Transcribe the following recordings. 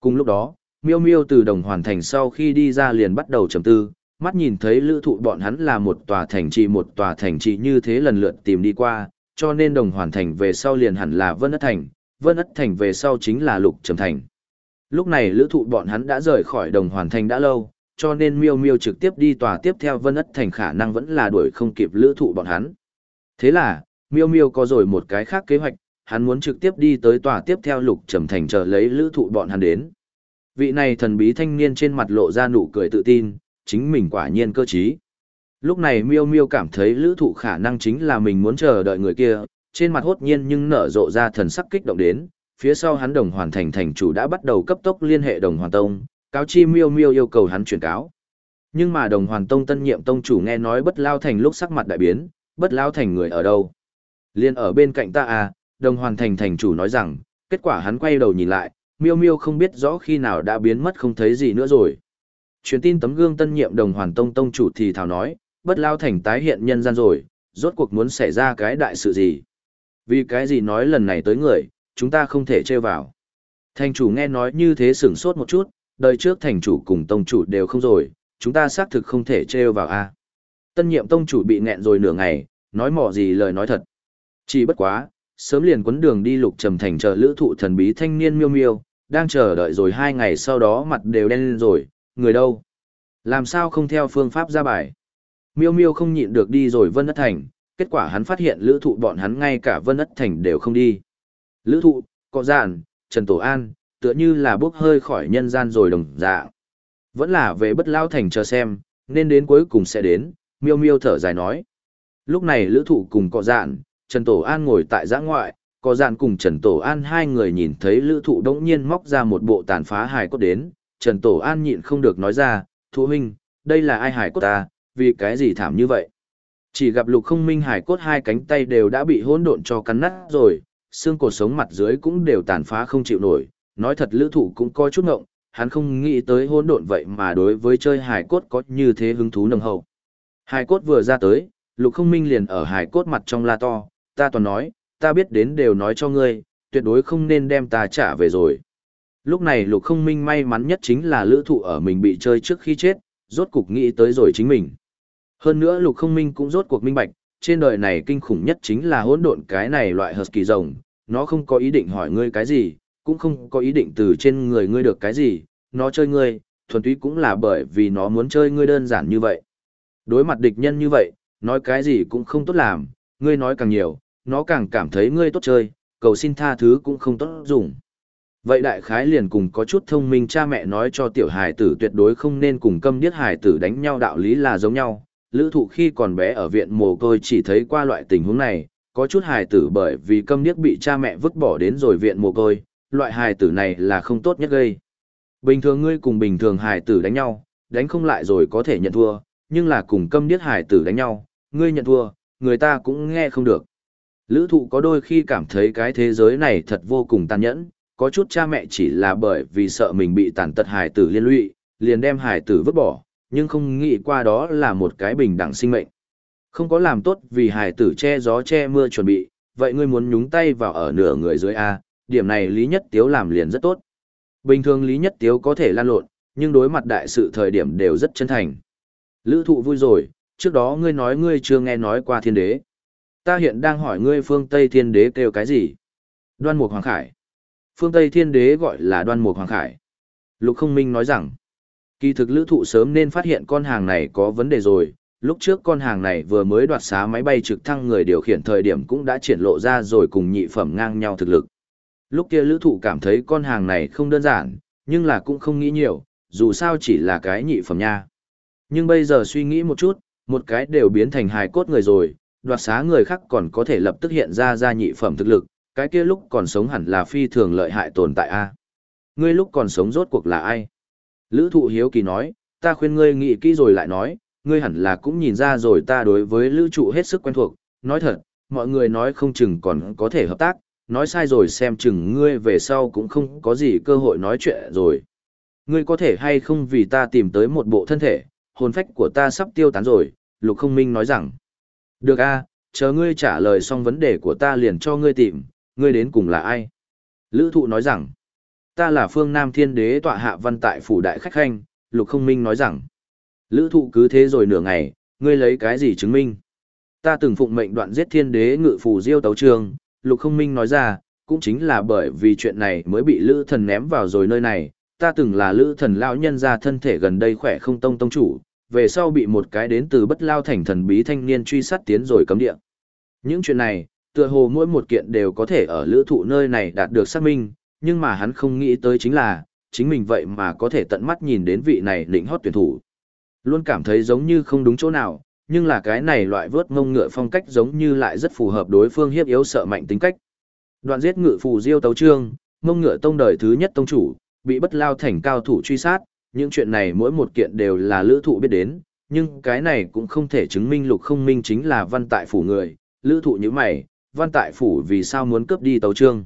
Cùng lúc đó, Miêu Miêu từ đồng hoàn thành sau khi đi ra liền bắt đầu trầm tư, mắt nhìn thấy lữ thụ bọn hắn là một tòa thành trì một tòa thành trì như thế lần lượt tìm đi qua, cho nên đồng hoàn thành về sau liền hẳn là Vân Ất Thành, Vân Ất Thành về sau chính là Lục Trầm Thành. Lúc này lữ thụ bọn hắn đã rời khỏi đồng hoàn thành đã lâu, cho nên miêu miêu trực tiếp đi tòa tiếp theo Vân Ất Thành khả năng vẫn là đuổi không kịp lữ thụ bọn hắn. Thế là, miêu miêu có rồi một cái khác kế hoạch, hắn muốn trực tiếp đi tới tòa tiếp theo Lục Trầm Thành chờ lấy lữ thụ bọn hắn đến. Vị này thần bí thanh niên trên mặt lộ ra nụ cười tự tin, chính mình quả nhiên cơ trí. Lúc này miêu miêu cảm thấy lữ thụ khả năng chính là mình muốn chờ đợi người kia, trên mặt hốt nhiên nhưng nở rộ ra thần sắc kích động đến, phía sau hắn đồng hoàn thành thành chủ đã bắt đầu cấp tốc liên hệ đồng hoàn tông, cáo chi miêu miêu yêu cầu hắn chuyển cáo. Nhưng mà đồng hoàn tông tân nhiệm tông chủ nghe nói bất lao thành lúc sắc mặt đại biến, bất lao thành người ở đâu. Liên ở bên cạnh ta à, đồng hoàn thành thành chủ nói rằng, kết quả hắn quay đầu nhìn lại, miêu miêu không biết rõ khi nào đã biến mất không thấy gì nữa rồi. Truyền tin tấm gương tân nhiệm đồng hoàn tông tông chủ thì thảo nói, bất lao thành tái hiện nhân gian rồi, rốt cuộc muốn xảy ra cái đại sự gì. Vì cái gì nói lần này tới người, chúng ta không thể trêu vào. Thành chủ nghe nói như thế sửng sốt một chút, đời trước thành chủ cùng tông chủ đều không rồi, chúng ta xác thực không thể trêu vào a. Tân nhiệm tông chủ bị nghẹn rồi nửa ngày, nói mỏ gì lời nói thật. Chỉ bất quá, sớm liền quấn đường đi lục trầm thành chờ lữ thụ thần bí thanh niên miêu miêu, đang chờ đợi rồi hai ngày sau đó mặt đều đen lên rồi, người đâu? Làm sao không theo phương pháp ra bài? Miêu miêu không nhịn được đi rồi vân ất thành, kết quả hắn phát hiện lữ thụ bọn hắn ngay cả vân ất thành đều không đi. Lữ thụ, cọ giản, Trần Tổ An, tựa như là bước hơi khỏi nhân gian rồi đồng dạ. Vẫn là về bất lao thành chờ xem, nên đến cuối cùng sẽ đến, miêu miêu thở dài nói. Lúc này lữ thụ cùng cọ dạn, Trần Tổ An ngồi tại giã ngoại, có dàn cùng Trần Tổ An hai người nhìn thấy lữ thụ đống nhiên móc ra một bộ tàn phá hài cốt đến, Trần Tổ An nhịn không được nói ra, thú huynh, đây là ai hài cốt ta, vì cái gì thảm như vậy. Chỉ gặp lục không minh hài cốt hai cánh tay đều đã bị hỗn độn cho cắn nát rồi, xương cổ sống mặt dưới cũng đều tàn phá không chịu nổi, nói thật lữ thụ cũng coi chút ngộng, hắn không nghĩ tới hỗn độn vậy mà đối với chơi hài cốt có như thế hứng thú nồng hậu. Hài cốt vừa ra tới, lục không minh liền ở hài cốt mặt trong la to, ta toàn nói, ta biết đến đều nói cho ngươi, tuyệt đối không nên đem ta trả về rồi. Lúc này lục không minh may mắn nhất chính là lữ thụ ở mình bị chơi trước khi chết, rốt cục nghĩ tới rồi chính mình. Hơn nữa lục không minh cũng rốt cuộc minh bạch, trên đời này kinh khủng nhất chính là hỗn độn cái này loại hợp kỳ rồng, nó không có ý định hỏi ngươi cái gì, cũng không có ý định từ trên người ngươi được cái gì, nó chơi ngươi, thuần túy cũng là bởi vì nó muốn chơi ngươi đơn giản như vậy. Đối mặt địch nhân như vậy, nói cái gì cũng không tốt làm, ngươi nói càng nhiều, nó càng cảm thấy ngươi tốt chơi, cầu xin tha thứ cũng không tốt dùng. Vậy đại khái liền cùng có chút thông minh cha mẹ nói cho tiểu hài tử tuyệt đối không nên cùng câm điếc hài tử đánh nhau đạo lý là giống nhau. Lữ thụ khi còn bé ở viện mồ côi chỉ thấy qua loại tình huống này, có chút hài tử bởi vì câm điếc bị cha mẹ vứt bỏ đến rồi viện mồ côi, loại hài tử này là không tốt nhất gây. Bình thường ngươi cùng bình thường hài tử đánh nhau, đánh không lại rồi có thể nhận thua, nhưng là cùng câm điếc hài tử đánh nhau, ngươi nhận thua, người ta cũng nghe không được. Lữ thụ có đôi khi cảm thấy cái thế giới này thật vô cùng tàn nhẫn, có chút cha mẹ chỉ là bởi vì sợ mình bị tàn tật hài tử liên lụy, liền đem hài tử vứt bỏ, nhưng không nghĩ qua đó là một cái bình đẳng sinh mệnh. Không có làm tốt vì hài tử che gió che mưa chuẩn bị, vậy ngươi muốn nhúng tay vào ở nửa người dưới A, điểm này Lý Nhất Tiếu làm liền rất tốt. Bình thường Lý Nhất Tiếu có thể lan lộn, nhưng đối mặt đại sự thời điểm đều rất chân thành. Lữ thụ vui rồi, trước đó ngươi nói ngươi chưa nghe nói qua thiên đế. Ta hiện đang hỏi ngươi phương Tây thiên đế kêu cái gì? Đoan Mục Hoàng Khải. Phương Tây thiên đế gọi là Đoan Mục Hoàng Khải. Lục không minh nói rằng, kỳ thực lữ thụ sớm nên phát hiện con hàng này có vấn đề rồi. Lúc trước con hàng này vừa mới đoạt xá máy bay trực thăng người điều khiển thời điểm cũng đã triển lộ ra rồi cùng nhị phẩm ngang nhau thực lực. Lúc kia lữ thụ cảm thấy con hàng này không đơn giản, nhưng là cũng không nghĩ nhiều, dù sao chỉ là cái nhị phẩm nha. Nhưng bây giờ suy nghĩ một chút, một cái đều biến thành hài cốt người rồi, đoạt xá người khác còn có thể lập tức hiện ra ra nhị phẩm thực lực, cái kia lúc còn sống hẳn là phi thường lợi hại tồn tại a Ngươi lúc còn sống rốt cuộc là ai? Lữ thụ hiếu kỳ nói, ta khuyên ngươi nghĩ kỹ rồi lại nói, ngươi hẳn là cũng nhìn ra rồi ta đối với lữ trụ hết sức quen thuộc, nói thật, mọi người nói không chừng còn có thể hợp tác, nói sai rồi xem chừng ngươi về sau cũng không có gì cơ hội nói chuyện rồi. Ngươi có thể hay không vì ta tìm tới một bộ thân thể, hồn phách của ta sắp tiêu tán rồi, Lục Không Minh nói rằng. Được a, chờ ngươi trả lời xong vấn đề của ta liền cho ngươi tìm, ngươi đến cùng là ai? Lữ thụ nói rằng, ta là phương Nam Thiên Đế tọa hạ văn tại phủ đại khách khanh, Lục Không Minh nói rằng. Lữ thụ cứ thế rồi nửa ngày, ngươi lấy cái gì chứng minh? Ta từng phụng mệnh đoạn giết thiên đế ngự phù diêu tấu trường, Lục Không Minh nói ra, cũng chính là bởi vì chuyện này mới bị Lữ thần ném vào rồi nơi này, ta từng là Lữ thần lão nhân ra thân thể gần đây khỏe không tông tông chủ, về sau bị một cái đến từ bất lao thành thần bí thanh niên truy sát tiến rồi cấm địa. Những chuyện này, tựa hồ mỗi một kiện đều có thể ở lữ thụ nơi này đạt được xác minh, nhưng mà hắn không nghĩ tới chính là, chính mình vậy mà có thể tận mắt nhìn đến vị này lĩnh hót tuyển thủ. Luôn cảm thấy giống như không đúng chỗ nào, nhưng là cái này loại vớt ngông ngựa phong cách giống như lại rất phù hợp đối phương hiếp yếu sợ mạnh tính cách. Đoạn giết ngựa phù diêu tấu trương, ngông ngựa tông đời thứ nhất tông chủ, bị bất lao thành cao thủ truy sát, những chuyện này mỗi một kiện đều là lữ thụ biết đến, nhưng cái này cũng không thể chứng minh lục không minh chính là văn tại phủ người, lữ thụ như mày, văn tại phủ vì sao muốn cướp đi tấu trương.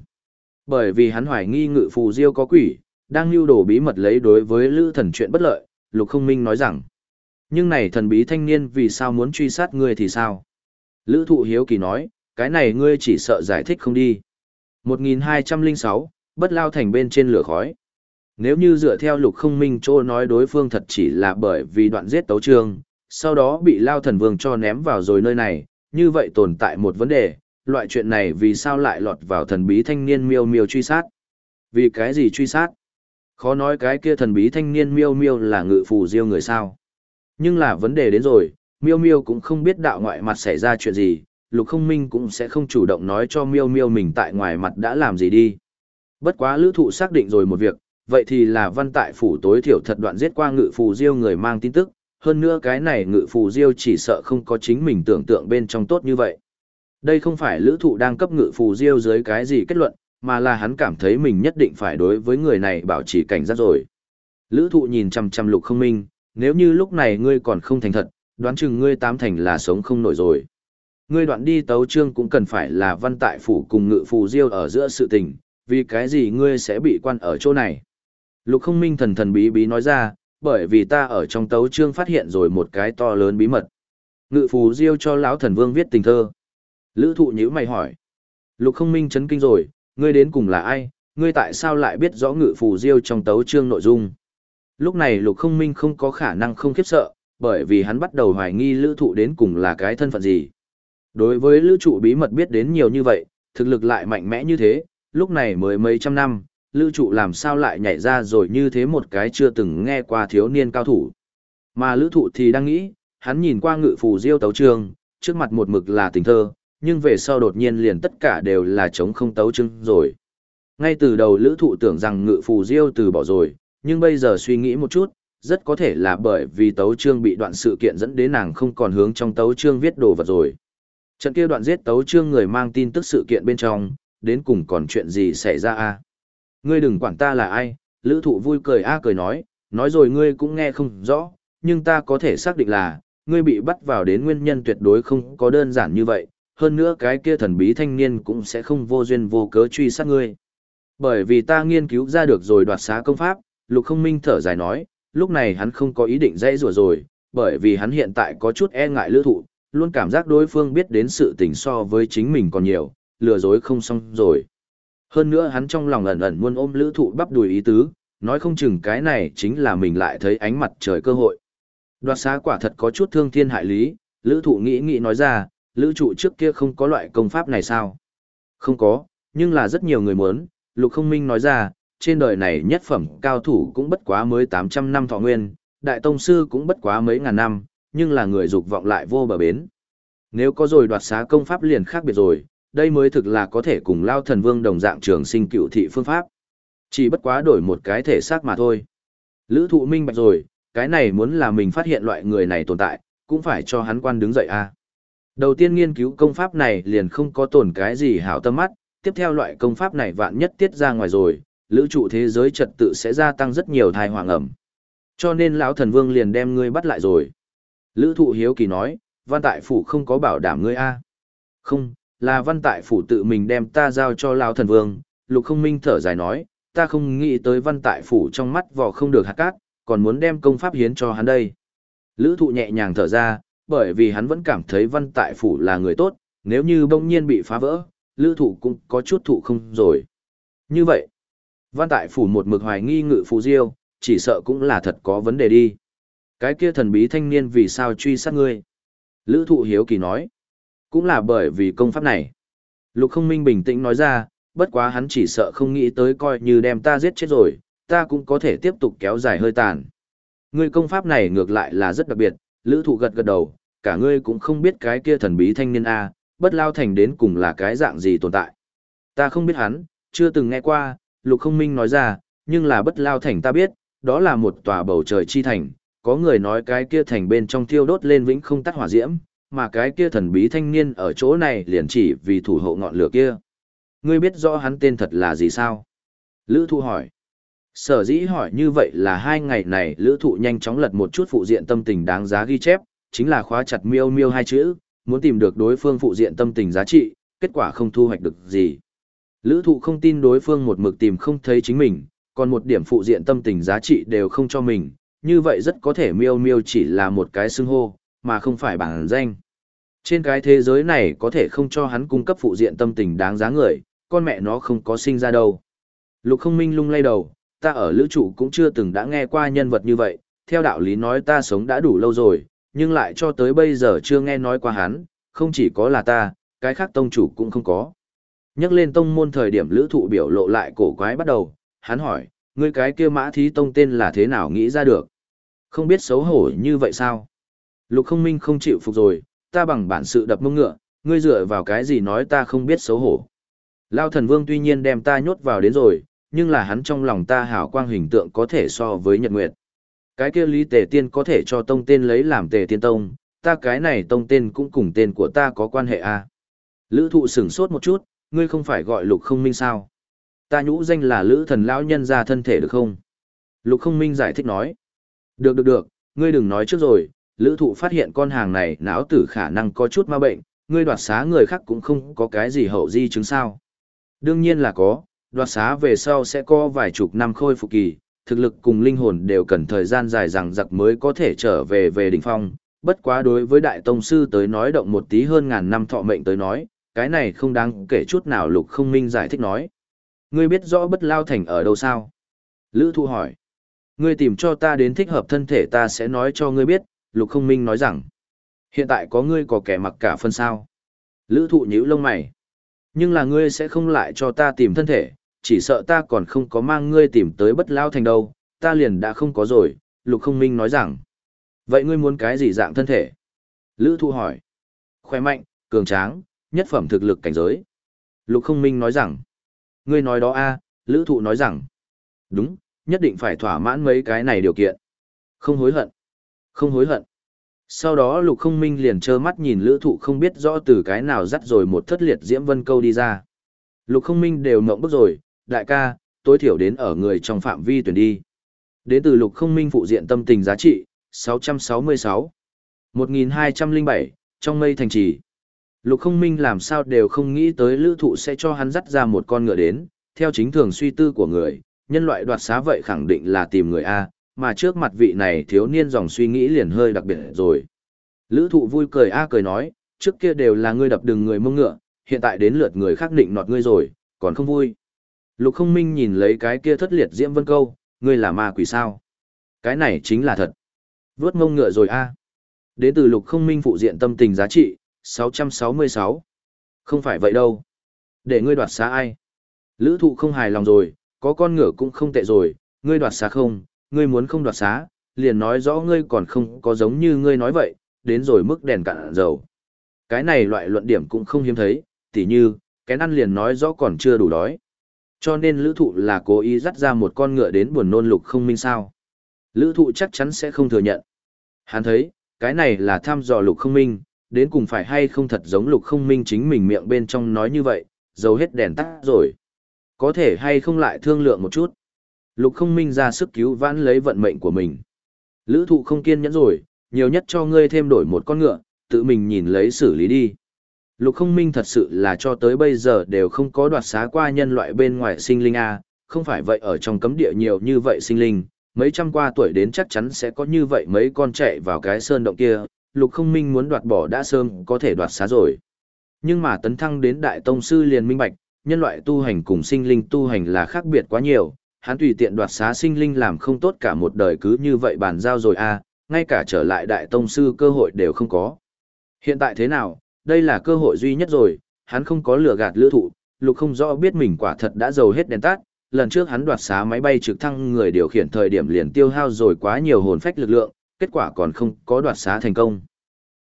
Bởi vì hắn hoài nghi ngự phù diêu có quỷ, đang lưu đồ bí mật lấy đối với lữ thần chuyện bất lợi, lục không minh nói rằng. Nhưng này thần bí thanh niên vì sao muốn truy sát ngươi thì sao? Lữ thụ hiếu kỳ nói, cái này ngươi chỉ sợ giải thích không đi. 1206, bất lao thành bên trên lửa khói. Nếu như dựa theo lục không minh chỗ nói đối phương thật chỉ là bởi vì đoạn giết tấu trương, sau đó bị lao thần vương cho ném vào rồi nơi này, như vậy tồn tại một vấn đề, loại chuyện này vì sao lại lọt vào thần bí thanh niên miêu miêu truy sát? Vì cái gì truy sát? Khó nói cái kia thần bí thanh niên miêu miêu là ngự phù diêu người sao? Nhưng là vấn đề đến rồi, miêu miêu cũng không biết đạo ngoại mặt xảy ra chuyện gì, lục không minh cũng sẽ không chủ động nói cho miêu miêu mình tại ngoài mặt đã làm gì đi. Bất quá lữ thụ xác định rồi một việc, vậy thì là văn tại phủ tối thiểu thật đoạn giết qua ngự phù diêu người mang tin tức, hơn nữa cái này ngự phù diêu chỉ sợ không có chính mình tưởng tượng bên trong tốt như vậy. Đây không phải lữ thụ đang cấp ngự phù diêu dưới cái gì kết luận, mà là hắn cảm thấy mình nhất định phải đối với người này bảo trì cảnh giác rồi. Lữ thụ nhìn chăm chăm lục không minh, nếu như lúc này ngươi còn không thành thật, đoán chừng ngươi tám thành là sống không nổi rồi. Ngươi đoạn đi tấu trương cũng cần phải là văn tại phủ cùng ngự phù diêu ở giữa sự tình, vì cái gì ngươi sẽ bị quan ở chỗ này. Lục không minh thần thần bí bí nói ra, bởi vì ta ở trong tấu trương phát hiện rồi một cái to lớn bí mật. Ngự phù diêu cho lão thần vương viết tình thơ. Lữ thụ nhữ mày hỏi. Lục không minh chấn kinh rồi, ngươi đến cùng là ai, ngươi tại sao lại biết rõ ngự phù diêu trong tấu trương nội dung. Lúc này lục không minh không có khả năng không khiếp sợ, bởi vì hắn bắt đầu hoài nghi lữ thụ đến cùng là cái thân phận gì. Đối với lữ trụ bí mật biết đến nhiều như vậy, thực lực lại mạnh mẽ như thế, lúc này mới mấy trăm năm, lữ trụ làm sao lại nhảy ra rồi như thế một cái chưa từng nghe qua thiếu niên cao thủ. Mà lữ thụ thì đang nghĩ, hắn nhìn qua ngự phù diêu tấu trường, trước mặt một mực là tình thơ, nhưng về sau đột nhiên liền tất cả đều là chống không tấu trưng rồi. Ngay từ đầu lữ thụ tưởng rằng ngự phù diêu từ bỏ rồi, nhưng bây giờ suy nghĩ một chút, rất có thể là bởi vì tấu trương bị đoạn sự kiện dẫn đến nàng không còn hướng trong tấu trương viết đồ vật rồi. Trận kia đoạn giết tấu trương người mang tin tức sự kiện bên trong, đến cùng còn chuyện gì xảy ra a Ngươi đừng quản ta là ai, lữ thụ vui cười a cười nói, nói rồi ngươi cũng nghe không rõ, nhưng ta có thể xác định là, ngươi bị bắt vào đến nguyên nhân tuyệt đối không có đơn giản như vậy, hơn nữa cái kia thần bí thanh niên cũng sẽ không vô duyên vô cớ truy sát ngươi. Bởi vì ta nghiên cứu ra được rồi đoạt xá công pháp, lục không minh thở dài nói, lúc này hắn không có ý định dãy rủa rồi, bởi vì hắn hiện tại có chút e ngại lữ thụ, luôn cảm giác đối phương biết đến sự tình so với chính mình còn nhiều, lừa dối không xong rồi. Hơn nữa hắn trong lòng ẩn ẩn muốn ôm lữ thụ bắp đùi ý tứ, nói không chừng cái này chính là mình lại thấy ánh mặt trời cơ hội. Đoạt xá quả thật có chút thương thiên hại lý, lữ thụ nghĩ nghĩ nói ra, lữ trụ trước kia không có loại công pháp này sao? Không có, nhưng là rất nhiều người muốn, lục không minh nói ra, trên đời này nhất phẩm cao thủ cũng bất quá mới 800 năm thọ nguyên, đại tông sư cũng bất quá mấy ngàn năm, nhưng là người dục vọng lại vô bờ bến. Nếu có rồi đoạt xá công pháp liền khác biệt rồi, đây mới thực là có thể cùng lao thần vương đồng dạng trường sinh cựu thị phương pháp. Chỉ bất quá đổi một cái thể xác mà thôi. Lữ thụ minh bạch rồi, cái này muốn là mình phát hiện loại người này tồn tại, cũng phải cho hắn quan đứng dậy a Đầu tiên nghiên cứu công pháp này liền không có tổn cái gì hảo tâm mắt, tiếp theo loại công pháp này vạn nhất tiết ra ngoài rồi, lữ trụ thế giới trật tự sẽ gia tăng rất nhiều thai hoàng ẩm. Cho nên lão thần vương liền đem ngươi bắt lại rồi. Lữ thụ hiếu kỳ nói, văn tại phủ không có bảo đảm ngươi a Không, là văn tại phủ tự mình đem ta giao cho lão thần vương, lục không minh thở dài nói, ta không nghĩ tới văn tại phủ trong mắt vò không được hạt cát, còn muốn đem công pháp hiến cho hắn đây. Lữ thụ nhẹ nhàng thở ra, bởi vì hắn vẫn cảm thấy văn tại phủ là người tốt, nếu như bỗng nhiên bị phá vỡ, lữ thụ cũng có chút thụ không rồi. Như vậy, Văn tại phủ một mực hoài nghi ngự phù diêu, chỉ sợ cũng là thật có vấn đề đi. Cái kia thần bí thanh niên vì sao truy sát ngươi? Lữ thụ hiếu kỳ nói. Cũng là bởi vì công pháp này. Lục không minh bình tĩnh nói ra, bất quá hắn chỉ sợ không nghĩ tới coi như đem ta giết chết rồi, ta cũng có thể tiếp tục kéo dài hơi tàn. Ngươi công pháp này ngược lại là rất đặc biệt, lữ thụ gật gật đầu, cả ngươi cũng không biết cái kia thần bí thanh niên A, bất lao thành đến cùng là cái dạng gì tồn tại. Ta không biết hắn, chưa từng nghe qua, lục không minh nói ra, nhưng là bất lao thành ta biết, đó là một tòa bầu trời chi thành, có người nói cái kia thành bên trong thiêu đốt lên vĩnh không tắt hỏa diễm, mà cái kia thần bí thanh niên ở chỗ này liền chỉ vì thủ hộ ngọn lửa kia. Ngươi biết rõ hắn tên thật là gì sao? Lữ Thu hỏi. Sở dĩ hỏi như vậy là hai ngày này Lữ Thụ nhanh chóng lật một chút phụ diện tâm tình đáng giá ghi chép, chính là khóa chặt miêu miêu hai chữ, muốn tìm được đối phương phụ diện tâm tình giá trị, kết quả không thu hoạch được gì. Lữ Thụ không tin đối phương một mực tìm không thấy chính mình, còn một điểm phụ diện tâm tình giá trị đều không cho mình, như vậy rất có thể miêu miêu chỉ là một cái xưng hô, mà không phải bản danh. Trên cái thế giới này có thể không cho hắn cung cấp phụ diện tâm tình đáng giá người, con mẹ nó không có sinh ra đâu. Lục không minh lung lay đầu, ta ở lữ trụ cũng chưa từng đã nghe qua nhân vật như vậy, theo đạo lý nói ta sống đã đủ lâu rồi, nhưng lại cho tới bây giờ chưa nghe nói qua hắn, không chỉ có là ta, cái khác tông chủ cũng không có. Nhắc lên tông môn thời điểm lữ thụ biểu lộ lại cổ quái bắt đầu, hắn hỏi, ngươi cái kia mã thí tông tên là thế nào nghĩ ra được? Không biết xấu hổ như vậy sao? Lục không minh không chịu phục rồi, ta bằng bản sự đập mông ngựa, ngươi dựa vào cái gì nói ta không biết xấu hổ. Lao thần vương tuy nhiên đem ta nhốt vào đến rồi, nhưng là hắn trong lòng ta hảo quang hình tượng có thể so với nhật nguyệt. Cái kia lý tề tiên có thể cho tông tên lấy làm tề tiên tông, ta cái này tông tên cũng cùng tên của ta có quan hệ à. Lữ thụ sửng sốt một chút, ngươi không phải gọi lục không minh sao. Ta nhũ danh là lữ thần lão nhân ra thân thể được không? Lục không minh giải thích nói. Được được được, ngươi đừng nói trước rồi, lữ thụ phát hiện con hàng này não tử khả năng có chút ma bệnh, ngươi đoạt xá người khác cũng không có cái gì hậu di chứng sao. Đương nhiên là có, đoạt xá về sau sẽ có vài chục năm khôi phục kỳ, thực lực cùng linh hồn đều cần thời gian dài rằng giặc mới có thể trở về về đỉnh phong. Bất quá đối với đại tông sư tới nói động một tí hơn ngàn năm thọ mệnh tới nói, cái này không đáng kể chút nào lục không minh giải thích nói. Ngươi biết rõ bất lao thành ở đâu sao? Lữ thu hỏi. Ngươi tìm cho ta đến thích hợp thân thể ta sẽ nói cho ngươi biết, lục không minh nói rằng. Hiện tại có ngươi có kẻ mặc cả phân sao. Lữ thụ nhíu lông mày. Nhưng là ngươi sẽ không lại cho ta tìm thân thể, chỉ sợ ta còn không có mang ngươi tìm tới bất lao thành đâu, ta liền đã không có rồi, lục không minh nói rằng. Vậy ngươi muốn cái gì dạng thân thể? Lữ thụ hỏi. Khoe mạnh, cường tráng, nhất phẩm thực lực cảnh giới. Lục không minh nói rằng. Ngươi nói đó a lữ thụ nói rằng. Đúng, nhất định phải thỏa mãn mấy cái này điều kiện. Không hối hận. Không hối hận. Sau đó lục không minh liền trơ mắt nhìn lữ thụ không biết rõ từ cái nào dắt rồi một thất liệt diễm vân câu đi ra. Lục không minh đều mộng bức rồi, đại ca, tối thiểu đến ở người trong phạm vi tuyển đi. Đến từ lục không minh phụ diện tâm tình giá trị, 666. 1207, trong mây thành trì. Lục không minh làm sao đều không nghĩ tới lữ thụ sẽ cho hắn dắt ra một con ngựa đến, theo chính thường suy tư của người, nhân loại đoạt xá vậy khẳng định là tìm người A, mà trước mặt vị này thiếu niên dòng suy nghĩ liền hơi đặc biệt rồi. Lữ thụ vui cười A cười nói, trước kia đều là ngươi đập đừng người mông ngựa, hiện tại đến lượt người khác định nọt ngươi rồi, còn không vui. Lục không minh nhìn lấy cái kia thất liệt diễm vân câu, ngươi là ma quỷ sao? Cái này chính là thật. Vướt mông ngựa rồi A. Đến từ lục không minh phụ diện tâm tình giá trị, 666. Không phải vậy đâu. Để ngươi đoạt xá ai? Lữ thụ không hài lòng rồi, có con ngựa cũng không tệ rồi, ngươi đoạt xá không, ngươi muốn không đoạt xá, liền nói rõ ngươi còn không có giống như ngươi nói vậy, đến rồi mức đèn cạn dầu. Cái này loại luận điểm cũng không hiếm thấy, tỉ như, cái ăn liền nói rõ còn chưa đủ đói. Cho nên lữ thụ là cố ý dắt ra một con ngựa đến buồn nôn lục không minh sao. Lữ thụ chắc chắn sẽ không thừa nhận. Hắn thấy, cái này là thăm dò lục không minh, đến cùng phải hay không thật giống lục không minh chính mình miệng bên trong nói như vậy, dầu hết đèn tắt rồi. Có thể hay không lại thương lượng một chút. Lục không minh ra sức cứu vãn lấy vận mệnh của mình. Lữ thụ không kiên nhẫn rồi, nhiều nhất cho ngươi thêm đổi một con ngựa, tự mình nhìn lấy xử lý đi. Lục không minh thật sự là cho tới bây giờ đều không có đoạt xá qua nhân loại bên ngoài sinh linh A, không phải vậy ở trong cấm địa nhiều như vậy sinh linh, mấy trăm qua tuổi đến chắc chắn sẽ có như vậy mấy con chạy vào cái sơn động kia, lục không minh muốn đoạt bỏ đã sớm có thể đoạt xá rồi. Nhưng mà tấn thăng đến đại tông sư liền minh bạch, nhân loại tu hành cùng sinh linh tu hành là khác biệt quá nhiều, hắn tùy tiện đoạt xá sinh linh làm không tốt cả một đời cứ như vậy bàn giao rồi a, à, ngay cả trở lại đại tông sư cơ hội đều không có. Hiện tại thế nào, đây là cơ hội duy nhất rồi, hắn không có lừa gạt lữ thụ, lục không rõ biết mình quả thật đã giàu hết đèn tắt, lần trước hắn đoạt xá máy bay trực thăng người điều khiển thời điểm liền tiêu hao rồi quá nhiều hồn phách lực lượng, kết quả còn không có đoạt xá thành công.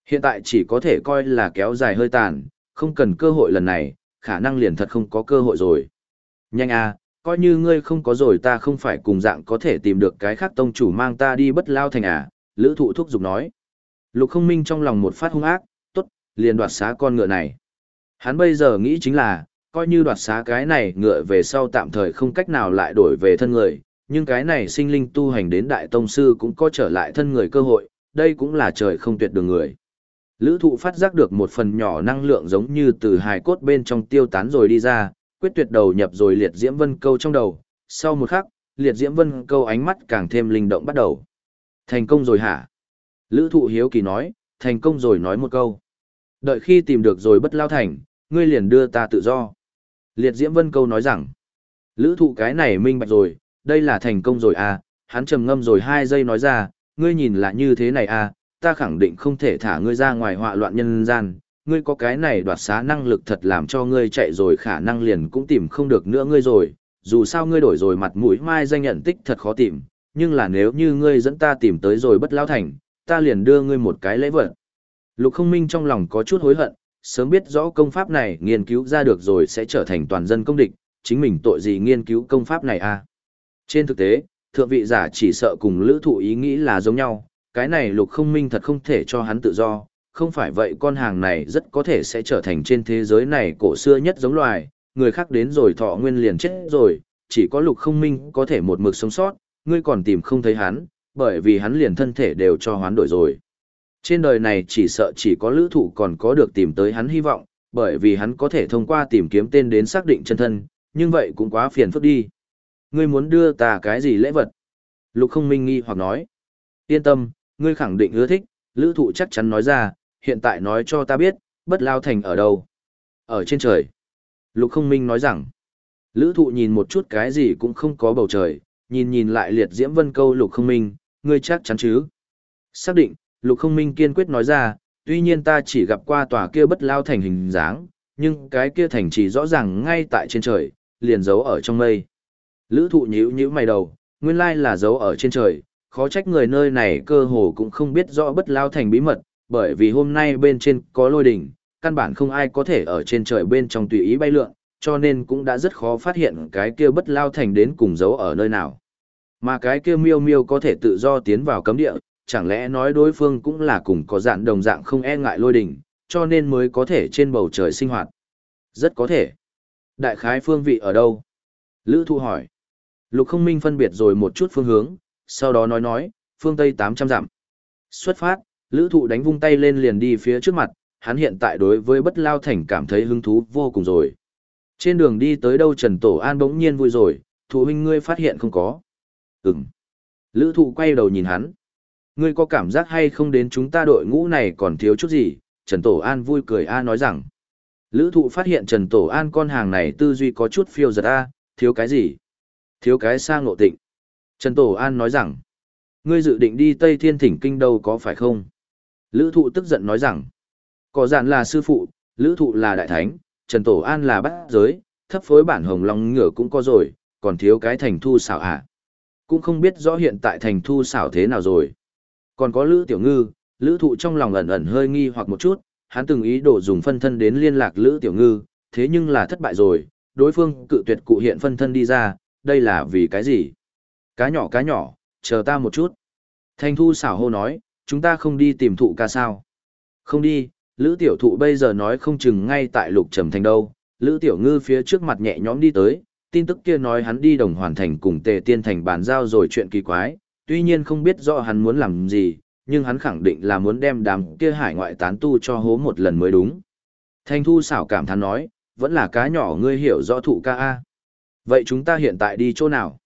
Hiện tại chỉ có thể coi là kéo dài hơi tàn, không cần cơ hội lần này, khả năng liền thật không có cơ hội rồi. Nhanh à, coi như ngươi không có rồi ta không phải cùng dạng có thể tìm được cái khác tông chủ mang ta đi bất lao thành à, lữ thụ thúc giục nói. Lục không minh trong lòng một phát hung ác, tốt, liền đoạt xá con ngựa này. Hắn bây giờ nghĩ chính là, coi như đoạt xá cái này ngựa về sau tạm thời không cách nào lại đổi về thân người, nhưng cái này sinh linh tu hành đến đại tông sư cũng có trở lại thân người cơ hội, đây cũng là trời không tuyệt đường người. Lữ thụ phát giác được một phần nhỏ năng lượng giống như từ hài cốt bên trong tiêu tán rồi đi ra, quyết tuyệt đầu nhập rồi liệt diễm vân câu trong đầu. Sau một khắc, liệt diễm vân câu ánh mắt càng thêm linh động bắt đầu. Thành công rồi hả? Lữ thụ hiếu kỳ nói, thành công rồi nói một câu. Đợi khi tìm được rồi bất lao thành, ngươi liền đưa ta tự do. Liệt diễm vân câu nói rằng, lữ thụ cái này minh bạch rồi, đây là thành công rồi à, hắn trầm ngâm rồi hai giây nói ra, ngươi nhìn là như thế này à, ta khẳng định không thể thả ngươi ra ngoài họa loạn nhân gian, ngươi có cái này đoạt xá năng lực thật làm cho ngươi chạy rồi khả năng liền cũng tìm không được nữa ngươi rồi, dù sao ngươi đổi rồi mặt mũi mai danh nhận tích thật khó tìm, nhưng là nếu như ngươi dẫn ta tìm tới rồi bất lao thành, ta liền đưa ngươi một cái lễ vật. Lục không minh trong lòng có chút hối hận, sớm biết rõ công pháp này nghiên cứu ra được rồi sẽ trở thành toàn dân công địch, chính mình tội gì nghiên cứu công pháp này à. Trên thực tế, thượng vị giả chỉ sợ cùng lữ thụ ý nghĩ là giống nhau, cái này lục không minh thật không thể cho hắn tự do, không phải vậy con hàng này rất có thể sẽ trở thành trên thế giới này cổ xưa nhất giống loài, người khác đến rồi thọ nguyên liền chết rồi, chỉ có lục không minh có thể một mực sống sót, ngươi còn tìm không thấy hắn, bởi vì hắn liền thân thể đều cho hoán đổi rồi. Trên đời này chỉ sợ chỉ có lữ thụ còn có được tìm tới hắn hy vọng, bởi vì hắn có thể thông qua tìm kiếm tên đến xác định chân thân, nhưng vậy cũng quá phiền phức đi. Ngươi muốn đưa ta cái gì lễ vật? Lục không minh nghi hoặc nói. Yên tâm, ngươi khẳng định ưa thích, lữ thụ chắc chắn nói ra, hiện tại nói cho ta biết, bất lao thành ở đâu. Ở trên trời. Lục không minh nói rằng, lữ thụ nhìn một chút cái gì cũng không có bầu trời, nhìn nhìn lại liệt diễm vân câu lục không minh, ngươi chắc chắn chứ. Xác định, lục không minh kiên quyết nói ra, tuy nhiên ta chỉ gặp qua tòa kia bất lao thành hình dáng, nhưng cái kia thành chỉ rõ ràng ngay tại trên trời, liền giấu ở trong mây. Lữ thụ nhíu nhíu mày đầu, nguyên lai là giấu ở trên trời, khó trách người nơi này cơ hồ cũng không biết rõ bất lao thành bí mật, bởi vì hôm nay bên trên có lôi đỉnh, căn bản không ai có thể ở trên trời bên trong tùy ý bay lượn, cho nên cũng đã rất khó phát hiện cái kia bất lao thành đến cùng giấu ở nơi nào. Mà cái kia miêu miêu có thể tự do tiến vào cấm địa, chẳng lẽ nói đối phương cũng là cùng có dạng đồng dạng không e ngại lôi đỉnh, cho nên mới có thể trên bầu trời sinh hoạt. Rất có thể. Đại khái phương vị ở đâu? Lữ Thu hỏi. Lục không minh phân biệt rồi một chút phương hướng, sau đó nói nói, phương Tây 800 dặm. Xuất phát, lữ thụ đánh vung tay lên liền đi phía trước mặt, hắn hiện tại đối với bất lao thành cảm thấy hứng thú vô cùng rồi. Trên đường đi tới đâu Trần Tổ An bỗng nhiên vui rồi, thụ huynh ngươi phát hiện không có. Ừm. Lữ thụ quay đầu nhìn hắn. Ngươi có cảm giác hay không đến chúng ta đội ngũ này còn thiếu chút gì? Trần Tổ An vui cười A nói rằng. Lữ thụ phát hiện Trần Tổ An con hàng này tư duy có chút phiêu giật A, thiếu cái gì? Thiếu cái sang ngộ tịnh. Trần Tổ An nói rằng, ngươi dự định đi Tây Thiên Thỉnh Kinh đâu có phải không? Lữ thụ tức giận nói rằng, có giản là sư phụ, lữ thụ là đại thánh, Trần Tổ An là bát giới, thấp phối bản hồng long ngửa cũng có rồi, còn thiếu cái thành thu xảo ạ. À? Cũng không biết rõ hiện tại thành thu xảo thế nào rồi. Còn có lữ tiểu ngư, lữ thụ trong lòng ẩn ẩn hơi nghi hoặc một chút, hắn từng ý đồ dùng phân thân đến liên lạc lữ tiểu ngư, thế nhưng là thất bại rồi, đối phương cự tuyệt cụ hiện phân thân đi ra, đây là vì cái gì? Cá nhỏ cá nhỏ, chờ ta một chút. Thanh thu xảo hô nói, chúng ta không đi tìm thụ ca sao. Không đi, Lữ Tiểu Thụ bây giờ nói không chừng ngay tại lục trầm thành đâu. Lữ Tiểu Ngư phía trước mặt nhẹ nhõm đi tới, tin tức kia nói hắn đi đồng hoàn thành cùng tề tiên thành bàn giao rồi chuyện kỳ quái, tuy nhiên không biết rõ hắn muốn làm gì, nhưng hắn khẳng định là muốn đem đám kia hải ngoại tán tu cho hố một lần mới đúng. Thanh thu xảo cảm thán nói, vẫn là cá nhỏ ngươi hiểu rõ thụ ca A. Vậy chúng ta hiện tại đi chỗ nào?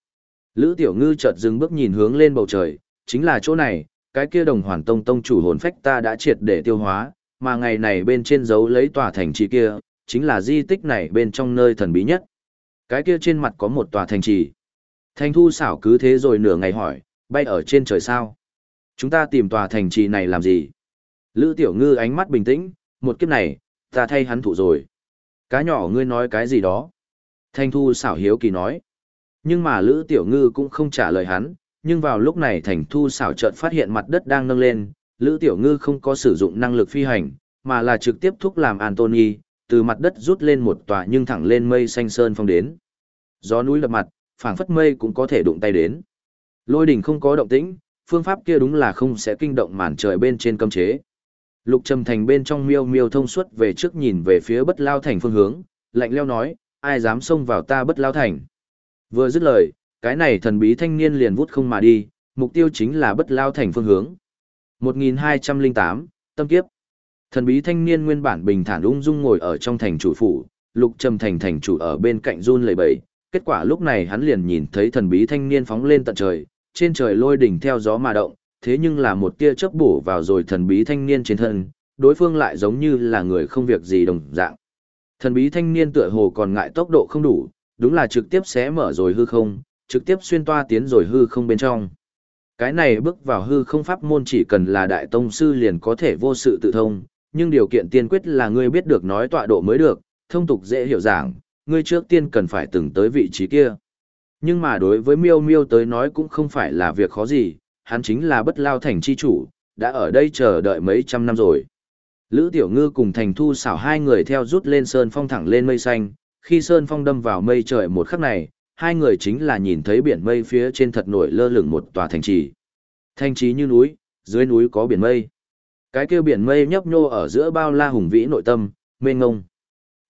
Lữ Tiểu Ngư chợt dừng bước nhìn hướng lên bầu trời, chính là chỗ này, cái kia đồng hoàn tông tông chủ hồn phách ta đã triệt để tiêu hóa, mà ngày này bên trên dấu lấy tòa thành trì kia, chính là di tích này bên trong nơi thần bí nhất. Cái kia trên mặt có một tòa thành trì. Thanh thu xảo cứ thế rồi nửa ngày hỏi, bay ở trên trời sao? Chúng ta tìm tòa thành trì này làm gì? Lữ tiểu ngư ánh mắt bình tĩnh, một kiếp này, ta thay hắn thụ rồi. Cá nhỏ ngươi nói cái gì đó? Thanh thu xảo hiếu kỳ nói. Nhưng mà Lữ tiểu ngư cũng không trả lời hắn, nhưng vào lúc này thành thu xảo chợt phát hiện mặt đất đang nâng lên, Lữ tiểu ngư không có sử dụng năng lực phi hành, mà là trực tiếp thúc làm Anthony, từ mặt đất rút lên một tòa nhưng thẳng lên mây xanh sơn phong đến. Gió núi lập mặt, phảng phất mây cũng có thể đụng tay đến. Lôi đỉnh không có động tĩnh, phương pháp kia đúng là không sẽ kinh động màn trời bên trên cấm chế. Lục Trầm Thành bên trong miêu miêu thông suốt về trước nhìn về phía bất lao thành phương hướng, lạnh leo nói, ai dám xông vào ta bất lao thành. Vừa dứt lời, cái này thần bí thanh niên liền vút không mà đi, mục tiêu chính là bất lao thành phương hướng. 1208, Tâm Kiếp Thần bí thanh niên nguyên bản bình thản ung dung ngồi ở trong thành chủ phủ, Lục Trầm Thành thành chủ ở bên cạnh run lẩy bẩy. Kết quả lúc này hắn liền nhìn thấy thần bí thanh niên phóng lên tận trời, trên trời lôi đỉnh theo gió mà động, thế nhưng là một tia chớp bổ vào rồi thần bí thanh niên trên thân, đối phương lại giống như là người không việc gì đồng dạng. Thần bí thanh niên tựa hồ còn ngại tốc độ không đủ, đúng là trực tiếp xé mở rồi hư không, trực tiếp xuyên toa tiến rồi hư không bên trong. Cái này bước vào hư không pháp môn chỉ cần là đại tông sư liền có thể vô sự tự thông, nhưng điều kiện tiên quyết là ngươi biết được nói tọa độ mới được, thông tục dễ hiểu giảng, ngươi trước tiên cần phải từng tới vị trí kia. Nhưng mà đối với Miêu Miêu tới nói cũng không phải là việc khó gì, hắn chính là bất lao thành chi chủ, đã ở đây chờ đợi mấy trăm năm rồi. Lữ Tiểu Ngư cùng Thành Thu xảo hai người theo rút lên sơn phong thẳng lên mây xanh, khi sơn phong đâm vào mây trời một khắc này, hai người chính là nhìn thấy biển mây phía trên thật nổi lơ lửng một tòa thành trì. Thành trì như núi, dưới núi có biển mây. Cái kia biển mây nhấp nhô ở giữa bao la hùng vĩ nội tâm, mênh ngông.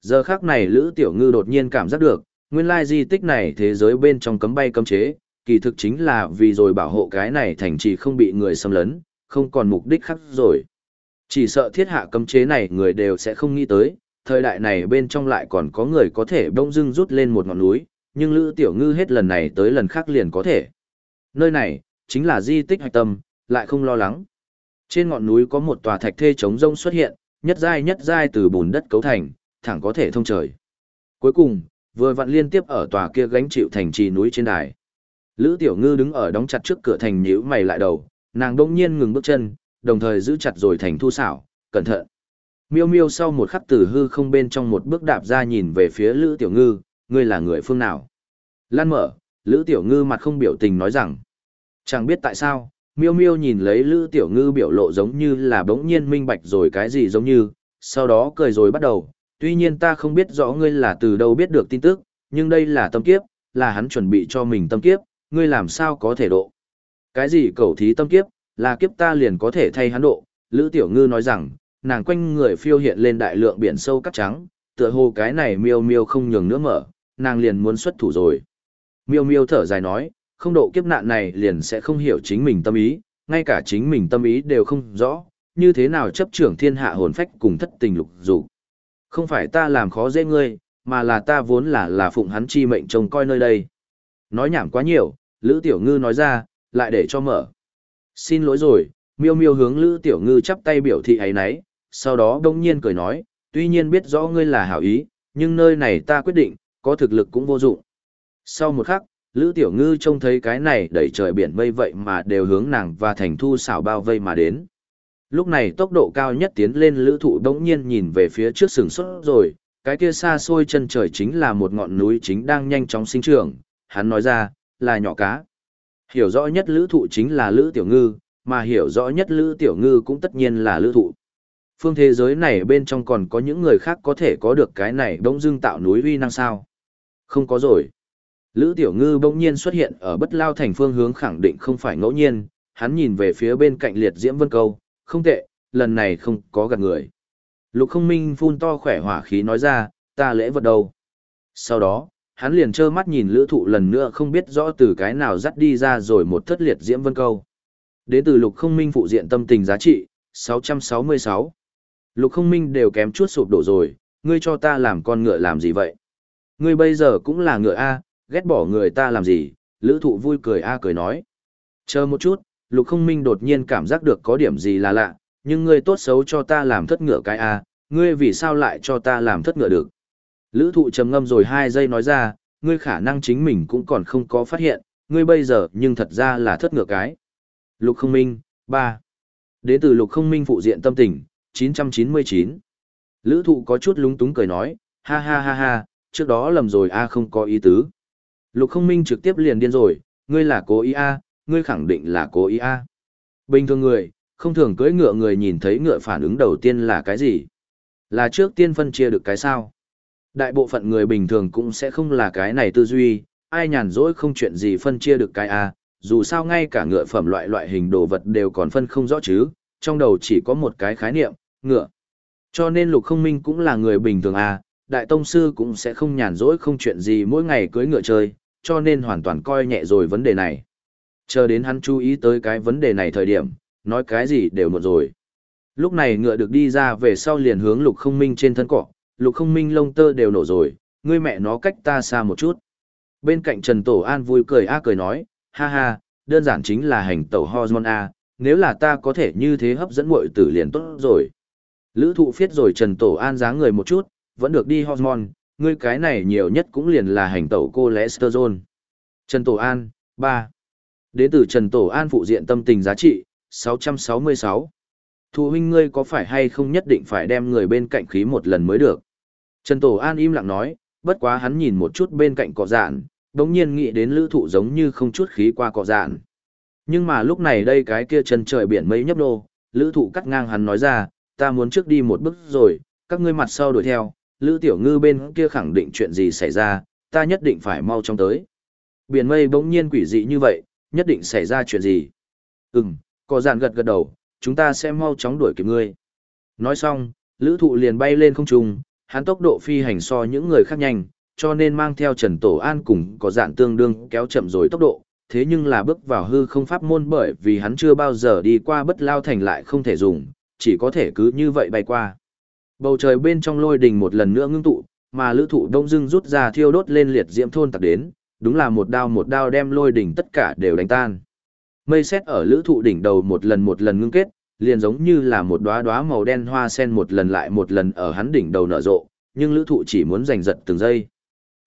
Giờ khắc này Lữ Tiểu Ngư đột nhiên cảm giác được, nguyên lai di tích này thế giới bên trong cấm bay cấm chế, kỳ thực chính là vì rồi bảo hộ cái này thành trì không bị người xâm lấn, không còn mục đích khác rồi. Chỉ sợ thiết hạ cấm chế này người đều sẽ không nghĩ tới, thời đại này bên trong lại còn có người có thể bỗng dưng rút lên một ngọn núi, nhưng Lữ Tiểu Ngư hết lần này tới lần khác liền có thể. Nơi này, chính là di tích hạch tâm, lại không lo lắng. Trên ngọn núi có một tòa thạch thê trống rông xuất hiện, nhất giai nhất giai từ bùn đất cấu thành, thẳng có thể thông trời. Cuối cùng, vừa vặn liên tiếp ở tòa kia gánh chịu thành trì núi trên đài. Lữ Tiểu Ngư đứng ở đóng chặt trước cửa thành nhíu mày lại đầu, nàng đông nhiên ngừng bước chân, đồng thời giữ chặt rồi thành thu xảo, cẩn thận. Miêu miêu sau một khắc tử hư không bên trong một bước đạp ra nhìn về phía Lữ Tiểu Ngư, ngươi là người phương nào? Lan mở, Lữ Tiểu Ngư mặt không biểu tình nói rằng, chẳng biết tại sao, miêu miêu nhìn lấy Lữ Tiểu Ngư biểu lộ giống như là bỗng nhiên minh bạch rồi cái gì giống như, sau đó cười rồi bắt đầu, tuy nhiên ta không biết rõ ngươi là từ đâu biết được tin tức, nhưng đây là tâm kiếp, là hắn chuẩn bị cho mình tâm kiếp, ngươi làm sao có thể độ. Cái gì cầu thí tâm kiếp, là kiếp ta liền có thể thay hắn độ, Lữ Tiểu Ngư nói rằng, nàng quanh người phiêu hiện lên đại lượng biển sâu cắt trắng, tựa hồ cái này miêu miêu không nhường nữa mở, nàng liền muốn xuất thủ rồi. Miêu miêu thở dài nói, không độ kiếp nạn này liền sẽ không hiểu chính mình tâm ý, ngay cả chính mình tâm ý đều không rõ, như thế nào chấp trưởng thiên hạ hồn phách cùng thất tình lục dục. Không phải ta làm khó dễ ngươi, mà là ta vốn là là phụng hắn chi mệnh trông coi nơi đây. Nói nhảm quá nhiều, Lữ Tiểu Ngư nói ra, lại để cho mở. Xin lỗi rồi, miêu miêu hướng Lữ Tiểu Ngư chắp tay biểu thị ấy nấy, sau đó đông nhiên cười nói, tuy nhiên biết rõ ngươi là hảo ý, nhưng nơi này ta quyết định, có thực lực cũng vô dụng. Sau một khắc, Lữ Tiểu Ngư trông thấy cái này đẩy trời biển mây vậy mà đều hướng nàng và thành thu xảo bao vây mà đến. Lúc này tốc độ cao nhất tiến lên lữ thụ đống nhiên nhìn về phía trước sừng sốt rồi, cái kia xa xôi chân trời chính là một ngọn núi chính đang nhanh chóng sinh trưởng, hắn nói ra, là nhỏ cá. Hiểu rõ nhất lữ thụ chính là lữ tiểu ngư, mà hiểu rõ nhất lữ tiểu ngư cũng tất nhiên là lữ thụ. Phương thế giới này bên trong còn có những người khác có thể có được cái này đông Dương tạo núi uy năng sao? Không có rồi. Lữ tiểu ngư bỗng nhiên xuất hiện ở bất lao thành phương hướng khẳng định không phải ngẫu nhiên, hắn nhìn về phía bên cạnh liệt diễm vân câu, không tệ, lần này không có gạt người. Lục không minh phun to khỏe hỏa khí nói ra, ta lễ vật đâu. Sau đó, hắn liền trơ mắt nhìn lữ thụ lần nữa không biết rõ từ cái nào dắt đi ra rồi một thất liệt diễm vân câu. Đến từ lục không minh phụ diện tâm tình giá trị, 666. Lục không minh đều kém chút sụp đổ rồi, ngươi cho ta làm con ngựa làm gì vậy? Ngươi bây giờ cũng là ngựa A, ghét bỏ người ta làm gì? Lữ thụ vui cười A cười nói. Chờ một chút, lục không minh đột nhiên cảm giác được có điểm gì là lạ, nhưng ngươi tốt xấu cho ta làm thất ngựa cái A, ngươi vì sao lại cho ta làm thất ngựa được? Lữ thụ trầm ngâm rồi hai giây nói ra, ngươi khả năng chính mình cũng còn không có phát hiện, ngươi bây giờ nhưng thật ra là thất ngựa cái. Lục không minh, 3. Đến từ lục không minh phụ diện tâm tình, 999. Lữ thụ có chút lúng túng cười nói, ha ha ha ha, trước đó lầm rồi a không có ý tứ. Lục không minh trực tiếp liền điên rồi, ngươi là cố ý a ngươi khẳng định là cố ý a Bình thường người, không thường cưỡi ngựa người nhìn thấy ngựa phản ứng đầu tiên là cái gì? Là trước tiên phân chia được cái sao? Đại bộ phận người bình thường cũng sẽ không là cái này tư duy, ai nhàn rỗi không chuyện gì phân chia được cái A, dù sao ngay cả ngựa phẩm loại loại hình đồ vật đều còn phân không rõ chứ, trong đầu chỉ có một cái khái niệm, ngựa. Cho nên lục không minh cũng là người bình thường A, đại tông sư cũng sẽ không nhàn rỗi không chuyện gì mỗi ngày cưới ngựa chơi, cho nên hoàn toàn coi nhẹ rồi vấn đề này. Chờ đến hắn chú ý tới cái vấn đề này thời điểm, nói cái gì đều muộn rồi. Lúc này ngựa được đi ra về sau liền hướng lục không minh trên thân cỏ, lục không minh lông tơ đều nổ rồi, ngươi mẹ nó cách ta xa một chút. Bên cạnh Trần Tổ An vui cười a cười nói, ha ha, đơn giản chính là hành tẩu hormone A, nếu là ta có thể như thế hấp dẫn muội tử liền tốt rồi. Lữ thụ phiết rồi Trần Tổ An dáng người một chút, vẫn được đi hormone, ngươi cái này nhiều nhất cũng liền là hành tẩu cô cholesterol. Trần Tổ An, 3. Đến từ Trần Tổ An phụ diện tâm tình giá trị, 666. Thụ huynh ngươi có phải hay không nhất định phải đem người bên cạnh khí một lần mới được. Trần Tổ An im lặng nói, bất quá hắn nhìn một chút bên cạnh cỏ dạn, đống nhiên nghĩ đến lữ thụ giống như không chút khí qua cỏ dạn. Nhưng mà lúc này đây cái kia chân trời biển mây nhấp nô, lữ thụ cắt ngang hắn nói ra, ta muốn trước đi một bước rồi, các ngươi mặt sau đuổi theo, lữ tiểu ngư bên kia khẳng định chuyện gì xảy ra, ta nhất định phải mau chóng tới. Biển mây bỗng nhiên quỷ dị như vậy, nhất định xảy ra chuyện gì. Ừm, có giản gật gật đầu, chúng ta sẽ mau chóng đuổi kịp ngươi. Nói xong, lữ thụ liền bay lên không trung, hắn tốc độ phi hành so những người khác nhanh, cho nên mang theo Trần Tổ An cùng có giản tương đương kéo chậm rồi tốc độ, thế nhưng là bước vào hư không pháp môn bởi vì hắn chưa bao giờ đi qua bất lao thành lại không thể dùng, chỉ có thể cứ như vậy bay qua. Bầu trời bên trong lôi đình một lần nữa ngưng tụ, mà lữ thụ đông dưng rút ra thiêu đốt lên liệt diễm thôn tặc đến, đúng là một đao một đao đem lôi đỉnh tất cả đều đánh tan. Mây xét ở lữ thụ đỉnh đầu một lần một lần ngưng kết, liền giống như là một đóa đóa màu đen hoa sen một lần lại một lần ở hắn đỉnh đầu nở rộ, nhưng lữ thụ chỉ muốn giành giật từng giây.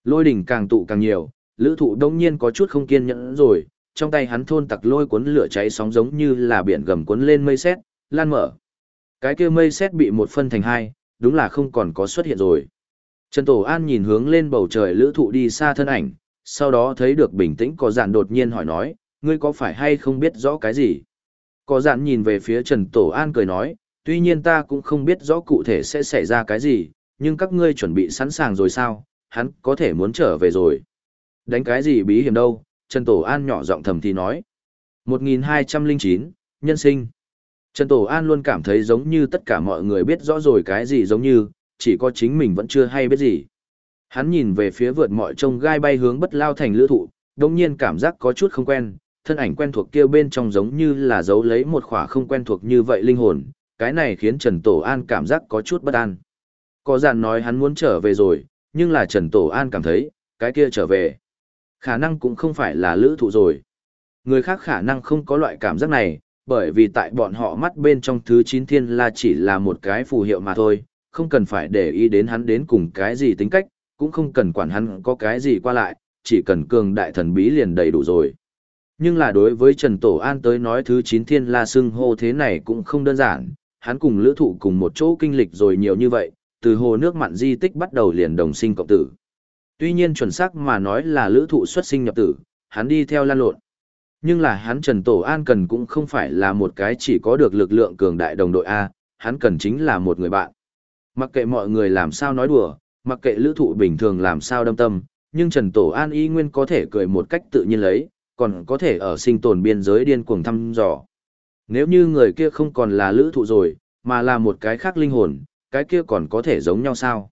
Lôi đỉnh càng tụ càng nhiều, lữ thụ đông nhiên có chút không kiên nhẫn rồi, trong tay hắn thôn tặc lôi cuốn lửa cháy sóng giống như là biển gầm cuốn lên mây xét, lan mở. Cái kia mây xét bị một phân thành hai, đúng là không còn có xuất hiện rồi. Trần Tổ An nhìn hướng lên bầu trời lữ thụ đi xa thân ảnh, sau đó thấy được bình tĩnh có giản đột nhiên hỏi nói, ngươi có phải hay không biết rõ cái gì? Có giản nhìn về phía Trần Tổ An cười nói, tuy nhiên ta cũng không biết rõ cụ thể sẽ xảy ra cái gì, nhưng các ngươi chuẩn bị sẵn sàng rồi sao, hắn có thể muốn trở về rồi. Đánh cái gì bí hiểm đâu, Trần Tổ An nhỏ giọng thầm thì nói. 1209, nhân sinh. Trần Tổ An luôn cảm thấy giống như tất cả mọi người biết rõ rồi cái gì giống như, chỉ có chính mình vẫn chưa hay biết gì. Hắn nhìn về phía vượt mọi trông gai bay hướng bất lao thành lữ thụ, đồng nhiên cảm giác có chút không quen, thân ảnh quen thuộc kia bên trong giống như là giấu lấy một khỏa không quen thuộc như vậy linh hồn, cái này khiến Trần Tổ An cảm giác có chút bất an. Có dàn nói hắn muốn trở về rồi, nhưng là Trần Tổ An cảm thấy, cái kia trở về. Khả năng cũng không phải là lữ thụ rồi. Người khác khả năng không có loại cảm giác này, bởi vì tại bọn họ mắt bên trong thứ chín thiên là chỉ là một cái phù hiệu mà thôi, không cần phải để ý đến hắn đến cùng cái gì tính cách, cũng không cần quản hắn có cái gì qua lại, chỉ cần cường đại thần bí liền đầy đủ rồi. Nhưng là đối với Trần Tổ An tới nói thứ chín thiên la xưng hô thế này cũng không đơn giản, hắn cùng lữ thụ cùng một chỗ kinh lịch rồi nhiều như vậy, từ hồ nước mặn di tích bắt đầu liền đồng sinh cộng tử. Tuy nhiên chuẩn xác mà nói là lữ thụ xuất sinh nhập tử, hắn đi theo lan lộn. Nhưng là hắn Trần Tổ An cần cũng không phải là một cái chỉ có được lực lượng cường đại đồng đội A, hắn cần chính là một người bạn. Mặc kệ mọi người làm sao nói đùa, mặc kệ lữ thụ bình thường làm sao đâm tâm, nhưng Trần Tổ An y nguyên có thể cười một cách tự nhiên lấy, còn có thể ở sinh tồn biên giới điên cuồng thăm dò. Nếu như người kia không còn là lữ thụ rồi, mà là một cái khác linh hồn, cái kia còn có thể giống nhau sao?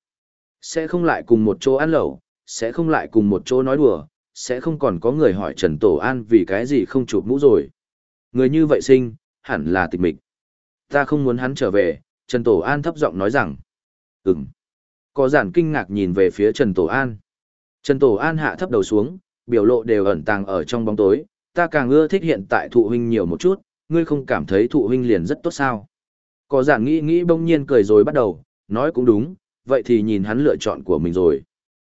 Sẽ không lại cùng một chỗ ăn lẩu, sẽ không lại cùng một chỗ nói đùa, sẽ không còn có người hỏi Trần Tổ An vì cái gì không chụp mũ rồi. Người như vậy sinh, hẳn là tịch mịch. Ta không muốn hắn trở về, Trần Tổ An thấp giọng nói rằng. Ừm. Có giản kinh ngạc nhìn về phía Trần Tổ An. Trần Tổ An hạ thấp đầu xuống, biểu lộ đều ẩn tàng ở trong bóng tối, ta càng ưa thích hiện tại thụ huynh nhiều một chút, ngươi không cảm thấy thụ huynh liền rất tốt sao. Có giản nghĩ nghĩ bỗng nhiên cười rồi bắt đầu, nói cũng đúng, vậy thì nhìn hắn lựa chọn của mình rồi.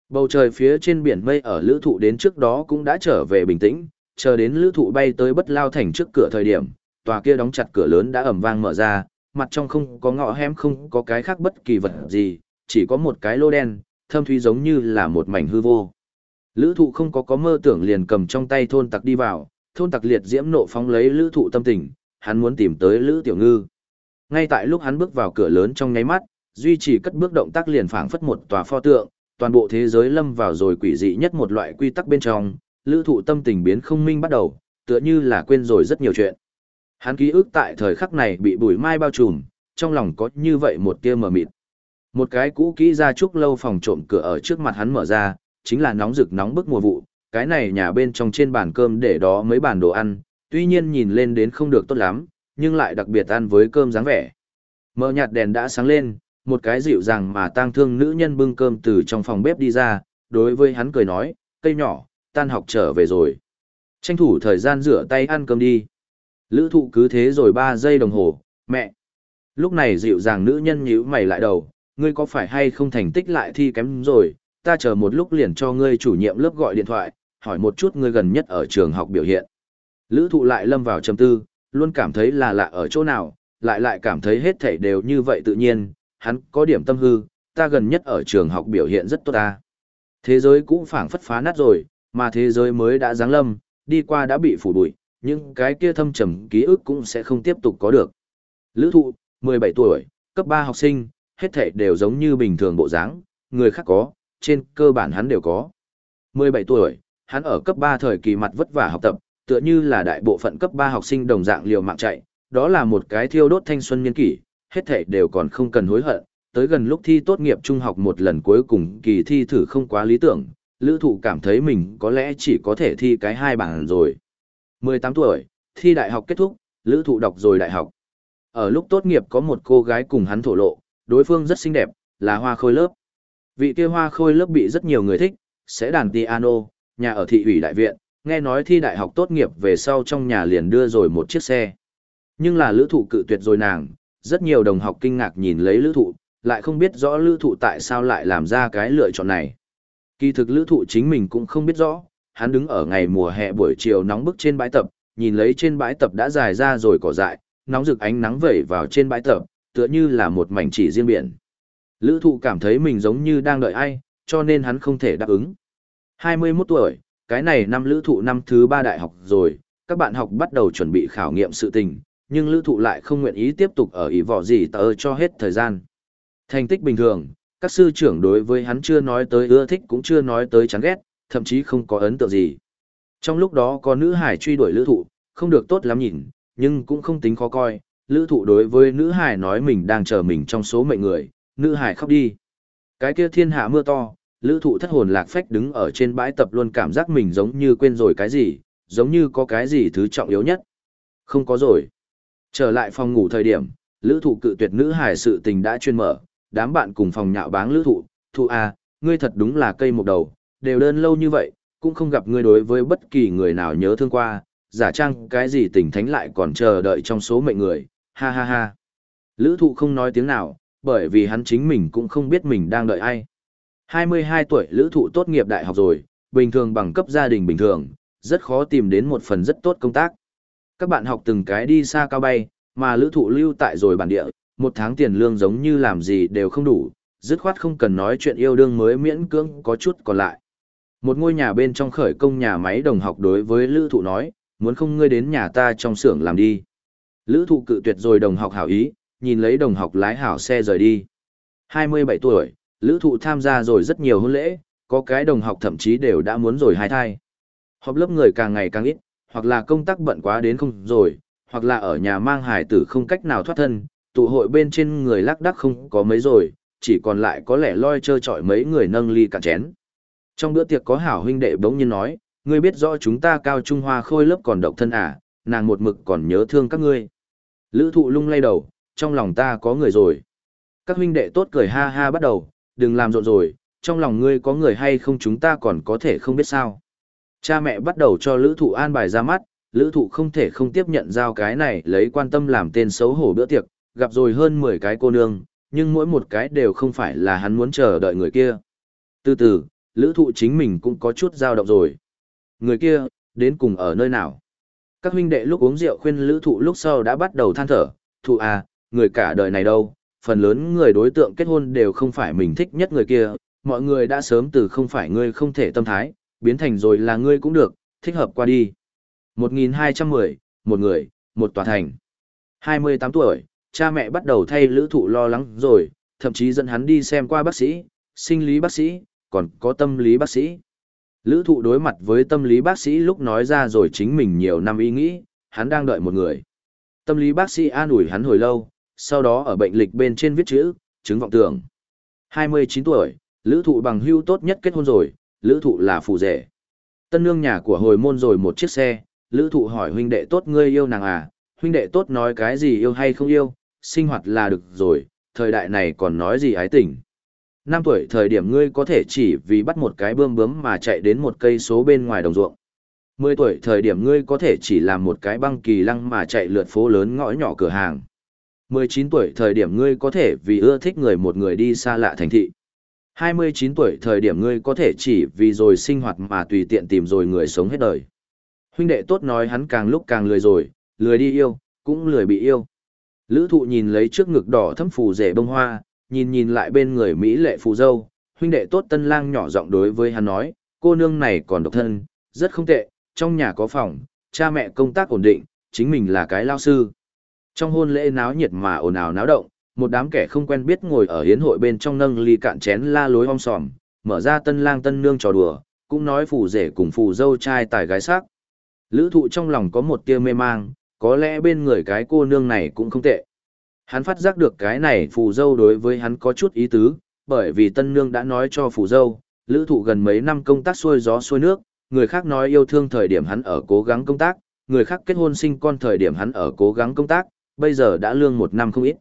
Bầu trời phía trên biển mây ở lữ thụ đến trước đó cũng đã trở về bình tĩnh, chờ đến lữ thụ bay tới bất lao thành trước cửa thời điểm, tòa kia đóng chặt cửa lớn đã ẩm vang mở ra, mặt trong không có ngõ hẻm không có cái khác bất kỳ vật gì, chỉ có một cái lô đen, thâm thúy giống như là một mảnh hư vô. Lữ thụ không có có mơ tưởng liền cầm trong tay thôn tặc đi vào, thôn tặc liệt diễm nộ phóng lấy lữ thụ tâm tình, hắn muốn tìm tới lữ tiểu ngư. Ngay tại lúc hắn bước vào cửa lớn trong nháy mắt, duy trì cất bước động tác liền phảng phất một tòa pho tượng, toàn bộ thế giới lâm vào rồi quỷ dị nhất một loại quy tắc bên trong, lữ thụ tâm tình biến không minh bắt đầu, tựa như là quên rồi rất nhiều chuyện. Hắn ký ức tại thời khắc này bị bụi mai bao trùm, trong lòng có như vậy một tia mờ mịt. Một cái cũ kỹ ra trúc lâu phòng trộm cửa ở trước mặt hắn mở ra, chính là nóng rực nóng bức mùa vụ, cái này nhà bên trong trên bàn cơm để đó mấy bàn đồ ăn, tuy nhiên nhìn lên đến không được tốt lắm, nhưng lại đặc biệt ăn với cơm dáng vẻ. Mờ nhạt đèn đã sáng lên, một cái dịu dàng mà tang thương nữ nhân bưng cơm từ trong phòng bếp đi ra, đối với hắn cười nói, cây nhỏ, tan học trở về rồi. Tranh thủ thời gian rửa tay ăn cơm đi. Lữ thụ cứ thế rồi 3 giây đồng hồ, mẹ. Lúc này dịu dàng nữ nhân nhíu mày lại đầu, ngươi có phải hay không thành tích lại thi kém rồi, ta chờ một lúc liền cho ngươi chủ nhiệm lớp gọi điện thoại, hỏi một chút ngươi gần nhất ở trường học biểu hiện. Lữ thụ lại lâm vào trầm tư, luôn cảm thấy là lạ ở chỗ nào, lại lại cảm thấy hết thảy đều như vậy tự nhiên, hắn có điểm tâm hư, ta gần nhất ở trường học biểu hiện rất tốt ta. Thế giới cũng phảng phất phá nát rồi, mà thế giới mới đã giáng lâm, đi qua đã bị phủ bụi, nhưng cái kia thâm trầm ký ức cũng sẽ không tiếp tục có được. Lữ thụ, 17 tuổi, cấp 3 học sinh, hết thể đều giống như bình thường bộ dáng, người khác có, trên cơ bản hắn đều có. 17 tuổi, hắn ở cấp 3 thời kỳ mặt vất vả học tập, tựa như là đại bộ phận cấp 3 học sinh đồng dạng liều mạng chạy, đó là một cái thiêu đốt thanh xuân niên kỷ, hết thảy đều còn không cần hối hận, tới gần lúc thi tốt nghiệp trung học một lần cuối cùng kỳ thi thử không quá lý tưởng, lữ thụ cảm thấy mình có lẽ chỉ có thể thi cái hai bảng rồi. 18 tuổi, thi đại học kết thúc, lữ thụ đọc rồi đại học. Ở lúc tốt nghiệp có một cô gái cùng hắn thổ lộ, đối phương rất xinh đẹp, là hoa khôi lớp. Vị kia hoa khôi lớp bị rất nhiều người thích, sẽ đàn piano, nhà ở thị ủy đại viện, nghe nói thi đại học tốt nghiệp về sau trong nhà liền đưa rồi một chiếc xe. Nhưng là lữ thụ cự tuyệt rồi nàng, rất nhiều đồng học kinh ngạc nhìn lấy lữ thụ, lại không biết rõ lữ thụ tại sao lại làm ra cái lựa chọn này. Kỳ thực lữ thụ chính mình cũng không biết rõ, hắn đứng ở ngày mùa hè buổi chiều nóng bức trên bãi tập, nhìn lấy trên bãi tập đã dài ra rồi cỏ dại, nóng rực ánh nắng vẩy vào trên bãi tập, tựa như là một mảnh chỉ riêng biển. Lữ thụ cảm thấy mình giống như đang đợi ai, cho nên hắn không thể đáp ứng. 21 tuổi, cái này năm lữ thụ năm thứ 3 đại học rồi, các bạn học bắt đầu chuẩn bị khảo nghiệm sự tình, nhưng lữ thụ lại không nguyện ý tiếp tục ở ý vỏ gì tờ cho hết thời gian. Thành tích bình thường, các sư trưởng đối với hắn chưa nói tới ưa thích cũng chưa nói tới chán ghét, thậm chí không có ấn tượng gì. Trong lúc đó có nữ hải truy đuổi lữ thụ, không được tốt lắm nhìn, nhưng cũng không tính khó coi. Lữ thụ đối với nữ hải nói mình đang chờ mình trong số mệnh người, nữ hải khóc đi. Cái kia thiên hạ mưa to, lữ thụ thất hồn lạc phách đứng ở trên bãi tập luôn cảm giác mình giống như quên rồi cái gì, giống như có cái gì thứ trọng yếu nhất. Không có rồi. Trở lại phòng ngủ thời điểm, lữ thụ cự tuyệt nữ hải sự tình đã chuyên mở, đám bạn cùng phòng nhạo báng lữ thụ, thụ à, ngươi thật đúng là cây một đầu, đều đơn lâu như vậy, cũng không gặp ngươi đối với bất kỳ người nào nhớ thương qua, giả trang cái gì tỉnh thánh lại còn chờ đợi trong số mệnh người, ha ha ha. Lữ thụ không nói tiếng nào, bởi vì hắn chính mình cũng không biết mình đang đợi ai. 22 tuổi lữ thụ tốt nghiệp đại học rồi, bình thường bằng cấp gia đình bình thường, rất khó tìm đến một phần rất tốt công tác. Các bạn học từng cái đi xa cao bay, mà lữ thụ lưu tại rồi bản địa, một tháng tiền lương giống như làm gì đều không đủ, dứt khoát không cần nói chuyện yêu đương mới miễn cưỡng có chút còn lại. Một ngôi nhà bên trong khởi công nhà máy đồng học đối với lữ thụ nói, muốn không ngươi đến nhà ta trong xưởng làm đi. Lữ thụ cự tuyệt rồi đồng học hảo ý, nhìn lấy đồng học lái hảo xe rời đi. 27 tuổi, lữ thụ tham gia rồi rất nhiều hôn lễ, có cái đồng học thậm chí đều đã muốn rồi hai thai. Họp lớp người càng ngày càng ít, hoặc là công tác bận quá đến không rồi, hoặc là ở nhà mang hài tử không cách nào thoát thân, tụ hội bên trên người lắc đắc không có mấy rồi, chỉ còn lại có lẽ loi trơ trọi mấy người nâng ly cạn chén. Trong bữa tiệc có hảo huynh đệ bỗng nhiên nói, ngươi biết rõ chúng ta cao trung hoa khôi lớp còn độc thân à, nàng một mực còn nhớ thương các ngươi. Lữ thụ lung lay đầu, trong lòng ta có người rồi. Các huynh đệ tốt cười ha ha bắt đầu, đừng làm rộn rồi, trong lòng ngươi có người hay không chúng ta còn có thể không biết sao. Cha mẹ bắt đầu cho lữ thụ an bài ra mắt, lữ thụ không thể không tiếp nhận giao cái này lấy quan tâm làm tên xấu hổ bữa tiệc, gặp rồi hơn 10 cái cô nương, nhưng mỗi một cái đều không phải là hắn muốn chờ đợi người kia. Từ từ, lữ thụ chính mình cũng có chút dao động rồi. Người kia, đến cùng ở nơi nào. Các huynh đệ lúc uống rượu khuyên lữ thụ lúc sau đã bắt đầu than thở, thụ à, người cả đời này đâu, phần lớn người đối tượng kết hôn đều không phải mình thích nhất người kia, mọi người đã sớm từ không phải ngươi không thể tâm thái, biến thành rồi là ngươi cũng được, thích hợp qua đi. 1210, một người, một tòa thành. 28 tuổi, cha mẹ bắt đầu thay lữ thụ lo lắng rồi, thậm chí dẫn hắn đi xem qua bác sĩ, sinh lý bác sĩ, còn có tâm lý bác sĩ. Lữ thụ đối mặt với tâm lý bác sĩ lúc nói ra rồi chính mình nhiều năm ý nghĩ, hắn đang đợi một người. Tâm lý bác sĩ an ủi hắn hồi lâu, sau đó ở bệnh lịch bên trên viết chữ, chứng vọng tưởng. 29 tuổi, lữ thụ bằng hưu tốt nhất kết hôn rồi, lữ thụ là phù rể. Tân nương nhà của hồi môn rồi một chiếc xe, lữ thụ hỏi huynh đệ tốt ngươi yêu nàng à, huynh đệ tốt nói cái gì yêu hay không yêu, sinh hoạt là được rồi, thời đại này còn nói gì ái tình. Năm tuổi thời điểm ngươi có thể chỉ vì bắt một cái bươm bướm mà chạy đến một cây số bên ngoài đồng ruộng. Mười tuổi thời điểm ngươi có thể chỉ làm một cái băng kỳ lăng mà chạy lượt phố lớn ngõ nhỏ cửa hàng. Mười chín tuổi thời điểm ngươi có thể vì ưa thích người một người đi xa lạ thành thị. Hai mươi chín tuổi thời điểm ngươi có thể chỉ vì rồi sinh hoạt mà tùy tiện tìm rồi người sống hết đời. Huynh đệ tốt nói hắn càng lúc càng lười rồi, lười đi yêu, cũng lười bị yêu. Lữ thụ nhìn lấy trước ngực đỏ thấm phù rể bông hoa, nhìn nhìn lại bên người Mỹ lệ phù dâu, huynh đệ tốt tân lang nhỏ giọng đối với hắn nói, cô nương này còn độc thân, rất không tệ, trong nhà có phòng, cha mẹ công tác ổn định, chính mình là cái lao sư. Trong hôn lễ náo nhiệt mà ồn ào náo động, một đám kẻ không quen biết ngồi ở hiến hội bên trong nâng ly cạn chén la lối om sòm, mở ra tân lang tân nương trò đùa, cũng nói phù rể cùng phù dâu trai tài gái sắc. Lữ thụ trong lòng có một tia mê mang, có lẽ bên người cái cô nương này cũng không tệ. Hắn phát giác được cái này phù dâu đối với hắn có chút ý tứ, bởi vì tân nương đã nói cho phù dâu, lữ thụ gần mấy năm công tác xuôi gió xuôi nước, người khác nói yêu thương thời điểm hắn ở cố gắng công tác, người khác kết hôn sinh con thời điểm hắn ở cố gắng công tác, bây giờ đã lương một năm không ít.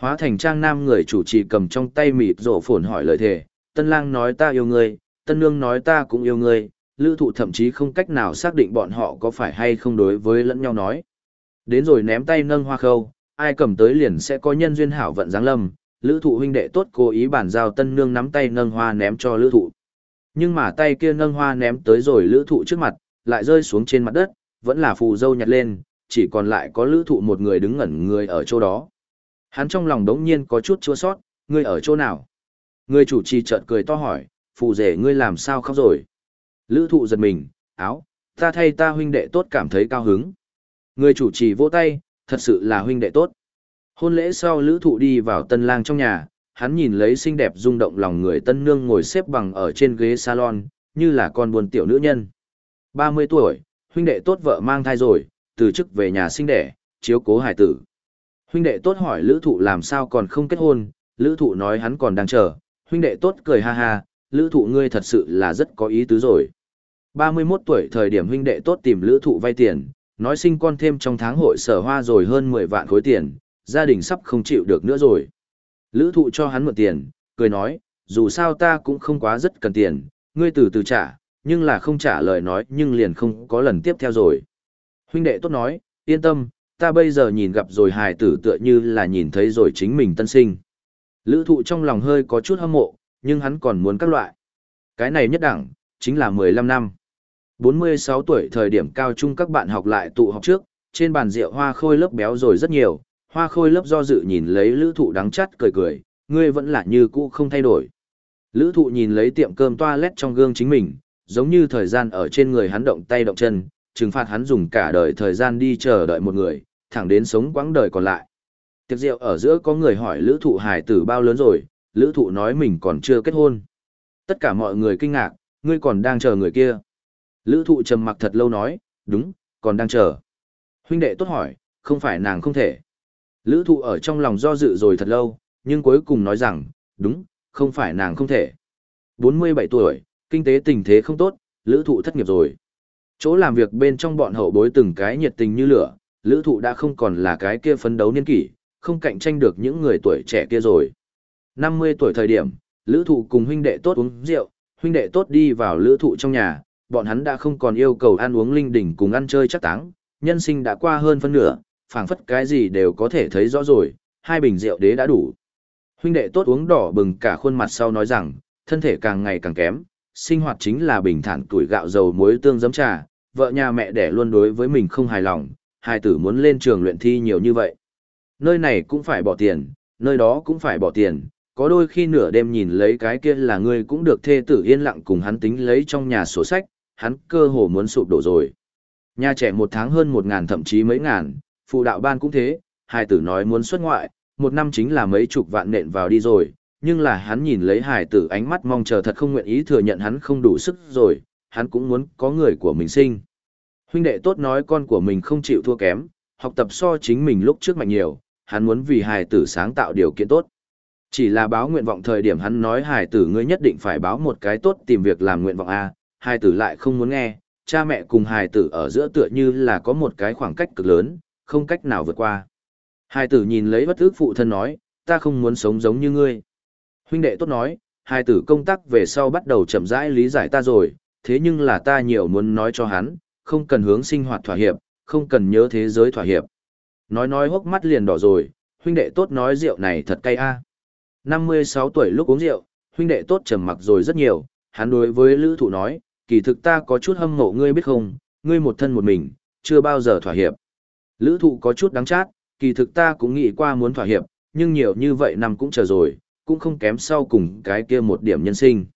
Hóa thành trang nam người chủ trì cầm trong tay mịt rổ phồn hỏi lời thề, tân lang nói ta yêu ngươi, tân nương nói ta cũng yêu ngươi, lữ thụ thậm chí không cách nào xác định bọn họ có phải hay không đối với lẫn nhau nói. Đến rồi ném tay nâng hoa khâu, ai cầm tới liền sẽ có nhân duyên hảo vận giáng lâm, lữ thụ huynh đệ tốt cố ý bản giao tân nương nắm tay nâng hoa ném cho lữ thụ. Nhưng mà tay kia nâng hoa ném tới rồi lữ thụ trước mặt, lại rơi xuống trên mặt đất, vẫn là phù dâu nhặt lên, chỉ còn lại có lữ thụ một người đứng ngẩn người ở chỗ đó. Hắn trong lòng đống nhiên có chút chua sót, ngươi ở chỗ nào? Người chủ trì chợt cười to hỏi, phù rể ngươi làm sao khóc rồi? Lữ thụ giật mình, áo, ta thay ta huynh đệ tốt cảm thấy cao hứng. Người chủ trì vỗ tay, thật sự là huynh đệ tốt. Hôn lễ sau lữ thụ đi vào tân lang trong nhà, hắn nhìn lấy xinh đẹp rung động lòng người tân nương ngồi xếp bằng ở trên ghế salon, như là con buồn tiểu nữ nhân. 30 tuổi, huynh đệ tốt vợ mang thai rồi, từ chức về nhà sinh đẻ, chiếu cố hải tử. Huynh đệ tốt hỏi lữ thụ làm sao còn không kết hôn, lữ thụ nói hắn còn đang chờ, huynh đệ tốt cười ha ha, lữ thụ ngươi thật sự là rất có ý tứ rồi. 31 tuổi thời điểm huynh đệ tốt tìm lữ thụ vay tiền, nói sinh con thêm trong tháng hội sở hoa rồi hơn 10 vạn khối tiền, gia đình sắp không chịu được nữa rồi. Lữ thụ cho hắn mượn tiền, cười nói, dù sao ta cũng không quá rất cần tiền, ngươi từ từ trả, nhưng là không trả lời nói nhưng liền không có lần tiếp theo rồi. Huynh đệ tốt nói, yên tâm, ta bây giờ nhìn gặp rồi hài tử tựa như là nhìn thấy rồi chính mình tân sinh. Lữ thụ trong lòng hơi có chút hâm mộ, nhưng hắn còn muốn các loại. Cái này nhất đẳng, chính là 15 năm. 46 tuổi thời điểm cao trung các bạn học lại tụ học trước, trên bàn rượu hoa khôi lớp béo rồi rất nhiều, hoa khôi lớp do dự nhìn lấy lữ thụ đắng chắt cười cười, ngươi vẫn là như cũ không thay đổi. Lữ thụ nhìn lấy tiệm cơm toilet trong gương chính mình, giống như thời gian ở trên người hắn động tay động chân, trừng phạt hắn dùng cả đời thời gian đi chờ đợi một người, thẳng đến sống quãng đời còn lại. Tiệc rượu ở giữa có người hỏi lữ thụ Hải tử bao lớn rồi, lữ thụ nói mình còn chưa kết hôn. Tất cả mọi người kinh ngạc, ngươi còn đang chờ người kia. Lữ thụ trầm mặc thật lâu nói, đúng, còn đang chờ. Huynh đệ tốt hỏi, không phải nàng không thể. Lữ thụ ở trong lòng do dự rồi thật lâu, nhưng cuối cùng nói rằng, đúng, không phải nàng không thể. 47 tuổi, kinh tế tình thế không tốt, lữ thụ thất nghiệp rồi. Chỗ làm việc bên trong bọn hậu bối từng cái nhiệt tình như lửa, lữ thụ đã không còn là cái kia phấn đấu niên kỷ, không cạnh tranh được những người tuổi trẻ kia rồi. 50 tuổi thời điểm, lữ thụ cùng huynh đệ tốt uống rượu, huynh đệ tốt đi vào lữ thụ trong nhà, bọn hắn đã không còn yêu cầu ăn uống linh đỉnh cùng ăn chơi chắc táng, nhân sinh đã qua hơn phân nửa, phảng phất cái gì đều có thể thấy rõ rồi, hai bình rượu đế đã đủ. Huynh đệ tốt uống đỏ bừng cả khuôn mặt sau nói rằng, thân thể càng ngày càng kém, sinh hoạt chính là bình thản tuổi gạo dầu muối tương giấm trà, vợ nhà mẹ đẻ luôn đối với mình không hài lòng, hai tử muốn lên trường luyện thi nhiều như vậy. Nơi này cũng phải bỏ tiền, nơi đó cũng phải bỏ tiền, có đôi khi nửa đêm nhìn lấy cái kia là ngươi cũng được thê tử yên lặng cùng hắn tính lấy trong nhà sổ sách, hắn cơ hồ muốn sụp đổ rồi. Nhà trẻ một tháng hơn một ngàn thậm chí mấy ngàn, phụ đạo ban cũng thế, hai tử nói muốn xuất ngoại, một năm chính là mấy chục vạn nện vào đi rồi, nhưng là hắn nhìn lấy Hải tử ánh mắt mong chờ thật không nguyện ý thừa nhận hắn không đủ sức rồi, hắn cũng muốn có người của mình sinh. Huynh đệ tốt nói con của mình không chịu thua kém, học tập so chính mình lúc trước mạnh nhiều, hắn muốn vì hài tử sáng tạo điều kiện tốt. Chỉ là báo nguyện vọng thời điểm hắn nói hài tử ngươi nhất định phải báo một cái tốt tìm việc làm nguyện vọng A, hài tử lại không muốn nghe, cha mẹ cùng hài tử ở giữa tựa như là có một cái khoảng cách cực lớn, không cách nào vượt qua. Hài tử nhìn lấy bất ước phụ thân nói, ta không muốn sống giống như ngươi. Huynh đệ tốt nói, hài tử công tác về sau bắt đầu chậm rãi lý giải ta rồi, thế nhưng là ta nhiều muốn nói cho hắn, không cần hướng sinh hoạt thỏa hiệp, không cần nhớ thế giới thỏa hiệp. Nói nói hốc mắt liền đỏ rồi, huynh đệ tốt nói rượu này thật cay a. 56 tuổi lúc uống rượu, huynh đệ tốt trầm mặc rồi rất nhiều, hắn đối với lữ thụ nói, kỳ thực ta có chút hâm mộ ngươi biết không, ngươi một thân một mình, chưa bao giờ thỏa hiệp. Lữ thụ có chút đáng chát, kỳ thực ta cũng nghĩ qua muốn thỏa hiệp, nhưng nhiều như vậy năm cũng chờ rồi, cũng không kém sau cùng cái kia một điểm nhân sinh.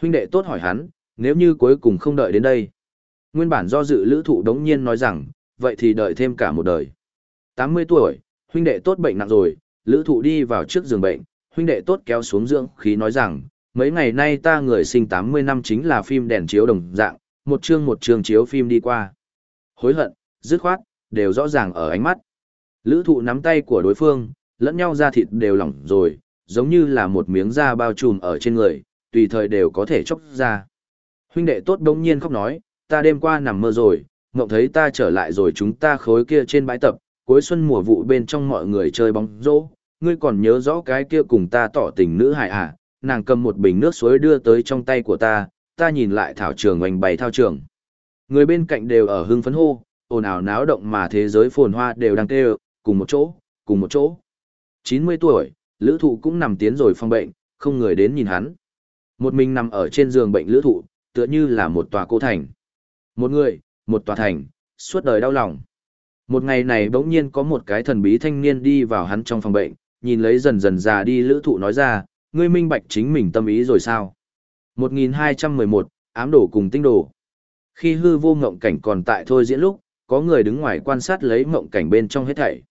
Huynh đệ tốt hỏi hắn, nếu như cuối cùng không đợi đến đây. Nguyên bản do dự lữ thụ đống nhiên nói rằng, vậy thì đợi thêm cả một đời. 80 tuổi, huynh đệ tốt bệnh nặng rồi, lữ thụ đi vào trước giường bệnh, huynh đệ tốt kéo xuống dưỡng khí nói rằng, mấy ngày nay ta người sinh 80 năm chính là phim đèn chiếu đồng dạng, một chương một chương chiếu phim đi qua. Hối hận, dứt khoát, đều rõ ràng ở ánh mắt. Lữ thụ nắm tay của đối phương, lẫn nhau da thịt đều lỏng rồi, giống như là một miếng da bao trùm ở trên người, tùy thời đều có thể chốc ra. Huynh đệ tốt đống nhiên khóc nói, ta đêm qua nằm mơ rồi, mộng thấy ta trở lại rồi chúng ta khối kia trên bãi tập, cuối xuân mùa vụ bên trong mọi người chơi bóng rổ, ngươi còn nhớ rõ cái kia cùng ta tỏ tình nữ hài à, nàng cầm một bình nước suối đưa tới trong tay của ta, ta nhìn lại thảo trường oanh bày thao trường. Người bên cạnh đều ở hưng phấn hô, ồn ào náo động mà thế giới phồn hoa đều đang kêu, cùng một chỗ, cùng một chỗ. 90 tuổi, lữ thụ cũng nằm tiến rồi phong bệnh, không người đến nhìn hắn. Một mình nằm ở trên giường bệnh lữ thụ, tựa như là một tòa cô thành. Một người, một tòa thành, suốt đời đau lòng. Một ngày này bỗng nhiên có một cái thần bí thanh niên đi vào hắn trong phòng bệnh, nhìn lấy dần dần già đi lữ thụ nói ra, ngươi minh bạch chính mình tâm ý rồi sao? 1211, ám đổ cùng tinh đổ. Khi hư vô ngộng cảnh còn tại thôi diễn lúc, có người đứng ngoài quan sát lấy ngộng cảnh bên trong hết thảy.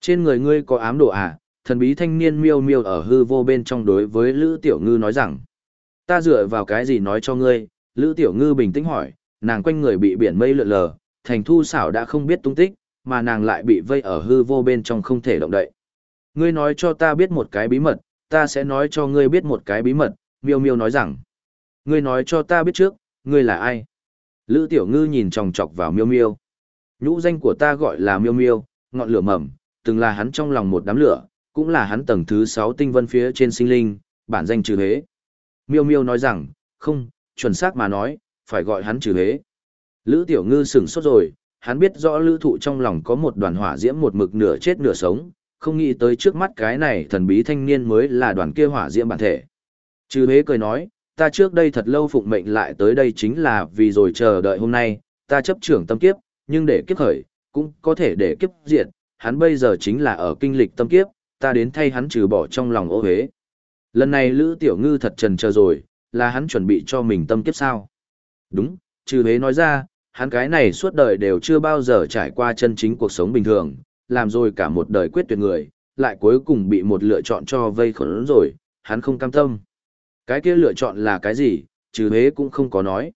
Trên người ngươi có ám đổ à? Thần bí thanh niên miêu miêu ở hư vô bên trong đối với Lữ Tiểu Ngư nói rằng, ta dựa vào cái gì nói cho ngươi? Lữ Tiểu Ngư bình tĩnh hỏi, nàng quanh người bị biển mây lượn lờ, thành thu xảo đã không biết tung tích, mà nàng lại bị vây ở hư vô bên trong không thể động đậy. Ngươi nói cho ta biết một cái bí mật, ta sẽ nói cho ngươi biết một cái bí mật, miêu miêu nói rằng. Ngươi nói cho ta biết trước, ngươi là ai? Lữ tiểu ngư nhìn tròng trọc vào miêu miêu. Nhũ danh của ta gọi là miêu miêu, ngọn lửa mầm, từng là hắn trong lòng một đám lửa, cũng là hắn tầng thứ 6 tinh vân phía trên sinh linh, bản danh trừ hế. Miêu miêu nói rằng, không, chuẩn xác mà nói, phải gọi hắn trừ hế. Lữ tiểu ngư sửng sốt rồi, hắn biết rõ lữ thụ trong lòng có một đoàn hỏa diễm một mực nửa chết nửa sống, không nghĩ tới trước mắt cái này thần bí thanh niên mới là đoàn kia hỏa diễm bản thể. Trừ hế cười nói, ta trước đây thật lâu phụng mệnh lại tới đây chính là vì rồi chờ đợi hôm nay, ta chấp trưởng tâm kiếp, nhưng để kiếp khởi, cũng có thể để kiếp diệt, hắn bây giờ chính là ở kinh lịch tâm kiếp, ta đến thay hắn trừ bỏ trong lòng ô hế. Lần này Lữ Tiểu Ngư thật trần chờ rồi, là hắn chuẩn bị cho mình tâm kiếp sao? Đúng, trừ huế nói ra, hắn cái này suốt đời đều chưa bao giờ trải qua chân chính cuộc sống bình thường, làm rồi cả một đời quyết tuyệt người, lại cuối cùng bị một lựa chọn cho vây khốn rồi, hắn không cam tâm. Cái kia lựa chọn là cái gì, trừ huế cũng không có nói.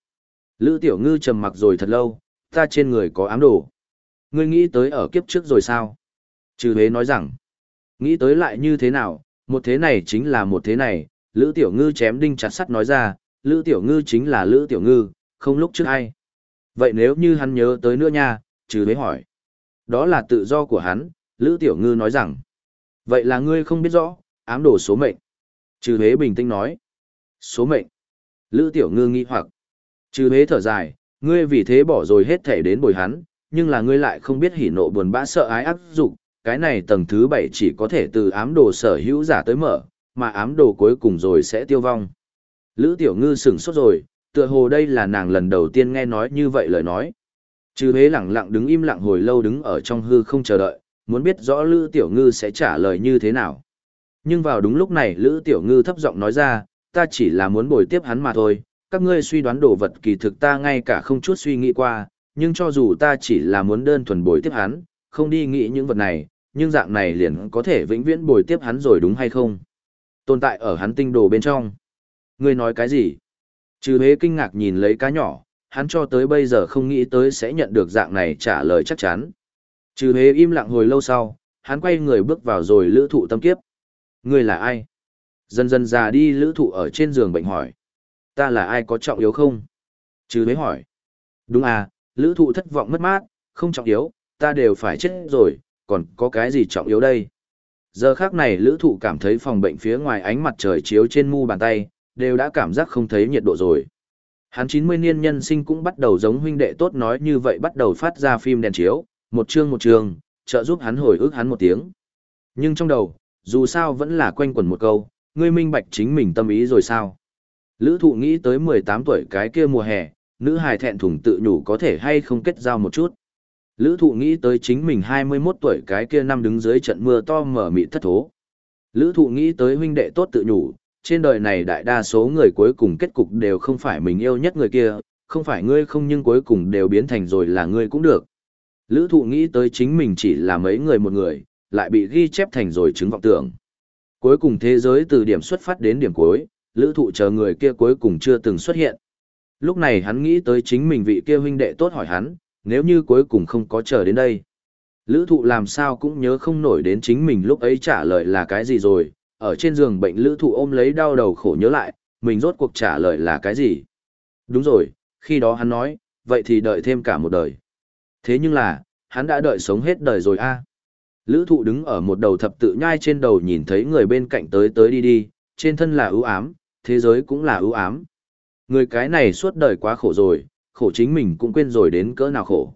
Lữ tiểu ngư trầm mặc rồi thật lâu, ta trên người có ám đồ. Ngươi nghĩ tới ở kiếp trước rồi sao? Trừ huế nói rằng, nghĩ tới lại như thế nào, một thế này chính là một thế này, Lữ tiểu ngư chém đinh chặt sắt nói ra, Lữ tiểu ngư chính là Lữ tiểu ngư, không lúc trước ai. Vậy nếu như hắn nhớ tới nữa nha, trừ với hỏi. Đó là tự do của hắn, Lữ Tiểu Ngư nói rằng. Vậy là ngươi không biết rõ, ám đồ số mệnh. Trừ huế bình tĩnh nói. Số mệnh. Lữ Tiểu Ngư nghi hoặc. Trừ huế thở dài, ngươi vì thế bỏ rồi hết thể đến bồi hắn, nhưng là ngươi lại không biết hỉ nộ buồn bã sợ ái áp dụng, cái này tầng thứ bảy chỉ có thể từ ám đồ sở hữu giả tới mở, mà ám đồ cuối cùng rồi sẽ tiêu vong. Lữ Tiểu Ngư sửng sốt rồi, tựa hồ đây là nàng lần đầu tiên nghe nói như vậy lời nói. Trừ hế lặng lặng đứng im lặng hồi lâu đứng ở trong hư không chờ đợi, muốn biết rõ Lữ Tiểu Ngư sẽ trả lời như thế nào. Nhưng vào đúng lúc này Lữ Tiểu Ngư thấp giọng nói ra, ta chỉ là muốn bồi tiếp hắn mà thôi, các ngươi suy đoán đồ vật kỳ thực ta ngay cả không chút suy nghĩ qua, nhưng cho dù ta chỉ là muốn đơn thuần bồi tiếp hắn, không đi nghĩ những vật này, nhưng dạng này liền có thể vĩnh viễn bồi tiếp hắn rồi đúng hay không? Tồn tại ở hắn tinh đồ bên trong. Ngươi nói cái gì? Trừ hế kinh ngạc nhìn lấy cá nhỏ, hắn cho tới bây giờ không nghĩ tới sẽ nhận được dạng này trả lời chắc chắn. Trừ hế im lặng hồi lâu sau, hắn quay người bước vào rồi lữ thụ tâm kiếp. Ngươi là ai? Dần dần già đi lữ thụ ở trên giường bệnh hỏi. Ta là ai có trọng yếu không? Trừ hế hỏi. Đúng à, lữ thụ thất vọng mất mát, không trọng yếu, ta đều phải chết rồi, còn có cái gì trọng yếu đây? Giờ khác này lữ thụ cảm thấy phòng bệnh phía ngoài ánh mặt trời chiếu trên mu bàn tay, đều đã cảm giác không thấy nhiệt độ rồi. Hắn 90 niên nhân sinh cũng bắt đầu giống huynh đệ tốt nói như vậy bắt đầu phát ra phim đèn chiếu, một chương một chương, trợ giúp hắn hồi ức hắn một tiếng. Nhưng trong đầu, dù sao vẫn là quanh quẩn một câu, ngươi minh bạch chính mình tâm ý rồi sao? Lữ thụ nghĩ tới 18 tuổi cái kia mùa hè, nữ hài thẹn thùng tự nhủ có thể hay không kết giao một chút. Lữ thụ nghĩ tới chính mình 21 tuổi cái kia năm đứng dưới trận mưa to mở mịt thất thố. Lữ thụ nghĩ tới huynh đệ tốt tự nhủ, trên đời này đại đa số người cuối cùng kết cục đều không phải mình yêu nhất người kia, không phải ngươi không nhưng cuối cùng đều biến thành rồi là ngươi cũng được. Lữ thụ nghĩ tới chính mình chỉ là mấy người một người, lại bị ghi chép thành rồi chứng vọng tưởng. Cuối cùng thế giới từ điểm xuất phát đến điểm cuối, lữ thụ chờ người kia cuối cùng chưa từng xuất hiện. Lúc này hắn nghĩ tới chính mình vị kia huynh đệ tốt hỏi hắn, nếu như cuối cùng không có chờ đến đây. Lữ thụ làm sao cũng nhớ không nổi đến chính mình lúc ấy trả lời là cái gì rồi, ở trên giường bệnh lữ thụ ôm lấy đau đầu khổ nhớ lại, mình rốt cuộc trả lời là cái gì. Đúng rồi, khi đó hắn nói, vậy thì đợi thêm cả một đời. Thế nhưng là, hắn đã đợi sống hết đời rồi a Lữ thụ đứng ở một đầu thập tự nhai trên đầu nhìn thấy người bên cạnh tới tới đi đi, trên thân là ưu ám, thế giới cũng là ưu ám. Người cái này suốt đời quá khổ rồi, khổ chính mình cũng quên rồi đến cỡ nào khổ.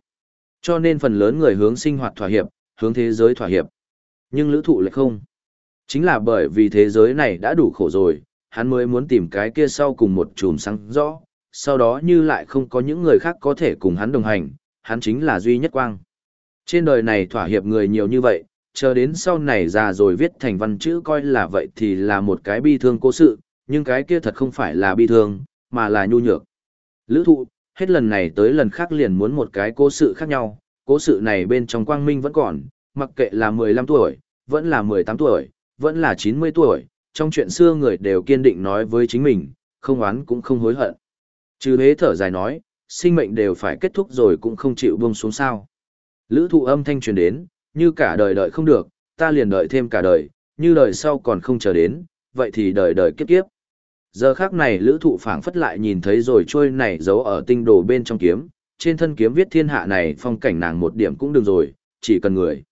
Cho nên phần lớn người hướng sinh hoạt thỏa hiệp, hướng thế giới thỏa hiệp. Nhưng lữ thụ lại không. Chính là bởi vì thế giới này đã đủ khổ rồi, hắn mới muốn tìm cái kia sau cùng một chùm sáng rõ, sau đó như lại không có những người khác có thể cùng hắn đồng hành, hắn chính là duy nhất quang. Trên đời này thỏa hiệp người nhiều như vậy, chờ đến sau này già rồi viết thành văn chữ coi là vậy thì là một cái bi thương cố sự, nhưng cái kia thật không phải là bi thương, mà là nhu nhược. Lữ thụ, hết lần này tới lần khác liền muốn một cái cố sự khác nhau, cố sự này bên trong quang minh vẫn còn, mặc kệ là 15 tuổi, vẫn là 18 tuổi, vẫn là 90 tuổi, trong chuyện xưa người đều kiên định nói với chính mình, không oán cũng không hối hận. Trừ hế thở dài nói, sinh mệnh đều phải kết thúc rồi cũng không chịu buông xuống sao. Lữ thụ âm thanh truyền đến, như cả đời đợi không được, ta liền đợi thêm cả đời, như đời sau còn không chờ đến, vậy thì đời đời kiếp kiếp. Giờ khác này lữ thụ phảng phất lại nhìn thấy rồi trôi này giấu ở tinh đồ bên trong kiếm, trên thân kiếm viết thiên hạ này phong cảnh nàng một điểm cũng đừng rồi, chỉ cần người.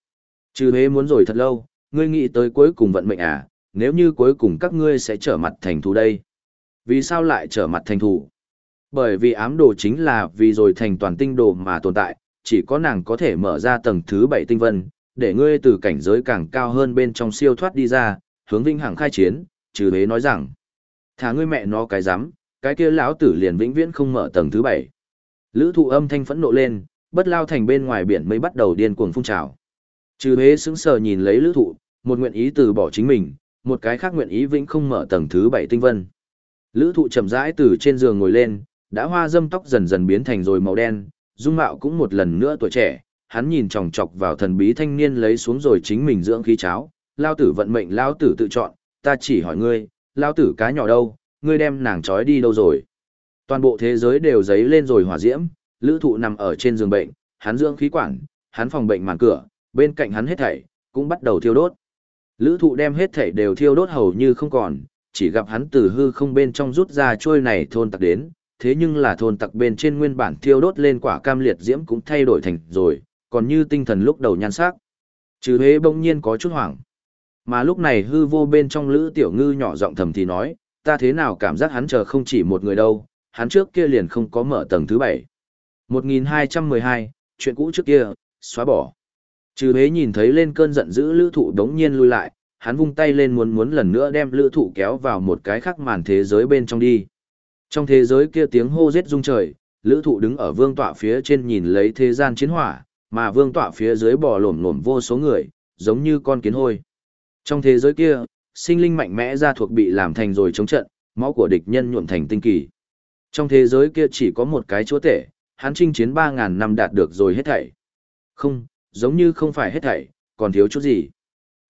Trừ hế muốn rồi thật lâu, ngươi nghĩ tới cuối cùng vận mệnh à, nếu như cuối cùng các ngươi sẽ trở mặt thành thù đây. Vì sao lại trở mặt thành thù? Bởi vì ám đồ chính là vì rồi thành toàn tinh đồ mà tồn tại, chỉ có nàng có thể mở ra tầng thứ bảy tinh vân, để ngươi từ cảnh giới càng cao hơn bên trong siêu thoát đi ra, hướng vinh hằng khai chiến, trừ hế nói rằng, thả ngươi mẹ nó cái rắm cái kia lão tử liền vĩnh viễn không mở tầng thứ bảy lữ thụ âm thanh phẫn nộ lên bất lao thành bên ngoài biển mới bắt đầu điên cuồng phun trào trừ hế sững sờ nhìn lấy lữ thụ một nguyện ý từ bỏ chính mình một cái khác nguyện ý vĩnh không mở tầng thứ bảy tinh vân lữ thụ chậm rãi từ trên giường ngồi lên đã hoa dâm tóc dần dần biến thành rồi màu đen dung mạo cũng một lần nữa tuổi trẻ hắn nhìn chòng chọc vào thần bí thanh niên lấy xuống rồi chính mình dưỡng khí cháo lao tử vận mệnh lao tử tự chọn ta chỉ hỏi ngươi lao tử cá nhỏ đâu, ngươi đem nàng trói đi đâu rồi. Toàn bộ thế giới đều giấy lên rồi hỏa diễm, lữ thụ nằm ở trên giường bệnh, hắn dưỡng khí quản, hắn phòng bệnh màn cửa, bên cạnh hắn hết thảy, cũng bắt đầu thiêu đốt. Lữ thụ đem hết thảy đều thiêu đốt hầu như không còn, chỉ gặp hắn từ hư không bên trong rút ra trôi này thôn tặc đến, thế nhưng là thôn tặc bên trên nguyên bản thiêu đốt lên quả cam liệt diễm cũng thay đổi thành rồi, còn như tinh thần lúc đầu nhan sắc. Trừ hế bỗng nhiên có chút hoảng. Mà lúc này hư vô bên trong Lữ Tiểu Ngư nhỏ giọng thầm thì nói, ta thế nào cảm giác hắn chờ không chỉ một người đâu, hắn trước kia liền không có mở tầng thứ bảy. 1212, chuyện cũ trước kia, xóa bỏ. Trừ hế nhìn thấy lên cơn giận dữ lữ thụ đống nhiên lui lại, hắn vung tay lên muốn muốn lần nữa đem lữ thụ kéo vào một cái khác màn thế giới bên trong đi. Trong thế giới kia tiếng hô giết rung trời, lữ thụ đứng ở vương tọa phía trên nhìn lấy thế gian chiến hỏa, mà vương tọa phía dưới bò lổm lổm vô số người, giống như con kiến hôi. Trong thế giới kia, sinh linh mạnh mẽ ra thuộc bị làm thành rồi chống trận, máu của địch nhân nhuộm thành tinh kỳ. Trong thế giới kia chỉ có một cái chúa tể, hắn chinh chiến 3.000 năm đạt được rồi hết thảy. Không, giống như không phải hết thảy, còn thiếu chút gì.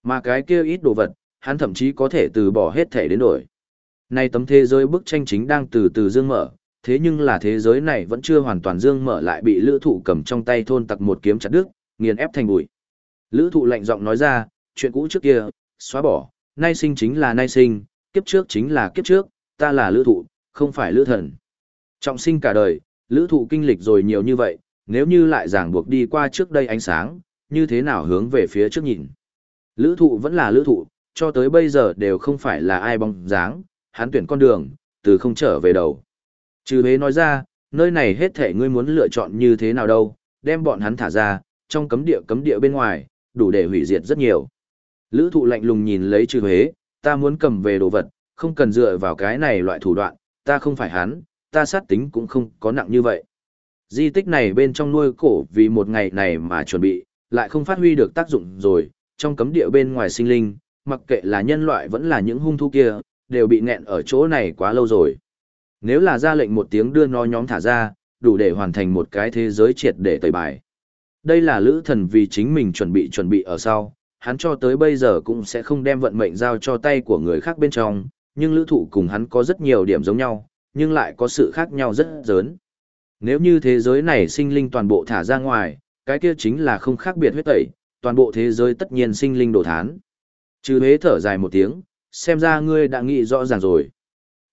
Mà cái kia ít đồ vật, hắn thậm chí có thể từ bỏ hết thảy đến đổi. Nay tấm thế giới bức tranh chính đang từ từ dương mở, thế nhưng là thế giới này vẫn chưa hoàn toàn dương mở lại bị lữ thụ cầm trong tay thôn tặc một kiếm chặt đứt, nghiền ép thành bụi. Lữ thụ lạnh giọng nói ra, chuyện cũ trước kia, xóa bỏ, nay sinh chính là nay sinh, kiếp trước chính là kiếp trước, ta là lữ thụ, không phải lữ thần. Trọng sinh cả đời, lữ thụ kinh lịch rồi nhiều như vậy, nếu như lại giảng buộc đi qua trước đây ánh sáng, như thế nào hướng về phía trước nhìn. Lữ thụ vẫn là lữ thụ, cho tới bây giờ đều không phải là ai bóng dáng, hắn tuyển con đường, từ không trở về đầu. Trừ hế nói ra, nơi này hết thể ngươi muốn lựa chọn như thế nào đâu, đem bọn hắn thả ra, trong cấm địa cấm địa bên ngoài, đủ để hủy diệt rất nhiều. Lữ thụ lạnh lùng nhìn lấy trừ hế, ta muốn cầm về đồ vật, không cần dựa vào cái này loại thủ đoạn, ta không phải hắn, ta sát tính cũng không có nặng như vậy. Di tích này bên trong nuôi cổ vì một ngày này mà chuẩn bị, lại không phát huy được tác dụng rồi, trong cấm địa bên ngoài sinh linh, mặc kệ là nhân loại vẫn là những hung thú kia, đều bị nghẹn ở chỗ này quá lâu rồi. Nếu là ra lệnh một tiếng đưa nó nhóm thả ra, đủ để hoàn thành một cái thế giới triệt để tẩy bài. Đây là lữ thần vì chính mình chuẩn bị chuẩn bị ở sau, hắn cho tới bây giờ cũng sẽ không đem vận mệnh giao cho tay của người khác bên trong, nhưng lữ thụ cùng hắn có rất nhiều điểm giống nhau, nhưng lại có sự khác nhau rất lớn. Nếu như thế giới này sinh linh toàn bộ thả ra ngoài, cái kia chính là không khác biệt huyết tẩy, toàn bộ thế giới tất nhiên sinh linh đổ thán. Trừ hế thở dài một tiếng, xem ra ngươi đã nghĩ rõ ràng rồi.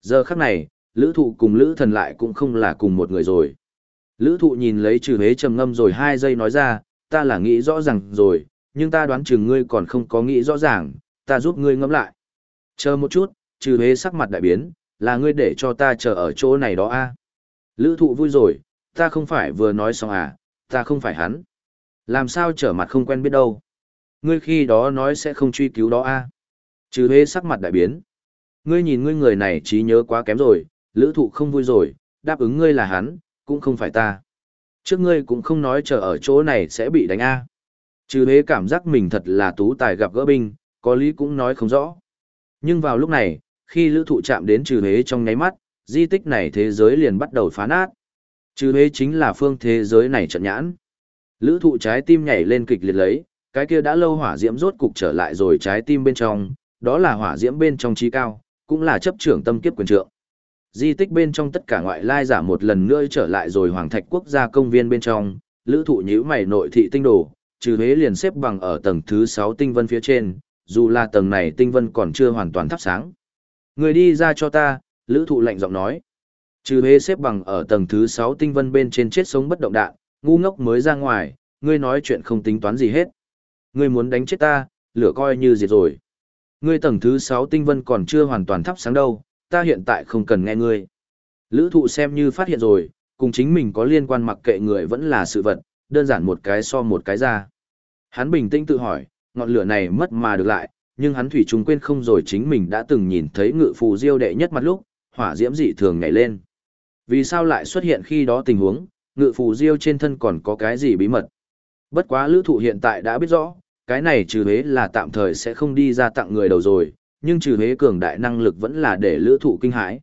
Giờ khắc này, lữ thụ cùng lữ thần lại cũng không là cùng một người rồi. Lữ thụ nhìn lấy trừ hế trầm ngâm rồi hai giây nói ra, ta là nghĩ rõ ràng rồi, nhưng ta đoán chừng ngươi còn không có nghĩ rõ ràng, ta giúp ngươi ngẫm lại. Chờ một chút, trừ hế sắc mặt đại biến, là ngươi để cho ta chờ ở chỗ này đó a Lữ thụ vui rồi, ta không phải vừa nói xong à, ta không phải hắn. Làm sao trở mặt không quen biết đâu. Ngươi khi đó nói sẽ không truy cứu đó a Trừ hế sắc mặt đại biến. Ngươi nhìn ngươi người này trí nhớ quá kém rồi, lữ thụ không vui rồi, đáp ứng ngươi là hắn, cũng không phải ta. Trước ngươi cũng không nói chờ ở chỗ này sẽ bị đánh A. Trừ hế cảm giác mình thật là tú tài gặp gỡ binh, có lý cũng nói không rõ. Nhưng vào lúc này, khi lữ thụ chạm đến trừ hế trong nháy mắt, di tích này thế giới liền bắt đầu phá nát. Trừ hế chính là phương thế giới này trận nhãn. Lữ thụ trái tim nhảy lên kịch liệt lấy, cái kia đã lâu hỏa diễm rốt cục trở lại rồi trái tim bên trong, đó là hỏa diễm bên trong trí cao, cũng là chấp trưởng tâm kiếp quyền trượng. Di tích bên trong tất cả ngoại lai giả một lần nữa trở lại rồi Hoàng Thạch Quốc gia công viên bên trong, lữ thụ nhữ mày nội thị tinh đồ, trừ hế liền xếp bằng ở tầng thứ 6 tinh vân phía trên, dù là tầng này tinh vân còn chưa hoàn toàn thắp sáng. Người đi ra cho ta, lữ thụ lạnh giọng nói. Trừ hế xếp bằng ở tầng thứ 6 tinh vân bên trên chết sống bất động đạn, ngu ngốc mới ra ngoài, ngươi nói chuyện không tính toán gì hết. Ngươi muốn đánh chết ta, lửa coi như diệt rồi. Ngươi tầng thứ 6 tinh vân còn chưa hoàn toàn thắp sáng đâu, ta hiện tại không cần nghe ngươi. Lữ thụ xem như phát hiện rồi, cùng chính mình có liên quan mặc kệ người vẫn là sự vật, đơn giản một cái so một cái ra. Hắn bình tĩnh tự hỏi, ngọn lửa này mất mà được lại, nhưng hắn thủy chung quên không rồi chính mình đã từng nhìn thấy ngự phù diêu đệ nhất mặt lúc, hỏa diễm dị thường nhảy lên. Vì sao lại xuất hiện khi đó tình huống, ngự phù diêu trên thân còn có cái gì bí mật? Bất quá lữ thụ hiện tại đã biết rõ, cái này trừ hế là tạm thời sẽ không đi ra tặng người đầu rồi, nhưng trừ hế cường đại năng lực vẫn là để lữ thụ kinh hãi.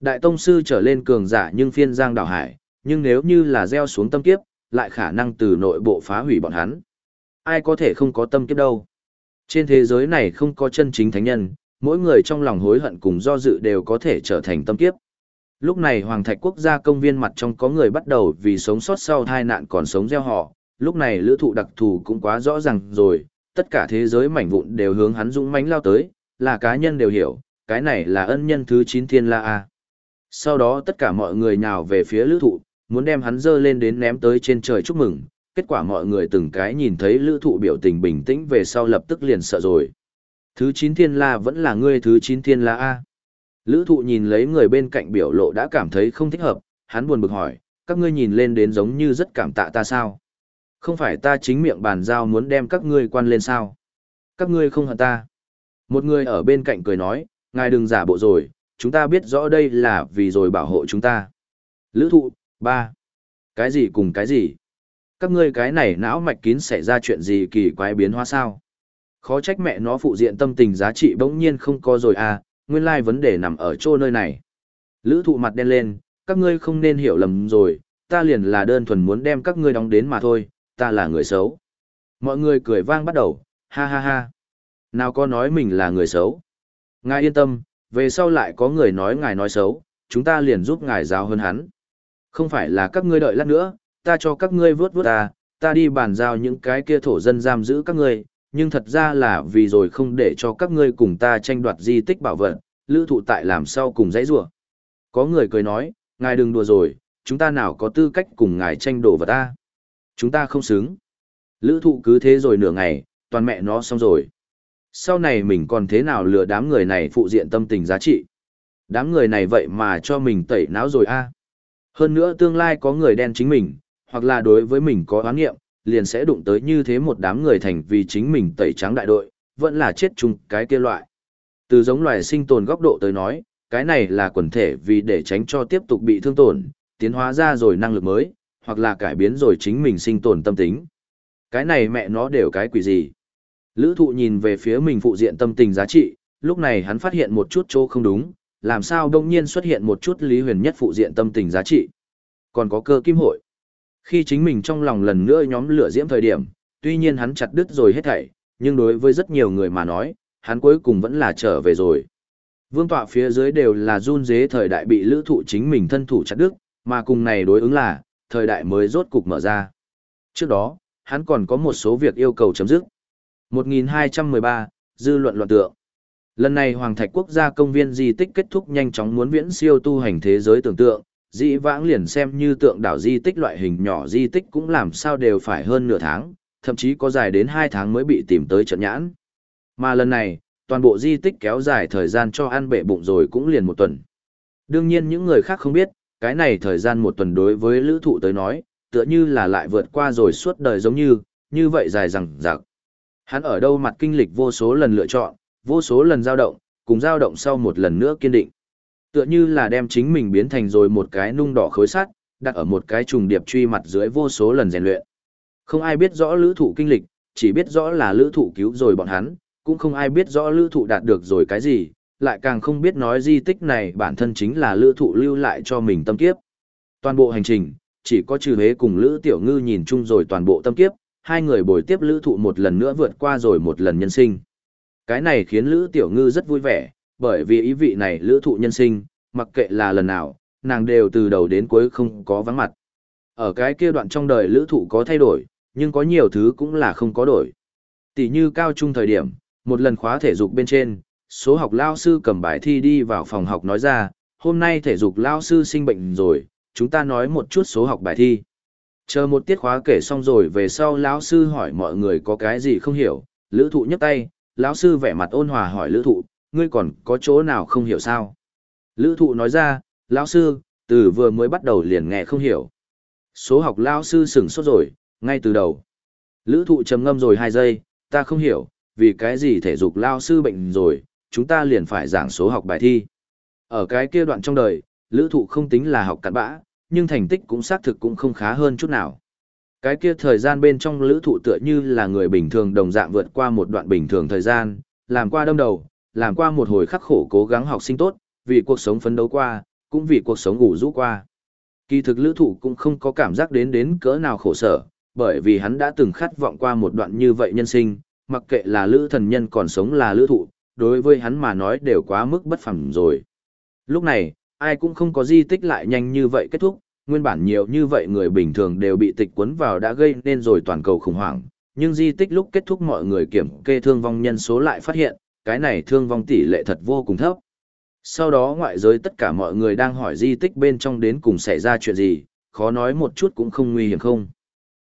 Đại tông sư trở lên cường giả nhưng phiên giang đảo hải, nhưng nếu như là gieo xuống tâm kiếp, lại khả năng từ nội bộ phá hủy bọn hắn. Ai có thể không có tâm kiếp đâu. Trên thế giới này không có chân chính thánh nhân, mỗi người trong lòng hối hận cùng do dự đều có thể trở thành tâm kiếp. Lúc này Hoàng Thạch Quốc gia công viên mặt trong có người bắt đầu vì sống sót sau tai nạn còn sống gieo họ, lúc này lữ thụ đặc thù cũng quá rõ ràng rồi, tất cả thế giới mảnh vụn đều hướng hắn dũng mãnh lao tới, là cá nhân đều hiểu, cái này là ân nhân thứ 9 thiên la A. Sau đó tất cả mọi người nhào về phía lữ thụ, muốn đem hắn dơ lên đến ném tới trên trời chúc mừng, kết quả mọi người từng cái nhìn thấy lữ thụ biểu tình bình tĩnh về sau lập tức liền sợ rồi. Thứ chín thiên la vẫn là ngươi thứ chín thiên la A. Lữ thụ nhìn lấy người bên cạnh biểu lộ đã cảm thấy không thích hợp, hắn buồn bực hỏi, các ngươi nhìn lên đến giống như rất cảm tạ ta sao? Không phải ta chính miệng bàn giao muốn đem các ngươi quan lên sao? Các ngươi không hận ta. Một người ở bên cạnh cười nói, ngài đừng giả bộ rồi, chúng ta biết rõ đây là vì rồi bảo hộ chúng ta. Lữ thụ, ba Cái gì cùng cái gì? Các ngươi cái này não mạch kín xảy ra chuyện gì kỳ quái biến hóa sao? Khó trách mẹ nó phụ diện tâm tình giá trị bỗng nhiên không có rồi à, nguyên lai vấn đề nằm ở chỗ nơi này. Lữ thụ mặt đen lên, các ngươi không nên hiểu lầm rồi, ta liền là đơn thuần muốn đem các ngươi đóng đến mà thôi, ta là người xấu. Mọi người cười vang bắt đầu, ha ha ha. Nào có nói mình là người xấu. Ngài yên tâm, về sau lại có người nói ngài nói xấu, chúng ta liền giúp ngài giáo hơn hắn. Không phải là các ngươi đợi lát nữa, ta cho các ngươi vớt vớt ta, ta đi bàn giao những cái kia thổ dân giam giữ các ngươi, nhưng thật ra là vì rồi không để cho các ngươi cùng ta tranh đoạt di tích bảo vật, lữ thụ tại làm sao cùng dãy rủa Có người cười nói, ngài đừng đùa rồi, chúng ta nào có tư cách cùng ngài tranh đồ vật ta. Chúng ta không xứng. Lữ thụ cứ thế rồi nửa ngày, toàn mẹ nó xong rồi. Sau này mình còn thế nào lừa đám người này phụ diện tâm tình giá trị. Đám người này vậy mà cho mình tẩy não rồi a Hơn nữa tương lai có người đen chính mình, hoặc là đối với mình có oán nghiệm, liền sẽ đụng tới như thế một đám người thành vì chính mình tẩy trắng đại đội, vẫn là chết chung cái kia loại. Từ giống loài sinh tồn góc độ tới nói, cái này là quần thể vì để tránh cho tiếp tục bị thương tổn, tiến hóa ra rồi năng lực mới, hoặc là cải biến rồi chính mình sinh tồn tâm tính. Cái này mẹ nó đều cái quỷ gì? Lữ thụ nhìn về phía mình phụ diện tâm tình giá trị, lúc này hắn phát hiện một chút chỗ không đúng, làm sao đông nhiên xuất hiện một chút lý huyền nhất phụ diện tâm tình giá trị. Còn có cơ kim hội. Khi chính mình trong lòng lần nữa nhóm lửa diễm thời điểm, tuy nhiên hắn chặt đứt rồi hết thảy, nhưng đối với rất nhiều người mà nói, hắn cuối cùng vẫn là trở về rồi. Vương tọa phía dưới đều là run dế thời đại bị lữ thụ chính mình thân thủ chặt đứt, mà cùng này đối ứng là, thời đại mới rốt cục mở ra. Trước đó, hắn còn có một số việc yêu cầu chấm dứt. 1213, dư luận luận tượng. Lần này Hoàng Thạch Quốc gia công viên di tích kết thúc nhanh chóng muốn viễn siêu tu hành thế giới tưởng tượng, dĩ vãng liền xem như tượng đảo di tích loại hình nhỏ di tích cũng làm sao đều phải hơn nửa tháng, thậm chí có dài đến 2 tháng mới bị tìm tới trận nhãn. Mà lần này, toàn bộ di tích kéo dài thời gian cho ăn bệ bụng rồi cũng liền một tuần. Đương nhiên những người khác không biết, cái này thời gian một tuần đối với lữ thụ tới nói, tựa như là lại vượt qua rồi suốt đời giống như, như vậy dài rằng rạc. Hắn ở đâu mặt kinh lịch vô số lần lựa chọn, vô số lần dao động, cùng dao động sau một lần nữa kiên định. Tựa như là đem chính mình biến thành rồi một cái nung đỏ khối sắt, đặt ở một cái trùng điệp truy mặt dưới vô số lần rèn luyện. Không ai biết rõ lữ thụ kinh lịch, chỉ biết rõ là lữ thụ cứu rồi bọn hắn, cũng không ai biết rõ lữ thụ đạt được rồi cái gì, lại càng không biết nói di tích này bản thân chính là lữ thụ lưu lại cho mình tâm kiếp. Toàn bộ hành trình, chỉ có trừ hế cùng lữ tiểu ngư nhìn chung rồi toàn bộ tâm kiếp, hai người bồi tiếp lữ thụ một lần nữa vượt qua rồi một lần nhân sinh. Cái này khiến lữ tiểu ngư rất vui vẻ, bởi vì ý vị này lữ thụ nhân sinh, mặc kệ là lần nào, nàng đều từ đầu đến cuối không có vắng mặt. Ở cái kia đoạn trong đời lữ thụ có thay đổi, nhưng có nhiều thứ cũng là không có đổi. Tỷ như cao trung thời điểm, một lần khóa thể dục bên trên, số học lao sư cầm bài thi đi vào phòng học nói ra, hôm nay thể dục lao sư sinh bệnh rồi, chúng ta nói một chút số học bài thi. Chờ một tiết khóa kể xong rồi về sau lão sư hỏi mọi người có cái gì không hiểu, lữ thụ nhấc tay, lão sư vẻ mặt ôn hòa hỏi lữ thụ, ngươi còn có chỗ nào không hiểu sao? Lữ thụ nói ra, lão sư, từ vừa mới bắt đầu liền nghe không hiểu. Số học lão sư sửng sốt rồi, ngay từ đầu. Lữ thụ trầm ngâm rồi 2 giây, ta không hiểu, vì cái gì thể dục lão sư bệnh rồi, chúng ta liền phải giảng số học bài thi. Ở cái kia đoạn trong đời, lữ thụ không tính là học cặn bã, nhưng thành tích cũng xác thực cũng không khá hơn chút nào. Cái kia thời gian bên trong lữ thụ tựa như là người bình thường đồng dạng vượt qua một đoạn bình thường thời gian, làm qua đâm đầu, làm qua một hồi khắc khổ cố gắng học sinh tốt, vì cuộc sống phấn đấu qua, cũng vì cuộc sống ngủ rũ qua. Kỳ thực lữ thụ cũng không có cảm giác đến đến cỡ nào khổ sở, bởi vì hắn đã từng khát vọng qua một đoạn như vậy nhân sinh, mặc kệ là lữ thần nhân còn sống là lữ thụ, đối với hắn mà nói đều quá mức bất phẳng rồi. Lúc này, ai cũng không có di tích lại nhanh như vậy kết thúc, nguyên bản nhiều như vậy người bình thường đều bị tịch cuốn vào đã gây nên rồi toàn cầu khủng hoảng, nhưng di tích lúc kết thúc mọi người kiểm kê thương vong nhân số lại phát hiện, cái này thương vong tỷ lệ thật vô cùng thấp. Sau đó ngoại giới tất cả mọi người đang hỏi di tích bên trong đến cùng xảy ra chuyện gì, khó nói một chút cũng không nguy hiểm không.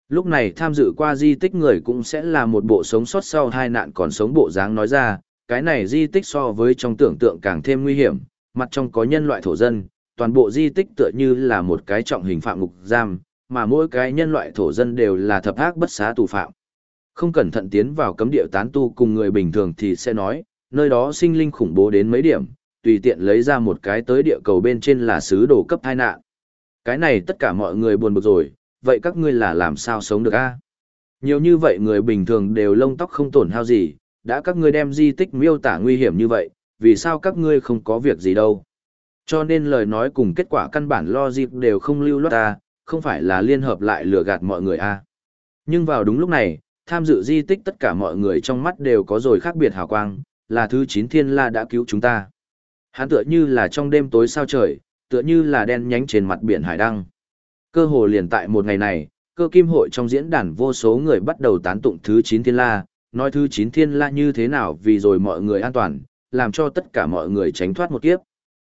Lúc này tham dự qua di tích người cũng sẽ là một bộ sống sót sau hai nạn còn sống bộ dáng nói ra, cái này di tích so với trong tưởng tượng càng thêm nguy hiểm, mặt trong có nhân loại thổ dân, toàn bộ di tích tựa như là một cái trọng hình phạm ngục giam, mà mỗi cái nhân loại thổ dân đều là thập ác bất xá tù phạm. Không cẩn thận tiến vào cấm địa tán tu cùng người bình thường thì sẽ nói, nơi đó sinh linh khủng bố đến mấy điểm, tùy tiện lấy ra một cái tới địa cầu bên trên là sứ đồ cấp hai nạn. Cái này tất cả mọi người buồn bực rồi, vậy các ngươi là làm sao sống được a? Nhiều như vậy người bình thường đều lông tóc không tổn hao gì, đã các ngươi đem di tích miêu tả nguy hiểm như vậy, vì sao các ngươi không có việc gì đâu? Cho nên lời nói cùng kết quả căn bản logic đều không lưu loát ta, không phải là liên hợp lại lừa gạt mọi người a. Nhưng vào đúng lúc này, tham dự di tích tất cả mọi người trong mắt đều có rồi khác biệt hào quang, là thứ chín thiên la đã cứu chúng ta. Hắn tựa như là trong đêm tối sao trời, tựa như là đen nhánh trên mặt biển hải đăng. Cơ hồ liền tại một ngày này, cơ kim hội trong diễn đàn vô số người bắt đầu tán tụng thứ chín thiên la, nói thứ chín thiên la như thế nào vì rồi mọi người an toàn, làm cho tất cả mọi người tránh thoát một kiếp.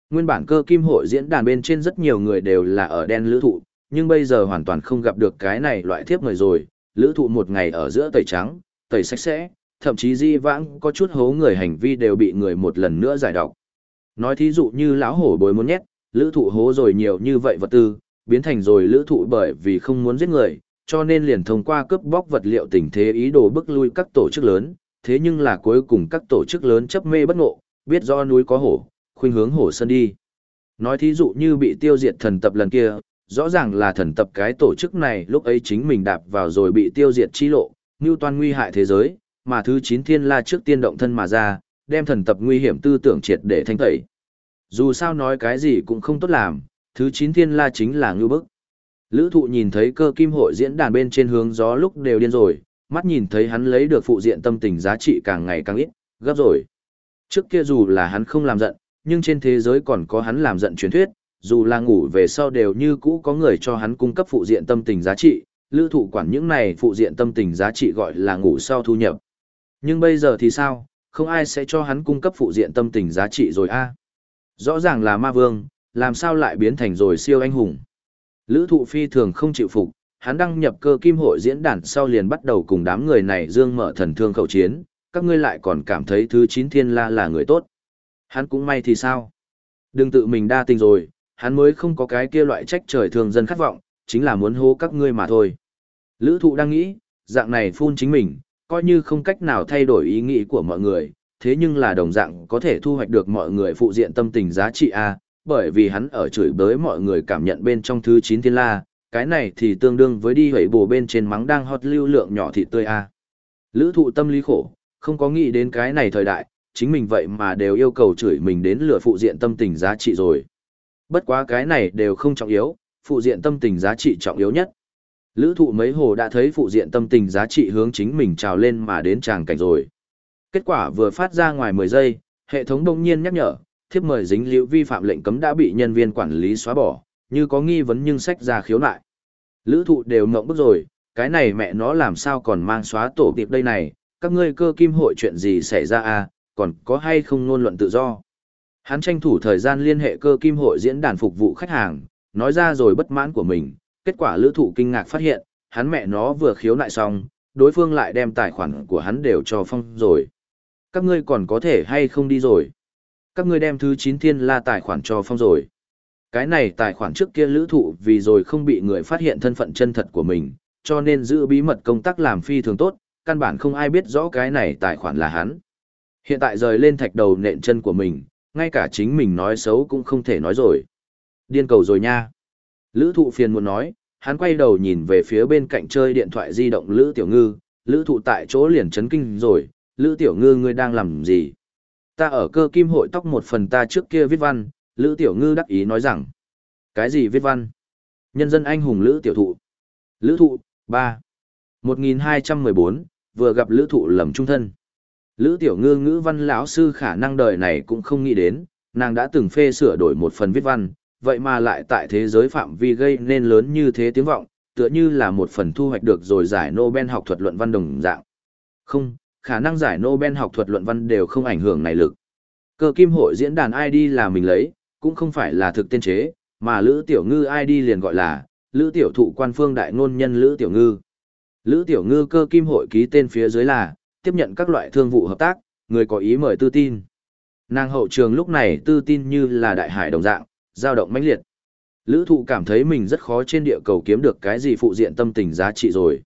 Nguyên bản cơ kim hội diễn đàn bên trên rất nhiều người đều là ở đen lữ thụ, nhưng bây giờ hoàn toàn không gặp được cái này loại thiếp người rồi, lữ thụ một ngày ở giữa tẩy trắng, tẩy sạch sẽ, thậm chí di vãng có chút hố người hành vi đều bị người một lần nữa giải độc. Nói thí dụ như lão hổ bối muốn nhét, lữ thụ hố rồi nhiều như vậy vật tư, biến thành rồi lữ thụ bởi vì không muốn giết người, cho nên liền thông qua cướp bóc vật liệu tình thế ý đồ bức lui các tổ chức lớn, thế nhưng là cuối cùng các tổ chức lớn chấp mê bất ngộ, biết do núi có hổ, khuynh hướng hổ sơn đi. Nói thí dụ như bị tiêu diệt thần tập lần kia, rõ ràng là thần tập cái tổ chức này lúc ấy chính mình đạp vào rồi bị tiêu diệt chi lộ, như toàn nguy hại thế giới, mà thứ chín thiên la trước tiên động thân mà ra, đem thần tập nguy hiểm tư tưởng triệt để thanh tẩy. Dù sao nói cái gì cũng không tốt làm, thứ chín thiên la chính là ngư bức. Lữ thụ nhìn thấy cơ kim hội diễn đàn bên trên hướng gió lúc đều điên rồi, mắt nhìn thấy hắn lấy được phụ diện tâm tình giá trị càng ngày càng ít, gấp rồi. Trước kia dù là hắn không làm giận, nhưng trên thế giới còn có hắn làm giận truyền thuyết, dù là ngủ về sau đều như cũ có người cho hắn cung cấp phụ diện tâm tình giá trị, lữ thụ quản những này phụ diện tâm tình giá trị gọi là ngủ sau thu nhập. Nhưng bây giờ thì sao, không ai sẽ cho hắn cung cấp phụ diện tâm tình giá trị rồi a Rõ ràng là ma vương, làm sao lại biến thành rồi siêu anh hùng. Lữ thụ phi thường không chịu phục, hắn đăng nhập cơ kim hội diễn đàn sau liền bắt đầu cùng đám người này dương mở thần thương khẩu chiến, các ngươi lại còn cảm thấy thứ chín thiên la là người tốt. Hắn cũng may thì sao? Đừng tự mình đa tình rồi, hắn mới không có cái kia loại trách trời thường dân khát vọng, chính là muốn hô các ngươi mà thôi. Lữ thụ đang nghĩ, dạng này phun chính mình, coi như không cách nào thay đổi ý nghĩ của mọi người, thế nhưng là đồng dạng có thể thu hoạch được mọi người phụ diện tâm tình giá trị A, bởi vì hắn ở chửi bới mọi người cảm nhận bên trong thứ 9 thiên la, cái này thì tương đương với đi hẩy bồ bên trên mắng đang hot lưu lượng nhỏ thịt tươi A. Lữ thụ tâm lý khổ, không có nghĩ đến cái này thời đại, chính mình vậy mà đều yêu cầu chửi mình đến lửa phụ diện tâm tình giá trị rồi. Bất quá cái này đều không trọng yếu, phụ diện tâm tình giá trị trọng yếu nhất. Lữ thụ mấy hồ đã thấy phụ diện tâm tình giá trị hướng chính mình trào lên mà đến tràng cảnh rồi. Kết quả vừa phát ra ngoài 10 giây, hệ thống đông nhiên nhắc nhở, thiếp mời dính liễu vi phạm lệnh cấm đã bị nhân viên quản lý xóa bỏ, như có nghi vấn nhưng sách ra khiếu nại. Lữ thụ đều mộng bức rồi, cái này mẹ nó làm sao còn mang xóa tổ tiệp đây này, các ngươi cơ kim hội chuyện gì xảy ra à, còn có hay không ngôn luận tự do. Hắn tranh thủ thời gian liên hệ cơ kim hội diễn đàn phục vụ khách hàng, nói ra rồi bất mãn của mình, kết quả lữ thụ kinh ngạc phát hiện, hắn mẹ nó vừa khiếu nại xong, đối phương lại đem tài khoản của hắn đều cho phong rồi. Các ngươi còn có thể hay không đi rồi. Các ngươi đem thứ 9 thiên la tài khoản cho phong rồi. Cái này tài khoản trước kia lữ thụ vì rồi không bị người phát hiện thân phận chân thật của mình, cho nên giữ bí mật công tác làm phi thường tốt, căn bản không ai biết rõ cái này tài khoản là hắn. Hiện tại rời lên thạch đầu nện chân của mình, ngay cả chính mình nói xấu cũng không thể nói rồi. Điên cầu rồi nha. Lữ thụ phiền muốn nói, hắn quay đầu nhìn về phía bên cạnh chơi điện thoại di động Lữ Tiểu Ngư, Lữ thụ tại chỗ liền chấn kinh rồi, Lữ Tiểu Ngư ngươi đang làm gì? Ta ở cơ kim hội tóc một phần ta trước kia viết văn, Lữ Tiểu Ngư đắc ý nói rằng. Cái gì viết văn? Nhân dân anh hùng Lữ Tiểu Thụ. Lữ Thụ, 3. 1214, vừa gặp Lữ Thụ lầm trung thân. Lữ Tiểu Ngư ngữ văn lão sư khả năng đời này cũng không nghĩ đến, nàng đã từng phê sửa đổi một phần viết văn, vậy mà lại tại thế giới phạm vi gây nên lớn như thế tiếng vọng, tựa như là một phần thu hoạch được rồi giải Nobel học thuật luận văn đồng dạng. Không, khả năng giải Nobel học thuật luận văn đều không ảnh hưởng này lực. Cơ kim hội diễn đàn ID là mình lấy, cũng không phải là thực tiên chế, mà Lữ Tiểu Ngư ID liền gọi là Lữ Tiểu Thụ quan phương đại ngôn nhân Lữ Tiểu Ngư. Lữ Tiểu Ngư cơ kim hội ký tên phía dưới là tiếp nhận các loại thương vụ hợp tác, người có ý mời tư tin. Nàng hậu trường lúc này tư tin như là đại hải đồng dạng, dao động mãnh liệt. Lữ thụ cảm thấy mình rất khó trên địa cầu kiếm được cái gì phụ diện tâm tình giá trị rồi.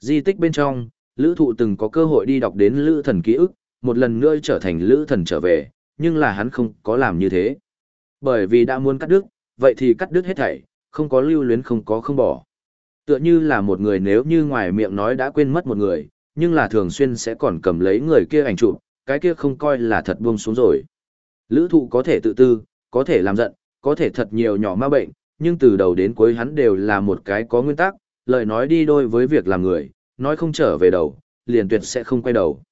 Di tích bên trong, lữ thụ từng có cơ hội đi đọc đến lữ thần ký ức, một lần nữa trở thành lữ thần trở về, nhưng là hắn không có làm như thế. Bởi vì đã muốn cắt đứt, vậy thì cắt đứt hết thảy, không có lưu luyến không có không bỏ. Tựa như là một người nếu như ngoài miệng nói đã quên mất một người, nhưng là thường xuyên sẽ còn cầm lấy người kia ảnh chụp, cái kia không coi là thật buông xuống rồi. Lữ thụ có thể tự tư, có thể làm giận, có thể thật nhiều nhỏ ma bệnh, nhưng từ đầu đến cuối hắn đều là một cái có nguyên tắc, lời nói đi đôi với việc làm người, nói không trở về đầu, liền tuyệt sẽ không quay đầu.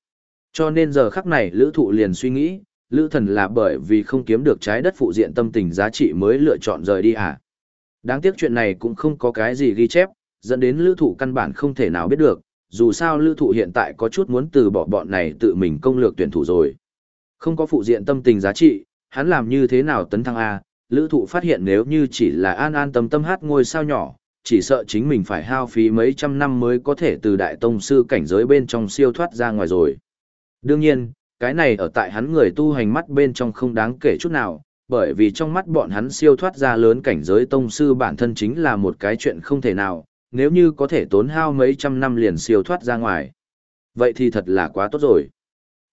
Cho nên giờ khắc này lữ thụ liền suy nghĩ, lữ thần là bởi vì không kiếm được trái đất phụ diện tâm tình giá trị mới lựa chọn rời đi à. Đáng tiếc chuyện này cũng không có cái gì ghi chép, dẫn đến lữ thụ căn bản không thể nào biết được, dù sao lữ thụ hiện tại có chút muốn từ bỏ bọn này tự mình công lược tuyển thủ rồi. Không có phụ diện tâm tình giá trị, hắn làm như thế nào tấn thăng A, lữ thụ phát hiện nếu như chỉ là an an tâm tâm hát ngôi sao nhỏ, chỉ sợ chính mình phải hao phí mấy trăm năm mới có thể từ đại tông sư cảnh giới bên trong siêu thoát ra ngoài rồi. Đương nhiên, cái này ở tại hắn người tu hành mắt bên trong không đáng kể chút nào, bởi vì trong mắt bọn hắn siêu thoát ra lớn cảnh giới tông sư bản thân chính là một cái chuyện không thể nào, nếu như có thể tốn hao mấy trăm năm liền siêu thoát ra ngoài. Vậy thì thật là quá tốt rồi.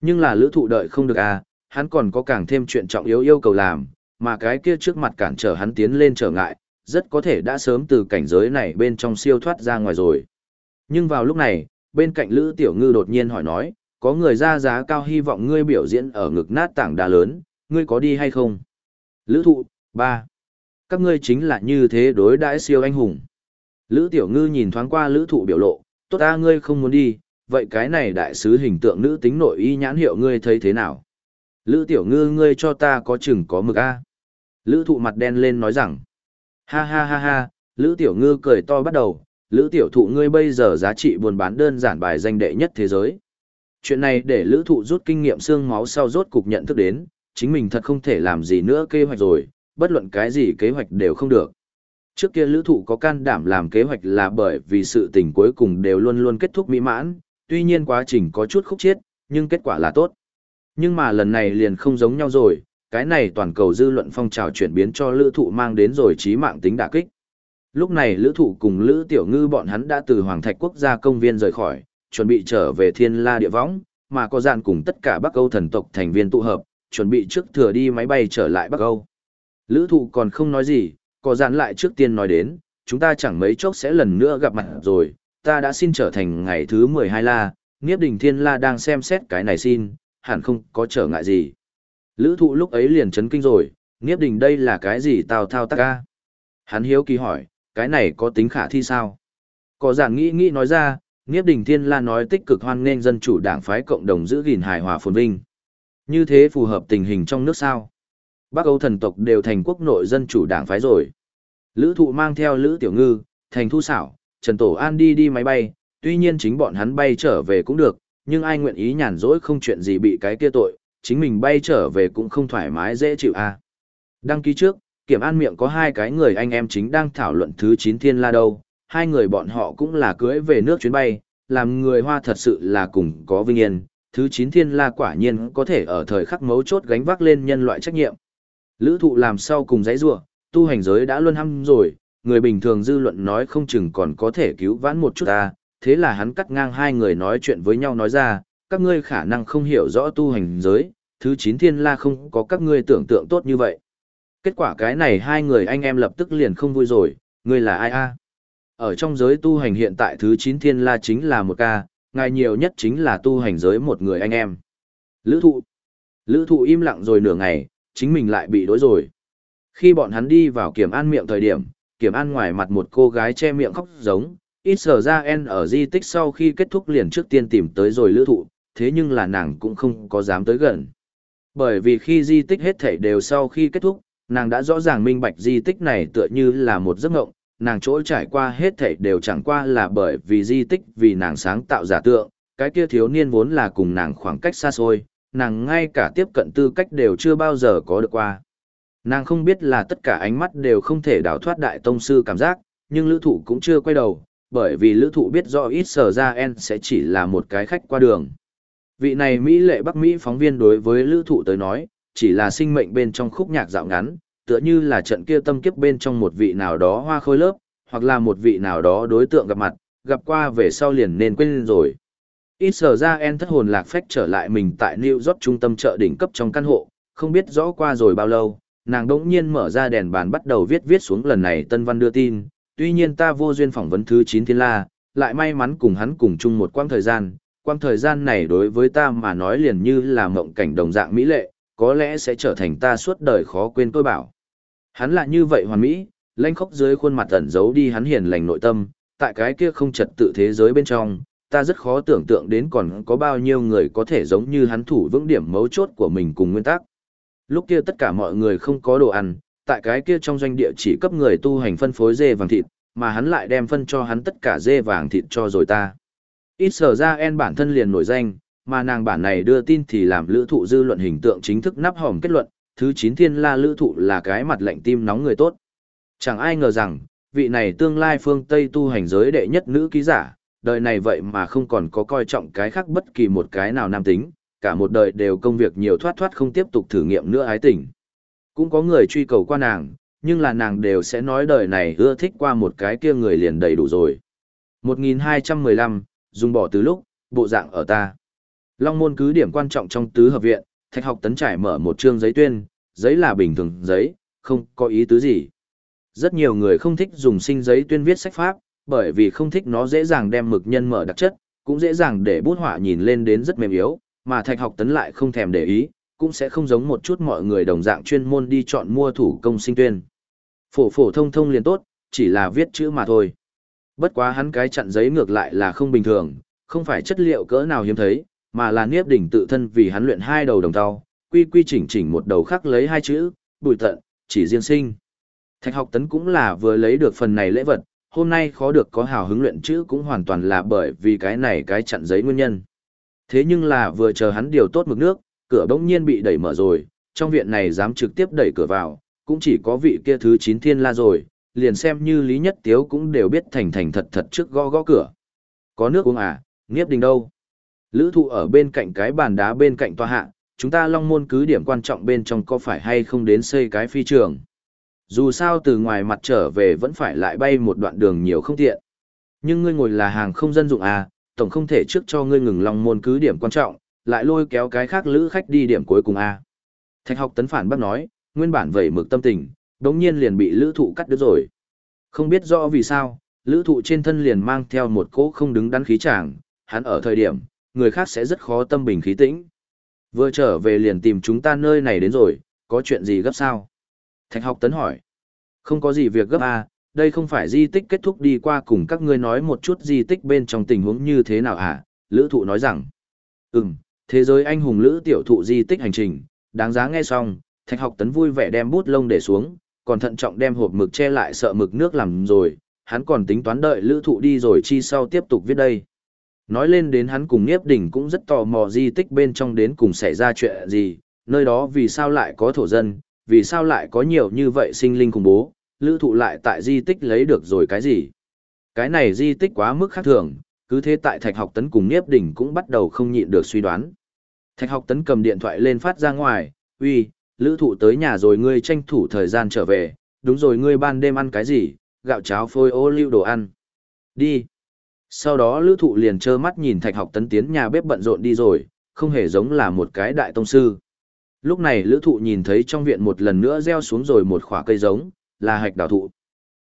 Nhưng là lữ thụ đợi không được à, hắn còn có càng thêm chuyện trọng yếu yêu cầu làm, mà cái kia trước mặt cản trở hắn tiến lên trở ngại, rất có thể đã sớm từ cảnh giới này bên trong siêu thoát ra ngoài rồi. Nhưng vào lúc này, bên cạnh Lữ Tiểu Ngư đột nhiên hỏi nói, có người ra giá cao hy vọng ngươi biểu diễn ở ngực nát tảng đá lớn, ngươi có đi hay không? Lữ thụ, ba Các ngươi chính là như thế đối đãi siêu anh hùng. Lữ Tiểu Ngư nhìn thoáng qua Lữ thụ biểu lộ, tốt ta ngươi không muốn đi, vậy cái này đại sứ hình tượng nữ tính nội y nhãn hiệu ngươi thấy thế nào? Lữ Tiểu Ngư ngươi cho ta có chừng có mực a Lữ thụ mặt đen lên nói rằng, ha ha ha ha, Lữ Tiểu Ngư cười to bắt đầu, Lữ Tiểu thụ ngươi bây giờ giá trị buôn bán đơn giản bài danh đệ nhất thế giới. Chuyện này để Lữ thụ rút kinh nghiệm xương máu sau rốt cục nhận thức đến, chính mình thật không thể làm gì nữa kế hoạch rồi, bất luận cái gì kế hoạch đều không được. Trước kia lữ thụ có can đảm làm kế hoạch là bởi vì sự tình cuối cùng đều luôn luôn kết thúc mỹ mãn, tuy nhiên quá trình có chút khúc chiết, nhưng kết quả là tốt. Nhưng mà lần này liền không giống nhau rồi, cái này toàn cầu dư luận phong trào chuyển biến cho lữ thụ mang đến rồi trí mạng tính đả kích. Lúc này lữ thụ cùng lữ tiểu ngư bọn hắn đã từ Hoàng Thạch Quốc gia công viên rời khỏi, chuẩn bị trở về thiên la địa võng, mà có dàn cùng tất cả Bắc Âu thần tộc thành viên tụ hợp, chuẩn bị trước thừa đi máy bay trở lại Bắc Âu. Lữ thụ còn không nói gì, có dàn lại trước tiên nói đến, chúng ta chẳng mấy chốc sẽ lần nữa gặp mặt rồi, ta đã xin trở thành ngày thứ 12 la, Niếp Đình Thiên La đang xem xét cái này xin, hẳn không có trở ngại gì. Lữ thụ lúc ấy liền chấn kinh rồi, Niếp Đình đây là cái gì tào thao tác ca? Hắn hiếu kỳ hỏi, cái này có tính khả thi sao? Có giản nghĩ nghĩ nói ra, Niếp Đình Thiên La nói tích cực hoan nghênh dân chủ đảng phái cộng đồng giữ gìn hài hòa phồn vinh. Như thế phù hợp tình hình trong nước sao? Bắc Âu thần tộc đều thành quốc nội dân chủ đảng phái rồi. Lữ thụ mang theo Lữ Tiểu Ngư, thành thu xảo, Trần Tổ An đi đi máy bay, tuy nhiên chính bọn hắn bay trở về cũng được, nhưng ai nguyện ý nhàn rỗi không chuyện gì bị cái kia tội, chính mình bay trở về cũng không thoải mái dễ chịu à. Đăng ký trước, kiểm an miệng có hai cái người anh em chính đang thảo luận thứ 9 thiên la đâu, hai người bọn họ cũng là cưới về nước chuyến bay, làm người hoa thật sự là cùng có vinh yên, thứ 9 thiên la quả nhiên có thể ở thời khắc mấu chốt gánh vác lên nhân loại trách nhiệm. Lữ thụ làm sau cùng giấy rua, tu hành giới đã luôn hăm rồi, người bình thường dư luận nói không chừng còn có thể cứu vãn một chút ta, thế là hắn cắt ngang hai người nói chuyện với nhau nói ra, các ngươi khả năng không hiểu rõ tu hành giới, thứ 9 thiên la không có các ngươi tưởng tượng tốt như vậy. Kết quả cái này hai người anh em lập tức liền không vui rồi, ngươi là ai a? Ở trong giới tu hành hiện tại thứ 9 thiên la chính là một ca, ngài nhiều nhất chính là tu hành giới một người anh em. Lữ thụ. Lữ thụ im lặng rồi nửa ngày, chính mình lại bị đối rồi. Khi bọn hắn đi vào kiểm an miệng thời điểm, kiểm an ngoài mặt một cô gái che miệng khóc giống, ít sở ra en ở di tích sau khi kết thúc liền trước tiên tìm tới rồi lữ thụ, thế nhưng là nàng cũng không có dám tới gần. Bởi vì khi di tích hết thảy đều sau khi kết thúc, nàng đã rõ ràng minh bạch di tích này tựa như là một giấc ngộng, nàng chỗ trải qua hết thảy đều chẳng qua là bởi vì di tích vì nàng sáng tạo giả tượng, cái kia thiếu niên vốn là cùng nàng khoảng cách xa xôi, nàng ngay cả tiếp cận tư cách đều chưa bao giờ có được qua. Nàng không biết là tất cả ánh mắt đều không thể đào thoát đại tông sư cảm giác, nhưng lữ thụ cũng chưa quay đầu, bởi vì lữ thụ biết rõ ít sở ra en sẽ chỉ là một cái khách qua đường. Vị này Mỹ lệ Bắc Mỹ phóng viên đối với lữ thụ tới nói, chỉ là sinh mệnh bên trong khúc nhạc dạo ngắn, tựa như là trận kia tâm kiếp bên trong một vị nào đó hoa khôi lớp, hoặc là một vị nào đó đối tượng gặp mặt, gặp qua về sau liền nên quên rồi. Ít sở ra en thất hồn lạc phách trở lại mình tại New York trung tâm chợ đỉnh cấp trong căn hộ, không biết rõ qua rồi bao lâu, nàng đỗng nhiên mở ra đèn bàn bắt đầu viết viết xuống lần này tân văn đưa tin, tuy nhiên ta vô duyên phỏng vấn thứ 9 thiên la, lại may mắn cùng hắn cùng chung một quãng thời gian, quãng thời gian này đối với ta mà nói liền như là mộng cảnh đồng dạng mỹ lệ, có lẽ sẽ trở thành ta suốt đời khó quên tôi bảo. Hắn là như vậy hoàn mỹ, lanh khóc dưới khuôn mặt ẩn giấu đi hắn hiền lành nội tâm, tại cái kia không trật tự thế giới bên trong, ta rất khó tưởng tượng đến còn có bao nhiêu người có thể giống như hắn thủ vững điểm mấu chốt của mình cùng nguyên tắc. Lúc kia tất cả mọi người không có đồ ăn, tại cái kia trong doanh địa chỉ cấp người tu hành phân phối dê vàng thịt, mà hắn lại đem phân cho hắn tất cả dê vàng thịt cho rồi ta. Ít sở ra en bản thân liền nổi danh, mà nàng bản này đưa tin thì làm lữ thụ dư luận hình tượng chính thức nắp hòm kết luận, thứ 9 thiên la lữ thụ là cái mặt lạnh tim nóng người tốt. Chẳng ai ngờ rằng, vị này tương lai phương Tây tu hành giới đệ nhất nữ ký giả, đời này vậy mà không còn có coi trọng cái khác bất kỳ một cái nào nam tính, cả một đời đều công việc nhiều thoát thoát không tiếp tục thử nghiệm nữa ái tình. Cũng có người truy cầu qua nàng, nhưng là nàng đều sẽ nói đời này ưa thích qua một cái kia người liền đầy đủ rồi. 1215, dùng bỏ từ lúc, bộ dạng ở ta. Long môn cứ điểm quan trọng trong tứ hợp viện, thạch học tấn trải mở một chương giấy tuyên, giấy là bình thường giấy, không có ý tứ gì. Rất nhiều người không thích dùng sinh giấy tuyên viết sách pháp, bởi vì không thích nó dễ dàng đem mực nhân mở đặc chất, cũng dễ dàng để bút họa nhìn lên đến rất mềm yếu, mà thạch học tấn lại không thèm để ý, cũng sẽ không giống một chút mọi người đồng dạng chuyên môn đi chọn mua thủ công sinh tuyên. Phổ phổ thông thông liền tốt, chỉ là viết chữ mà thôi. Bất quá hắn cái chặn giấy ngược lại là không bình thường, không phải chất liệu cỡ nào hiếm thấy, mà là Niếp Đỉnh tự thân vì hắn luyện hai đầu đồng tàu, quy quy chỉnh chỉnh một đầu khắc lấy hai chữ, bùi tận, chỉ riêng sinh. Thạch học tấn cũng là vừa lấy được phần này lễ vật, hôm nay khó được có hào hứng luyện chữ cũng hoàn toàn là bởi vì cái này cái chặn giấy nguyên nhân. Thế nhưng là vừa chờ hắn điều tốt mực nước, cửa bỗng nhiên bị đẩy mở rồi, trong viện này dám trực tiếp đẩy cửa vào, cũng chỉ có vị kia thứ chín thiên la rồi, liền xem như Lý Nhất Tiếu cũng đều biết thành thành thật thật trước gõ gõ cửa. Có nước uống à, nghiếp đình đâu? Lữ thụ ở bên cạnh cái bàn đá bên cạnh tòa hạ, chúng ta long môn cứ điểm quan trọng bên trong có phải hay không đến xây cái phi trường. Dù sao từ ngoài mặt trở về vẫn phải lại bay một đoạn đường nhiều không tiện. Nhưng ngươi ngồi là hàng không dân dụng à, tổng không thể trước cho ngươi ngừng long môn cứ điểm quan trọng, lại lôi kéo cái khác lữ khách đi điểm cuối cùng a Thạch học tấn phản bác nói, nguyên bản vẩy mực tâm tình, đống nhiên liền bị lữ thụ cắt đứt rồi. Không biết rõ vì sao, lữ thụ trên thân liền mang theo một cỗ không đứng đắn khí chàng hắn ở thời điểm, người khác sẽ rất khó tâm bình khí tĩnh. Vừa trở về liền tìm chúng ta nơi này đến rồi, có chuyện gì gấp sao? Thạch học tấn hỏi. Không có gì việc gấp à, đây không phải di tích kết thúc đi qua cùng các ngươi nói một chút di tích bên trong tình huống như thế nào à? Lữ thụ nói rằng. Ừm, thế giới anh hùng lữ tiểu thụ di tích hành trình, đáng giá nghe xong, thạch học tấn vui vẻ đem bút lông để xuống, còn thận trọng đem hộp mực che lại sợ mực nước làm rồi, hắn còn tính toán đợi lữ thụ đi rồi chi sau tiếp tục viết đây. Nói lên đến hắn cùng Niếp Đỉnh cũng rất tò mò di tích bên trong đến cùng xảy ra chuyện gì, nơi đó vì sao lại có thổ dân, vì sao lại có nhiều như vậy sinh linh khủng bố, lữ thụ lại tại di tích lấy được rồi cái gì. Cái này di tích quá mức khác thường, cứ thế tại Thạch Học Tấn cùng Niếp Đỉnh cũng bắt đầu không nhịn được suy đoán. Thạch Học Tấn cầm điện thoại lên phát ra ngoài, uy, lữ thụ tới nhà rồi ngươi tranh thủ thời gian trở về, đúng rồi ngươi ban đêm ăn cái gì, gạo cháo phôi ô lưu đồ ăn. Đi. Sau đó lữ thụ liền trơ mắt nhìn thạch học tấn tiến nhà bếp bận rộn đi rồi, không hề giống là một cái đại tông sư. Lúc này lữ thụ nhìn thấy trong viện một lần nữa gieo xuống rồi một khỏa cây giống, là hạch đào thụ.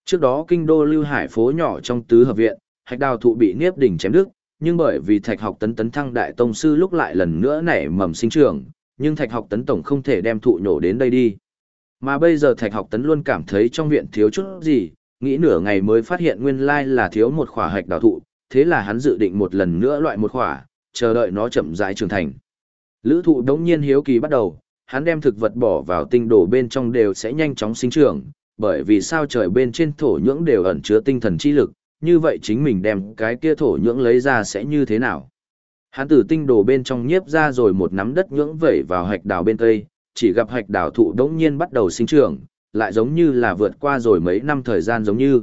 Trước đó kinh đô lưu hải phố nhỏ trong tứ hợp viện, hạch đào thụ bị niếp đỉnh chém đứt, nhưng bởi vì thạch học tấn tấn thăng đại tông sư lúc lại lần nữa nảy mầm sinh trưởng, nhưng thạch học tấn tổng không thể đem thụ nhổ đến đây đi. Mà bây giờ thạch học tấn luôn cảm thấy trong viện thiếu chút gì, nghĩ nửa ngày mới phát hiện nguyên lai là thiếu một khỏa hạch đào thụ, thế là hắn dự định một lần nữa loại một khỏa, chờ đợi nó chậm rãi trưởng thành. Lữ thụ đống nhiên hiếu kỳ bắt đầu, hắn đem thực vật bỏ vào tinh đồ bên trong đều sẽ nhanh chóng sinh trưởng, bởi vì sao trời bên trên thổ nhưỡng đều ẩn chứa tinh thần chi lực, như vậy chính mình đem cái kia thổ nhưỡng lấy ra sẽ như thế nào. Hắn từ tinh đồ bên trong nhiếp ra rồi một nắm đất nhưỡng vẩy vào hạch đào bên tây, chỉ gặp hạch đào thụ đống nhiên bắt đầu sinh trưởng, lại giống như là vượt qua rồi mấy năm thời gian giống như.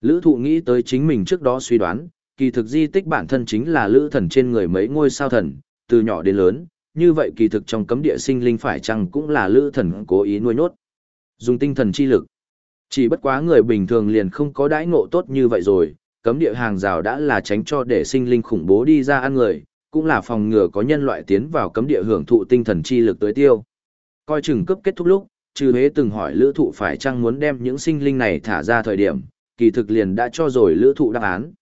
Lữ thụ nghĩ tới chính mình trước đó suy đoán, kỳ thực di tích bản thân chính là lữ thần trên người mấy ngôi sao thần, từ nhỏ đến lớn, như vậy kỳ thực trong cấm địa sinh linh phải chăng cũng là lữ thần cố ý nuôi nốt. Dùng tinh thần chi lực. Chỉ bất quá người bình thường liền không có đãi ngộ tốt như vậy rồi, cấm địa hàng rào đã là tránh cho để sinh linh khủng bố đi ra ăn người, cũng là phòng ngừa có nhân loại tiến vào cấm địa hưởng thụ tinh thần chi lực tới tiêu. Coi chừng cấp kết thúc lúc, trừ hế từng hỏi lữ thụ phải chăng muốn đem những sinh linh này thả ra thời điểm, kỳ thực liền đã cho rồi lữ thụ đáp án.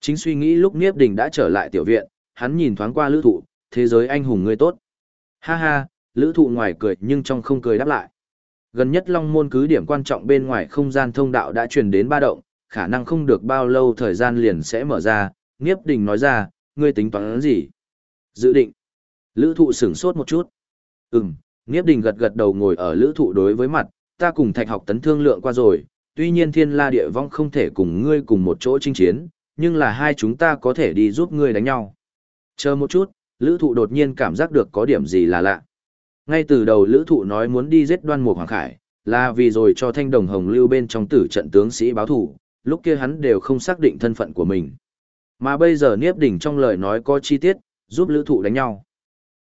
Chính suy nghĩ lúc Niếp Đình đã trở lại tiểu viện, hắn nhìn thoáng qua lữ thụ, thế giới anh hùng ngươi tốt. Ha ha, lữ thụ ngoài cười nhưng trong không cười đáp lại. Gần nhất Long Môn cứ điểm quan trọng bên ngoài không gian thông đạo đã truyền đến ba động, khả năng không được bao lâu thời gian liền sẽ mở ra, Niếp Đình nói ra, ngươi tính toán gì? Dự định. Lữ thụ sửng sốt một chút. Ừm, Niếp Đình gật gật đầu ngồi ở lữ thụ đối với mặt, ta cùng thạch học tấn thương lượng qua rồi, tuy nhiên thiên la địa vong không thể cùng ngươi cùng một chỗ chinh chiến, nhưng là hai chúng ta có thể đi giúp ngươi đánh nhau. Chờ một chút, lữ thụ đột nhiên cảm giác được có điểm gì là lạ. Ngay từ đầu lữ thụ nói muốn đi giết đoan mục hoàng khải, là vì rồi cho thanh đồng hồng lưu bên trong tử trận tướng sĩ báo thủ, lúc kia hắn đều không xác định thân phận của mình. Mà bây giờ Niếp Đỉnh trong lời nói có chi tiết, giúp lữ thụ đánh nhau.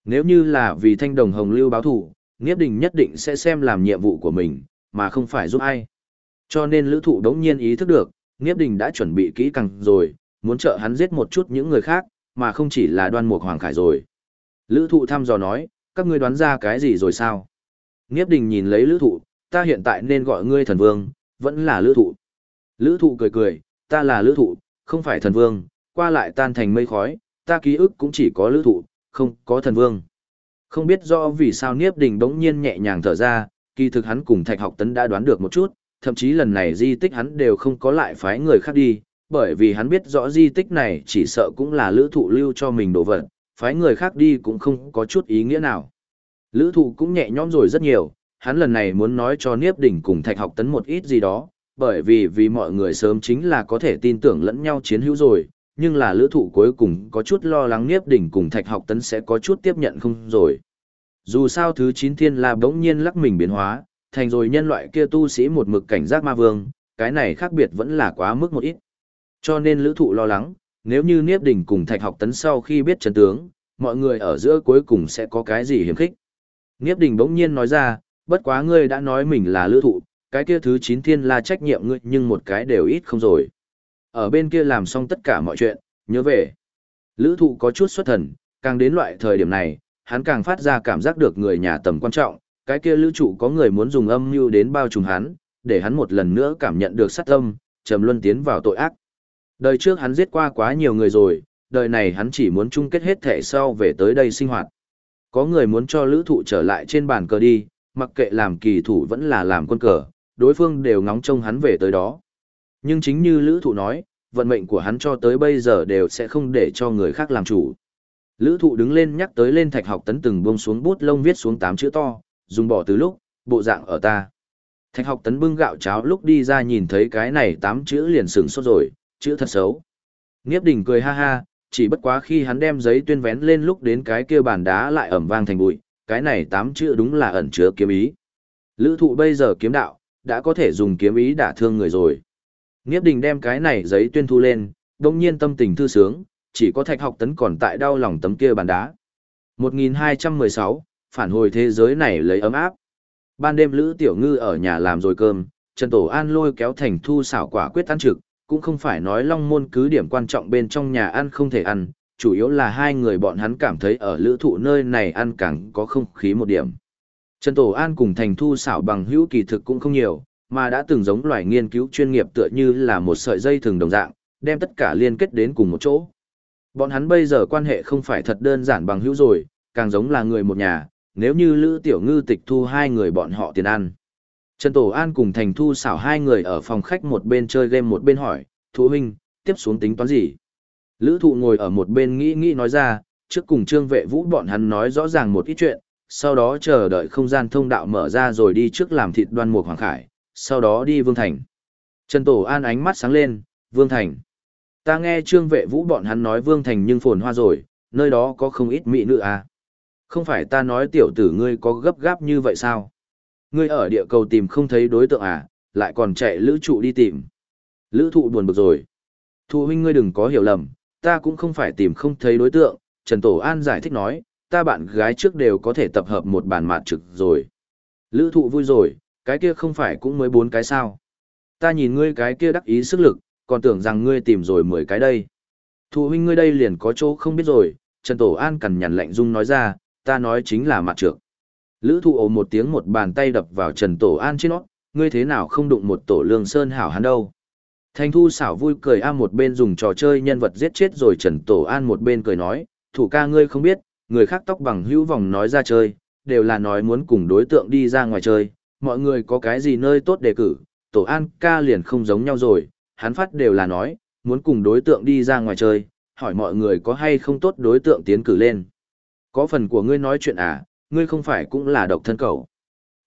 Nếu như là vì thanh đồng hồng lưu báo thủ, Niếp Đỉnh nhất định sẽ xem làm nhiệm vụ của mình, mà không phải giúp ai. Cho nên lữ thụ đống nhiên ý thức được, Niếp Đỉnh đã chuẩn bị kỹ càng rồi, muốn trợ hắn giết một chút những người khác, mà không chỉ là đoan mục hoàng khải rồi. Lữ thụ thăm dò nói, các ngươi đoán ra cái gì rồi sao? Niếp Đình nhìn lấy lữ thụ, ta hiện tại nên gọi ngươi thần vương, vẫn là lữ thụ. Lữ thụ cười cười, ta là lữ thụ, không phải thần vương, qua lại tan thành mây khói, ta ký ức cũng chỉ có lữ thụ, không có thần vương. Không biết do vì sao Niếp Đình đống nhiên nhẹ nhàng thở ra, kỳ thực hắn cùng Thạch Học Tấn đã đoán được một chút, thậm chí lần này di tích hắn đều không có lại phái người khác đi, bởi vì hắn biết rõ di tích này chỉ sợ cũng là lữ thụ lưu cho mình đồ vật, phái người khác đi cũng không có chút ý nghĩa nào. Lữ thụ cũng nhẹ nhõm rồi rất nhiều, hắn lần này muốn nói cho Niếp Đỉnh cùng Thạch Học Tấn một ít gì đó, bởi vì vì mọi người sớm chính là có thể tin tưởng lẫn nhau chiến hữu rồi, nhưng là lữ thụ cuối cùng có chút lo lắng Niếp Đỉnh cùng Thạch Học Tấn sẽ có chút tiếp nhận không rồi. Dù sao thứ 9 thiên là bỗng nhiên lắc mình biến hóa, thành rồi nhân loại kia tu sĩ một mực cảnh giác ma vương, cái này khác biệt vẫn là quá mức một ít. Cho nên lữ thụ lo lắng, nếu như Niếp Đình cùng Thạch Học Tấn sau khi biết chân tướng, mọi người ở giữa cuối cùng sẽ có cái gì hiểm khích. Niếp Đình bỗng nhiên nói ra, bất quá ngươi đã nói mình là lữ thụ, cái kia thứ 9 thiên là trách nhiệm ngươi nhưng một cái đều ít không rồi. Ở bên kia làm xong tất cả mọi chuyện, nhớ về. Lữ thụ có chút xuất thần, càng đến loại thời điểm này, hắn càng phát ra cảm giác được người nhà tầm quan trọng, cái kia lữ trụ có người muốn dùng âm mưu đến bao trùm hắn, để hắn một lần nữa cảm nhận được sát tâm, trầm luân tiến vào tội ác. Đời trước hắn giết qua quá nhiều người rồi, đời này hắn chỉ muốn chung kết hết thể sau về tới đây sinh hoạt. Có người muốn cho lữ thụ trở lại trên bàn cờ đi, mặc kệ làm kỳ thủ vẫn là làm quân cờ, đối phương đều ngóng trông hắn về tới đó. Nhưng chính như lữ thụ nói, vận mệnh của hắn cho tới bây giờ đều sẽ không để cho người khác làm chủ. Lữ thụ đứng lên nhắc tới lên thạch học tấn từng bông xuống bút lông viết xuống 8 chữ to, dùng bỏ từ lúc, bộ dạng ở ta. Thạch học tấn bưng gạo cháo lúc đi ra nhìn thấy cái này 8 chữ liền sừng sốt rồi, chữ thật xấu. Nghiếp đình cười ha ha, chỉ bất quá khi hắn đem giấy tuyên vén lên lúc đến cái kia bàn đá lại ẩm vang thành bụi, cái này tám chữ đúng là ẩn chứa kiếm ý. Lữ thụ bây giờ kiếm đạo, đã có thể dùng kiếm ý đả thương người rồi. Nghiếp đình đem cái này giấy tuyên thu lên, đồng nhiên tâm tình thư sướng, chỉ có thạch học tấn còn tại đau lòng tấm kia bàn đá. 1216, phản hồi thế giới này lấy ấm áp. Ban đêm Lữ Tiểu Ngư ở nhà làm rồi cơm, Trần Tổ An lôi kéo thành thu xảo quả quyết tan trực, cũng không phải nói long môn cứ điểm quan trọng bên trong nhà ăn không thể ăn, chủ yếu là hai người bọn hắn cảm thấy ở lữ thụ nơi này ăn càng có không khí một điểm. Trần Tổ An cùng thành thu xảo bằng hữu kỳ thực cũng không nhiều, mà đã từng giống loài nghiên cứu chuyên nghiệp tựa như là một sợi dây thường đồng dạng, đem tất cả liên kết đến cùng một chỗ. Bọn hắn bây giờ quan hệ không phải thật đơn giản bằng hữu rồi, càng giống là người một nhà, nếu như Lữ Tiểu Ngư tịch thu hai người bọn họ tiền ăn. Trần Tổ An cùng Thành Thu xảo hai người ở phòng khách một bên chơi game một bên hỏi, Thụ huynh, tiếp xuống tính toán gì? Lữ thụ ngồi ở một bên nghĩ nghĩ nói ra, trước cùng trương vệ vũ bọn hắn nói rõ ràng một ít chuyện, sau đó chờ đợi không gian thông đạo mở ra rồi đi trước làm thịt đoan mục hoàng khải, sau đó đi Vương Thành. Trần Tổ An ánh mắt sáng lên, Vương Thành. Ta nghe trương vệ vũ bọn hắn nói Vương Thành nhưng phồn hoa rồi, nơi đó có không ít mỹ nữ à. Không phải ta nói tiểu tử ngươi có gấp gáp như vậy sao? Ngươi ở địa cầu tìm không thấy đối tượng à, lại còn chạy lữ trụ đi tìm. Lữ thụ buồn bực rồi. Thụ huynh ngươi đừng có hiểu lầm, ta cũng không phải tìm không thấy đối tượng. Trần Tổ An giải thích nói, ta bạn gái trước đều có thể tập hợp một bàn mạt trực rồi. Lữ thụ vui rồi, cái kia không phải cũng mới bốn cái sao. Ta nhìn ngươi cái kia đắc ý sức lực, còn tưởng rằng ngươi tìm rồi 10 cái đây. Thụ huynh ngươi đây liền có chỗ không biết rồi, Trần Tổ An cằn nhằn lạnh dung nói ra, ta nói chính là mặt trược. Lữ thụ ồ một tiếng một bàn tay đập vào Trần Tổ An trên nó, ngươi thế nào không đụng một tổ lương sơn hảo hắn đâu. Thành thu xảo vui cười a một bên dùng trò chơi nhân vật giết chết rồi Trần Tổ An một bên cười nói, thủ ca ngươi không biết, người khác tóc bằng hữu vòng nói ra chơi, đều là nói muốn cùng đối tượng đi ra ngoài chơi, mọi người có cái gì nơi tốt đề cử, Tổ An ca liền không giống nhau rồi, hắn phát đều là nói, muốn cùng đối tượng đi ra ngoài chơi, hỏi mọi người có hay không tốt đối tượng tiến cử lên. Có phần của ngươi nói chuyện à, ngươi không phải cũng là độc thân cầu.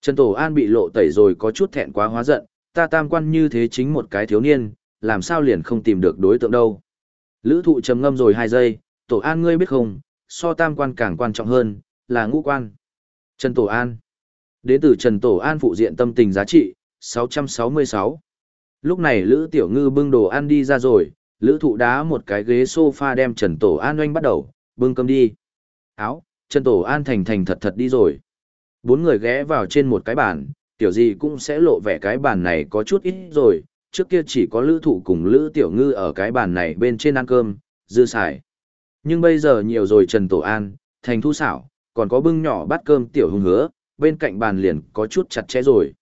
Trần Tổ An bị lộ tẩy rồi có chút thẹn quá hóa giận, ta tam quan như thế chính một cái thiếu niên, làm sao liền không tìm được đối tượng đâu. Lữ thụ trầm ngâm rồi hai giây, Tổ An ngươi biết không, so tam quan càng quan trọng hơn, là ngũ quan. Trần Tổ An Đến từ Trần Tổ An phụ diện tâm tình giá trị, 666. Lúc này Lữ Tiểu Ngư bưng đồ ăn đi ra rồi, Lữ thụ đá một cái ghế sofa đem Trần Tổ An oanh bắt đầu, bưng cơm đi. Áo, Trần Tổ An thành thành thật thật đi rồi. Bốn người ghé vào trên một cái bàn, tiểu gì cũng sẽ lộ vẻ cái bàn này có chút ít rồi, trước kia chỉ có Lữ thụ cùng Lữ Tiểu Ngư ở cái bàn này bên trên ăn cơm, dư xài. Nhưng bây giờ nhiều rồi Trần Tổ An, thành thu xảo, còn có bưng nhỏ bát cơm Tiểu Hùng hứa, bên cạnh bàn liền có chút chặt chẽ rồi.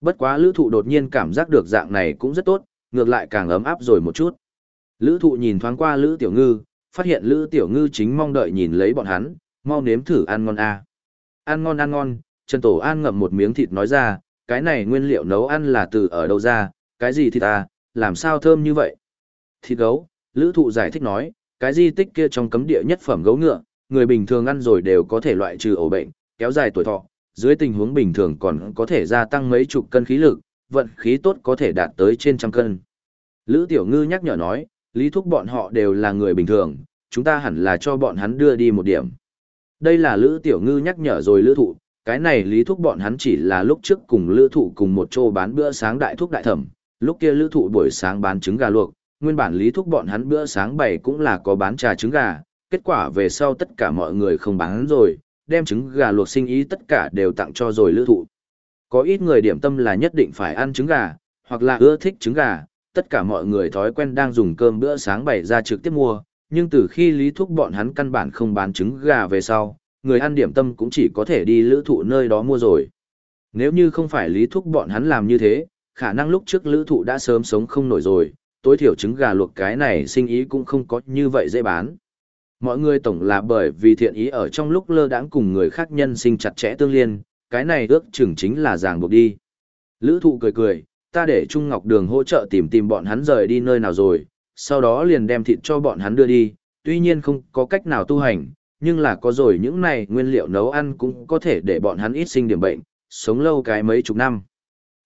Bất quá Lữ thụ đột nhiên cảm giác được dạng này cũng rất tốt, ngược lại càng ấm áp rồi một chút. Lữ thụ nhìn thoáng qua Lữ Tiểu Ngư, phát hiện Lữ Tiểu Ngư chính mong đợi nhìn lấy bọn hắn, mau nếm thử ăn ngon à. Ăn ngon ăn ngon, Trần Tổ An ngậm một miếng thịt nói ra, cái này nguyên liệu nấu ăn là từ ở đâu ra, cái gì thịt à, làm sao thơm như vậy? Thịt gấu, Lữ thụ giải thích nói, cái di tích kia trong cấm địa nhất phẩm gấu ngựa, người bình thường ăn rồi đều có thể loại trừ ổ bệnh, kéo dài tuổi thọ, dưới tình huống bình thường còn có thể gia tăng mấy chục cân khí lực, vận khí tốt có thể đạt tới trên trăm cân. Lữ Tiểu Ngư nhắc nhở nói, lý thúc bọn họ đều là người bình thường, chúng ta hẳn là cho bọn hắn đưa đi một điểm. Đây là Lữ Tiểu Ngư nhắc nhở rồi Lữ Thụ, cái này lý thúc bọn hắn chỉ là lúc trước cùng Lữ Thụ cùng một chỗ bán bữa sáng đại thúc đại thẩm, lúc kia Lữ Thụ buổi sáng bán trứng gà luộc, nguyên bản lý thúc bọn hắn bữa sáng bảy cũng là có bán trà trứng gà, kết quả về sau tất cả mọi người không bán rồi, đem trứng gà luộc sinh ý tất cả đều tặng cho rồi Lữ Thụ. Có ít người điểm tâm là nhất định phải ăn trứng gà, hoặc là ưa thích trứng gà, tất cả mọi người thói quen đang dùng cơm bữa sáng bày ra trực tiếp mua, nhưng từ khi lý thúc bọn hắn căn bản không bán trứng gà về sau, người ăn điểm tâm cũng chỉ có thể đi lữ thụ nơi đó mua rồi. Nếu như không phải lý thúc bọn hắn làm như thế, khả năng lúc trước lữ thụ đã sớm sống không nổi rồi, tối thiểu trứng gà luộc cái này sinh ý cũng không có như vậy dễ bán. Mọi người tổng là bởi vì thiện ý ở trong lúc lơ đãng cùng người khác nhân sinh chặt chẽ tương liên, cái này ước chừng chính là ràng buộc đi. Lữ thụ cười cười, ta để Trung Ngọc Đường hỗ trợ tìm tìm bọn hắn rời đi nơi nào rồi, sau đó liền đem thịt cho bọn hắn đưa đi, tuy nhiên không có cách nào tu hành, nhưng là có rồi những này nguyên liệu nấu ăn cũng có thể để bọn hắn ít sinh điểm bệnh, sống lâu cái mấy chục năm.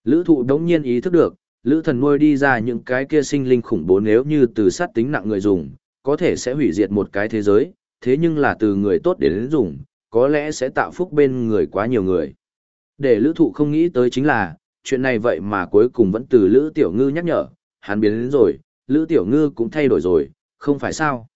Lữ thụ đống nhiên ý thức được, lữ thần nuôi đi ra những cái kia sinh linh khủng bố nếu như từ sát tính nặng người dùng, có thể sẽ hủy diệt một cái thế giới, thế nhưng là từ người tốt đến dùng, có lẽ sẽ tạo phúc bên người quá nhiều người. Để lữ thụ không nghĩ tới chính là, chuyện này vậy mà cuối cùng vẫn từ lữ tiểu ngư nhắc nhở, hắn biến đến rồi, lữ tiểu ngư cũng thay đổi rồi, không phải sao.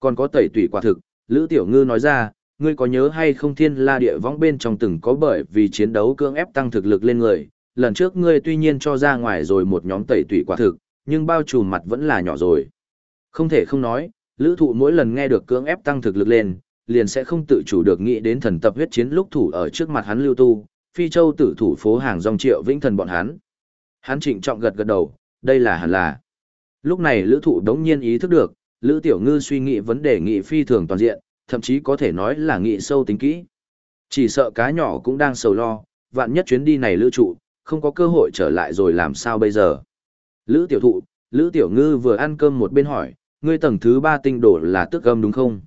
Còn có tẩy tủy quả thực, lữ tiểu ngư nói ra, ngươi có nhớ hay không thiên la địa võng bên trong từng có bởi vì chiến đấu cưỡng ép tăng thực lực lên người, lần trước ngươi tuy nhiên cho ra ngoài rồi một nhóm tẩy tủy quả thực, nhưng bao trùm mặt vẫn là nhỏ rồi. Không thể không nói, lữ thụ mỗi lần nghe được cưỡng ép tăng thực lực lên, liền sẽ không tự chủ được nghĩ đến thần tập huyết chiến lúc thủ ở trước mặt hắn lưu tu, phi châu tử thủ phố hàng dòng triệu vĩnh thần bọn hắn. Hắn trịnh trọng gật gật đầu, đây là hẳn là. Lúc này lữ thụ đống nhiên ý thức được, lữ tiểu ngư suy nghĩ vấn đề nghị phi thường toàn diện, thậm chí có thể nói là nghị sâu tính kỹ. Chỉ sợ cá nhỏ cũng đang sầu lo, vạn nhất chuyến đi này lữ trụ, không có cơ hội trở lại rồi làm sao bây giờ. Lữ tiểu thụ, lữ tiểu ngư vừa ăn cơm một bên hỏi, ngươi tầng thứ ba tinh đổ là tức âm đúng không?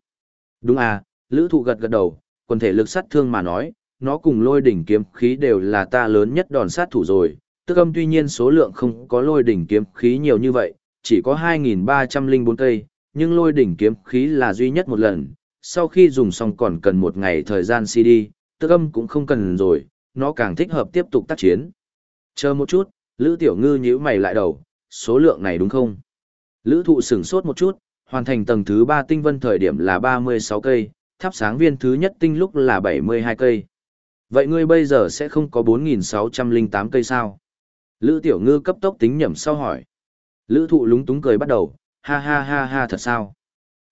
Đúng à, lữ thụ gật gật đầu, quần thể lực sát thương mà nói, nó cùng lôi đỉnh kiếm khí đều là ta lớn nhất đòn sát thủ rồi. Tức âm tuy nhiên số lượng không có lôi đỉnh kiếm khí nhiều như vậy, chỉ có 2.304 cây, nhưng lôi đỉnh kiếm khí là duy nhất một lần. Sau khi dùng xong còn cần một ngày thời gian CD, tức âm cũng không cần rồi, nó càng thích hợp tiếp tục tác chiến. Chờ một chút, Lữ Tiểu Ngư nhíu mày lại đầu, số lượng này đúng không? Lữ thụ sửng sốt một chút, hoàn thành tầng thứ 3 tinh vân thời điểm là 36 cây, thắp sáng viên thứ nhất tinh lúc là 72 cây. Vậy ngươi bây giờ sẽ không có 4.608 cây sao? Lữ tiểu ngư cấp tốc tính nhẩm sau hỏi. Lữ thụ lúng túng cười bắt đầu, ha ha ha ha thật sao?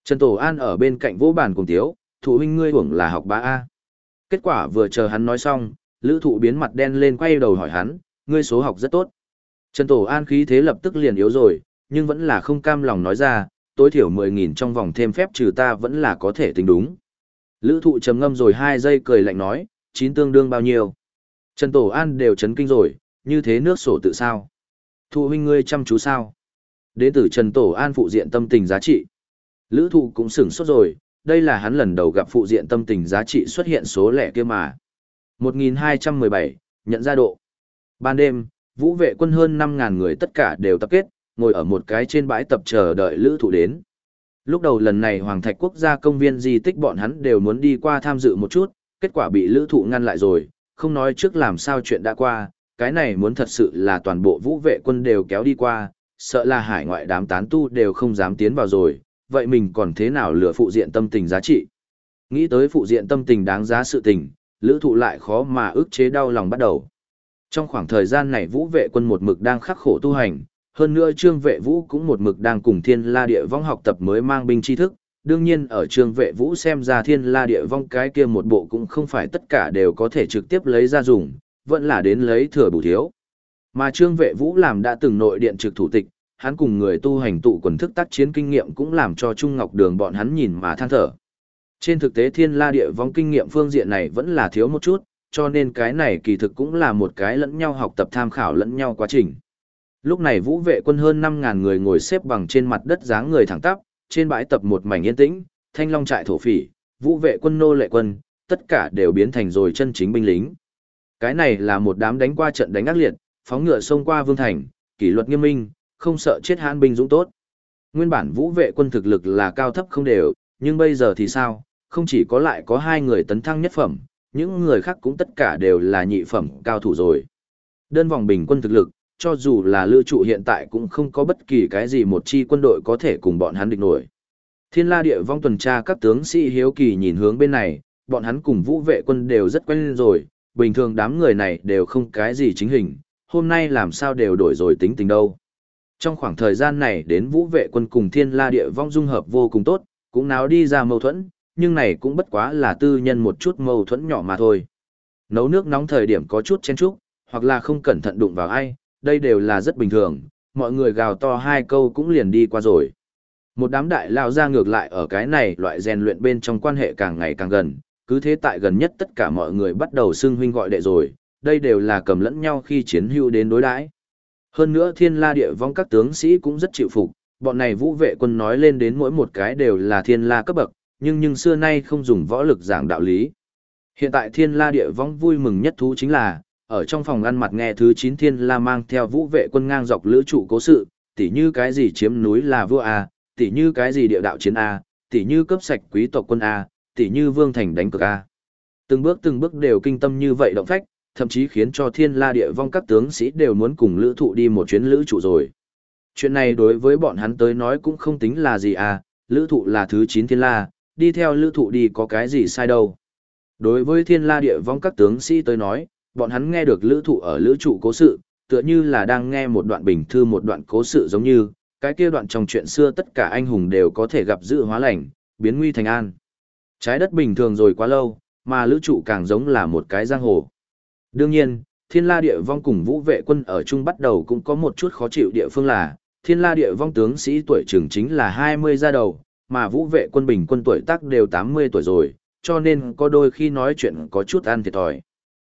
Trần Tổ An ở bên cạnh vỗ bàn cùng tiếu, thụ huynh ngươi hưởng là học bá A. Kết quả vừa chờ hắn nói xong, lữ thụ biến mặt đen lên quay đầu hỏi hắn, ngươi số học rất tốt. Trần Tổ An khí thế lập tức liền yếu rồi, nhưng vẫn là không cam lòng nói ra, tối thiểu 10.000 trong vòng thêm phép trừ ta vẫn là có thể tính đúng. Lữ thụ trầm ngâm rồi hai giây cười lạnh nói, chín tương đương bao nhiêu. Trần Tổ An đều chấn kinh rồi, như thế nước sổ tự sao. Thụ huynh ngươi chăm chú sao. Đến từ Trần Tổ An phụ diện tâm tình giá trị. Lữ thụ cũng sửng sốt rồi, đây là hắn lần đầu gặp phụ diện tâm tình giá trị xuất hiện số lẻ kia mà. 1217, nhận ra độ. Ban đêm, vũ vệ quân hơn 5.000 người tất cả đều tập kết, ngồi ở một cái trên bãi tập chờ đợi lữ thụ đến. Lúc đầu lần này Hoàng Thạch Quốc gia công viên di tích bọn hắn đều muốn đi qua tham dự một chút, kết quả bị lữ thụ ngăn lại rồi, không nói trước làm sao chuyện đã qua, cái này muốn thật sự là toàn bộ vũ vệ quân đều kéo đi qua, sợ là hải ngoại đám tán tu đều không dám tiến vào rồi, vậy mình còn thế nào lựa phụ diện tâm tình giá trị? Nghĩ tới phụ diện tâm tình đáng giá sự tình, lữ thụ lại khó mà ức chế đau lòng bắt đầu. Trong khoảng thời gian này vũ vệ quân một mực đang khắc khổ tu hành, hơn nữa trương vệ vũ cũng một mực đang cùng thiên la địa vong học tập mới mang binh tri thức. Đương nhiên ở trương vệ vũ xem ra thiên la địa vong cái kia một bộ cũng không phải tất cả đều có thể trực tiếp lấy ra dùng, vẫn là đến lấy thừa bù thiếu. Mà trương vệ vũ làm đã từng nội điện trực thủ tịch, hắn cùng người tu hành tụ quần thức tác chiến kinh nghiệm cũng làm cho Trung Ngọc Đường bọn hắn nhìn mà than thở. Trên thực tế thiên la địa vong kinh nghiệm phương diện này vẫn là thiếu một chút, cho nên cái này kỳ thực cũng là một cái lẫn nhau học tập tham khảo lẫn nhau quá trình. Lúc này vũ vệ quân hơn 5.000 người ngồi xếp bằng trên mặt đất dáng người thẳng tắp, trên bãi tập một mảnh yên tĩnh, thanh long trại thổ phỉ, vũ vệ quân nô lệ quân, tất cả đều biến thành rồi chân chính binh lính. Cái này là một đám đánh qua trận đánh ác liệt, phóng ngựa xông qua vương thành, kỷ luật nghiêm minh, không sợ chết hãn binh dũng tốt. Nguyên bản vũ vệ quân thực lực là cao thấp không đều, nhưng bây giờ thì sao, không chỉ có lại có hai người tấn thăng nhất phẩm, những người khác cũng tất cả đều là nhị phẩm cao thủ rồi. Đơn vòng bình quân thực lực, cho dù là lưu trụ hiện tại cũng không có bất kỳ cái gì một chi quân đội có thể cùng bọn hắn địch nổi. Thiên la địa vong tuần tra các tướng sĩ hiếu kỳ nhìn hướng bên này, bọn hắn cùng vũ vệ quân đều rất quen rồi, bình thường đám người này đều không cái gì chính hình, hôm nay làm sao đều đổi rồi tính tình đâu. Trong khoảng thời gian này đến vũ vệ quân cùng thiên la địa vong dung hợp vô cùng tốt, cũng náo đi ra mâu thuẫn, nhưng này cũng bất quá là tư nhân một chút mâu thuẫn nhỏ mà thôi. Nấu nước nóng thời điểm có chút chen chúc, hoặc là không cẩn thận đụng vào ai, đây đều là rất bình thường, mọi người gào to hai câu cũng liền đi qua rồi. Một đám đại lao ra ngược lại ở cái này loại rèn luyện bên trong quan hệ càng ngày càng gần, cứ thế tại gần nhất tất cả mọi người bắt đầu xưng huynh gọi đệ rồi, đây đều là cầm lẫn nhau khi chiến hữu đến đối đãi. Hơn nữa thiên la địa vong các tướng sĩ cũng rất chịu phục, bọn này vũ vệ quân nói lên đến mỗi một cái đều là thiên la cấp bậc, nhưng nhưng xưa nay không dùng võ lực giảng đạo lý. Hiện tại thiên la địa vong vui mừng nhất thú chính là, ở trong phòng ăn mặt nghe thứ 9 thiên la mang theo vũ vệ quân ngang dọc lữ trụ cố sự, tỉ như cái gì chiếm núi là vua A, tỉ như cái gì địa đạo chiến A, tỉ như cấp sạch quý tộc quân A, tỉ như vương thành đánh cực A. Từng bước từng bước đều kinh tâm như vậy động phách, thậm chí khiến cho thiên la địa vong các tướng sĩ đều muốn cùng lữ thụ đi một chuyến lữ trụ rồi. Chuyện này đối với bọn hắn tới nói cũng không tính là gì à, lữ thụ là thứ 9 thiên la, đi theo lữ thụ đi có cái gì sai đâu. Đối với thiên la địa vong các tướng sĩ tới nói, bọn hắn nghe được lữ thụ ở lữ trụ cố sự, tựa như là đang nghe một đoạn bình thư một đoạn cố sự giống như, cái kia đoạn trong chuyện xưa tất cả anh hùng đều có thể gặp dự hóa lành, biến nguy thành an. Trái đất bình thường rồi quá lâu, mà lữ trụ càng giống là một cái giang hồ. Đương nhiên, thiên la địa vong cùng vũ vệ quân ở chung bắt đầu cũng có một chút khó chịu địa phương là, thiên la địa vong tướng sĩ tuổi trưởng chính là 20 ra đầu, mà vũ vệ quân bình quân tuổi tác đều 80 tuổi rồi, cho nên có đôi khi nói chuyện có chút ăn thiệt thòi.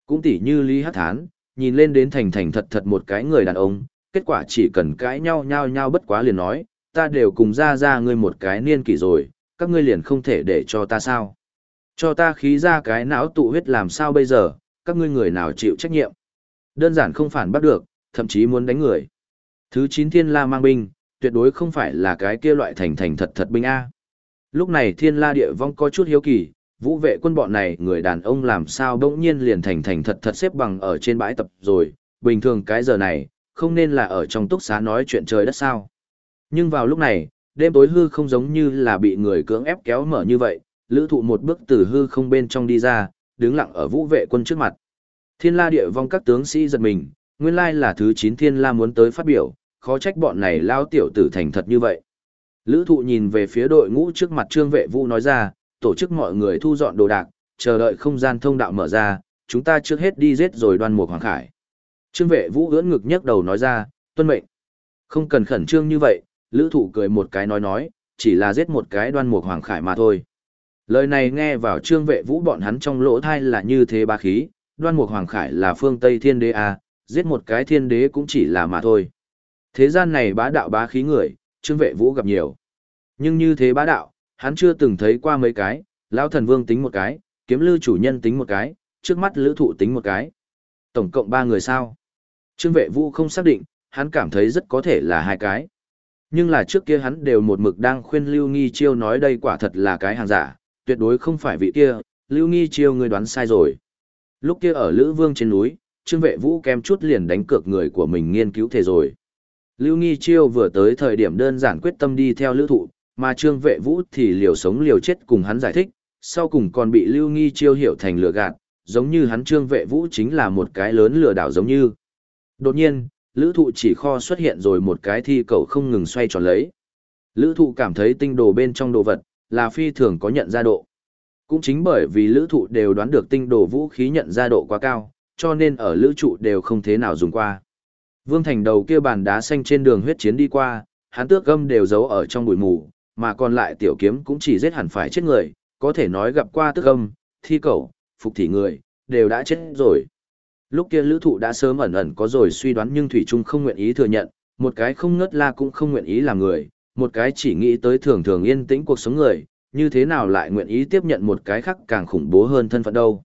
Cũng tỉ như Lý Hát Thán, nhìn lên đến thành thành thật thật một cái người đàn ông, kết quả chỉ cần cãi nhau nhau nhau bất quá liền nói, ta đều cùng ra ra ngươi một cái niên kỷ rồi, các ngươi liền không thể để cho ta sao. Cho ta khí ra cái não tụ huyết làm sao bây giờ, các ngươi người nào chịu trách nhiệm. Đơn giản không phản bắt được, thậm chí muốn đánh người. Thứ chín thiên la mang binh, tuyệt đối không phải là cái kia loại thành thành thật thật binh A. Lúc này thiên la địa vong có chút hiếu kỳ, vũ vệ quân bọn này người đàn ông làm sao bỗng nhiên liền thành thành thật thật xếp bằng ở trên bãi tập rồi, bình thường cái giờ này, không nên là ở trong túc xá nói chuyện trời đất sao. Nhưng vào lúc này, đêm tối hư không giống như là bị người cưỡng ép kéo mở như vậy, lữ thụ một bước từ hư không bên trong đi ra, đứng lặng ở vũ vệ quân trước mặt. Thiên la địa vong các tướng sĩ giật mình, nguyên lai là thứ 9 thiên la muốn tới phát biểu, khó trách bọn này lao tiểu tử thành thật như vậy. Lữ thụ nhìn về phía đội ngũ trước mặt trương vệ vũ nói ra, tổ chức mọi người thu dọn đồ đạc, chờ đợi không gian thông đạo mở ra, chúng ta trước hết đi giết rồi đoan mục hoàng khải. Trương vệ vũ ưỡn ngực nhấc đầu nói ra, tuân mệnh. Không cần khẩn trương như vậy, lữ thụ cười một cái nói nói, chỉ là giết một cái đoan mục hoàng khải mà thôi. Lời này nghe vào trương vệ vũ bọn hắn trong lỗ thai là như thế ba khí, đoan mục hoàng khải là phương Tây thiên đế à, giết một cái thiên đế cũng chỉ là mà thôi. Thế gian này bá đạo bá khí người, trương vệ vũ gặp nhiều. Nhưng như thế bá đạo, hắn chưa từng thấy qua mấy cái, lão thần vương tính một cái, kiếm lưu chủ nhân tính một cái, trước mắt lữ thụ tính một cái. Tổng cộng ba người sao? Trương vệ vũ không xác định, hắn cảm thấy rất có thể là hai cái. Nhưng là trước kia hắn đều một mực đang khuyên Lưu Nghi Chiêu nói đây quả thật là cái hàng giả, tuyệt đối không phải vị kia, Lưu Nghi Chiêu ngươi đoán sai rồi. Lúc kia ở Lữ Vương trên núi, Trương Vệ Vũ kém chút liền đánh cược người của mình nghiên cứu thể rồi. Lưu Nghi Chiêu vừa tới thời điểm đơn giản quyết tâm đi theo lữ thụ, mà Trương Vệ Vũ thì liều sống liều chết cùng hắn giải thích, sau cùng còn bị Lưu Nghi Chiêu hiểu thành lừa gạt, giống như hắn Trương Vệ Vũ chính là một cái lớn lừa đảo giống như. Đột nhiên, lữ thụ chỉ kho xuất hiện rồi một cái thi cầu không ngừng xoay tròn lấy. Lữ thụ cảm thấy tinh đồ bên trong đồ vật, là phi thường có nhận ra độ. Cũng chính bởi vì lữ thụ đều đoán được tinh đồ vũ khí nhận ra độ quá cao, cho nên ở lữ trụ đều không thế nào dùng qua. Vương Thành đầu kia bàn đá xanh trên đường huyết chiến đi qua, hắn tước gâm đều giấu ở trong bụi mù, mà còn lại tiểu kiếm cũng chỉ giết hẳn phải chết người, có thể nói gặp qua tước gâm, thi cầu, phục thị người, đều đã chết rồi. Lúc kia lữ thụ đã sớm ẩn ẩn có rồi suy đoán nhưng Thủy Trung không nguyện ý thừa nhận, một cái không ngất la cũng không nguyện ý làm người, một cái chỉ nghĩ tới thường thường yên tĩnh cuộc sống người, như thế nào lại nguyện ý tiếp nhận một cái khác càng khủng bố hơn thân phận đâu.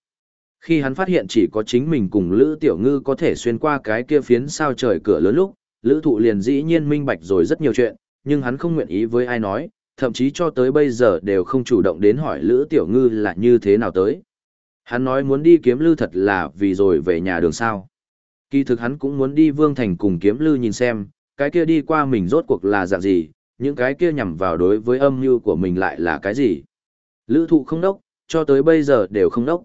Khi hắn phát hiện chỉ có chính mình cùng Lữ Tiểu Ngư có thể xuyên qua cái kia phiến sao trời cửa lớn lúc, Lữ Thụ liền dĩ nhiên minh bạch rồi rất nhiều chuyện, nhưng hắn không nguyện ý với ai nói, thậm chí cho tới bây giờ đều không chủ động đến hỏi Lữ Tiểu Ngư là như thế nào tới. Hắn nói muốn đi kiếm lư thật là vì rồi về nhà đường sao. Kỳ thực hắn cũng muốn đi Vương Thành cùng kiếm lư nhìn xem, cái kia đi qua mình rốt cuộc là dạng gì, những cái kia nhằm vào đối với âm mưu của mình lại là cái gì. Lữ thụ không đốc, cho tới bây giờ đều không đốc.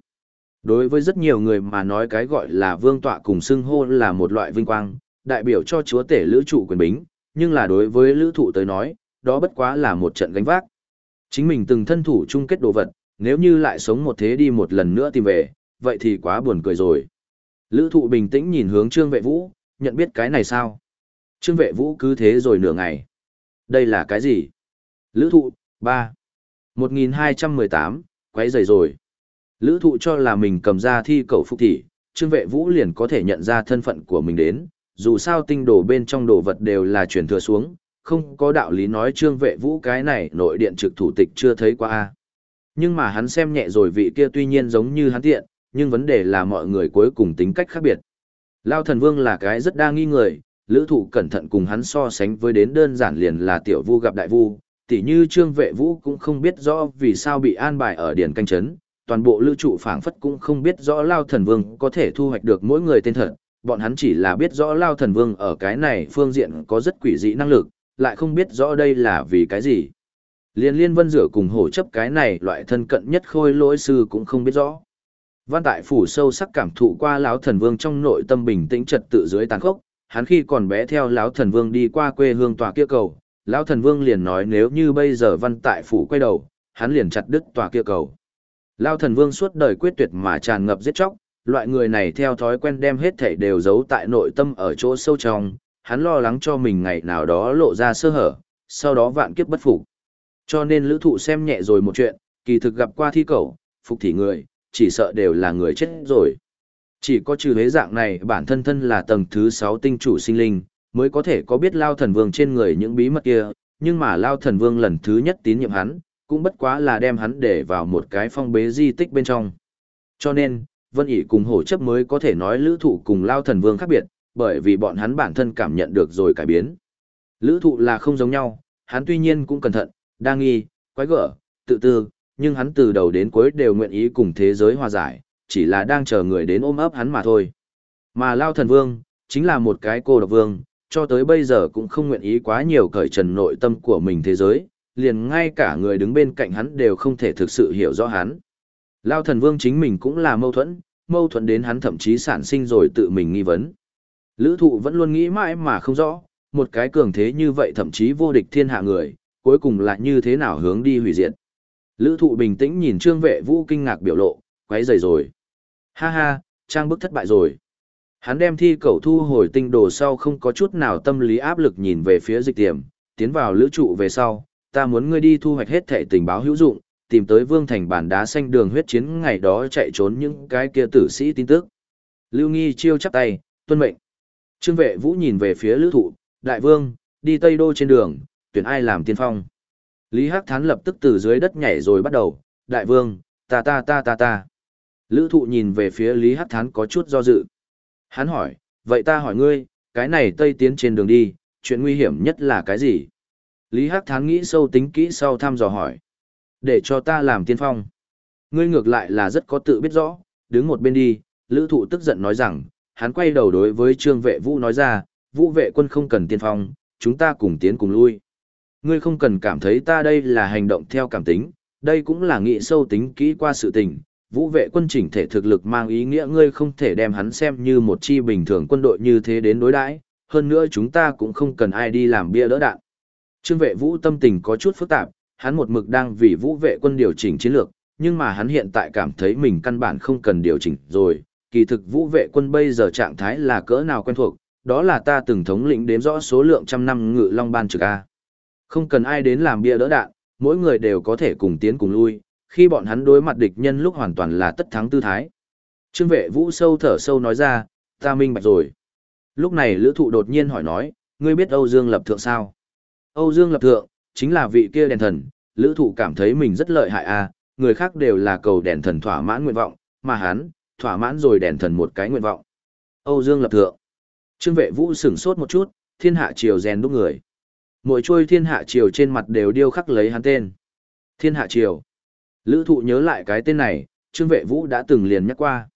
Đối với rất nhiều người mà nói cái gọi là vương tọa cùng xưng hô là một loại vinh quang, đại biểu cho chúa tể lữ trụ quyền bính, nhưng là đối với lữ thụ tới nói, đó bất quá là một trận gánh vác. Chính mình từng thân thủ chung kết đồ vật, nếu như lại sống một thế đi một lần nữa tìm về, vậy thì quá buồn cười rồi. Lữ thụ bình tĩnh nhìn hướng Trương Vệ Vũ, nhận biết cái này sao? Trương Vệ Vũ cứ thế rồi nửa ngày. Đây là cái gì? Lữ thụ, 3. 1218, quấy rầy rồi. Lữ thụ cho là mình cầm ra thi cầu phục thị, Trương Vệ Vũ liền có thể nhận ra thân phận của mình đến, dù sao tinh đồ bên trong đồ vật đều là chuyển thừa xuống, không có đạo lý nói Trương Vệ Vũ cái này nội điện trực thủ tịch chưa thấy qua. a Nhưng mà hắn xem nhẹ rồi vị kia tuy nhiên giống như hắn tiện, nhưng vấn đề là mọi người cuối cùng tính cách khác biệt. Lao thần vương là cái rất đa nghi người, lữ thụ cẩn thận cùng hắn so sánh với đến đơn giản liền là tiểu vu gặp đại vu, tỉ như trương vệ vũ cũng không biết rõ vì sao bị an bài ở điển canh chấn, toàn bộ lữ trụ phảng phất cũng không biết rõ Lao thần vương có thể thu hoạch được mỗi người tên thật, bọn hắn chỉ là biết rõ Lao thần vương ở cái này phương diện có rất quỷ dị năng lực, lại không biết rõ đây là vì cái gì. Liên liên vân rửa cùng hổ chấp cái này loại thân cận nhất khôi lỗi sư cũng không biết rõ. Văn tại phủ sâu sắc cảm thụ qua lão thần vương trong nội tâm bình tĩnh trật tự dưới tàn khốc, hắn khi còn bé theo lão thần vương đi qua quê hương tòa kia cầu, lão thần vương liền nói nếu như bây giờ văn tại phủ quay đầu, hắn liền chặt đứt tòa kia cầu. Lão thần vương suốt đời quyết tuyệt mà tràn ngập giết chóc, loại người này theo thói quen đem hết thảy đều giấu tại nội tâm ở chỗ sâu trong, hắn lo lắng cho mình ngày nào đó lộ ra sơ hở, sau đó vạn kiếp bất phục. Cho nên lữ thụ xem nhẹ rồi một chuyện, kỳ thực gặp qua thi cầu, phục thị người, chỉ sợ đều là người chết rồi. Chỉ có trừ hế dạng này bản thân thân là tầng thứ 6 tinh chủ sinh linh, mới có thể có biết Lao Thần Vương trên người những bí mật kia, nhưng mà Lao Thần Vương lần thứ nhất tín nhiệm hắn, cũng bất quá là đem hắn để vào một cái phong bế di tích bên trong. Cho nên, Vân ỉ cùng hổ chấp mới có thể nói lữ thụ cùng Lao Thần Vương khác biệt, bởi vì bọn hắn bản thân cảm nhận được rồi cải biến. Lữ thụ là không giống nhau, hắn tuy nhiên cũng cẩn thận, đa nghi, quái gở, tự tư, nhưng hắn từ đầu đến cuối đều nguyện ý cùng thế giới hòa giải, chỉ là đang chờ người đến ôm ấp hắn mà thôi. Mà Lao Thần Vương, chính là một cái cô độc vương, cho tới bây giờ cũng không nguyện ý quá nhiều cởi trần nội tâm của mình thế giới, liền ngay cả người đứng bên cạnh hắn đều không thể thực sự hiểu rõ hắn. Lao Thần Vương chính mình cũng là mâu thuẫn, mâu thuẫn đến hắn thậm chí sản sinh rồi tự mình nghi vấn. Lữ thụ vẫn luôn nghĩ mãi mà không rõ, một cái cường thế như vậy thậm chí vô địch thiên hạ người, cuối cùng là như thế nào hướng đi hủy diệt. Lữ thụ bình tĩnh nhìn Trương Vệ Vũ kinh ngạc biểu lộ, quấy rầy rồi. Ha ha, trang bức thất bại rồi. Hắn đem thi cầu thu hồi tinh đồ sau không có chút nào tâm lý áp lực nhìn về phía dịch tiềm, tiến vào lữ trụ về sau, ta muốn ngươi đi thu hoạch hết thẻ tình báo hữu dụng, tìm tới vương thành bản đá xanh đường huyết chiến ngày đó chạy trốn những cái kia tử sĩ tin tức. Lưu Nghi chiêu chắp tay, tuân mệnh. Trương vệ vũ nhìn về phía lữ thụ, đại vương, đi Tây Đô trên đường, tuyển ai làm tiên phong. Lý Hắc Thán lập tức từ dưới đất nhảy rồi bắt đầu, đại vương, ta ta ta ta ta. Lữ thụ nhìn về phía Lý Hắc Thán có chút do dự. Hắn hỏi, vậy ta hỏi ngươi, cái này Tây tiến trên đường đi, chuyện nguy hiểm nhất là cái gì? Lý Hắc Thán nghĩ sâu tính kỹ sau thăm dò hỏi. Để cho ta làm tiên phong. Ngươi ngược lại là rất có tự biết rõ, đứng một bên đi, lữ thụ tức giận nói rằng, hắn quay đầu đối với trương vệ vũ nói ra, vũ vệ quân không cần tiên phong, chúng ta cùng tiến cùng lui. Ngươi không cần cảm thấy ta đây là hành động theo cảm tính, đây cũng là nghị sâu tính kỹ qua sự tình. Vũ vệ quân chỉnh thể thực lực mang ý nghĩa ngươi không thể đem hắn xem như một chi bình thường quân đội như thế đến đối đãi hơn nữa chúng ta cũng không cần ai đi làm bia đỡ đạn. Trương vệ vũ tâm tình có chút phức tạp, hắn một mực đang vì vũ vệ quân điều chỉnh chiến lược, nhưng mà hắn hiện tại cảm thấy mình căn bản không cần điều chỉnh rồi. Kỳ thực vũ vệ quân bây giờ trạng thái là cỡ nào quen thuộc, đó là ta từng thống lĩnh đếm rõ số lượng trăm năm ngự long ban trực A. Không cần ai đến làm bia đỡ đạn, mỗi người đều có thể cùng tiến cùng lui, khi bọn hắn đối mặt địch nhân lúc hoàn toàn là tất thắng tư thái. Trương vệ vũ sâu thở sâu nói ra, ta minh bạch rồi. Lúc này lữ thụ đột nhiên hỏi nói, ngươi biết Âu Dương Lập Thượng sao? Âu Dương Lập Thượng, chính là vị kia đèn thần, lữ thụ cảm thấy mình rất lợi hại à, người khác đều là cầu đèn thần thỏa mãn nguyện vọng, mà hắn, thỏa mãn rồi đèn thần một cái nguyện vọng. Âu Dương Lập Thượng. Trương vệ vũ sửng sốt một chút, thiên hạ triều rèn đúc người. Mỗi chuôi thiên hạ triều trên mặt đều điêu khắc lấy hắn tên. Thiên hạ triều. Lữ thụ nhớ lại cái tên này, Trương vệ vũ đã từng liền nhắc qua.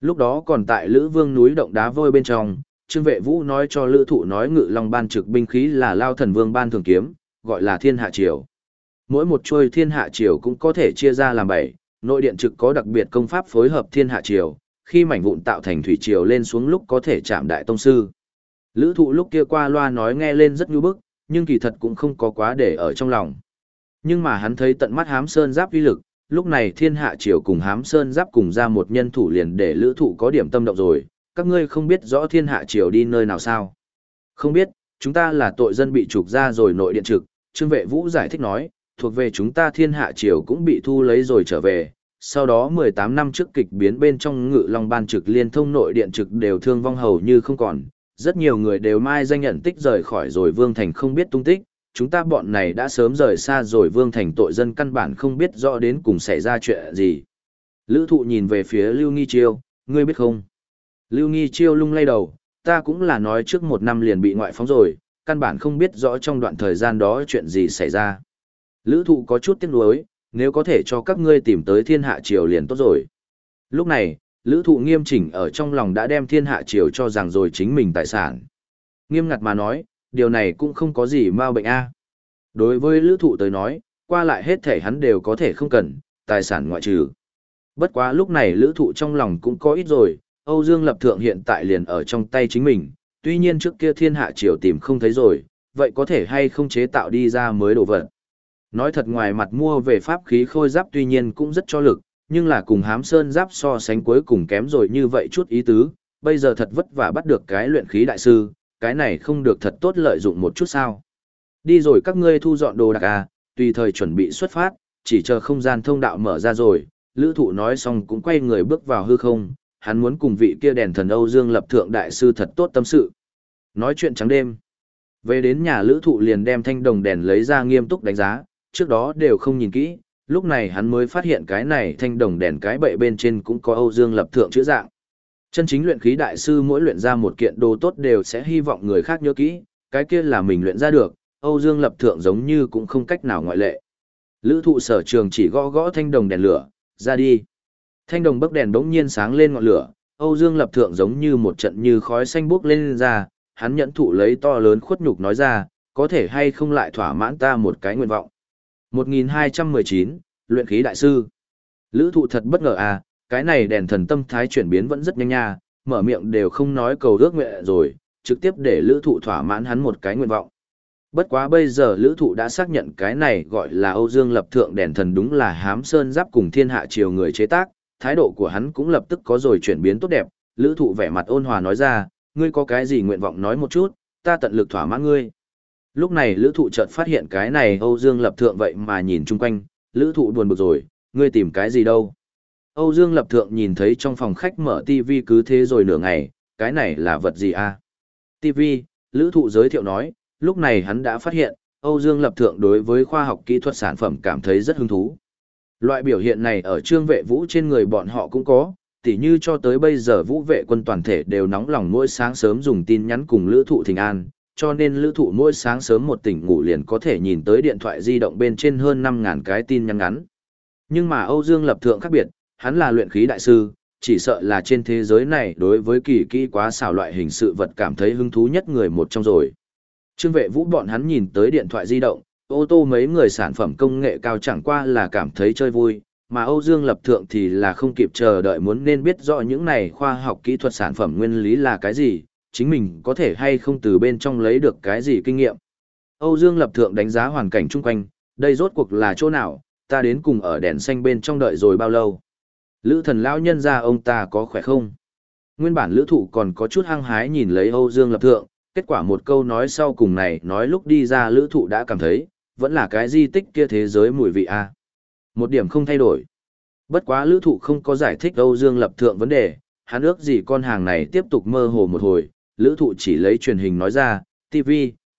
Lúc đó còn tại Lữ Vương núi động đá vôi bên trong, Trương vệ vũ nói cho Lữ thụ nói ngự long ban trực binh khí là lao thần vương ban thường kiếm, gọi là thiên hạ triều. Mỗi một chuôi thiên hạ triều cũng có thể chia ra làm bảy, nội điện trực có đặc biệt công pháp phối hợp thiên hạ triều, khi mảnh vụn tạo thành thủy triều lên xuống lúc có thể chạm đại tông sư. Lữ thụ lúc kia qua loa nói nghe lên rất nhu bức, nhưng kỳ thật cũng không có quá để ở trong lòng. Nhưng mà hắn thấy tận mắt hám sơn giáp uy lực, lúc này thiên hạ triều cùng hám sơn giáp cùng ra một nhân thủ liền để lữ thụ có điểm tâm động rồi, các ngươi không biết rõ thiên hạ triều đi nơi nào sao. Không biết, chúng ta là tội dân bị trục ra rồi nội điện trực, trương vệ vũ giải thích nói, thuộc về chúng ta thiên hạ triều cũng bị thu lấy rồi trở về. Sau đó 18 năm trước kịch biến bên trong ngự long ban trực liên thông nội điện trực đều thương vong hầu như không còn, rất nhiều người đều mai danh nhận tích rời khỏi rồi Vương Thành không biết tung tích, chúng ta bọn này đã sớm rời xa rồi Vương Thành tội dân căn bản không biết rõ đến cùng xảy ra chuyện gì. Lữ thụ nhìn về phía Lưu Nghi Chiêu, ngươi biết không? Lưu Nghi Chiêu lung lay đầu, ta cũng là nói trước một năm liền bị ngoại phóng rồi, căn bản không biết rõ trong đoạn thời gian đó chuyện gì xảy ra. Lữ thụ có chút tiếc nuối, nếu có thể cho các ngươi tìm tới thiên hạ triều liền tốt rồi. Lúc này, lữ thụ nghiêm chỉnh ở trong lòng đã đem thiên hạ triều cho rằng rồi chính mình tài sản. Nghiêm ngặt mà nói, điều này cũng không có gì mau bệnh a Đối với lữ thụ tới nói, qua lại hết thể hắn đều có thể không cần, tài sản ngoại trừ. Bất quá lúc này lữ thụ trong lòng cũng có ít rồi, Âu Dương Lập Thượng hiện tại liền ở trong tay chính mình, tuy nhiên trước kia thiên hạ triều tìm không thấy rồi, vậy có thể hay không chế tạo đi ra mới đồ vật. Nói thật ngoài mặt mua về pháp khí khôi giáp tuy nhiên cũng rất cho lực, nhưng là cùng hám sơn giáp so sánh cuối cùng kém rồi như vậy chút ý tứ, bây giờ thật vất vả bắt được cái luyện khí đại sư, cái này không được thật tốt lợi dụng một chút sao. Đi rồi các ngươi thu dọn đồ đạc à, tùy thời chuẩn bị xuất phát, chỉ chờ không gian thông đạo mở ra rồi, lữ thụ nói xong cũng quay người bước vào hư không, hắn muốn cùng vị kia đèn thần Âu Dương lập thượng đại sư thật tốt tâm sự. Nói chuyện trắng đêm. Về đến nhà lữ thụ liền đem thanh đồng đèn lấy ra nghiêm túc đánh giá, trước đó đều không nhìn kỹ, lúc này hắn mới phát hiện cái này thanh đồng đèn cái bậy bên trên cũng có Âu Dương lập thượng chữ dạng. Chân chính luyện khí đại sư mỗi luyện ra một kiện đồ tốt đều sẽ hy vọng người khác nhớ kỹ, cái kia là mình luyện ra được, Âu Dương lập thượng giống như cũng không cách nào ngoại lệ. Lữ thụ sở trường chỉ gõ gõ thanh đồng đèn lửa, ra đi. Thanh đồng bấc đèn bỗng nhiên sáng lên ngọn lửa, Âu Dương lập thượng giống như một trận như khói xanh bốc lên ra, hắn nhẫn thụ lấy to lớn khuất nhục nói ra, có thể hay không lại thỏa mãn ta một cái nguyện vọng. 1219, luyện khí đại sư. Lữ thụ thật bất ngờ à, cái này đèn thần tâm thái chuyển biến vẫn rất nhanh nha, mở miệng đều không nói cầu ước nguyện rồi, trực tiếp để lữ thụ thỏa mãn hắn một cái nguyện vọng. Bất quá bây giờ lữ thụ đã xác nhận cái này gọi là Âu Dương lập thượng đèn thần đúng là hám sơn giáp cùng thiên hạ triều người chế tác, thái độ của hắn cũng lập tức có rồi chuyển biến tốt đẹp, lữ thụ vẻ mặt ôn hòa nói ra, ngươi có cái gì nguyện vọng nói một chút, ta tận lực thỏa mãn ngươi. Lúc này lữ thụ chợt phát hiện cái này Âu Dương lập thượng vậy mà nhìn chung quanh, lữ thụ buồn bực rồi, ngươi tìm cái gì đâu. Âu Dương lập thượng nhìn thấy trong phòng khách mở TV cứ thế rồi nửa ngày, cái này là vật gì a à? TV, lữ thụ giới thiệu nói, lúc này hắn đã phát hiện, Âu Dương lập thượng đối với khoa học kỹ thuật sản phẩm cảm thấy rất hứng thú. Loại biểu hiện này ở trương vệ vũ trên người bọn họ cũng có, tỉ như cho tới bây giờ vũ vệ quân toàn thể đều nóng lòng mỗi sáng sớm dùng tin nhắn cùng lữ thụ thình an, cho nên lữ thụ mỗi sáng sớm một tỉnh ngủ liền có thể nhìn tới điện thoại di động bên trên hơn 5.000 cái tin nhắn ngắn. Nhưng mà Âu Dương lập thượng khác biệt, hắn là luyện khí đại sư, chỉ sợ là trên thế giới này đối với kỳ kỹ quá xảo loại hình sự vật cảm thấy hứng thú nhất người một trong rồi. Trương vệ vũ bọn hắn nhìn tới điện thoại di động, ô tô mấy người sản phẩm công nghệ cao chẳng qua là cảm thấy chơi vui, mà Âu Dương lập thượng thì là không kịp chờ đợi muốn nên biết rõ những này khoa học kỹ thuật sản phẩm nguyên lý là cái gì, chính mình có thể hay không từ bên trong lấy được cái gì kinh nghiệm. Âu Dương lập thượng đánh giá hoàn cảnh chung quanh, đây rốt cuộc là chỗ nào, ta đến cùng ở đèn xanh bên trong đợi rồi bao lâu. Lữ thần lão nhân ra ông ta có khỏe không? Nguyên bản lữ thụ còn có chút hăng hái nhìn lấy Âu Dương lập thượng, kết quả một câu nói sau cùng này nói lúc đi ra lữ thụ đã cảm thấy, vẫn là cái di tích kia thế giới mùi vị a à. Một điểm không thay đổi. Bất quá lữ thụ không có giải thích Âu Dương lập thượng vấn đề, hắn ước gì con hàng này tiếp tục mơ hồ một hồi, lữ thụ chỉ lấy truyền hình nói ra, TV,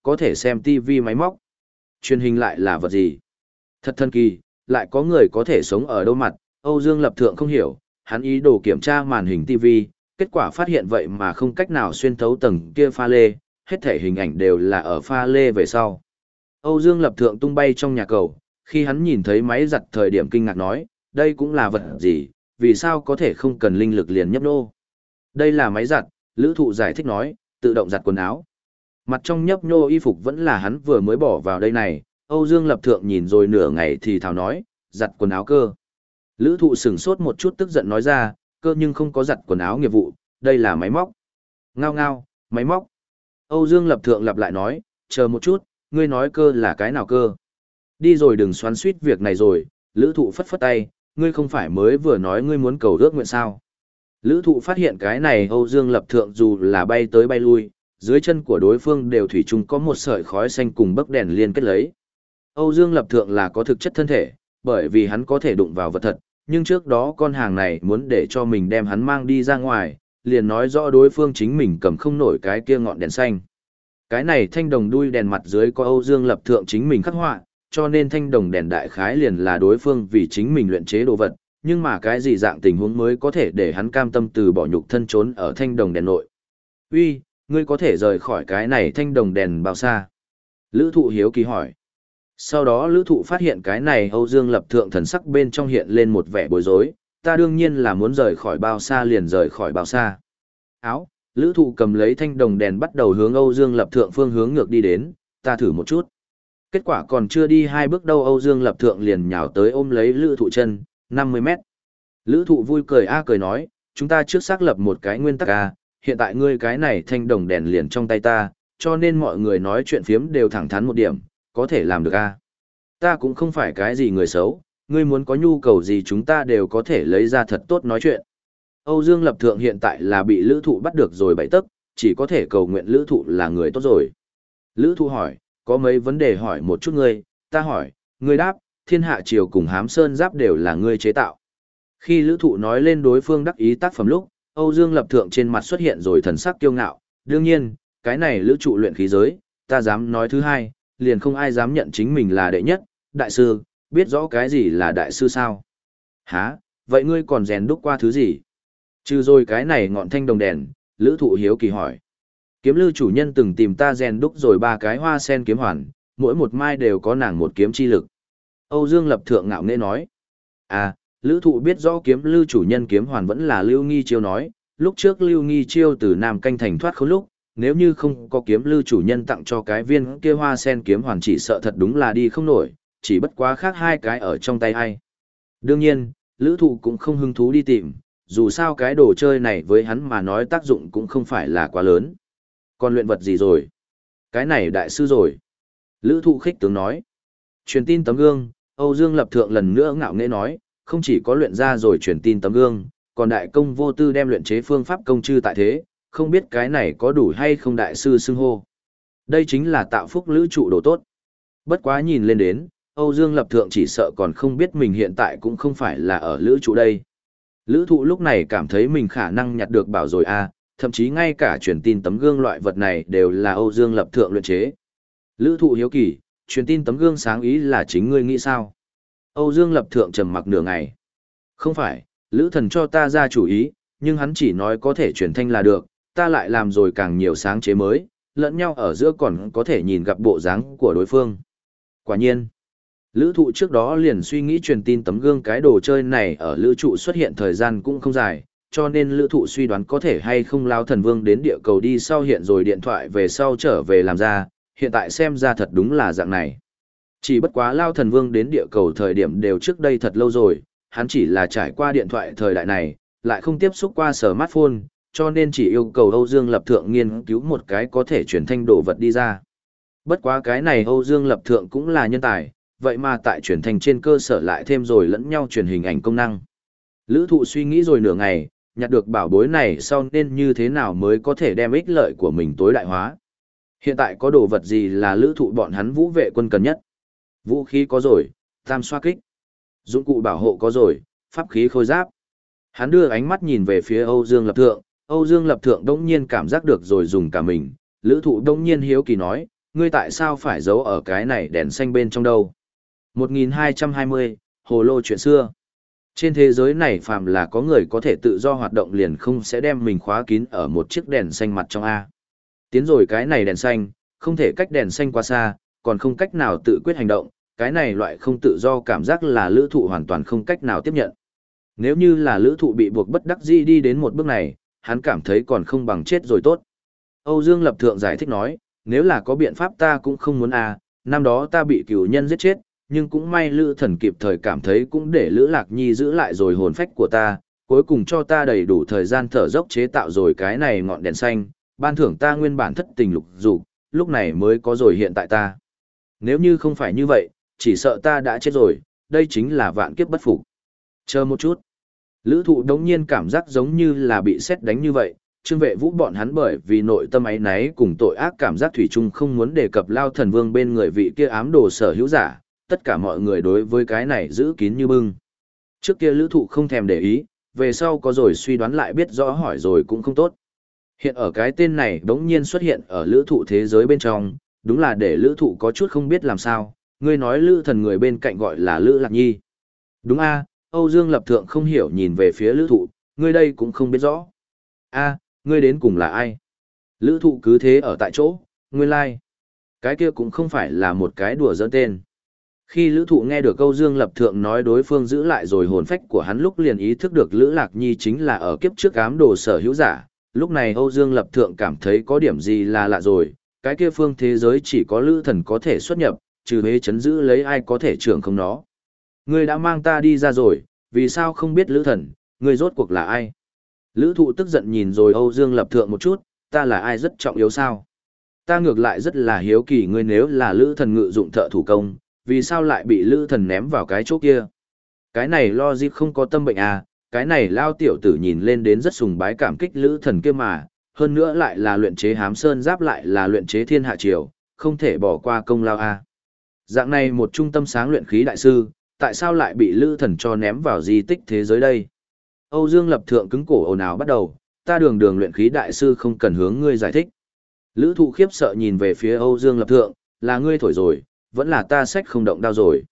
có thể xem TV máy móc. Truyền hình lại là vật gì? Thật thân kỳ, lại có người có thể sống ở đâu mặt, Âu Dương lập thượng không hiểu, hắn ý đồ kiểm tra màn hình TV, kết quả phát hiện vậy mà không cách nào xuyên thấu tầng kia pha lê, hết thể hình ảnh đều là ở pha lê về sau. Âu Dương lập thượng tung bay trong nhà cầu, khi hắn nhìn thấy máy giặt thời điểm kinh ngạc nói, đây cũng là vật gì, vì sao có thể không cần linh lực liền nhấp nô. Đây là máy giặt, lữ thụ giải thích nói, tự động giặt quần áo. Mặt trong nhấp nhô y phục vẫn là hắn vừa mới bỏ vào đây này, Âu Dương lập thượng nhìn rồi nửa ngày thì thào nói, giặt quần áo cơ. Lữ thụ sửng sốt một chút tức giận nói ra, cơ nhưng không có giặt quần áo nghiệp vụ, đây là máy móc. Ngao ngao, máy móc. Âu Dương lập thượng lặp lại nói, chờ một chút, ngươi nói cơ là cái nào cơ. Đi rồi đừng xoắn suýt việc này rồi, lữ thụ phất phất tay, ngươi không phải mới vừa nói ngươi muốn cầu rước nguyện sao. Lữ thụ phát hiện cái này Âu Dương lập thượng dù là bay tới bay lui, dưới chân của đối phương đều thủy chung có một sợi khói xanh cùng bấc đèn liên kết lấy. Âu Dương lập thượng là có thực chất thân thể, bởi vì hắn có thể đụng vào vật thật, nhưng trước đó con hàng này muốn để cho mình đem hắn mang đi ra ngoài, liền nói rõ đối phương chính mình cầm không nổi cái kia ngọn đèn xanh. Cái này thanh đồng đuôi đèn mặt dưới có Âu Dương lập thượng chính mình khắc họa, cho nên thanh đồng đèn đại khái liền là đối phương vì chính mình luyện chế đồ vật, nhưng mà cái gì dạng tình huống mới có thể để hắn cam tâm từ bỏ nhục thân trốn ở thanh đồng đèn nội. Uy, ngươi có thể rời khỏi cái này thanh đồng đèn bao xa? Lữ thụ hiếu kỳ hỏi. Sau đó lữ thụ phát hiện cái này Âu Dương lập thượng thần sắc bên trong hiện lên một vẻ bối rối, ta đương nhiên là muốn rời khỏi bao xa liền rời khỏi bao xa. Áo, lữ thụ cầm lấy thanh đồng đèn bắt đầu hướng Âu Dương lập thượng phương hướng ngược đi đến, ta thử một chút. Kết quả còn chưa đi hai bước đâu Âu Dương lập thượng liền nhào tới ôm lấy lữ thụ chân, 50 mét. Lữ thụ vui cười a cười nói, chúng ta trước xác lập một cái nguyên tắc a, hiện tại ngươi cái này thanh đồng đèn liền trong tay ta, cho nên mọi người nói chuyện phiếm đều thẳng thắn một điểm, có thể làm được a. Ta cũng không phải cái gì người xấu, ngươi muốn có nhu cầu gì chúng ta đều có thể lấy ra thật tốt nói chuyện. Âu Dương Lập Thượng hiện tại là bị lữ thụ bắt được rồi bảy tức, chỉ có thể cầu nguyện lữ thụ là người tốt rồi. Lữ thụ hỏi, có mấy vấn đề hỏi một chút ngươi, ta hỏi, ngươi đáp, thiên hạ triều cùng hám sơn giáp đều là ngươi chế tạo. Khi lữ thụ nói lên đối phương đắc ý tác phẩm lúc, Âu Dương lập thượng trên mặt xuất hiện rồi thần sắc kiêu ngạo, đương nhiên, cái này lữ trụ luyện khí giới, ta dám nói thứ hai, liền không ai dám nhận chính mình là đệ nhất, đại sư, biết rõ cái gì là đại sư sao? Hả, vậy ngươi còn rèn đúc qua thứ gì? Trừ rồi cái này ngọn thanh đồng đèn, lữ thụ hiếu kỳ hỏi. Kiếm lưu chủ nhân từng tìm ta rèn đúc rồi ba cái hoa sen kiếm hoàn, mỗi một mai đều có nàng một kiếm chi lực. Âu Dương lập thượng ngạo nghễ nói. À, lữ thụ biết rõ kiếm lưu chủ nhân kiếm hoàn vẫn là lưu nghi chiêu nói, lúc trước lưu nghi chiêu từ Nam Canh Thành thoát khốn lúc, nếu như không có kiếm lưu chủ nhân tặng cho cái viên kia hoa sen kiếm hoàn chỉ sợ thật đúng là đi không nổi, chỉ bất quá khác hai cái ở trong tay ai. Đương nhiên, lữ thụ cũng không hứng thú đi tìm, dù sao cái đồ chơi này với hắn mà nói tác dụng cũng không phải là quá lớn. Còn luyện vật gì rồi? Cái này đại sư rồi. Lữ thụ khích tướng nói. Truyền tin tấm gương, Âu Dương lập thượng lần nữa ngạo nghễ nói, không chỉ có luyện ra rồi truyền tin tấm gương, còn đại công vô tư đem luyện chế phương pháp công chư tại thế, không biết cái này có đủ hay không đại sư xưng hô. Đây chính là tạo phúc lữ trụ đồ tốt. Bất quá nhìn lên đến, Âu Dương Lập Thượng chỉ sợ còn không biết mình hiện tại cũng không phải là ở lữ trụ đây. Lữ thụ lúc này cảm thấy mình khả năng nhặt được bảo rồi a à, thậm chí ngay cả truyền tin tấm gương loại vật này đều là Âu Dương Lập Thượng luyện chế. Lữ thụ hiếu kỳ, truyền tin tấm gương sáng ý là chính ngươi nghĩ sao? Âu Dương Lập Thượng trầm mặc nửa ngày. Không phải, Lữ thần cho ta ra chủ ý, nhưng hắn chỉ nói có thể truyền thanh là được, ta lại làm rồi càng nhiều sáng chế mới, lẫn nhau ở giữa còn có thể nhìn gặp bộ dáng của đối phương. Quả nhiên, lữ thụ trước đó liền suy nghĩ truyền tin tấm gương cái đồ chơi này ở lữ trụ xuất hiện thời gian cũng không dài, cho nên lữ thụ suy đoán có thể hay không lao thần vương đến địa cầu đi sau hiện rồi điện thoại về sau trở về làm ra, hiện tại xem ra thật đúng là dạng này. Chỉ bất quá lao thần vương đến địa cầu thời điểm đều trước đây thật lâu rồi, hắn chỉ là trải qua điện thoại thời đại này, lại không tiếp xúc qua smartphone, cho nên chỉ yêu cầu Âu Dương Lập Thượng nghiên cứu một cái có thể chuyển thanh đồ vật đi ra. Bất quá cái này Âu Dương Lập Thượng cũng là nhân tài, vậy mà tại chuyển thanh trên cơ sở lại thêm rồi lẫn nhau truyền hình ảnh công năng. Lữ thụ suy nghĩ rồi nửa ngày, nhặt được bảo bối này sau nên như thế nào mới có thể đem ích lợi của mình tối đại hóa. Hiện tại có đồ vật gì là lữ thụ bọn hắn vũ vệ quân cần nhất? Vũ khí có rồi, tam xoa kích. Dụng cụ bảo hộ có rồi, pháp khí khôi giáp. Hắn đưa ánh mắt nhìn về phía Âu Dương Lập Thượng, Âu Dương Lập Thượng đông nhiên cảm giác được rồi dùng cả mình, lữ thụ đông nhiên hiếu kỳ nói, ngươi tại sao phải giấu ở cái này đèn xanh bên trong đâu? 1220, Hồ Lô chuyện xưa. Trên thế giới này phàm là có người có thể tự do hoạt động liền không sẽ đem mình khóa kín ở một chiếc đèn xanh mặt trong A. Tiến rồi cái này đèn xanh, không thể cách đèn xanh quá xa, còn không cách nào tự quyết hành động, cái này loại không tự do cảm giác là lữ thụ hoàn toàn không cách nào tiếp nhận. Nếu như là lữ thụ bị buộc bất đắc dĩ đi đến một bước này, hắn cảm thấy còn không bằng chết rồi tốt. Âu Dương Lập Thượng giải thích nói, nếu là có biện pháp ta cũng không muốn à, năm đó ta bị cửu nhân giết chết, nhưng cũng may Lữ Thần kịp thời cảm thấy cũng để Lữ Lạc Nhi giữ lại rồi hồn phách của ta, cuối cùng cho ta đầy đủ thời gian thở dốc chế tạo rồi cái này ngọn đèn xanh, ban thưởng ta nguyên bản thất tình lục dục, lúc này mới có rồi hiện tại ta. Nếu như không phải như vậy, chỉ sợ ta đã chết rồi, đây chính là vạn kiếp bất phục. Chờ một chút. Lữ thụ đống nhiên cảm giác giống như là bị xét đánh như vậy, trương vệ vũ bọn hắn bởi vì nội tâm ấy náy cùng tội ác cảm giác thủy chung không muốn đề cập lao thần vương bên người vị kia ám đồ sở hữu giả, tất cả mọi người đối với cái này giữ kín như bưng. Trước kia lữ thụ không thèm để ý, về sau có rồi suy đoán lại biết rõ hỏi rồi cũng không tốt. Hiện ở cái tên này đống nhiên xuất hiện ở lữ thụ thế giới bên trong, đúng là để lữ thụ có chút không biết làm sao, ngươi nói lữ thần người bên cạnh gọi là lữ lạc nhi. Đúng a Âu Dương Lập Thượng không hiểu nhìn về phía lữ thụ, ngươi đây cũng không biết rõ. a ngươi đến cùng là ai? Lữ thụ cứ thế ở tại chỗ, nguyên lai. Like. Cái kia cũng không phải là một cái đùa dẫn tên. Khi lữ thụ nghe được Âu Dương Lập Thượng nói đối phương giữ lại rồi hồn phách của hắn lúc liền ý thức được Lữ Lạc Nhi chính là ở kiếp trước ám đồ sở hữu giả. Lúc này Âu Dương Lập Thượng cảm thấy có điểm gì là lạ rồi, cái kia phương thế giới chỉ có Lữ Thần có thể xuất nhập, trừ hế chấn giữ lấy ai có thể trưởng không nó. Ngươi đã mang ta đi ra rồi, vì sao không biết lữ thần, ngươi rốt cuộc là ai? Lữ thụ tức giận nhìn rồi Âu Dương lập thượng một chút, ta là ai rất trọng yếu sao? Ta ngược lại rất là hiếu kỳ ngươi nếu là lữ thần ngự dụng thợ thủ công, vì sao lại bị lữ thần ném vào cái chỗ kia? Cái này lo dịp không có tâm bệnh à, cái này lao tiểu tử nhìn lên đến rất sùng bái cảm kích lữ thần kia mà, hơn nữa lại là luyện chế hám sơn giáp lại là luyện chế thiên hạ triều, không thể bỏ qua công lao a. Dạng này một trung tâm sáng luyện khí đại sư, tại sao lại bị lữ thần cho ném vào di tích thế giới đây? Âu Dương lập thượng cứng cổ ồn ào bắt đầu, ta đường đường luyện khí đại sư không cần hướng ngươi giải thích. Lữ thụ khiếp sợ nhìn về phía Âu Dương lập thượng, là ngươi thổi rồi, vẫn là ta sách không động đau rồi.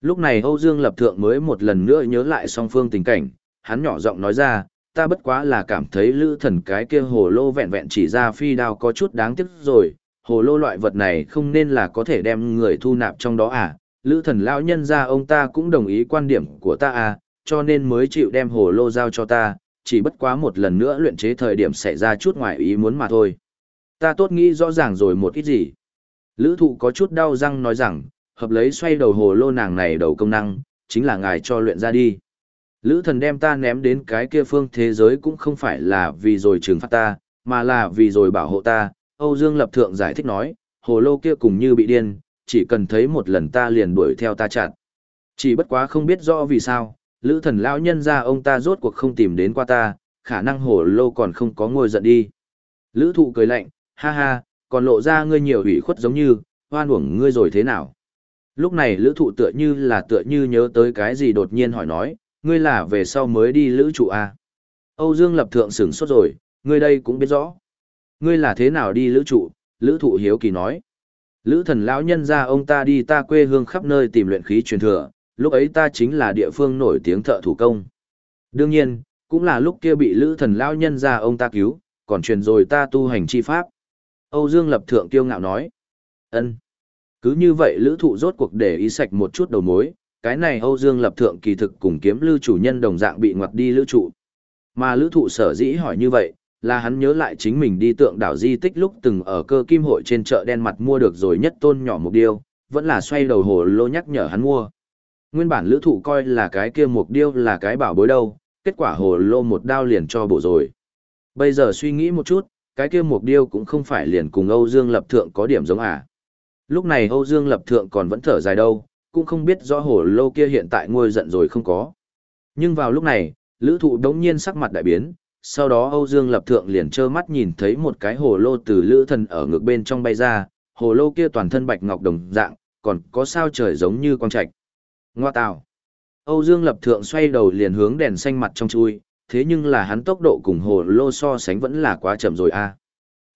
Lúc này Âu Dương lập thượng mới một lần nữa nhớ lại song phương tình cảnh, hắn nhỏ giọng nói ra, ta bất quá là cảm thấy lữ thần cái kia hồ lô vẹn vẹn chỉ ra phi đao có chút đáng tiếc rồi, hồ lô loại vật này không nên là có thể đem người thu nạp trong đó à, lữ thần lão nhân ra ông ta cũng đồng ý quan điểm của ta à, cho nên mới chịu đem hồ lô giao cho ta, chỉ bất quá một lần nữa luyện chế thời điểm xảy ra chút ngoài ý muốn mà thôi. Ta tốt nghĩ rõ ràng rồi một ít gì. Lữ thụ có chút đau răng nói rằng, hợp lấy xoay đầu hồ lô nàng này đầu công năng, chính là ngài cho luyện ra đi. Lữ thần đem ta ném đến cái kia phương thế giới cũng không phải là vì rồi trừng phạt ta, mà là vì rồi bảo hộ ta. Âu Dương Lập Thượng giải thích nói, hồ lô kia cùng như bị điên, chỉ cần thấy một lần ta liền đuổi theo ta chặn. Chỉ bất quá không biết rõ vì sao, lữ thần lão nhân ra ông ta rốt cuộc không tìm đến qua ta, khả năng hồ lô còn không có ngồi giận đi. Lữ thụ cười lạnh, ha ha, còn lộ ra ngươi nhiều ủy khuất giống như, hoan uổng ngươi rồi thế nào. Lúc này lữ thụ tựa như là tựa như nhớ tới cái gì đột nhiên hỏi nói, ngươi là về sau mới đi lữ trụ à? Âu Dương lập thượng sửng sốt rồi, ngươi đây cũng biết rõ. Ngươi là thế nào đi lữ trụ, lữ thụ hiếu kỳ nói. Lữ thần lão nhân ra ông ta đi ta quê hương khắp nơi tìm luyện khí truyền thừa, lúc ấy ta chính là địa phương nổi tiếng thợ thủ công. Đương nhiên, cũng là lúc kia bị lữ thần lão nhân ra ông ta cứu, còn truyền rồi ta tu hành chi pháp. Âu Dương lập thượng kiêu ngạo nói. ân Cứ như vậy lữ thụ rốt cuộc để ý sạch một chút đầu mối, cái này Âu Dương lập thượng kỳ thực cùng kiếm lưu chủ nhân đồng dạng bị ngoặt đi lữ trụ. Mà lữ thụ sở dĩ hỏi như vậy, là hắn nhớ lại chính mình đi tượng đảo di tích lúc từng ở cơ kim hội trên chợ đen mặt mua được rồi nhất tôn nhỏ mục điêu, vẫn là xoay đầu hồ lô nhắc nhở hắn mua. Nguyên bản lữ thụ coi là cái kia mục điêu là cái bảo bối đâu, kết quả hồ lô một đao liền cho bổ rồi. Bây giờ suy nghĩ một chút, cái kia mục điêu cũng không phải liền cùng Âu Dương Lập Thượng có điểm giống à. Lúc này Âu Dương Lập Thượng còn vẫn thở dài đâu, cũng không biết rõ hồ lô kia hiện tại ngôi giận rồi không có. Nhưng vào lúc này, lữ thụ đống nhiên sắc mặt đại biến, sau đó Âu Dương Lập Thượng liền trơ mắt nhìn thấy một cái hồ lô từ lữ thần ở ngược bên trong bay ra, hồ lô kia toàn thân bạch ngọc đồng dạng, còn có sao trời giống như quang trạch. Ngoa tào. Âu Dương Lập Thượng xoay đầu liền hướng đèn xanh mặt trong chui, thế nhưng là hắn tốc độ cùng hồ lô so sánh vẫn là quá chậm rồi a. À.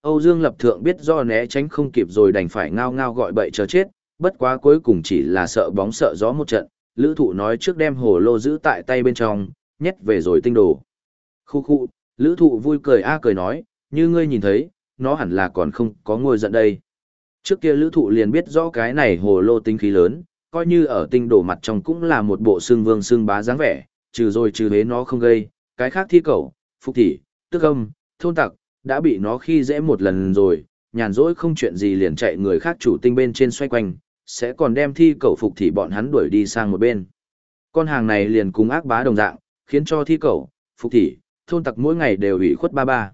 Âu Dương Lập Thượng biết do né tránh không kịp rồi đành phải ngao ngao gọi bậy chờ chết, bất quá cuối cùng chỉ là sợ bóng sợ gió một trận, lữ thụ nói trước đem hồ lô giữ tại tay bên trong, nhét về rồi tinh đồ. Khu khu, lữ thụ vui cười a cười nói, như ngươi nhìn thấy, nó hẳn là còn không có ngôi giận đây. Trước kia lữ thụ liền biết rõ cái này hồ lô tinh khí lớn, coi như ở tinh đổ mặt trong cũng là một bộ xương vương xương bá dáng vẻ, trừ rồi trừ hế nó không gây, cái khác thi cầu, phục thị, tức âm, thôn tặc, đã bị nó khi dễ một lần rồi, nhàn rỗi không chuyện gì liền chạy người khác chủ tinh bên trên xoay quanh, sẽ còn đem thi cầu phục thị bọn hắn đuổi đi sang một bên. Con hàng này liền cùng ác bá đồng dạng, khiến cho thi cầu, phục thị, thôn tặc mỗi ngày đều ủy khuất ba ba.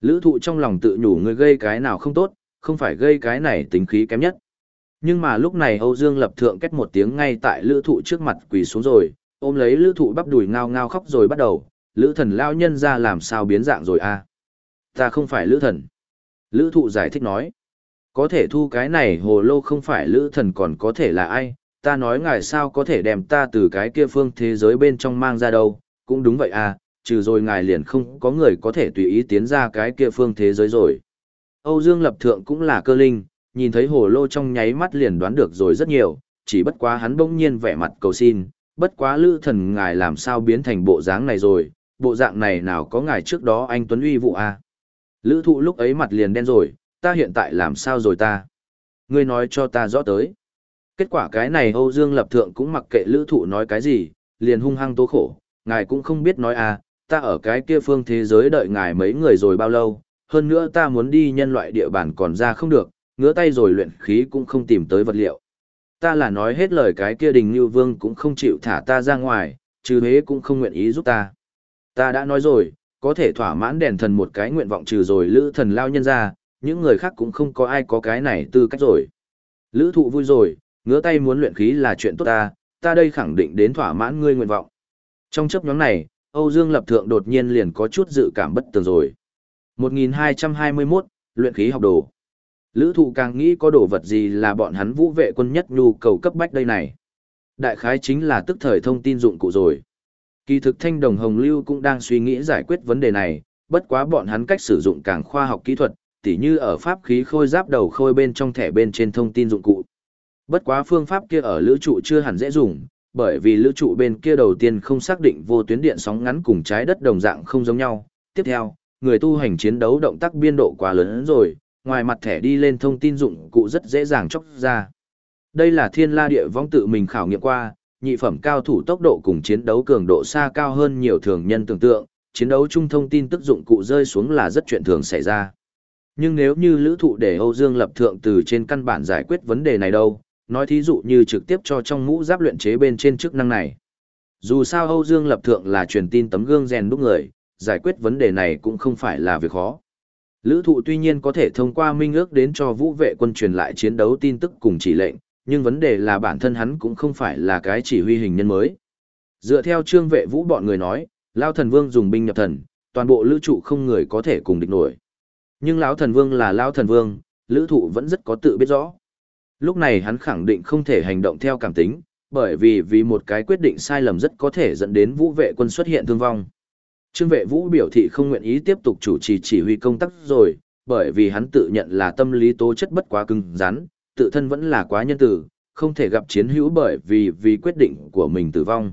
Lữ thụ trong lòng tự nhủ người gây cái nào không tốt, không phải gây cái này tính khí kém nhất. Nhưng mà lúc này Âu Dương lập thượng kết một tiếng ngay tại lữ thụ trước mặt quỳ xuống rồi, ôm lấy lữ thụ bắp đùi ngao ngao khóc rồi bắt đầu, lữ thần lao nhân ra làm sao biến dạng rồi a Ta không phải lữ thần. Lữ thụ giải thích nói, có thể thu cái này hồ lô không phải lữ thần còn có thể là ai, ta nói ngài sao có thể đem ta từ cái kia phương thế giới bên trong mang ra đâu, cũng đúng vậy à, trừ rồi ngài liền không có người có thể tùy ý tiến ra cái kia phương thế giới rồi. Âu Dương Lập Thượng cũng là cơ linh, nhìn thấy hồ lô trong nháy mắt liền đoán được rồi rất nhiều, chỉ bất quá hắn bỗng nhiên vẻ mặt cầu xin, bất quá lữ thần ngài làm sao biến thành bộ dáng này rồi, bộ dạng này nào có ngài trước đó anh Tuấn uy vụ à. Lữ thụ lúc ấy mặt liền đen rồi, ta hiện tại làm sao rồi ta? Ngươi nói cho ta rõ tới. Kết quả cái này Âu Dương Lập Thượng cũng mặc kệ lữ thụ nói cái gì, liền hung hăng tố khổ, ngài cũng không biết nói à, ta ở cái kia phương thế giới đợi ngài mấy người rồi bao lâu, hơn nữa ta muốn đi nhân loại địa bàn còn ra không được, ngứa tay rồi luyện khí cũng không tìm tới vật liệu. Ta là nói hết lời cái kia đình như vương cũng không chịu thả ta ra ngoài, trừ thế cũng không nguyện ý giúp ta. Ta đã nói rồi, có thể thỏa mãn đèn thần một cái nguyện vọng trừ rồi lữ thần lao nhân ra, những người khác cũng không có ai có cái này tư cách rồi. Lữ thụ vui rồi, ngứa tay muốn luyện khí là chuyện tốt ta, ta đây khẳng định đến thỏa mãn ngươi nguyện vọng. Trong chấp nhóm này, Âu Dương Lập Thượng đột nhiên liền có chút dự cảm bất tường rồi. 1221, luyện khí học đồ. Lữ thụ càng nghĩ có đồ vật gì là bọn hắn vũ vệ quân nhất nhu cầu cấp bách đây này. Đại khái chính là tức thời thông tin dụng cụ rồi. Kỳ thực thanh đồng hồng lưu cũng đang suy nghĩ giải quyết vấn đề này, bất quá bọn hắn cách sử dụng càng khoa học kỹ thuật, tỉ như ở pháp khí khôi giáp đầu khôi bên trong thẻ bên trên thông tin dụng cụ. Bất quá phương pháp kia ở lữ trụ chưa hẳn dễ dùng, bởi vì lữ trụ bên kia đầu tiên không xác định vô tuyến điện sóng ngắn cùng trái đất đồng dạng không giống nhau. Tiếp theo, người tu hành chiến đấu động tác biên độ quá lớn rồi, ngoài mặt thẻ đi lên thông tin dụng cụ rất dễ dàng chóc ra. Đây là thiên la địa vong tự mình khảo nghiệm qua, nhị phẩm cao thủ tốc độ cùng chiến đấu cường độ xa cao hơn nhiều thường nhân tưởng tượng, chiến đấu chung thông tin tức dụng cụ rơi xuống là rất chuyện thường xảy ra. Nhưng nếu như lữ thụ để Âu Dương lập thượng từ trên căn bản giải quyết vấn đề này đâu, nói thí dụ như trực tiếp cho trong mũ giáp luyện chế bên trên chức năng này. Dù sao Âu Dương lập thượng là truyền tin tấm gương rèn đúc người, giải quyết vấn đề này cũng không phải là việc khó. Lữ thụ tuy nhiên có thể thông qua minh ước đến cho vũ vệ quân truyền lại chiến đấu tin tức cùng chỉ lệnh, nhưng vấn đề là bản thân hắn cũng không phải là cái chỉ huy hình nhân mới. Dựa theo trương vệ vũ bọn người nói, Lao thần vương dùng binh nhập thần, toàn bộ lữ trụ không người có thể cùng địch nổi. Nhưng lão thần vương là lão thần vương, lữ thụ vẫn rất có tự biết rõ. Lúc này hắn khẳng định không thể hành động theo cảm tính, bởi vì vì một cái quyết định sai lầm rất có thể dẫn đến vũ vệ quân xuất hiện thương vong. Trương vệ vũ biểu thị không nguyện ý tiếp tục chủ trì chỉ huy công tác rồi, bởi vì hắn tự nhận là tâm lý tố chất bất quá cứng rắn, tự thân vẫn là quá nhân tử, không thể gặp chiến hữu bởi vì vì quyết định của mình tử vong.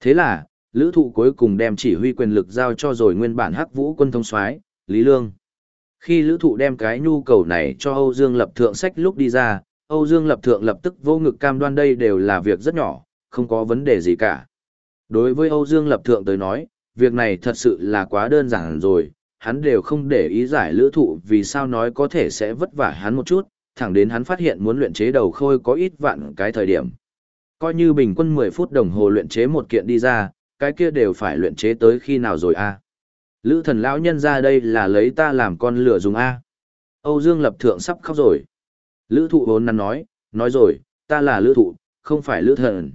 Thế là, lữ thụ cuối cùng đem chỉ huy quyền lực giao cho rồi nguyên bản hắc vũ quân thông soái Lý Lương. Khi lữ thụ đem cái nhu cầu này cho Âu Dương Lập Thượng sách lúc đi ra, Âu Dương Lập Thượng lập tức vô ngực cam đoan đây đều là việc rất nhỏ, không có vấn đề gì cả. Đối với Âu Dương Lập Thượng tới nói, việc này thật sự là quá đơn giản rồi, hắn đều không để ý giải lữ thụ vì sao nói có thể sẽ vất vả hắn một chút, thẳng đến hắn phát hiện muốn luyện chế đầu khôi có ít vạn cái thời điểm. Coi như bình quân 10 phút đồng hồ luyện chế một kiện đi ra, cái kia đều phải luyện chế tới khi nào rồi a Lữ thần lão nhân ra đây là lấy ta làm con lửa dùng A. Âu Dương lập thượng sắp khóc rồi. Lữ thụ vốn năn nói, nói rồi, ta là lữ thụ, không phải lữ thần.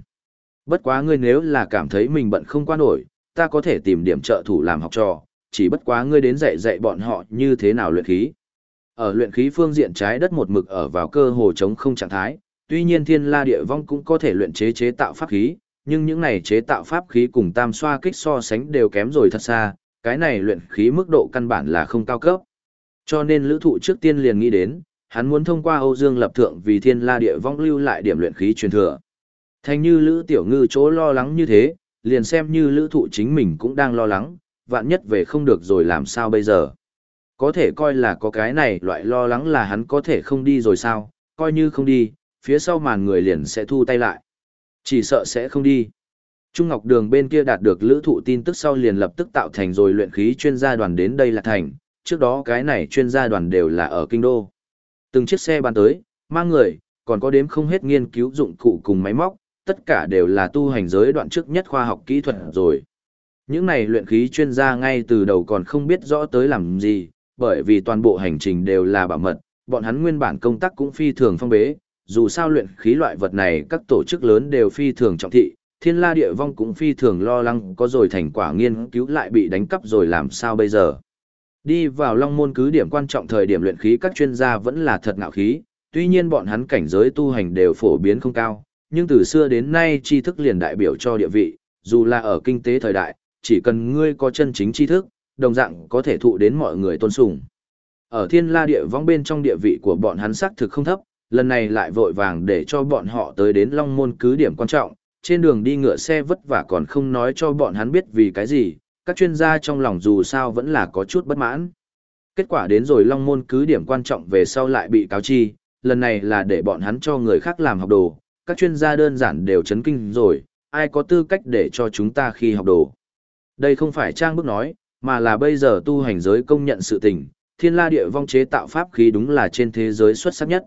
Bất quá ngươi nếu là cảm thấy mình bận không qua nổi, ta có thể tìm điểm trợ thủ làm học trò, chỉ bất quá ngươi đến dạy dạy bọn họ như thế nào luyện khí. Ở luyện khí phương diện trái đất một mực ở vào cơ hồ chống không trạng thái, tuy nhiên thiên la địa vong cũng có thể luyện chế chế tạo pháp khí, nhưng những này chế tạo pháp khí cùng tam xoa kích so sánh đều kém rồi thật xa, cái này luyện khí mức độ căn bản là không cao cấp. Cho nên lữ thụ trước tiên liền nghĩ đến, hắn muốn thông qua Âu Dương lập thượng vì thiên la địa vong lưu lại điểm luyện khí truyền thừa. Thành như lữ tiểu ngư chỗ lo lắng như thế, liền xem như lữ thụ chính mình cũng đang lo lắng, vạn nhất về không được rồi làm sao bây giờ. Có thể coi là có cái này loại lo lắng là hắn có thể không đi rồi sao, coi như không đi, phía sau màn người liền sẽ thu tay lại. Chỉ sợ sẽ không đi. Trung Ngọc Đường bên kia đạt được lữ thụ tin tức sau liền lập tức tạo thành rồi luyện khí chuyên gia đoàn đến đây là thành, trước đó cái này chuyên gia đoàn đều là ở kinh đô. Từng chiếc xe bán tới, mang người, còn có đếm không hết nghiên cứu dụng cụ cùng máy móc, tất cả đều là tu hành giới đoạn trước nhất khoa học kỹ thuật rồi. Những này luyện khí chuyên gia ngay từ đầu còn không biết rõ tới làm gì, bởi vì toàn bộ hành trình đều là bảo mật, bọn hắn nguyên bản công tác cũng phi thường phong bế, dù sao luyện khí loại vật này các tổ chức lớn đều phi thường trọng thị, thiên la địa vong cũng phi thường lo lắng có rồi thành quả nghiên cứu lại bị đánh cắp rồi làm sao bây giờ. Đi vào long môn cứ điểm quan trọng thời điểm luyện khí các chuyên gia vẫn là thật ngạo khí, tuy nhiên bọn hắn cảnh giới tu hành đều phổ biến không cao, nhưng từ xưa đến nay tri thức liền đại biểu cho địa vị, dù là ở kinh tế thời đại, chỉ cần ngươi có chân chính tri thức, đồng dạng có thể thụ đến mọi người tôn sùng. Ở thiên la địa vong bên trong địa vị của bọn hắn xác thực không thấp, lần này lại vội vàng để cho bọn họ tới đến long môn cứ điểm quan trọng, trên đường đi ngựa xe vất vả còn không nói cho bọn hắn biết vì cái gì, các chuyên gia trong lòng dù sao vẫn là có chút bất mãn. Kết quả đến rồi Long Môn cứ điểm quan trọng về sau lại bị cáo chi, lần này là để bọn hắn cho người khác làm học đồ, các chuyên gia đơn giản đều chấn kinh rồi, ai có tư cách để cho chúng ta khi học đồ. Đây không phải trang bức nói, mà là bây giờ tu hành giới công nhận sự tình, thiên la địa vong chế tạo pháp khí đúng là trên thế giới xuất sắc nhất.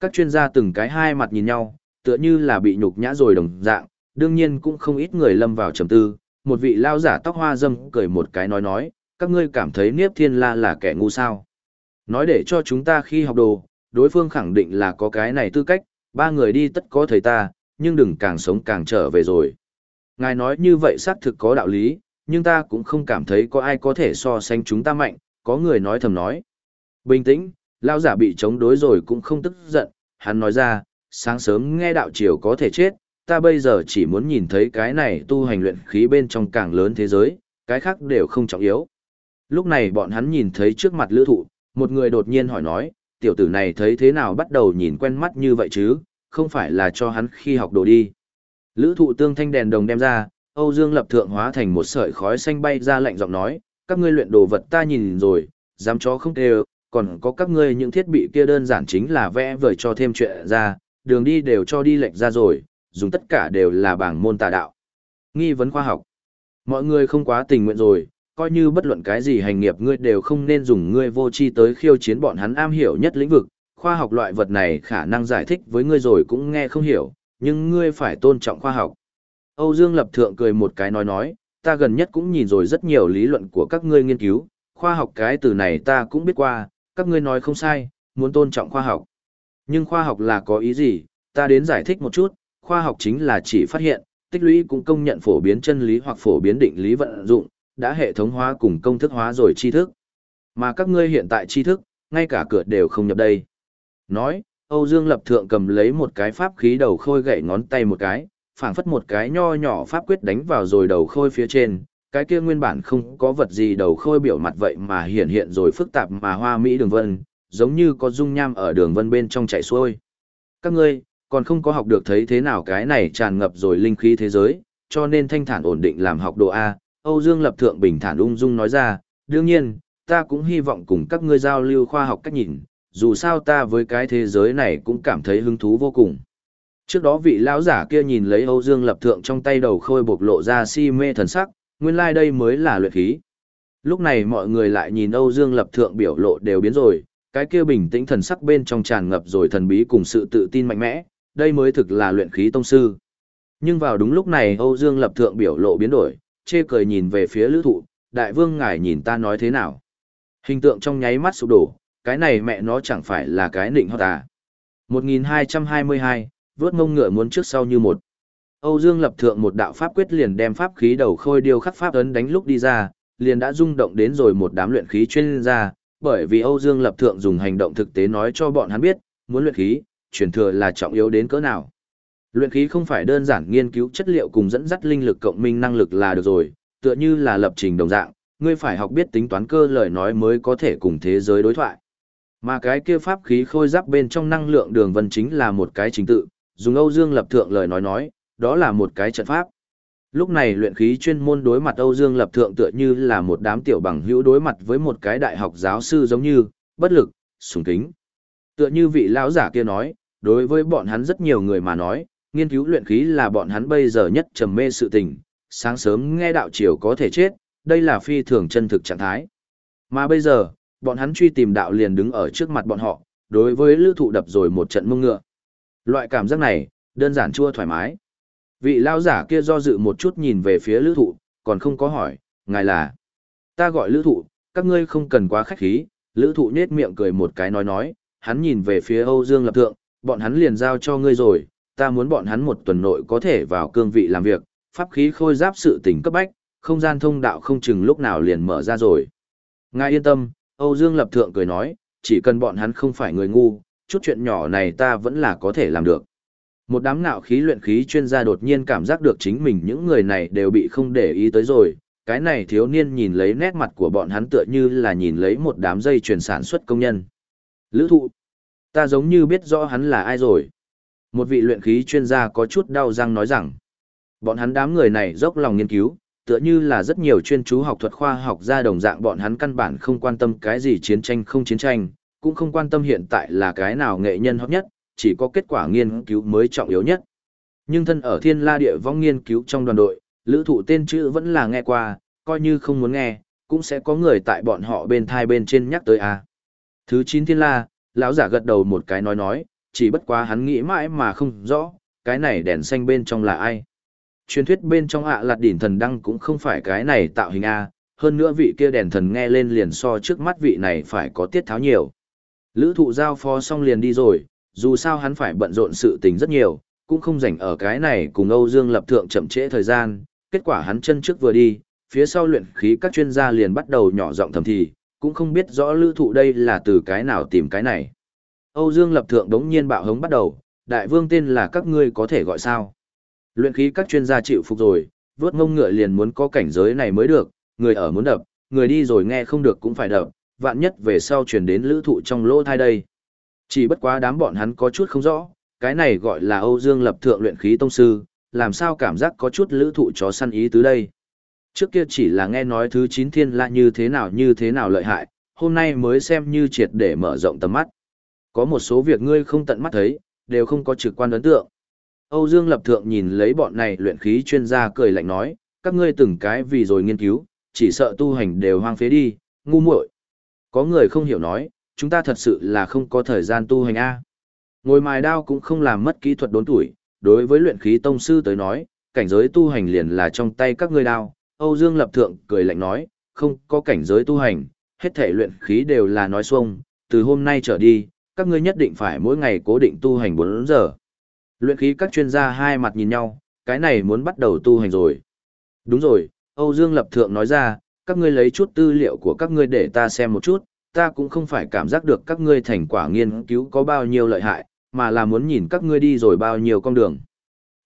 Các chuyên gia từng cái hai mặt nhìn nhau, tựa như là bị nhục nhã rồi đồng dạng, đương nhiên cũng không ít người lâm vào trầm tư, một vị lao giả tóc hoa dâm cười một cái nói nói, các ngươi cảm thấy Niếp Thiên La là kẻ ngu sao. Nói để cho chúng ta khi học đồ, đối phương khẳng định là có cái này tư cách, ba người đi tất có thầy ta, nhưng đừng càng sống càng trở về rồi. Ngài nói như vậy xác thực có đạo lý, nhưng ta cũng không cảm thấy có ai có thể so sánh chúng ta mạnh, có người nói thầm nói. Bình tĩnh, lao giả bị chống đối rồi cũng không tức giận, hắn nói ra, sáng sớm nghe đạo triều có thể chết, ta bây giờ chỉ muốn nhìn thấy cái này tu hành luyện khí bên trong càng lớn thế giới, cái khác đều không trọng yếu. Lúc này bọn hắn nhìn thấy trước mặt lữ thụ, một người đột nhiên hỏi nói, tiểu tử này thấy thế nào bắt đầu nhìn quen mắt như vậy chứ, không phải là cho hắn khi học đồ đi. Lữ thụ tương thanh đèn đồng đem ra, Âu Dương lập thượng hóa thành một sợi khói xanh bay ra lạnh giọng nói, các ngươi luyện đồ vật ta nhìn rồi, dám chó không đều, còn có các ngươi những thiết bị kia đơn giản chính là vẽ vời cho thêm chuyện ra, đường đi đều cho đi lệnh ra rồi, dùng tất cả đều là bảng môn tà đạo. Nghi vấn khoa học. Mọi người không quá tình nguyện rồi, coi như bất luận cái gì hành nghiệp ngươi đều không nên dùng ngươi vô tri tới khiêu chiến bọn hắn am hiểu nhất lĩnh vực. Khoa học loại vật này khả năng giải thích với ngươi rồi cũng nghe không hiểu, nhưng ngươi phải tôn trọng khoa học. Âu Dương Lập Thượng cười một cái nói nói, ta gần nhất cũng nhìn rồi rất nhiều lý luận của các ngươi nghiên cứu, khoa học cái từ này ta cũng biết qua, các ngươi nói không sai, muốn tôn trọng khoa học. Nhưng khoa học là có ý gì, ta đến giải thích một chút, khoa học chính là chỉ phát hiện, tích lũy cũng công nhận phổ biến chân lý hoặc phổ biến định lý vận dụng, đã hệ thống hóa cùng công thức hóa rồi tri thức. Mà các ngươi hiện tại tri thức, ngay cả cửa đều không nhập đây. Nói, Âu Dương Lập Thượng cầm lấy một cái pháp khí đầu khôi gậy ngón tay một cái, phảng phất một cái nho nhỏ pháp quyết đánh vào rồi đầu khôi phía trên, cái kia nguyên bản không có vật gì đầu khôi biểu mặt vậy mà hiện hiện rồi phức tạp mà hoa mỹ đường vân, giống như có dung nham ở đường vân bên trong chảy xuôi. Các ngươi, còn không có học được thấy thế nào cái này tràn ngập rồi linh khí thế giới, cho nên thanh thản ổn định làm học độ A, Âu Dương Lập Thượng bình thản ung dung nói ra, đương nhiên, ta cũng hy vọng cùng các ngươi giao lưu khoa học cách nhìn, dù sao ta với cái thế giới này cũng cảm thấy hứng thú vô cùng. Trước đó vị lão giả kia nhìn lấy Âu Dương Lập Thượng trong tay đầu khôi bộc lộ ra si mê thần sắc, nguyên lai like đây mới là luyện khí. Lúc này mọi người lại nhìn Âu Dương Lập Thượng biểu lộ đều biến rồi, cái kia bình tĩnh thần sắc bên trong tràn ngập rồi thần bí cùng sự tự tin mạnh mẽ, đây mới thực là luyện khí tông sư. Nhưng vào đúng lúc này Âu Dương Lập Thượng biểu lộ biến đổi, chê cười nhìn về phía lữ thụ, đại vương ngài nhìn ta nói thế nào. Hình tượng trong nháy mắt sụp đổ, cái này mẹ nó chẳng phải là cái nịnh hót à. 1222, vớt mông ngựa muốn trước sau như một. Âu Dương lập thượng một đạo pháp quyết liền đem pháp khí đầu khôi điêu khắc pháp ấn đánh lúc đi ra, liền đã rung động đến rồi một đám luyện khí chuyên gia, bởi vì Âu Dương lập thượng dùng hành động thực tế nói cho bọn hắn biết, muốn luyện khí, truyền thừa là trọng yếu đến cỡ nào. Luyện khí không phải đơn giản nghiên cứu chất liệu cùng dẫn dắt linh lực cộng minh năng lực là được rồi, tựa như là lập trình đồng dạng, ngươi phải học biết tính toán cơ lời nói mới có thể cùng thế giới đối thoại. Mà cái kia pháp khí khôi giáp bên trong năng lượng đường vân chính là một cái trình tự, dùng Âu Dương lập thượng lời nói nói, đó là một cái trận pháp. Lúc này luyện khí chuyên môn đối mặt Âu Dương lập thượng tựa như là một đám tiểu bằng hữu đối mặt với một cái đại học giáo sư giống như, bất lực, sùng kính. Tựa như vị lão giả kia nói, đối với bọn hắn rất nhiều người mà nói, nghiên cứu luyện khí là bọn hắn bây giờ nhất trầm mê sự tình, sáng sớm nghe đạo chiều có thể chết, đây là phi thường chân thực trạng thái. Mà bây giờ, bọn hắn truy tìm đạo liền đứng ở trước mặt bọn họ, đối với lữ thụ đập rồi một trận mông ngựa. Loại cảm giác này, đơn giản chua thoải mái. Vị lao giả kia do dự một chút nhìn về phía lữ thụ, còn không có hỏi, ngài là. Ta gọi lữ thụ, các ngươi không cần quá khách khí, lữ thụ nhết miệng cười một cái nói nói, hắn nhìn về phía Âu Dương Lập Thượng, bọn hắn liền giao cho ngươi rồi, ta muốn bọn hắn một tuần nội có thể vào cương vị làm việc, pháp khí khôi giáp sự tình cấp bách, không gian thông đạo không chừng lúc nào liền mở ra rồi. Ngài yên tâm, Âu Dương Lập Thượng cười nói, chỉ cần bọn hắn không phải người ngu, chút chuyện nhỏ này ta vẫn là có thể làm được. Một đám nạo khí luyện khí chuyên gia đột nhiên cảm giác được chính mình những người này đều bị không để ý tới rồi, cái này thiếu niên nhìn lấy nét mặt của bọn hắn tựa như là nhìn lấy một đám dây chuyển sản xuất công nhân. Lữ thụ, ta giống như biết rõ hắn là ai rồi. Một vị luyện khí chuyên gia có chút đau răng nói rằng, bọn hắn đám người này dốc lòng nghiên cứu, tựa như là rất nhiều chuyên chú học thuật khoa học ra đồng dạng bọn hắn căn bản không quan tâm cái gì chiến tranh không chiến tranh, cũng không quan tâm hiện tại là cái nào nghệ nhân hot nhất, chỉ có kết quả nghiên cứu mới trọng yếu nhất. Nhưng thân ở thiên la địa vong nghiên cứu trong đoàn đội, lữ thụ tên chữ vẫn là nghe qua, coi như không muốn nghe, cũng sẽ có người tại bọn họ bên thai bên trên nhắc tới a Thứ 9 thiên la, lão giả gật đầu một cái nói nói, chỉ bất quá hắn nghĩ mãi mà không rõ, cái này đèn xanh bên trong là ai truyền thuyết bên trong ạ à lạt đỉnh thần đăng cũng không phải cái này tạo hình A, hơn nữa vị kia đèn thần nghe lên liền so trước mắt vị này phải có tiết tháo nhiều. Lữ thụ giao phó xong liền đi rồi, dù sao hắn phải bận rộn sự tình rất nhiều, cũng không rảnh ở cái này cùng Âu Dương lập thượng chậm trễ thời gian, kết quả hắn chân trước vừa đi, phía sau luyện khí các chuyên gia liền bắt đầu nhỏ giọng thầm thì, cũng không biết rõ lữ thụ đây là từ cái nào tìm cái này. Âu Dương lập thượng đống nhiên bạo hống bắt đầu, đại vương tên là các ngươi có thể gọi sao. Luyện khí các chuyên gia chịu phục rồi, vớt ngông ngựa liền muốn có cảnh giới này mới được, người ở muốn đập, người đi rồi nghe không được cũng phải đập, vạn nhất về sau truyền đến lữ thụ trong lỗ thai đây. Chỉ bất quá đám bọn hắn có chút không rõ, cái này gọi là Âu Dương lập thượng luyện khí tông sư, làm sao cảm giác có chút lữ thụ chó săn ý tứ đây. Trước kia chỉ là nghe nói thứ chín thiên là như thế nào như thế nào lợi hại, hôm nay mới xem như triệt để mở rộng tầm mắt. Có một số việc ngươi không tận mắt thấy, đều không có trực quan ấn tượng. Âu Dương Lập Thượng nhìn lấy bọn này luyện khí chuyên gia cười lạnh nói, các ngươi từng cái vì rồi nghiên cứu, chỉ sợ tu hành đều hoang phế đi, ngu muội. Có người không hiểu nói, chúng ta thật sự là không có thời gian tu hành A. Ngồi mài đao cũng không làm mất kỹ thuật đốn tuổi, đối với luyện khí tông sư tới nói, cảnh giới tu hành liền là trong tay các ngươi đao. Âu Dương Lập Thượng cười lạnh nói, không có cảnh giới tu hành, hết thể luyện khí đều là nói xuông, từ hôm nay trở đi, các ngươi nhất định phải mỗi ngày cố định tu hành 4 giờ. Luyện khí các chuyên gia hai mặt nhìn nhau, cái này muốn bắt đầu tu hành rồi. Đúng rồi, Âu Dương Lập Thượng nói ra, các ngươi lấy chút tư liệu của các ngươi để ta xem một chút, ta cũng không phải cảm giác được các ngươi thành quả nghiên cứu có bao nhiêu lợi hại, mà là muốn nhìn các ngươi đi rồi bao nhiêu con đường.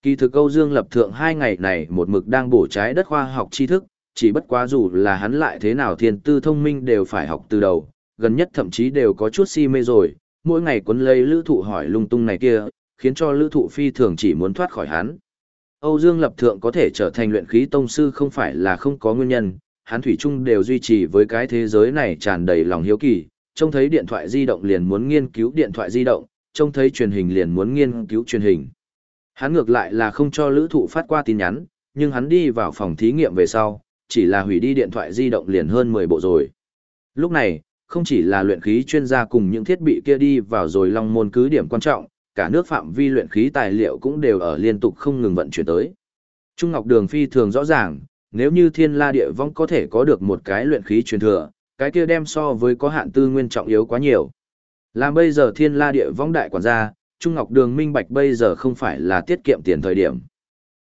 Kỳ thực Âu Dương Lập Thượng hai ngày này một mực đang bổ trái đất khoa học tri thức, chỉ bất quá dù là hắn lại thế nào thiên tư thông minh đều phải học từ đầu, gần nhất thậm chí đều có chút si mê rồi, mỗi ngày quấn lấy lữ thụ hỏi lung tung này kia, khiến cho lữ thụ phi thường chỉ muốn thoát khỏi hắn. Âu Dương Lập Thượng có thể trở thành luyện khí tông sư không phải là không có nguyên nhân, hắn thủy chung đều duy trì với cái thế giới này tràn đầy lòng hiếu kỳ, trông thấy điện thoại di động liền muốn nghiên cứu điện thoại di động, trông thấy truyền hình liền muốn nghiên cứu truyền hình. Hắn ngược lại là không cho lữ thụ phát qua tin nhắn, nhưng hắn đi vào phòng thí nghiệm về sau, chỉ là hủy đi điện thoại di động liền hơn 10 bộ rồi. Lúc này, không chỉ là luyện khí chuyên gia cùng những thiết bị kia đi vào rồi long môn cứ điểm quan trọng, cả nước phạm vi luyện khí tài liệu cũng đều ở liên tục không ngừng vận chuyển tới. Trung Ngọc Đường phi thường rõ ràng, nếu như thiên la địa vong có thể có được một cái luyện khí truyền thừa, cái kia đem so với có hạn tư nguyên trọng yếu quá nhiều. Làm bây giờ thiên la địa vong đại quản gia, Trung Ngọc Đường minh bạch bây giờ không phải là tiết kiệm tiền thời điểm.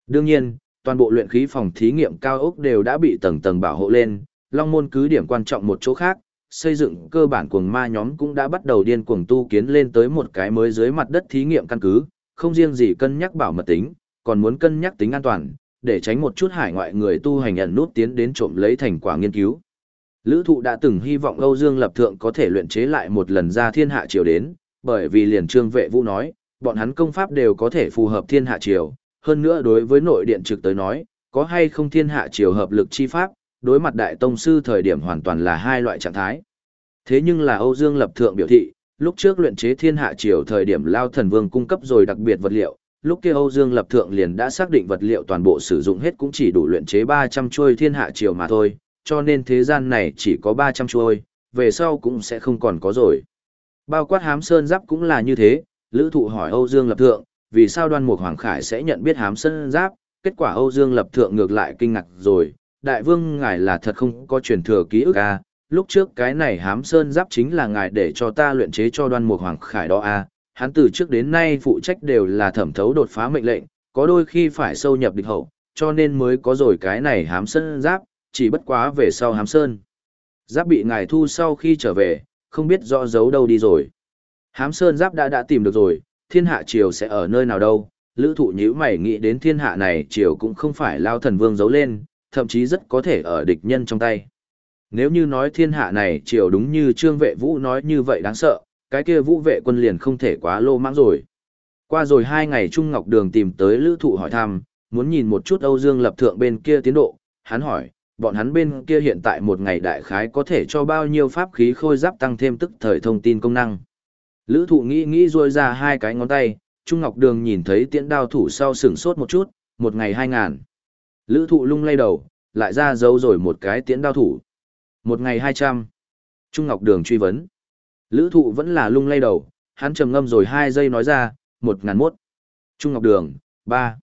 Đương nhiên, toàn bộ luyện khí phòng thí nghiệm cao ốc đều đã bị tầng tầng bảo hộ lên, Long Môn cứ điểm quan trọng một chỗ khác, xây dựng cơ bản cuồng ma nhóm cũng đã bắt đầu điên cuồng tu kiến lên tới một cái mới dưới mặt đất thí nghiệm căn cứ, không riêng gì cân nhắc bảo mật tính, còn muốn cân nhắc tính an toàn, để tránh một chút hải ngoại người tu hành ẩn nút tiến đến trộm lấy thành quả nghiên cứu. Lữ thụ đã từng hy vọng Âu Dương Lập Thượng có thể luyện chế lại một lần ra thiên hạ triều đến, bởi vì liền trương vệ vũ nói, bọn hắn công pháp đều có thể phù hợp thiên hạ triều, hơn nữa đối với nội điện trực tới nói, có hay không thiên hạ triều hợp lực chi pháp, đối mặt đại tông sư thời điểm hoàn toàn là hai loại trạng thái. Thế nhưng là Âu Dương Lập Thượng biểu thị, lúc trước luyện chế thiên hạ triều thời điểm Lao Thần Vương cung cấp rồi đặc biệt vật liệu, lúc kia Âu Dương Lập Thượng liền đã xác định vật liệu toàn bộ sử dụng hết cũng chỉ đủ luyện chế 300 chuôi thiên hạ triều mà thôi, cho nên thế gian này chỉ có 300 chuôi, về sau cũng sẽ không còn có rồi. Bao quát hám sơn giáp cũng là như thế, lữ thụ hỏi Âu Dương Lập Thượng, vì sao đoan mục Hoàng Khải sẽ nhận biết hám sơn giáp, kết quả Âu Dương Lập Thượng ngược lại kinh ngạc rồi, đại vương ngài là thật không có truyền thừa ký ức à, lúc trước cái này hám sơn giáp chính là ngài để cho ta luyện chế cho đoan mục Hoàng Khải đó à, hắn từ trước đến nay phụ trách đều là thẩm thấu đột phá mệnh lệnh, có đôi khi phải sâu nhập địch hậu, cho nên mới có rồi cái này hám sơn giáp, chỉ bất quá về sau hám sơn. Giáp bị ngài thu sau khi trở về, không biết rõ giấu đâu đi rồi. Hám sơn giáp đã đã tìm được rồi, thiên hạ triều sẽ ở nơi nào đâu, lữ thụ nhữ mày nghĩ đến thiên hạ này triều cũng không phải lao thần vương giấu lên, thậm chí rất có thể ở địch nhân trong tay. Nếu như nói thiên hạ này triều đúng như trương vệ vũ nói như vậy đáng sợ, cái kia vũ vệ quân liền không thể quá lô mãng rồi. Qua rồi hai ngày Trung Ngọc Đường tìm tới lữ thụ hỏi thăm, muốn nhìn một chút Âu Dương lập thượng bên kia tiến độ, hắn hỏi, bọn hắn bên kia hiện tại một ngày đại khái có thể cho bao nhiêu pháp khí khôi giáp tăng thêm tức thời thông tin công năng. Lữ thụ nghĩ nghĩ ruôi ra hai cái ngón tay, Trung Ngọc Đường nhìn thấy tiễn đao thủ sau sửng sốt một chút, một ngày hai ngàn. Lữ thụ lung lay đầu, lại ra dấu rồi một cái tiễn đao thủ. Một ngày hai trăm. Trung Ngọc Đường truy vấn. Lữ thụ vẫn là lung lay đầu, hắn trầm ngâm rồi hai giây nói ra, một ngàn mốt. Trung Ngọc Đường, ba.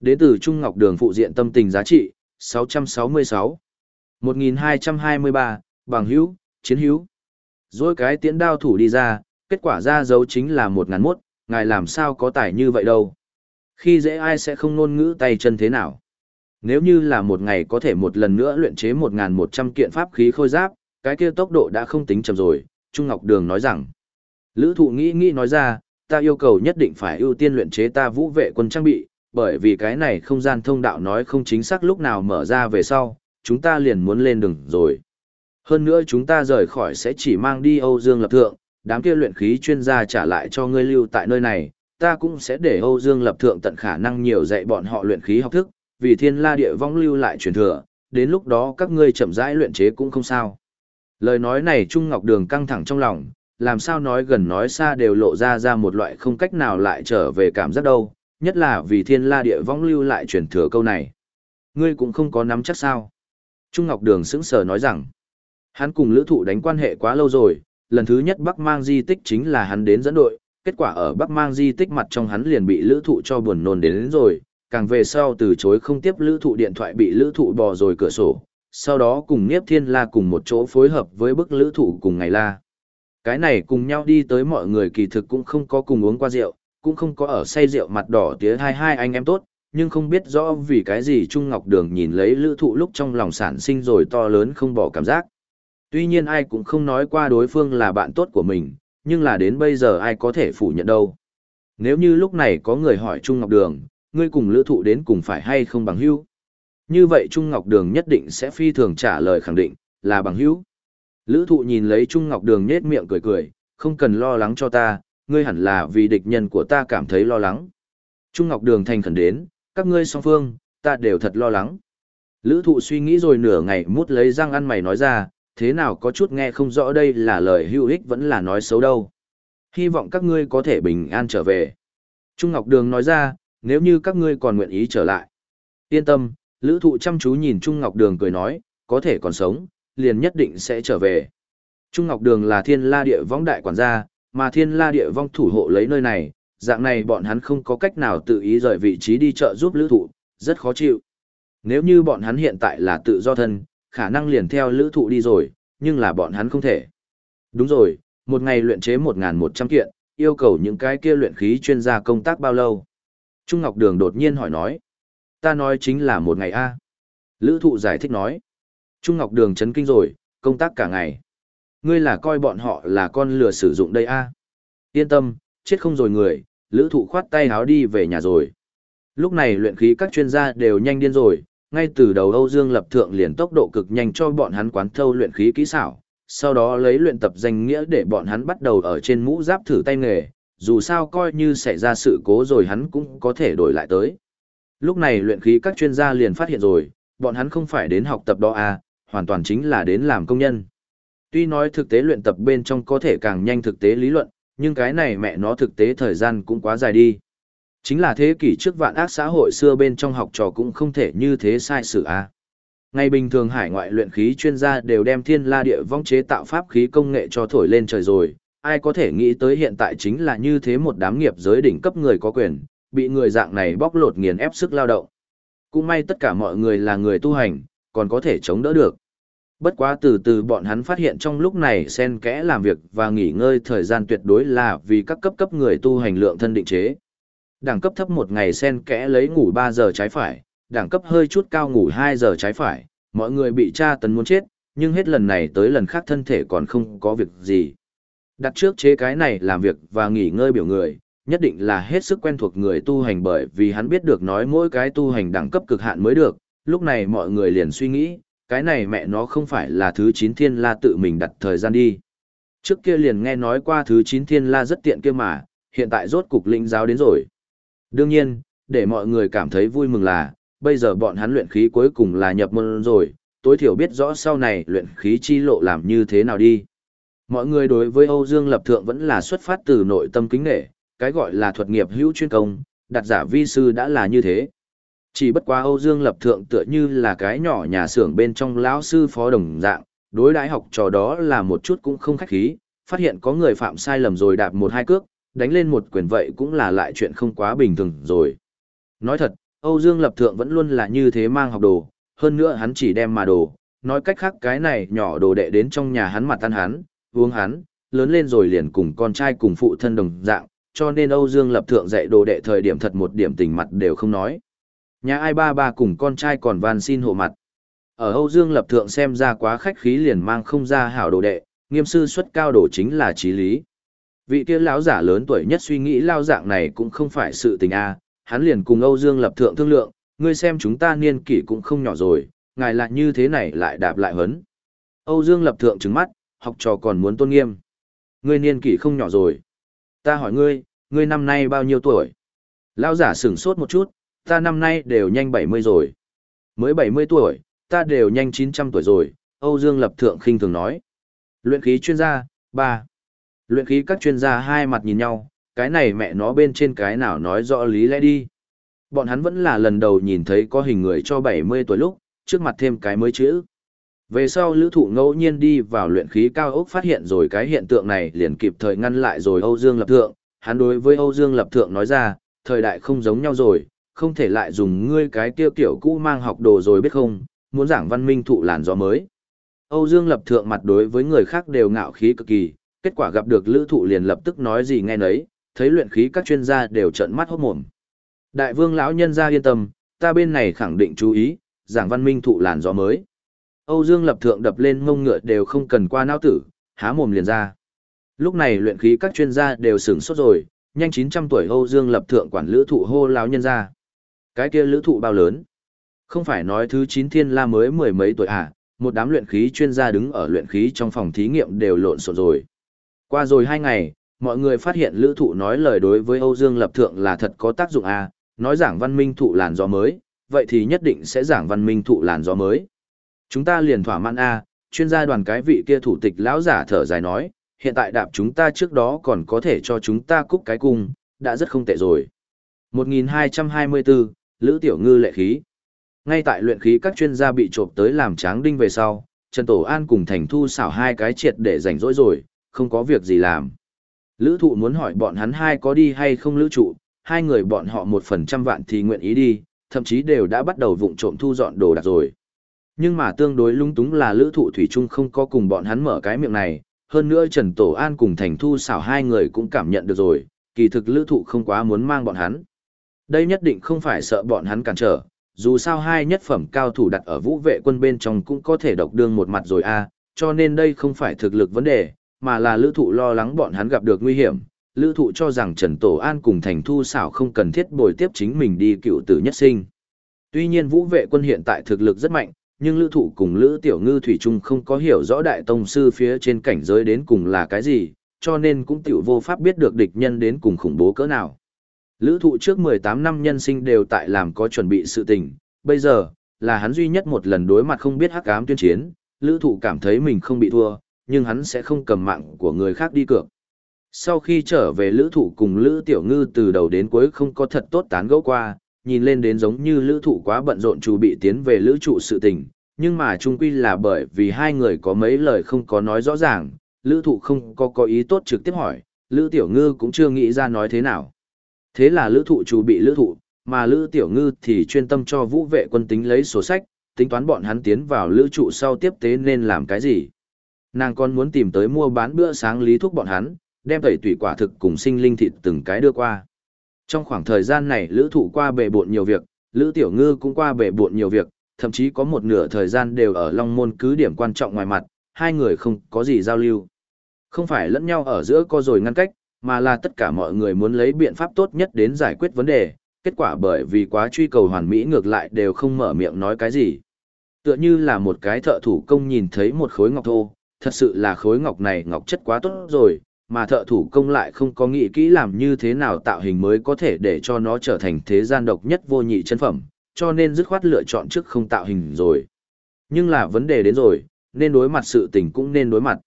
Đế tử Trung Ngọc Đường phụ diện tâm tình giá trị, 666. 1223, bằng hữu, chiến hữu. Rồi cái tiễn đao thủ đi ra, kết quả ra dấu chính là một ngàn mốt, ngài làm sao có tài như vậy đâu. Khi dễ ai sẽ không ngôn ngữ tay chân thế nào. Nếu như là một ngày có thể một lần nữa luyện chế 1.100 kiện pháp khí khôi giáp, cái kia tốc độ đã không tính chậm rồi, Trung Ngọc Đường nói rằng. Lữ thụ nghĩ nghĩ nói ra, ta yêu cầu nhất định phải ưu tiên luyện chế ta vũ vệ quân trang bị, bởi vì cái này không gian thông đạo nói không chính xác lúc nào mở ra về sau, chúng ta liền muốn lên đường rồi. Hơn nữa chúng ta rời khỏi sẽ chỉ mang đi Âu Dương Lập Thượng, đám kia luyện khí chuyên gia trả lại cho ngươi lưu tại nơi này, ta cũng sẽ để Âu Dương Lập Thượng tận khả năng nhiều dạy bọn họ luyện khí học thức, vì thiên la địa vong lưu lại truyền thừa, đến lúc đó các ngươi chậm rãi luyện chế cũng không sao. Lời nói này Trung Ngọc Đường căng thẳng trong lòng, làm sao nói gần nói xa đều lộ ra ra một loại không cách nào lại trở về cảm giác đâu, nhất là vì thiên la địa vong lưu lại truyền thừa câu này. Ngươi cũng không có nắm chắc sao. Trung Ngọc Đường sững sờ nói rằng, hắn cùng lữ thụ đánh quan hệ quá lâu rồi, lần thứ nhất Bắc mang di tích chính là hắn đến dẫn đội, kết quả ở Bắc mang di tích mặt trong hắn liền bị lữ thụ cho buồn nôn đến, đến rồi, càng về sau từ chối không tiếp lữ thụ điện thoại bị lữ thụ bò rồi cửa sổ, sau đó cùng Niếp Thiên La cùng một chỗ phối hợp với bức lữ thụ cùng ngày la. Cái này cùng nhau đi tới mọi người kỳ thực cũng không có cùng uống qua rượu, cũng không có ở say rượu mặt đỏ tía hai hai anh em tốt, nhưng không biết rõ vì cái gì Trung Ngọc Đường nhìn lấy lữ thụ lúc trong lòng sản sinh rồi to lớn không bỏ cảm giác. Tuy nhiên ai cũng không nói qua đối phương là bạn tốt của mình, nhưng là đến bây giờ ai có thể phủ nhận đâu. Nếu như lúc này có người hỏi Trung Ngọc Đường, ngươi cùng lữ thụ đến cùng phải hay không bằng hữu Như vậy Trung Ngọc Đường nhất định sẽ phi thường trả lời khẳng định, là bằng hữu Lữ thụ nhìn lấy Trung Ngọc Đường nhết miệng cười cười, không cần lo lắng cho ta, ngươi hẳn là vì địch nhân của ta cảm thấy lo lắng. Trung Ngọc Đường thành khẩn đến, các ngươi song phương, ta đều thật lo lắng. Lữ thụ suy nghĩ rồi nửa ngày mút lấy răng ăn mày nói ra, thế nào có chút nghe không rõ đây là lời hữu ích vẫn là nói xấu đâu. Hy vọng các ngươi có thể bình an trở về. Trung Ngọc Đường nói ra, nếu như các ngươi còn nguyện ý trở lại. Yên tâm, lữ thụ chăm chú nhìn Trung Ngọc Đường cười nói, có thể còn sống, liền nhất định sẽ trở về. Trung Ngọc Đường là thiên la địa võng đại quản gia, mà thiên la địa vong thủ hộ lấy nơi này, dạng này bọn hắn không có cách nào tự ý rời vị trí đi chợ giúp lữ thụ, rất khó chịu. Nếu như bọn hắn hiện tại là tự do thân, khả năng liền theo lữ thụ đi rồi, nhưng là bọn hắn không thể. Đúng rồi, một ngày luyện chế 1.100 kiện, yêu cầu những cái kia luyện khí chuyên gia công tác bao lâu? Trung Ngọc Đường đột nhiên hỏi nói. Ta nói chính là một ngày A. Lữ thụ giải thích nói. Trung Ngọc Đường chấn kinh rồi, công tác cả ngày. Ngươi là coi bọn họ là con lừa sử dụng đây A. À? Yên tâm, chết không rồi người, lữ thụ khoát tay háo đi về nhà rồi. Lúc này luyện khí các chuyên gia đều nhanh điên rồi, ngay từ đầu Âu Dương lập thượng liền tốc độ cực nhanh cho bọn hắn quán thâu luyện khí kỹ xảo, sau đó lấy luyện tập danh nghĩa để bọn hắn bắt đầu ở trên mũ giáp thử tay nghề, dù sao coi như xảy ra sự cố rồi hắn cũng có thể đổi lại tới. Lúc này luyện khí các chuyên gia liền phát hiện rồi, bọn hắn không phải đến học tập đó à, hoàn toàn chính là đến làm công nhân. Tuy nói thực tế luyện tập bên trong có thể càng nhanh thực tế lý luận, nhưng cái này mẹ nó thực tế thời gian cũng quá dài đi. Chính là thế kỷ trước vạn ác xã hội xưa bên trong học trò cũng không thể như thế sai sự à. Ngày bình thường hải ngoại luyện khí chuyên gia đều đem thiên la địa vong chế tạo pháp khí công nghệ cho thổi lên trời rồi, ai có thể nghĩ tới hiện tại chính là như thế một đám nghiệp giới đỉnh cấp người có quyền, bị người dạng này bóc lột nghiền ép sức lao động. Cũng may tất cả mọi người là người tu hành, còn có thể chống đỡ được. Bất quá từ từ bọn hắn phát hiện trong lúc này sen kẽ làm việc và nghỉ ngơi thời gian tuyệt đối là vì các cấp cấp người tu hành lượng thân định chế. Đẳng cấp thấp một ngày sen kẽ lấy ngủ 3 giờ trái phải, đẳng cấp hơi chút cao ngủ 2 giờ trái phải, mọi người bị tra tấn muốn chết, nhưng hết lần này tới lần khác thân thể còn không có việc gì. Đặt trước chế cái này làm việc và nghỉ ngơi biểu người, nhất định là hết sức quen thuộc người tu hành bởi vì hắn biết được nói mỗi cái tu hành đẳng cấp cực hạn mới được, lúc này mọi người liền suy nghĩ, cái này mẹ nó không phải là thứ chín thiên la tự mình đặt thời gian đi. Trước kia liền nghe nói qua thứ chín thiên la rất tiện kia mà, hiện tại rốt cục lĩnh giáo đến rồi. Đương nhiên, để mọi người cảm thấy vui mừng là, bây giờ bọn hắn luyện khí cuối cùng là nhập môn rồi, tối thiểu biết rõ sau này luyện khí chi lộ làm như thế nào đi. Mọi người đối với Âu Dương Lập Thượng vẫn là xuất phát từ nội tâm kính nghệ, cái gọi là thuật nghiệp hữu chuyên công, đặt giả vi sư đã là như thế. Chỉ bất quá Âu Dương Lập Thượng tựa như là cái nhỏ nhà xưởng bên trong lão sư phó đồng dạng, đối đãi học trò đó là một chút cũng không khách khí, phát hiện có người phạm sai lầm rồi đạp một hai cước, đánh lên một quyền vậy cũng là lại chuyện không quá bình thường rồi. Nói thật, Âu Dương Lập Thượng vẫn luôn là như thế mang học đồ, hơn nữa hắn chỉ đem mà đồ, nói cách khác cái này nhỏ đồ đệ đến trong nhà hắn mặt tan hắn, uống hắn, lớn lên rồi liền cùng con trai cùng phụ thân đồng dạng, cho nên Âu Dương Lập Thượng dạy đồ đệ thời điểm thật một điểm tình mặt đều không nói. Nhà ai ba ba cùng con trai còn van xin hộ mặt. Ở Âu Dương Lập Thượng xem ra quá khách khí liền mang không ra hảo đồ đệ, nghiêm sư xuất cao đồ chính là trí lý. Vị kia lão giả lớn tuổi nhất suy nghĩ lao dạng này cũng không phải sự tình a, hắn liền cùng Âu Dương Lập Thượng thương lượng, ngươi xem chúng ta niên kỷ cũng không nhỏ rồi, ngài lại như thế này lại đạp lại hấn. Âu Dương Lập Thượng trừng mắt, học trò còn muốn tôn nghiêm. Ngươi niên kỷ không nhỏ rồi. Ta hỏi ngươi, ngươi năm nay bao nhiêu tuổi? Lão giả sửng sốt một chút, ta năm nay đều nhanh 70 rồi. Mới 70 tuổi, ta đều nhanh 900 tuổi rồi, Âu Dương Lập Thượng khinh thường nói. Luyện khí chuyên gia, 3. Luyện khí các chuyên gia hai mặt nhìn nhau, cái này mẹ nó bên trên cái nào nói rõ lý lẽ đi. Bọn hắn vẫn là lần đầu nhìn thấy có hình người cho 70 tuổi lúc, trước mặt thêm cái mới chữ. Về sau lữ thụ ngẫu nhiên đi vào luyện khí cao ốc phát hiện rồi cái hiện tượng này liền kịp thời ngăn lại rồi Âu Dương Lập Thượng. Hắn đối với Âu Dương Lập Thượng nói ra, thời đại không giống nhau rồi, không thể lại dùng ngươi cái tiêu kiểu cũ mang học đồ rồi biết không, muốn giảng văn minh thụ làn gió mới. Âu Dương Lập Thượng mặt đối với người khác đều ngạo khí cực kỳ, kết quả gặp được lữ thụ liền lập tức nói gì nghe nấy, thấy luyện khí các chuyên gia đều trợn mắt hốt mồm. Đại vương lão nhân ra yên tâm, ta bên này khẳng định chú ý, giảng văn minh thụ làn gió mới. Âu Dương lập thượng đập lên mông ngựa đều không cần qua não tử, há mồm liền ra. Lúc này luyện khí các chuyên gia đều sửng sốt rồi, nhanh 900 tuổi Âu Dương lập thượng quản lữ thụ hô lão nhân ra. Cái kia lữ thụ bao lớn? Không phải nói thứ 9 thiên la mới mười mấy tuổi à, một đám luyện khí chuyên gia đứng ở luyện khí trong phòng thí nghiệm đều lộn xộn rồi. Qua rồi hai ngày, mọi người phát hiện lữ thụ nói lời đối với Âu Dương lập thượng là thật có tác dụng à, nói giảng văn minh thụ làn gió mới, vậy thì nhất định sẽ giảng văn minh thụ làn gió mới. Chúng ta liền thỏa mãn A, chuyên gia đoàn cái vị kia thủ tịch lão giả thở dài nói, hiện tại đạp chúng ta trước đó còn có thể cho chúng ta cúc cái cung, đã rất không tệ rồi. 1224, Lữ Tiểu Ngư lệ khí. Ngay tại luyện khí các chuyên gia bị trộm tới làm tráng đinh về sau, Trần Tổ An cùng Thành Thu xảo hai cái triệt để rảnh rỗi rồi, không có việc gì làm. Lữ thụ muốn hỏi bọn hắn hai có đi hay không lữ trụ, hai người bọn họ một phần trăm vạn thì nguyện ý đi, thậm chí đều đã bắt đầu vụng trộm thu dọn đồ đạc rồi. Nhưng mà tương đối lung túng là lữ thụ thủy chung không có cùng bọn hắn mở cái miệng này, hơn nữa Trần Tổ An cùng Thành Thu xảo hai người cũng cảm nhận được rồi, kỳ thực lữ thụ không quá muốn mang bọn hắn. Đây nhất định không phải sợ bọn hắn cản trở, dù sao hai nhất phẩm cao thủ đặt ở vũ vệ quân bên trong cũng có thể độc đương một mặt rồi a cho nên đây không phải thực lực vấn đề, mà là lữ thụ lo lắng bọn hắn gặp được nguy hiểm. Lữ thụ cho rằng Trần Tổ An cùng Thành Thu xảo không cần thiết bồi tiếp chính mình đi cựu tử nhất sinh. Tuy nhiên vũ vệ quân hiện tại thực lực rất mạnh, nhưng lữ thụ cùng lữ tiểu ngư thủy chung không có hiểu rõ đại tông sư phía trên cảnh giới đến cùng là cái gì, cho nên cũng tiểu vô pháp biết được địch nhân đến cùng khủng bố cỡ nào. Lữ thụ trước 18 năm nhân sinh đều tại làm có chuẩn bị sự tình, bây giờ, là hắn duy nhất một lần đối mặt không biết hắc ám tuyên chiến, lữ thụ cảm thấy mình không bị thua, nhưng hắn sẽ không cầm mạng của người khác đi cược. Sau khi trở về lữ thụ cùng lữ tiểu ngư từ đầu đến cuối không có thật tốt tán gẫu qua, nhìn lên đến giống như lữ thụ quá bận rộn chủ bị tiến về lữ trụ sự tình, nhưng mà chung quy là bởi vì hai người có mấy lời không có nói rõ ràng, lữ thụ không có có ý tốt trực tiếp hỏi, lữ tiểu ngư cũng chưa nghĩ ra nói thế nào. Thế là lữ thụ chủ bị lữ thụ, mà lữ tiểu ngư thì chuyên tâm cho vũ vệ quân tính lấy sổ sách, tính toán bọn hắn tiến vào lữ trụ sau tiếp tế nên làm cái gì. Nàng còn muốn tìm tới mua bán bữa sáng lý thuốc bọn hắn, đem tẩy tủy quả thực cùng sinh linh thịt từng cái đưa qua. Trong khoảng thời gian này lữ thụ qua bể bộn nhiều việc, lữ tiểu ngư cũng qua bể bộn nhiều việc, thậm chí có một nửa thời gian đều ở Long Môn cứ điểm quan trọng ngoài mặt, hai người không có gì giao lưu. Không phải lẫn nhau ở giữa co rồi ngăn cách, mà là tất cả mọi người muốn lấy biện pháp tốt nhất đến giải quyết vấn đề, kết quả bởi vì quá truy cầu hoàn mỹ ngược lại đều không mở miệng nói cái gì. Tựa như là một cái thợ thủ công nhìn thấy một khối ngọc thô, thật sự là khối ngọc này ngọc chất quá tốt rồi, mà thợ thủ công lại không có nghĩ kỹ làm như thế nào tạo hình mới có thể để cho nó trở thành thế gian độc nhất vô nhị chân phẩm, cho nên dứt khoát lựa chọn trước không tạo hình rồi. Nhưng là vấn đề đến rồi, nên đối mặt sự tình cũng nên đối mặt.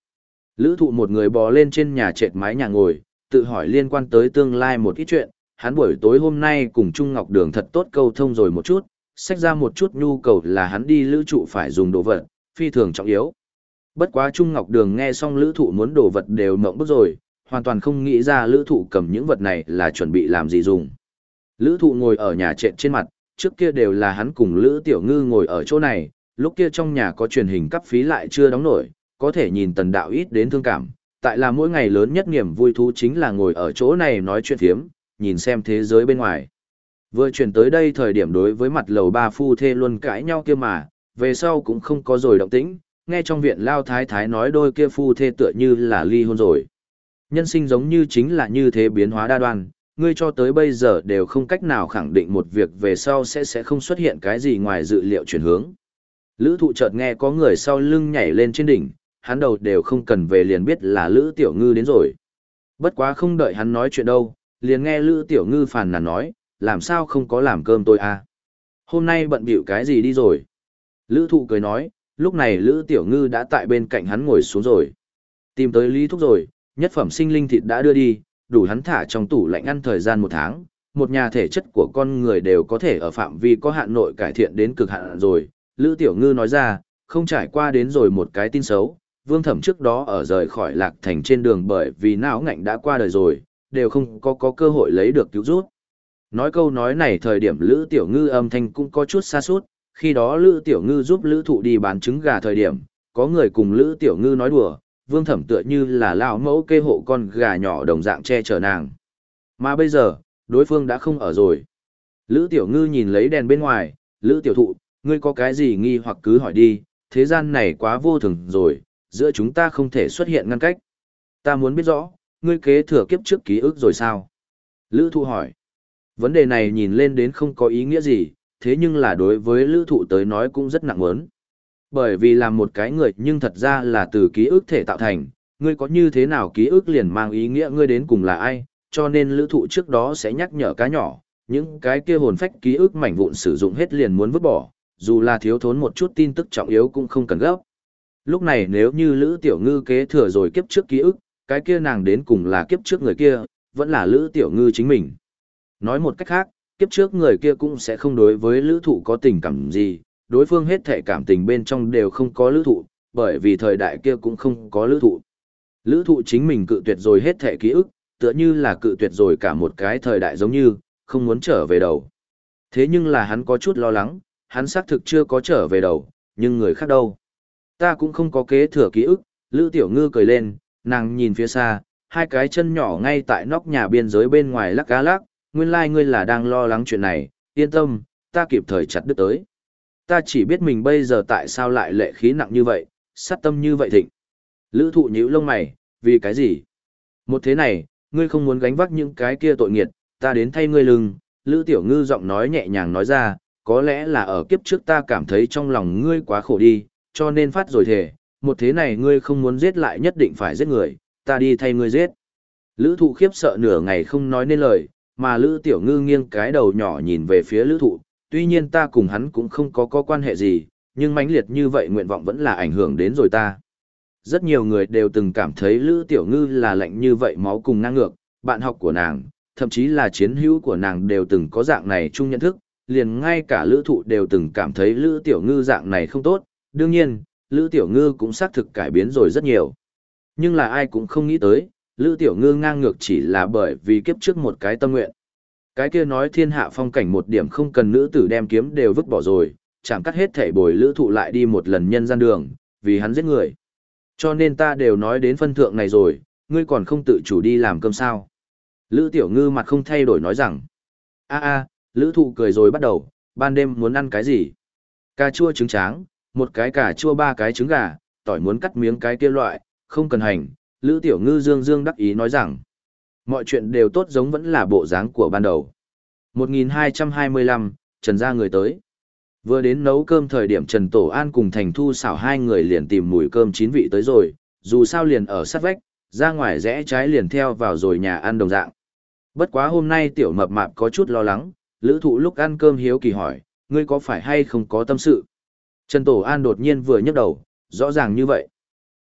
Lữ thụ một người bò lên trên nhà trệt mái nhà ngồi, tự hỏi liên quan tới tương lai một ít chuyện, hắn buổi tối hôm nay cùng Trung Ngọc Đường thật tốt câu thông rồi một chút, sách ra một chút nhu cầu là hắn đi lữ trụ phải dùng đồ vật, phi thường trọng yếu. Bất quá Trung Ngọc Đường nghe xong lữ thụ muốn đồ vật đều mộng bức rồi, hoàn toàn không nghĩ ra lữ thụ cầm những vật này là chuẩn bị làm gì dùng. Lữ thụ ngồi ở nhà trệt trên mặt, trước kia đều là hắn cùng lữ tiểu ngư ngồi ở chỗ này, lúc kia trong nhà có truyền hình cấp phí lại chưa đóng nổi, có thể nhìn tần đạo ít đến thương cảm. Tại là mỗi ngày lớn nhất niềm vui thú chính là ngồi ở chỗ này nói chuyện thiếm, nhìn xem thế giới bên ngoài. Vừa chuyển tới đây thời điểm đối với mặt lầu ba phu thê luôn cãi nhau kia mà, về sau cũng không có rồi động tĩnh, nghe trong viện lao thái thái nói đôi kia phu thê tựa như là ly hôn rồi. Nhân sinh giống như chính là như thế biến hóa đa đoan, ngươi cho tới bây giờ đều không cách nào khẳng định một việc về sau sẽ sẽ không xuất hiện cái gì ngoài dự liệu chuyển hướng. Lữ thụ chợt nghe có người sau lưng nhảy lên trên đỉnh, hắn đầu đều không cần về liền biết là Lữ Tiểu Ngư đến rồi. Bất quá không đợi hắn nói chuyện đâu, liền nghe Lữ Tiểu Ngư phàn nàn nói, làm sao không có làm cơm tôi à? Hôm nay bận bịu cái gì đi rồi? Lữ thụ cười nói, lúc này Lữ Tiểu Ngư đã tại bên cạnh hắn ngồi xuống rồi. Tìm tới Lý Thúc rồi, nhất phẩm sinh linh thịt đã đưa đi, đủ hắn thả trong tủ lạnh ăn thời gian một tháng. Một nhà thể chất của con người đều có thể ở phạm vi có hạn nội cải thiện đến cực hạn rồi. Lữ Tiểu Ngư nói ra, không trải qua đến rồi một cái tin xấu. Vương Thẩm trước đó ở rời khỏi lạc thành trên đường bởi vì não ngạnh đã qua đời rồi, đều không có có cơ hội lấy được cứu rút. Nói câu nói này thời điểm Lữ Tiểu Ngư âm thanh cũng có chút xa suốt, khi đó Lữ Tiểu Ngư giúp Lữ Thụ đi bán trứng gà thời điểm, có người cùng Lữ Tiểu Ngư nói đùa, Vương Thẩm tựa như là lão mẫu kê hộ con gà nhỏ đồng dạng che chở nàng. Mà bây giờ, đối phương đã không ở rồi. Lữ Tiểu Ngư nhìn lấy đèn bên ngoài, Lữ Tiểu Thụ, ngươi có cái gì nghi hoặc cứ hỏi đi, thế gian này quá vô thường rồi, giữa chúng ta không thể xuất hiện ngăn cách. Ta muốn biết rõ, ngươi kế thừa kiếp trước ký ức rồi sao? Lữ Thụ hỏi. Vấn đề này nhìn lên đến không có ý nghĩa gì, thế nhưng là đối với Lữ Thụ tới nói cũng rất nặng ớn. Bởi vì làm một cái người nhưng thật ra là từ ký ức thể tạo thành, ngươi có như thế nào ký ức liền mang ý nghĩa ngươi đến cùng là ai, cho nên Lữ Thụ trước đó sẽ nhắc nhở cá nhỏ, những cái kia hồn phách ký ức mảnh vụn sử dụng hết liền muốn vứt bỏ, dù là thiếu thốn một chút tin tức trọng yếu cũng không cần gấp. Lúc này nếu như Lữ Tiểu Ngư kế thừa rồi kiếp trước ký ức, cái kia nàng đến cùng là kiếp trước người kia, vẫn là Lữ Tiểu Ngư chính mình. Nói một cách khác, kiếp trước người kia cũng sẽ không đối với Lữ Thụ có tình cảm gì, đối phương hết thể cảm tình bên trong đều không có Lữ Thụ, bởi vì thời đại kia cũng không có Lữ Thụ. Lữ Thụ chính mình cự tuyệt rồi hết thể ký ức, tựa như là cự tuyệt rồi cả một cái thời đại giống như, không muốn trở về đầu. Thế nhưng là hắn có chút lo lắng, hắn xác thực chưa có trở về đầu, nhưng người khác đâu. Ta cũng không có kế thừa ký ức, Lữ Tiểu Ngư cười lên, nàng nhìn phía xa, hai cái chân nhỏ ngay tại nóc nhà biên giới bên ngoài lắc cá lắc, nguyên lai like ngươi là đang lo lắng chuyện này, yên tâm, ta kịp thời chặt đứt tới. Ta chỉ biết mình bây giờ tại sao lại lệ khí nặng như vậy, sát tâm như vậy thịnh. Lữ thụ nhíu lông mày, vì cái gì? Một thế này, ngươi không muốn gánh vác những cái kia tội nghiệt, ta đến thay ngươi lưng, Lữ Tiểu Ngư giọng nói nhẹ nhàng nói ra, có lẽ là ở kiếp trước ta cảm thấy trong lòng ngươi quá khổ đi, cho nên phát rồi thề một thế này ngươi không muốn giết lại nhất định phải giết người, ta đi thay ngươi giết. Lữ thụ khiếp sợ nửa ngày không nói nên lời, mà Lữ Tiểu Ngư nghiêng cái đầu nhỏ nhìn về phía Lữ thụ, tuy nhiên ta cùng hắn cũng không có có quan hệ gì, nhưng mãnh liệt như vậy nguyện vọng vẫn là ảnh hưởng đến rồi ta. Rất nhiều người đều từng cảm thấy Lữ Tiểu Ngư là lạnh như vậy máu cùng năng ngược, bạn học của nàng, thậm chí là chiến hữu của nàng đều từng có dạng này chung nhận thức, liền ngay cả lữ thụ đều từng cảm thấy lữ tiểu ngư dạng này không tốt, đương nhiên, lữ tiểu ngư cũng xác thực cải biến rồi rất nhiều. Nhưng là ai cũng không nghĩ tới, lữ tiểu ngư ngang ngược chỉ là bởi vì kiếp trước một cái tâm nguyện. Cái kia nói thiên hạ phong cảnh một điểm không cần nữ tử đem kiếm đều vứt bỏ rồi, chẳng cắt hết thể bồi lữ thụ lại đi một lần nhân gian đường, vì hắn giết người. Cho nên ta đều nói đến phân thượng này rồi, ngươi còn không tự chủ đi làm cơm sao. Lữ tiểu ngư mặt không thay đổi nói rằng, a a lữ thụ cười rồi bắt đầu, ban đêm muốn ăn cái gì? Cà chua trứng tráng, một cái cà chua ba cái trứng gà, tỏi muốn cắt miếng cái kia loại, không cần hành. Lữ tiểu ngư dương dương đắc ý nói rằng, mọi chuyện đều tốt giống vẫn là bộ dáng của ban đầu. 1225, Trần ra người tới. Vừa đến nấu cơm thời điểm Trần Tổ An cùng Thành Thu xảo hai người liền tìm mùi cơm chín vị tới rồi, dù sao liền ở sát vách, ra ngoài rẽ trái liền theo vào rồi nhà ăn đồng dạng. Bất quá hôm nay tiểu mập mạp có chút lo lắng, lữ thụ lúc ăn cơm hiếu kỳ hỏi, ngươi có phải hay không có tâm sự? Trần Tổ An đột nhiên vừa nhấc đầu, rõ ràng như vậy.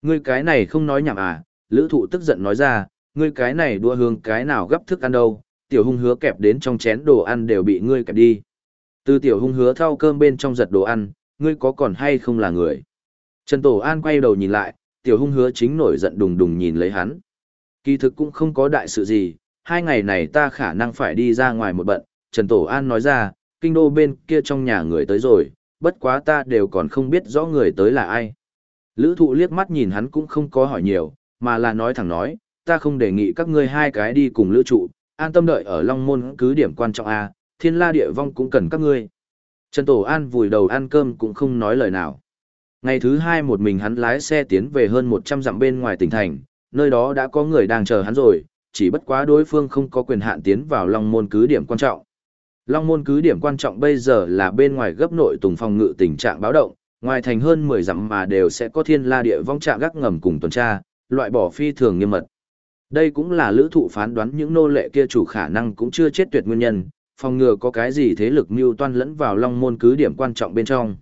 Ngươi cái này không nói nhảm à, lữ thụ tức giận nói ra, ngươi cái này đua hương cái nào gấp thức ăn đâu, tiểu hung hứa kẹp đến trong chén đồ ăn đều bị ngươi kẹp đi. Từ tiểu hung hứa thao cơm bên trong giật đồ ăn, ngươi có còn hay không là người? Trần Tổ An quay đầu nhìn lại, tiểu hung hứa chính nổi giận đùng đùng nhìn lấy hắn. Kỳ thực cũng không có đại sự gì, hai ngày này ta khả năng phải đi ra ngoài một bận, Trần Tổ An nói ra, kinh đô bên kia trong nhà người tới rồi, bất quá ta đều còn không biết rõ người tới là ai. Lữ thụ liếc mắt nhìn hắn cũng không có hỏi nhiều, mà là nói thẳng nói, ta không đề nghị các ngươi hai cái đi cùng lữ trụ, an tâm đợi ở Long Môn cứ điểm quan trọng A, thiên la địa vong cũng cần các ngươi. Trần Tổ An vùi đầu ăn cơm cũng không nói lời nào. Ngày thứ hai một mình hắn lái xe tiến về hơn 100 dặm bên ngoài tỉnh thành, nơi đó đã có người đang chờ hắn rồi, chỉ bất quá đối phương không có quyền hạn tiến vào Long Môn cứ điểm quan trọng. Long môn cứ điểm quan trọng bây giờ là bên ngoài gấp nội tùng phòng ngự tình trạng báo động, ngoài thành hơn 10 dặm mà đều sẽ có thiên la địa vong trạng gác ngầm cùng tuần tra, loại bỏ phi thường nghiêm mật. Đây cũng là lữ thụ phán đoán những nô lệ kia chủ khả năng cũng chưa chết tuyệt nguyên nhân, phòng ngừa có cái gì thế lực mưu toan lẫn vào long môn cứ điểm quan trọng bên trong.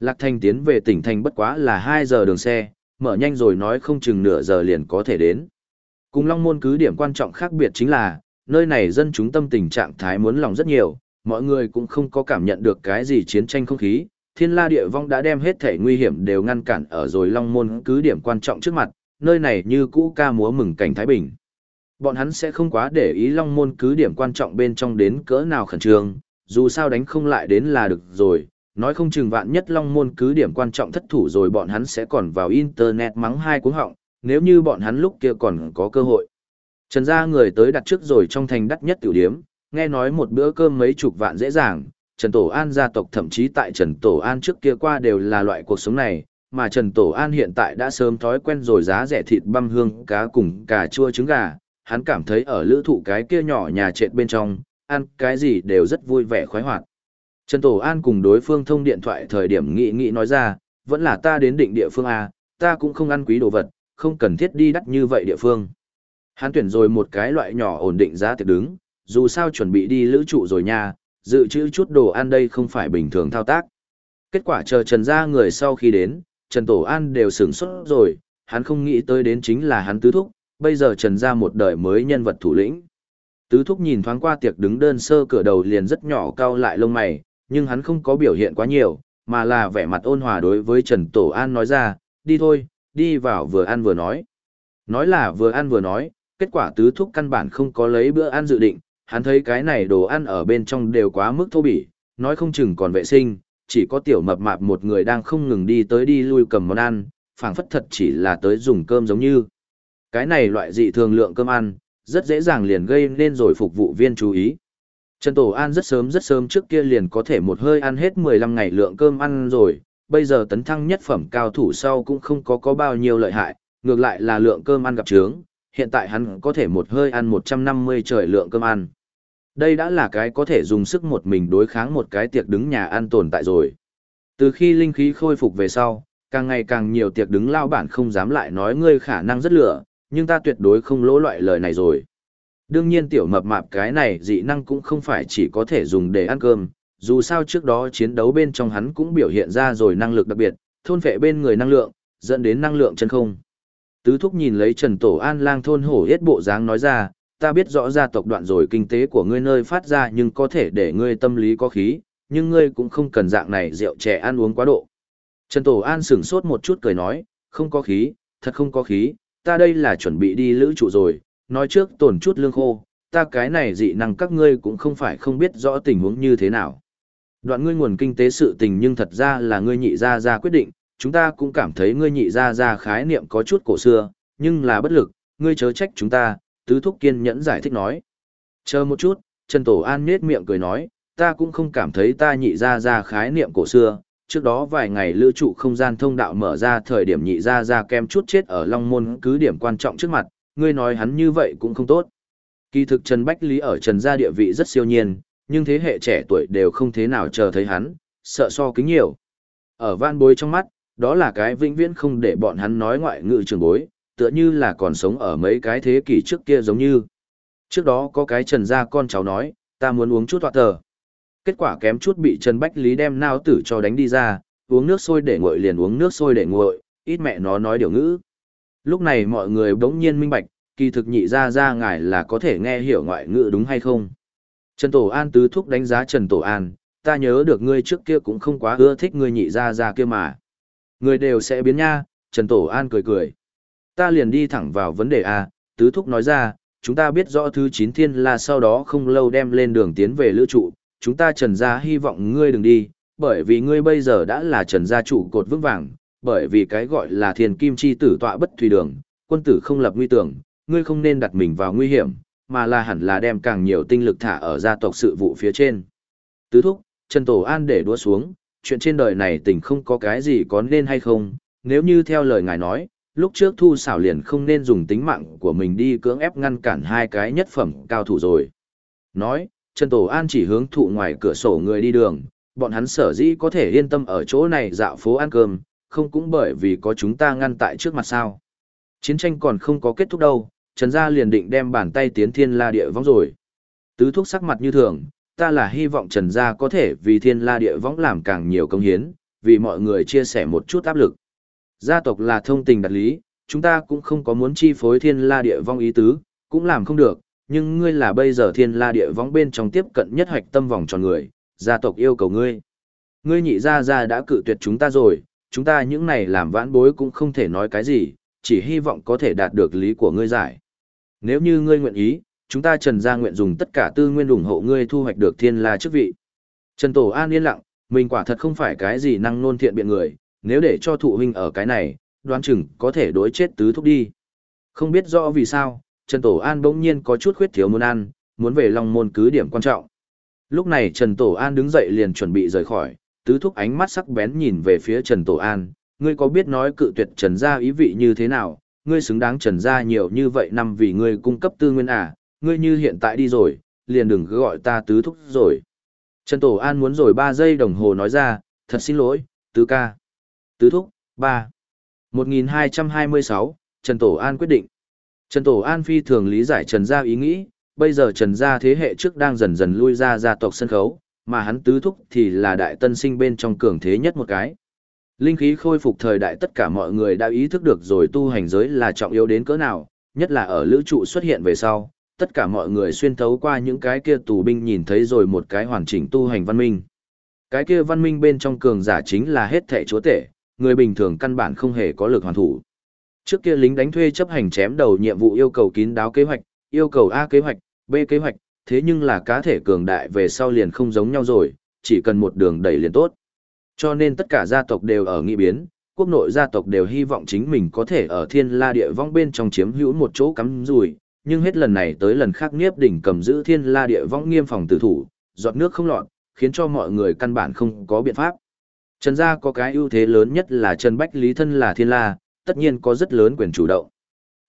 Lạc Thành tiến về tỉnh thành bất quá là 2 giờ đường xe, mở nhanh rồi nói không chừng nửa giờ liền có thể đến. Cùng long môn cứ điểm quan trọng khác biệt chính là, nơi này dân chúng tâm tình trạng thái muốn lòng rất nhiều, mọi người cũng không có cảm nhận được cái gì chiến tranh không khí. Thiên la địa vong đã đem hết thể nguy hiểm đều ngăn cản ở rồi long môn cứ điểm quan trọng trước mặt, nơi này như cũ ca múa mừng cảnh Thái Bình. Bọn hắn sẽ không quá để ý long môn cứ điểm quan trọng bên trong đến cỡ nào khẩn trương, dù sao đánh không lại đến là được rồi, nói không chừng vạn nhất long môn cứ điểm quan trọng thất thủ rồi bọn hắn sẽ còn vào internet mắng hai cuống họng, nếu như bọn hắn lúc kia còn có cơ hội. Trần gia người tới đặt trước rồi trong thành đắt nhất tiểu điếm, nghe nói một bữa cơm mấy chục vạn dễ dàng, Trần Tổ An gia tộc thậm chí tại Trần Tổ An trước kia qua đều là loại cuộc sống này, mà Trần Tổ An hiện tại đã sớm thói quen rồi giá rẻ thịt băm hương cá cùng cà chua trứng gà, hắn cảm thấy ở lữ thụ cái kia nhỏ nhà trệt bên trong, ăn cái gì đều rất vui vẻ khoái hoạt. Trần Tổ An cùng đối phương thông điện thoại thời điểm nghị nghị nói ra, vẫn là ta đến định địa phương A, ta cũng không ăn quý đồ vật, không cần thiết đi đắt như vậy địa phương. Hắn tuyển rồi một cái loại nhỏ ổn định giá tiệc đứng, dù sao chuẩn bị đi lữ trụ rồi nha, dự trữ chút đồ ăn đây không phải bình thường thao tác. Kết quả chờ Trần ra người sau khi đến, Trần Tổ An đều sửng sốt rồi, hắn không nghĩ tới đến chính là hắn tứ thúc, bây giờ Trần ra một đời mới nhân vật thủ lĩnh. Tứ thúc nhìn thoáng qua tiệc đứng đơn sơ cửa đầu liền rất nhỏ cao lại lông mày, nhưng hắn không có biểu hiện quá nhiều, mà là vẻ mặt ôn hòa đối với Trần Tổ An nói ra, đi thôi, đi vào vừa ăn vừa nói. Nói là vừa ăn vừa nói, kết quả tứ thúc căn bản không có lấy bữa ăn dự định, hắn thấy cái này đồ ăn ở bên trong đều quá mức thô bỉ, nói không chừng còn vệ sinh, chỉ có tiểu mập mạp một người đang không ngừng đi tới đi lui cầm món ăn, phảng phất thật chỉ là tới dùng cơm giống như. Cái này loại dị thường lượng cơm ăn, rất dễ dàng liền gây nên rồi phục vụ viên chú ý. Trần Tổ An rất sớm rất sớm trước kia liền có thể một hơi ăn hết 15 ngày lượng cơm ăn rồi, bây giờ tấn thăng nhất phẩm cao thủ sau cũng không có có bao nhiêu lợi hại, ngược lại là lượng cơm ăn gặp trướng, hiện tại hắn có thể một hơi ăn 150 trời lượng cơm ăn. Đây đã là cái có thể dùng sức một mình đối kháng một cái tiệc đứng nhà ăn tồn tại rồi. Từ khi linh khí khôi phục về sau, càng ngày càng nhiều tiệc đứng lao bản không dám lại nói ngươi khả năng rất lửa, nhưng ta tuyệt đối không lỗ loại lời này rồi. Đương nhiên tiểu mập mạp cái này dị năng cũng không phải chỉ có thể dùng để ăn cơm, dù sao trước đó chiến đấu bên trong hắn cũng biểu hiện ra rồi năng lực đặc biệt, thôn vệ bên người năng lượng, dẫn đến năng lượng chân không. Tứ thúc nhìn lấy Trần Tổ An lang thôn hổ hết bộ dáng nói ra, ta biết rõ gia tộc đoạn rồi kinh tế của ngươi nơi phát ra nhưng có thể để ngươi tâm lý có khí, nhưng ngươi cũng không cần dạng này rượu trẻ ăn uống quá độ. Trần Tổ An sửng sốt một chút cười nói, không có khí, thật không có khí, ta đây là chuẩn bị đi lữ trụ rồi, nói trước tổn chút lương khô, ta cái này dị năng các ngươi cũng không phải không biết rõ tình huống như thế nào. Đoạn ngươi nguồn kinh tế sự tình nhưng thật ra là ngươi nhị ra ra quyết định, chúng ta cũng cảm thấy ngươi nhị ra ra khái niệm có chút cổ xưa, nhưng là bất lực, ngươi chớ trách chúng ta, tứ thúc kiên nhẫn giải thích nói. Chờ một chút, Trần Tổ An nết miệng cười nói, ta cũng không cảm thấy ta nhị ra ra khái niệm cổ xưa, trước đó vài ngày lưu trụ không gian thông đạo mở ra thời điểm nhị ra ra kem chút chết ở Long Môn cứ điểm quan trọng trước mặt, ngươi nói hắn như vậy cũng không tốt. Kỳ thực Trần Bách Lý ở Trần gia địa vị rất siêu nhiên, nhưng thế hệ trẻ tuổi đều không thế nào chờ thấy hắn, sợ so kính nhiều. Ở van bối trong mắt, đó là cái vĩnh viễn không để bọn hắn nói ngoại ngữ trường bối, tựa như là còn sống ở mấy cái thế kỷ trước kia giống như. Trước đó có cái trần gia con cháu nói, ta muốn uống chút tọa tờ. Kết quả kém chút bị Trần Bách Lý đem nao tử cho đánh đi ra, uống nước sôi để nguội liền uống nước sôi để nguội, ít mẹ nó nói điều ngữ. Lúc này mọi người bỗng nhiên minh bạch, kỳ thực nhị ra ra ngài là có thể nghe hiểu ngoại ngữ đúng hay không. Trần Tổ An tứ thúc đánh giá Trần Tổ An, ta nhớ được ngươi trước kia cũng không quá ưa thích ngươi nhị ra ra kia mà. Người đều sẽ biến nha, Trần Tổ An cười cười. Ta liền đi thẳng vào vấn đề A, tứ thúc nói ra, chúng ta biết rõ thứ chín thiên là sau đó không lâu đem lên đường tiến về lữ trụ, chúng ta trần gia hy vọng ngươi đừng đi, bởi vì ngươi bây giờ đã là trần gia trụ cột vững vàng, bởi vì cái gọi là thiền kim chi tử tọa bất thủy đường, quân tử không lập nguy tưởng, ngươi không nên đặt mình vào nguy hiểm, mà là hẳn là đem càng nhiều tinh lực thả ở gia tộc sự vụ phía trên. Tứ thúc, Trần Tổ An để đua xuống, chuyện trên đời này tình không có cái gì có nên hay không, nếu như theo lời ngài nói, lúc trước thu xảo liền không nên dùng tính mạng của mình đi cưỡng ép ngăn cản hai cái nhất phẩm cao thủ rồi. Nói, Trần Tổ An chỉ hướng thụ ngoài cửa sổ người đi đường, bọn hắn sở dĩ có thể yên tâm ở chỗ này dạo phố ăn cơm, không cũng bởi vì có chúng ta ngăn tại trước mặt sao. Chiến tranh còn không có kết thúc đâu, Trần Gia liền định đem bàn tay tiến thiên la địa vong rồi. Tứ thuốc sắc mặt như thường, ta là hy vọng Trần Gia có thể vì thiên la địa võng làm càng nhiều công hiến, vì mọi người chia sẻ một chút áp lực. Gia tộc là thông tình đặt lý, chúng ta cũng không có muốn chi phối thiên la địa vong ý tứ, cũng làm không được, nhưng ngươi là bây giờ thiên la địa vong bên trong tiếp cận nhất hoạch tâm vòng tròn người, gia tộc yêu cầu ngươi. Ngươi nhị gia gia đã cự tuyệt chúng ta rồi, chúng ta những này làm vãn bối cũng không thể nói cái gì, chỉ hy vọng có thể đạt được lý của ngươi giải. Nếu như ngươi nguyện ý, chúng ta Trần gia nguyện dùng tất cả tư nguyên ủng hộ ngươi thu hoạch được thiên la chức vị. Trần Tổ An yên lặng, mình quả thật không phải cái gì năng nôn thiện biện người, nếu để cho thụ huynh ở cái này, đoán chừng có thể đối chết tứ thúc đi. Không biết rõ vì sao, Trần Tổ An bỗng nhiên có chút khuyết thiếu muốn ăn, muốn về Long Môn cứ điểm quan trọng. Lúc này Trần Tổ An đứng dậy liền chuẩn bị rời khỏi, tứ thúc ánh mắt sắc bén nhìn về phía Trần Tổ An, ngươi có biết nói cự tuyệt Trần gia ý vị như thế nào, ngươi xứng đáng Trần gia nhiều như vậy năm vì ngươi cung cấp tư nguyên à, ngươi như hiện tại đi rồi, liền đừng cứ gọi ta tứ thúc rồi. Trần Tổ An muốn rồi 3 giây đồng hồ nói ra, thật xin lỗi, tứ ca. Tứ thúc, 3. 1226, Trần Tổ An quyết định. Trần Tổ An phi thường lý giải Trần gia ý nghĩ, bây giờ Trần gia thế hệ trước đang dần dần lui ra gia tộc sân khấu, mà hắn tứ thúc thì là đại tân sinh bên trong cường thế nhất một cái. Linh khí khôi phục thời đại tất cả mọi người đã ý thức được rồi tu hành giới là trọng yếu đến cỡ nào, nhất là ở lữ trụ xuất hiện về sau, tất cả mọi người xuyên thấu qua những cái kia tù binh nhìn thấy rồi một cái hoàn chỉnh tu hành văn minh. Cái kia văn minh bên trong cường giả chính là hết thệ chúa tể, người bình thường căn bản không hề có lực hoàn thủ. Trước kia lính đánh thuê chấp hành chém đầu nhiệm vụ yêu cầu kín đáo kế hoạch, yêu cầu A kế hoạch, B kế hoạch, thế nhưng là cá thể cường đại về sau liền không giống nhau rồi, chỉ cần một đường đẩy liền tốt. Cho nên tất cả gia tộc đều ở nghị biến, quốc nội gia tộc đều hy vọng chính mình có thể ở thiên la địa vong bên trong chiếm hữu một chỗ cắm rùi, nhưng hết lần này tới lần khác Niếp đỉnh cầm giữ thiên la địa võng nghiêm phòng tử thủ, giọt nước không lọt, khiến cho mọi người căn bản không có biện pháp. Trần gia có cái ưu thế lớn nhất là Trần Bách Lý thân là thiên la, tất nhiên có rất lớn quyền chủ động.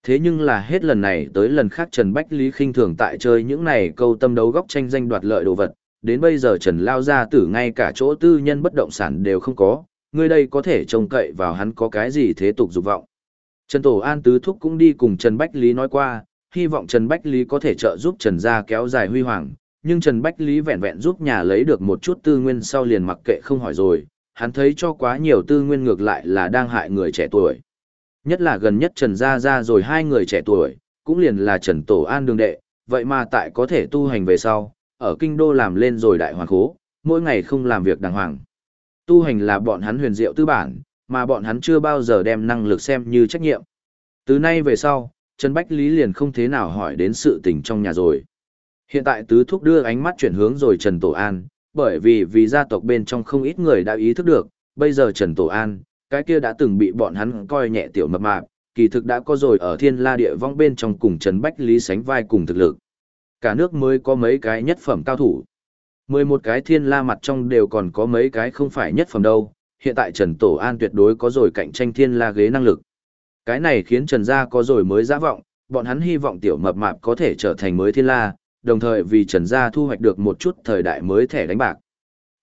Thế nhưng là hết lần này tới lần khác Trần Bách Lý khinh thường tại chơi những này câu tâm đấu góc tranh danh đoạt lợi đồ vật, đến bây giờ Trần Lao gia tử ngay cả chỗ tư nhân bất động sản đều không có, người đây có thể trông cậy vào hắn có cái gì thế tục dục vọng. Trần Tổ An Tứ Thúc cũng đi cùng Trần Bách Lý nói qua, hy vọng Trần Bách Lý có thể trợ giúp Trần gia kéo dài huy hoàng, nhưng Trần Bách Lý vẹn vẹn giúp nhà lấy được một chút tư nguyên sau liền mặc kệ không hỏi rồi, hắn thấy cho quá nhiều tư nguyên ngược lại là đang hại người trẻ tuổi. Nhất là gần nhất Trần Gia Gia rồi hai người trẻ tuổi, cũng liền là Trần Tổ An đường đệ, vậy mà tại có thể tu hành về sau, ở kinh đô làm lên rồi đại hoàn khố, mỗi ngày không làm việc đàng hoàng. Tu hành là bọn hắn huyền diệu tư bản, mà bọn hắn chưa bao giờ đem năng lực xem như trách nhiệm. Từ nay về sau, Trần Bách Lý liền không thế nào hỏi đến sự tình trong nhà rồi. Hiện tại tứ thúc đưa ánh mắt chuyển hướng rồi Trần Tổ An, bởi vì vì gia tộc bên trong không ít người đã ý thức được, bây giờ Trần Tổ An, cái kia đã từng bị bọn hắn coi nhẹ tiểu mập mạp, kỳ thực đã có rồi ở thiên la địa vong bên trong cùng Trần Bách Lý sánh vai cùng thực lực. Cả nước mới có mấy cái nhất phẩm cao thủ. Mười một cái thiên la mặt trong đều còn có mấy cái không phải nhất phẩm đâu, hiện tại Trần Tổ An tuyệt đối có rồi cạnh tranh thiên la ghế năng lực. Cái này khiến Trần Gia có rồi mới giả vọng, bọn hắn hy vọng tiểu mập mạp có thể trở thành mới thiên la, đồng thời vì Trần Gia thu hoạch được một chút thời đại mới thẻ đánh bạc.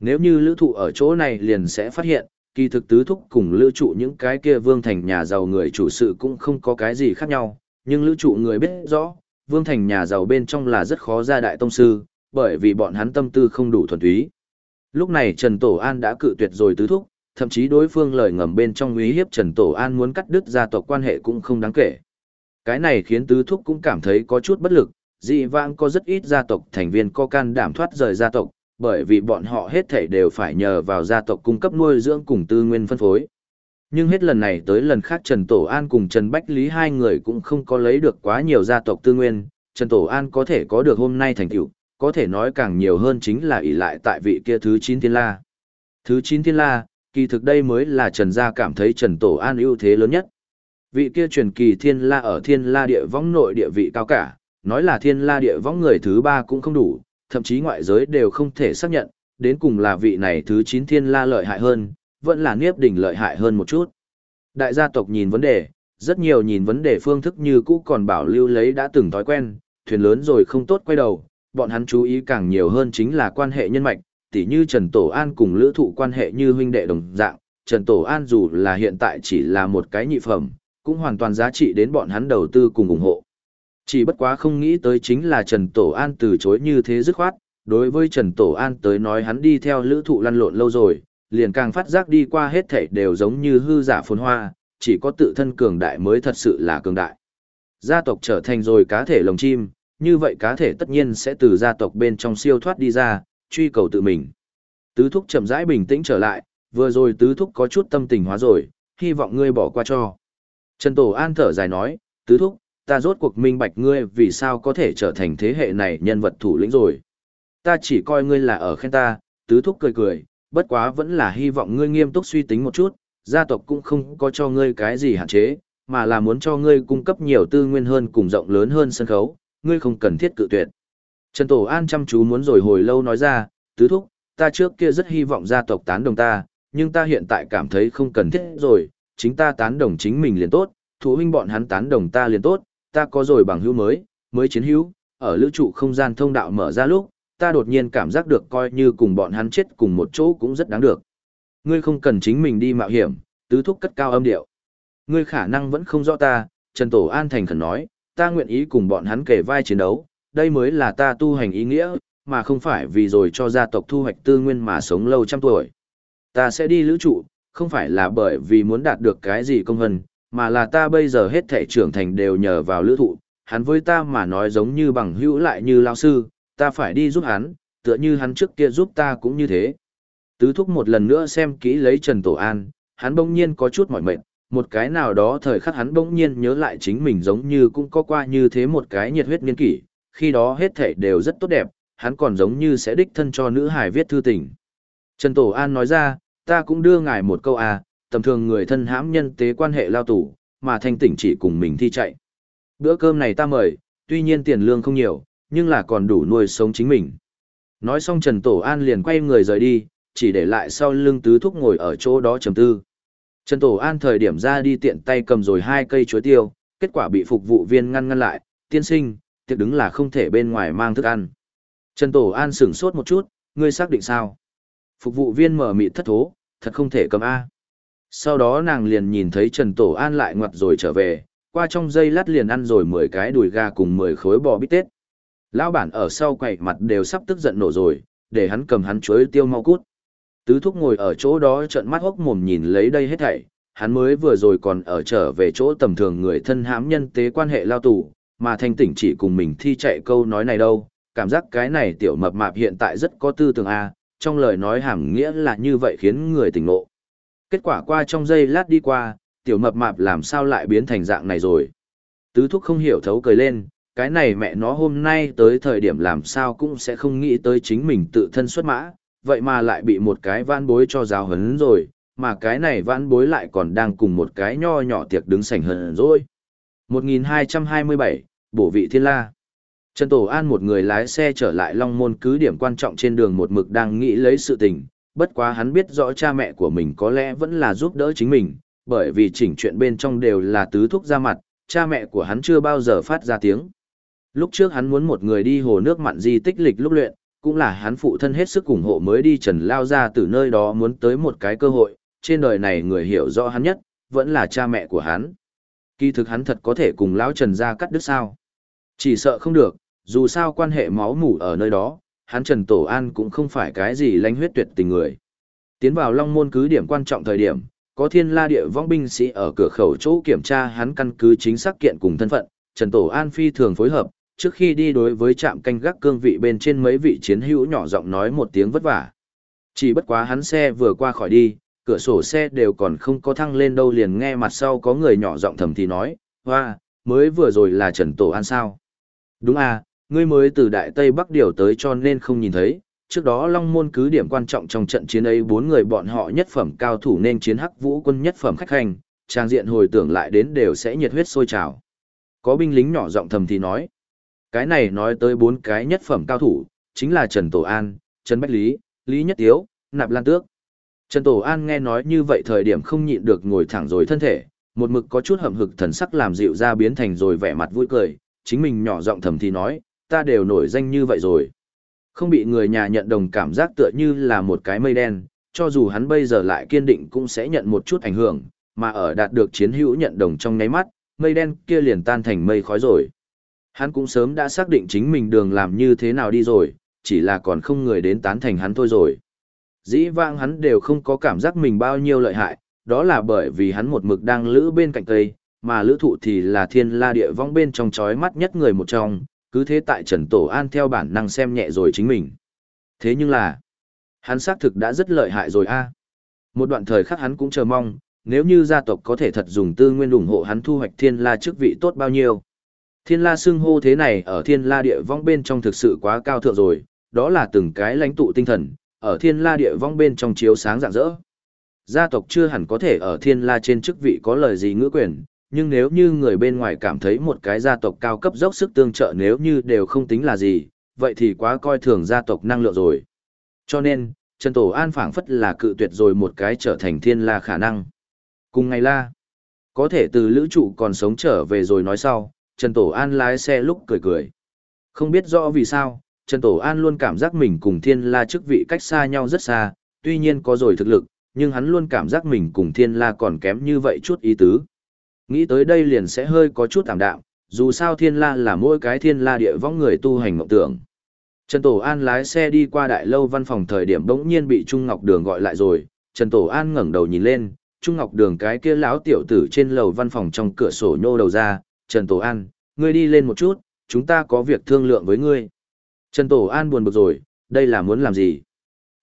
Nếu như lữ thụ ở chỗ này liền sẽ phát hiện, kỳ thực tứ thúc cùng lữ trụ những cái kia vương thành nhà giàu người chủ sự cũng không có cái gì khác nhau, nhưng lữ trụ người biết rõ, vương thành nhà giàu bên trong là rất khó ra đại tông sư, bởi vì bọn hắn tâm tư không đủ thuần túy. Lúc này Trần Tổ An đã cự tuyệt rồi tứ thúc, thậm chí đối phương lời ngầm bên trong uy hiếp Trần Tổ An muốn cắt đứt gia tộc quan hệ cũng không đáng kể. Cái này khiến tứ thúc cũng cảm thấy có chút bất lực, dị vãng có rất ít gia tộc thành viên có can đảm thoát rời gia tộc, bởi vì bọn họ hết thảy đều phải nhờ vào gia tộc cung cấp nuôi dưỡng cùng tư nguyên phân phối. Nhưng hết lần này tới lần khác Trần Tổ An cùng Trần Bách Lý hai người cũng không có lấy được quá nhiều gia tộc tư nguyên, Trần Tổ An có thể có được hôm nay thành tựu, có thể nói càng nhiều hơn chính là ỷ lại tại vị kia thứ 9 thiên la. Thứ 9 thiên la, kỳ thực đây mới là Trần gia cảm thấy Trần Tổ An ưu thế lớn nhất. Vị kia truyền kỳ thiên la ở thiên la địa võng nội địa vị cao cả, nói là thiên la địa võng người thứ ba cũng không đủ, thậm chí ngoại giới đều không thể xác nhận, đến cùng là vị này thứ 9 thiên la lợi hại hơn, vẫn là Niếp Đỉnh lợi hại hơn một chút. Đại gia tộc nhìn vấn đề, rất nhiều nhìn vấn đề phương thức như cũ còn bảo lưu lấy đã từng thói quen, thuyền lớn rồi không tốt quay đầu, bọn hắn chú ý càng nhiều hơn chính là quan hệ nhân mạch, tỉ như Trần Tổ An cùng lữ thụ quan hệ như huynh đệ đồng dạng, Trần Tổ An dù là hiện tại chỉ là một cái nhị phẩm, cũng hoàn toàn giá trị đến bọn hắn đầu tư cùng ủng hộ. Chỉ bất quá không nghĩ tới chính là Trần Tổ An từ chối như thế dứt khoát, đối với Trần Tổ An tới nói hắn đi theo lữ thụ lăn lộn lâu rồi, liền càng phát giác đi qua hết thảy đều giống như hư giả phồn hoa, chỉ có tự thân cường đại mới thật sự là cường đại. Gia tộc trở thành rồi cá thể lồng chim, như vậy cá thể tất nhiên sẽ từ gia tộc bên trong siêu thoát đi ra, truy cầu tự mình. Tứ thúc chậm rãi bình tĩnh trở lại, vừa rồi tứ thúc có chút tâm tình hóa rồi, hy vọng ngươi bỏ qua cho. Trần Tổ An thở dài nói, tứ thúc, ta rốt cuộc minh bạch ngươi vì sao có thể trở thành thế hệ này nhân vật thủ lĩnh rồi. Ta chỉ coi ngươi là ở khen ta, tứ thúc cười cười, bất quá vẫn là hy vọng ngươi nghiêm túc suy tính một chút, gia tộc cũng không có cho ngươi cái gì hạn chế, mà là muốn cho ngươi cung cấp nhiều tư nguyên hơn cùng rộng lớn hơn sân khấu, ngươi không cần thiết cự tuyệt. Trần Tổ An chăm chú muốn rồi hồi lâu nói ra, tứ thúc, ta trước kia rất hy vọng gia tộc tán đồng ta, nhưng ta hiện tại cảm thấy không cần thiết rồi, chính ta tán đồng chính mình liền tốt, thủ huynh bọn hắn tán đồng ta liền tốt, ta có rồi bằng hữu mới, mới chiến hữu, ở lữ trụ không gian thông đạo mở ra lúc, ta đột nhiên cảm giác được coi như cùng bọn hắn chết cùng một chỗ cũng rất đáng được. Ngươi không cần chính mình đi mạo hiểm, tứ thúc cất cao âm điệu. Ngươi khả năng vẫn không rõ ta, Trần Tổ An thành khẩn nói, ta nguyện ý cùng bọn hắn kể vai chiến đấu, đây mới là ta tu hành ý nghĩa, mà không phải vì rồi cho gia tộc thu hoạch tư nguyên mà sống lâu trăm tuổi. Ta sẽ đi lữ trụ, không phải là bởi vì muốn đạt được cái gì công hân, mà là ta bây giờ hết thể trưởng thành đều nhờ vào lữ thụ, hắn với ta mà nói giống như bằng hữu lại như lao sư, ta phải đi giúp hắn, tựa như hắn trước kia giúp ta cũng như thế. Tứ thúc một lần nữa xem kỹ lấy Trần Tổ An, hắn bỗng nhiên có chút mỏi mệt, một cái nào đó thời khắc hắn bỗng nhiên nhớ lại chính mình giống như cũng có qua như thế một cái nhiệt huyết nghiên kỷ, khi đó hết thảy đều rất tốt đẹp, hắn còn giống như sẽ đích thân cho nữ hài viết thư tình. Trần Tổ An nói ra, ta cũng đưa ngài một câu à, tầm thường người thân hãm nhân tế quan hệ lao tù, mà thanh tỉnh chỉ cùng mình thi chạy. Bữa cơm này ta mời, tuy nhiên tiền lương không nhiều, nhưng là còn đủ nuôi sống chính mình. Nói xong Trần Tổ An liền quay người rời đi, chỉ để lại sau lưng tứ thúc ngồi ở chỗ đó trầm tư. Trần Tổ An thời điểm ra đi tiện tay cầm rồi hai cây chuối tiêu, kết quả bị phục vụ viên ngăn ngăn lại, tiên sinh, tiếc đứng là không thể bên ngoài mang thức ăn. Trần Tổ An sửng sốt một chút, ngươi xác định sao? Phục vụ viên mở mịt thất thố, thật không thể cầm A. Sau đó nàng liền nhìn thấy Trần Tổ An lại ngoặt rồi trở về, qua trong giây lát liền ăn rồi 10 cái đùi gà cùng 10 khối bò bít tết. Lão bản ở sau quầy mặt đều sắp tức giận nổ rồi, để hắn cầm hắn chuối tiêu mau cút. Tứ thúc ngồi ở chỗ đó trợn mắt hốc mồm nhìn lấy đây hết thảy, hắn mới vừa rồi còn ở trở về chỗ tầm thường người thân hãm nhân tế quan hệ lao tù, mà thanh tỉnh chỉ cùng mình thi chạy câu nói này đâu, cảm giác cái này tiểu mập mạp hiện tại rất có tư tưởng A, trong lời nói hàm nghĩa là như vậy khiến người tỉnh ngộ. Kết quả qua trong giây lát đi qua, tiểu mập mạp làm sao lại biến thành dạng này rồi. Tứ thúc không hiểu thấu cười lên, cái này mẹ nó hôm nay tới thời điểm làm sao cũng sẽ không nghĩ tới chính mình tự thân xuất mã, vậy mà lại bị một cái vãn bối cho giáo hấn rồi, mà cái này vãn bối lại còn đang cùng một cái nho nhỏ tiệc đứng sảnh hờn rồi. 1227, Bổ vị thiên la. Trần Tổ An một người lái xe trở lại Long Môn cứ điểm quan trọng trên đường một mực đang nghĩ lấy sự tình, bất quá hắn biết rõ cha mẹ của mình có lẽ vẫn là giúp đỡ chính mình, bởi vì chỉnh chuyện bên trong đều là tứ thúc ra mặt, cha mẹ của hắn chưa bao giờ phát ra tiếng. Lúc trước hắn muốn một người đi hồ nước mặn di tích lịch lúc luyện, cũng là hắn phụ thân hết sức ủng hộ mới đi trần lao ra từ nơi đó muốn tới một cái cơ hội, trên đời này người hiểu rõ hắn nhất, vẫn là cha mẹ của hắn. Kỳ thực hắn thật có thể cùng lão trần ra cắt đứt sao. Chỉ sợ không được, dù sao quan hệ máu mủ ở nơi đó, hắn Trần Tổ An cũng không phải cái gì lánh huyết tuyệt tình người. Tiến vào Long Môn cứ điểm quan trọng thời điểm, có thiên la địa vong binh sĩ ở cửa khẩu chỗ kiểm tra hắn căn cứ chính xác kiện cùng thân phận, Trần Tổ An phi thường phối hợp, trước khi đi đối với trạm canh gác cương vị bên trên mấy vị chiến hữu nhỏ giọng nói một tiếng vất vả. Chỉ bất quá hắn xe vừa qua khỏi đi, cửa sổ xe đều còn không có thăng lên đâu liền nghe mặt sau có người nhỏ giọng thầm thì nói, hoa, mới vừa rồi là Trần Tổ An sao. Đúng à, ngươi mới từ Đại Tây Bắc điều tới cho nên không nhìn thấy, trước đó Long Môn cứ điểm quan trọng trong trận chiến ấy bốn người bọn họ nhất phẩm cao thủ nên chiến hắc vũ quân nhất phẩm khách hành, trang diện hồi tưởng lại đến đều sẽ nhiệt huyết sôi trào. Có binh lính nhỏ giọng thầm thì nói, cái này nói tới bốn cái nhất phẩm cao thủ, chính là Trần Tổ An, Trần Bách Lý, Lý Nhất Tiếu, Nạp Lan Tước. Trần Tổ An nghe nói như vậy thời điểm không nhịn được ngồi thẳng rồi thân thể, một mực có chút hậm hực thần sắc làm dịu ra biến thành rồi vẻ mặt vui cười, chính mình nhỏ giọng thầm thì nói, ta đều nổi danh như vậy rồi. Không bị người nhà nhận đồng cảm giác tựa như là một cái mây đen, cho dù hắn bây giờ lại kiên định cũng sẽ nhận một chút ảnh hưởng, mà ở đạt được chiến hữu nhận đồng trong nháy mắt, mây đen kia liền tan thành mây khói rồi. Hắn cũng sớm đã xác định chính mình đường làm như thế nào đi rồi, chỉ là còn không người đến tán thành hắn thôi rồi. Dĩ vãng hắn đều không có cảm giác mình bao nhiêu lợi hại, đó là bởi vì hắn một mực đang lữ bên cạnh cây, mà lữ thụ thì là thiên la địa vong bên trong chói mắt nhất người một trong, cứ thế tại Trần Tổ An theo bản năng xem nhẹ rồi chính mình. Thế nhưng là, hắn xác thực đã rất lợi hại rồi a Một đoạn thời khắc hắn cũng chờ mong, nếu như gia tộc có thể thật dùng tư nguyên ủng hộ hắn thu hoạch thiên la chức vị tốt bao nhiêu. Thiên la xưng hô thế này ở thiên la địa vong bên trong thực sự quá cao thượng rồi, đó là từng cái lãnh tụ tinh thần, ở thiên la địa vong bên trong chiếu sáng rạng rỡ. Gia tộc chưa hẳn có thể ở thiên la trên chức vị có lời gì ngữ quyền, nhưng nếu như người bên ngoài cảm thấy một cái gia tộc cao cấp dốc sức tương trợ nếu như đều không tính là gì, vậy thì quá coi thường gia tộc năng lượng rồi. Cho nên, Trần Tổ An phảng phất là cự tuyệt rồi một cái trở thành thiên la khả năng. Cùng ngày la, có thể từ lữ trụ còn sống trở về rồi nói sau, Trần Tổ An lái xe lúc cười cười. Không biết rõ vì sao, Trần Tổ An luôn cảm giác mình cùng thiên la chức vị cách xa nhau rất xa, tuy nhiên có rồi thực lực, nhưng hắn luôn cảm giác mình cùng thiên la còn kém như vậy chút ý tứ. Nghĩ tới đây liền sẽ hơi có chút tạm đạm, dù sao thiên la là mỗi cái thiên la địa võng người tu hành mộng tưởng. Trần Tổ An lái xe đi qua đại lâu văn phòng thời điểm bỗng nhiên bị Trung Ngọc Đường gọi lại rồi, Trần Tổ An ngẩng đầu nhìn lên, Trung Ngọc Đường cái kia lão tiểu tử trên lầu văn phòng trong cửa sổ nhô đầu ra, Trần Tổ An, ngươi đi lên một chút, chúng ta có việc thương lượng với ngươi. Trần Tổ An buồn bực rồi, đây là muốn làm gì?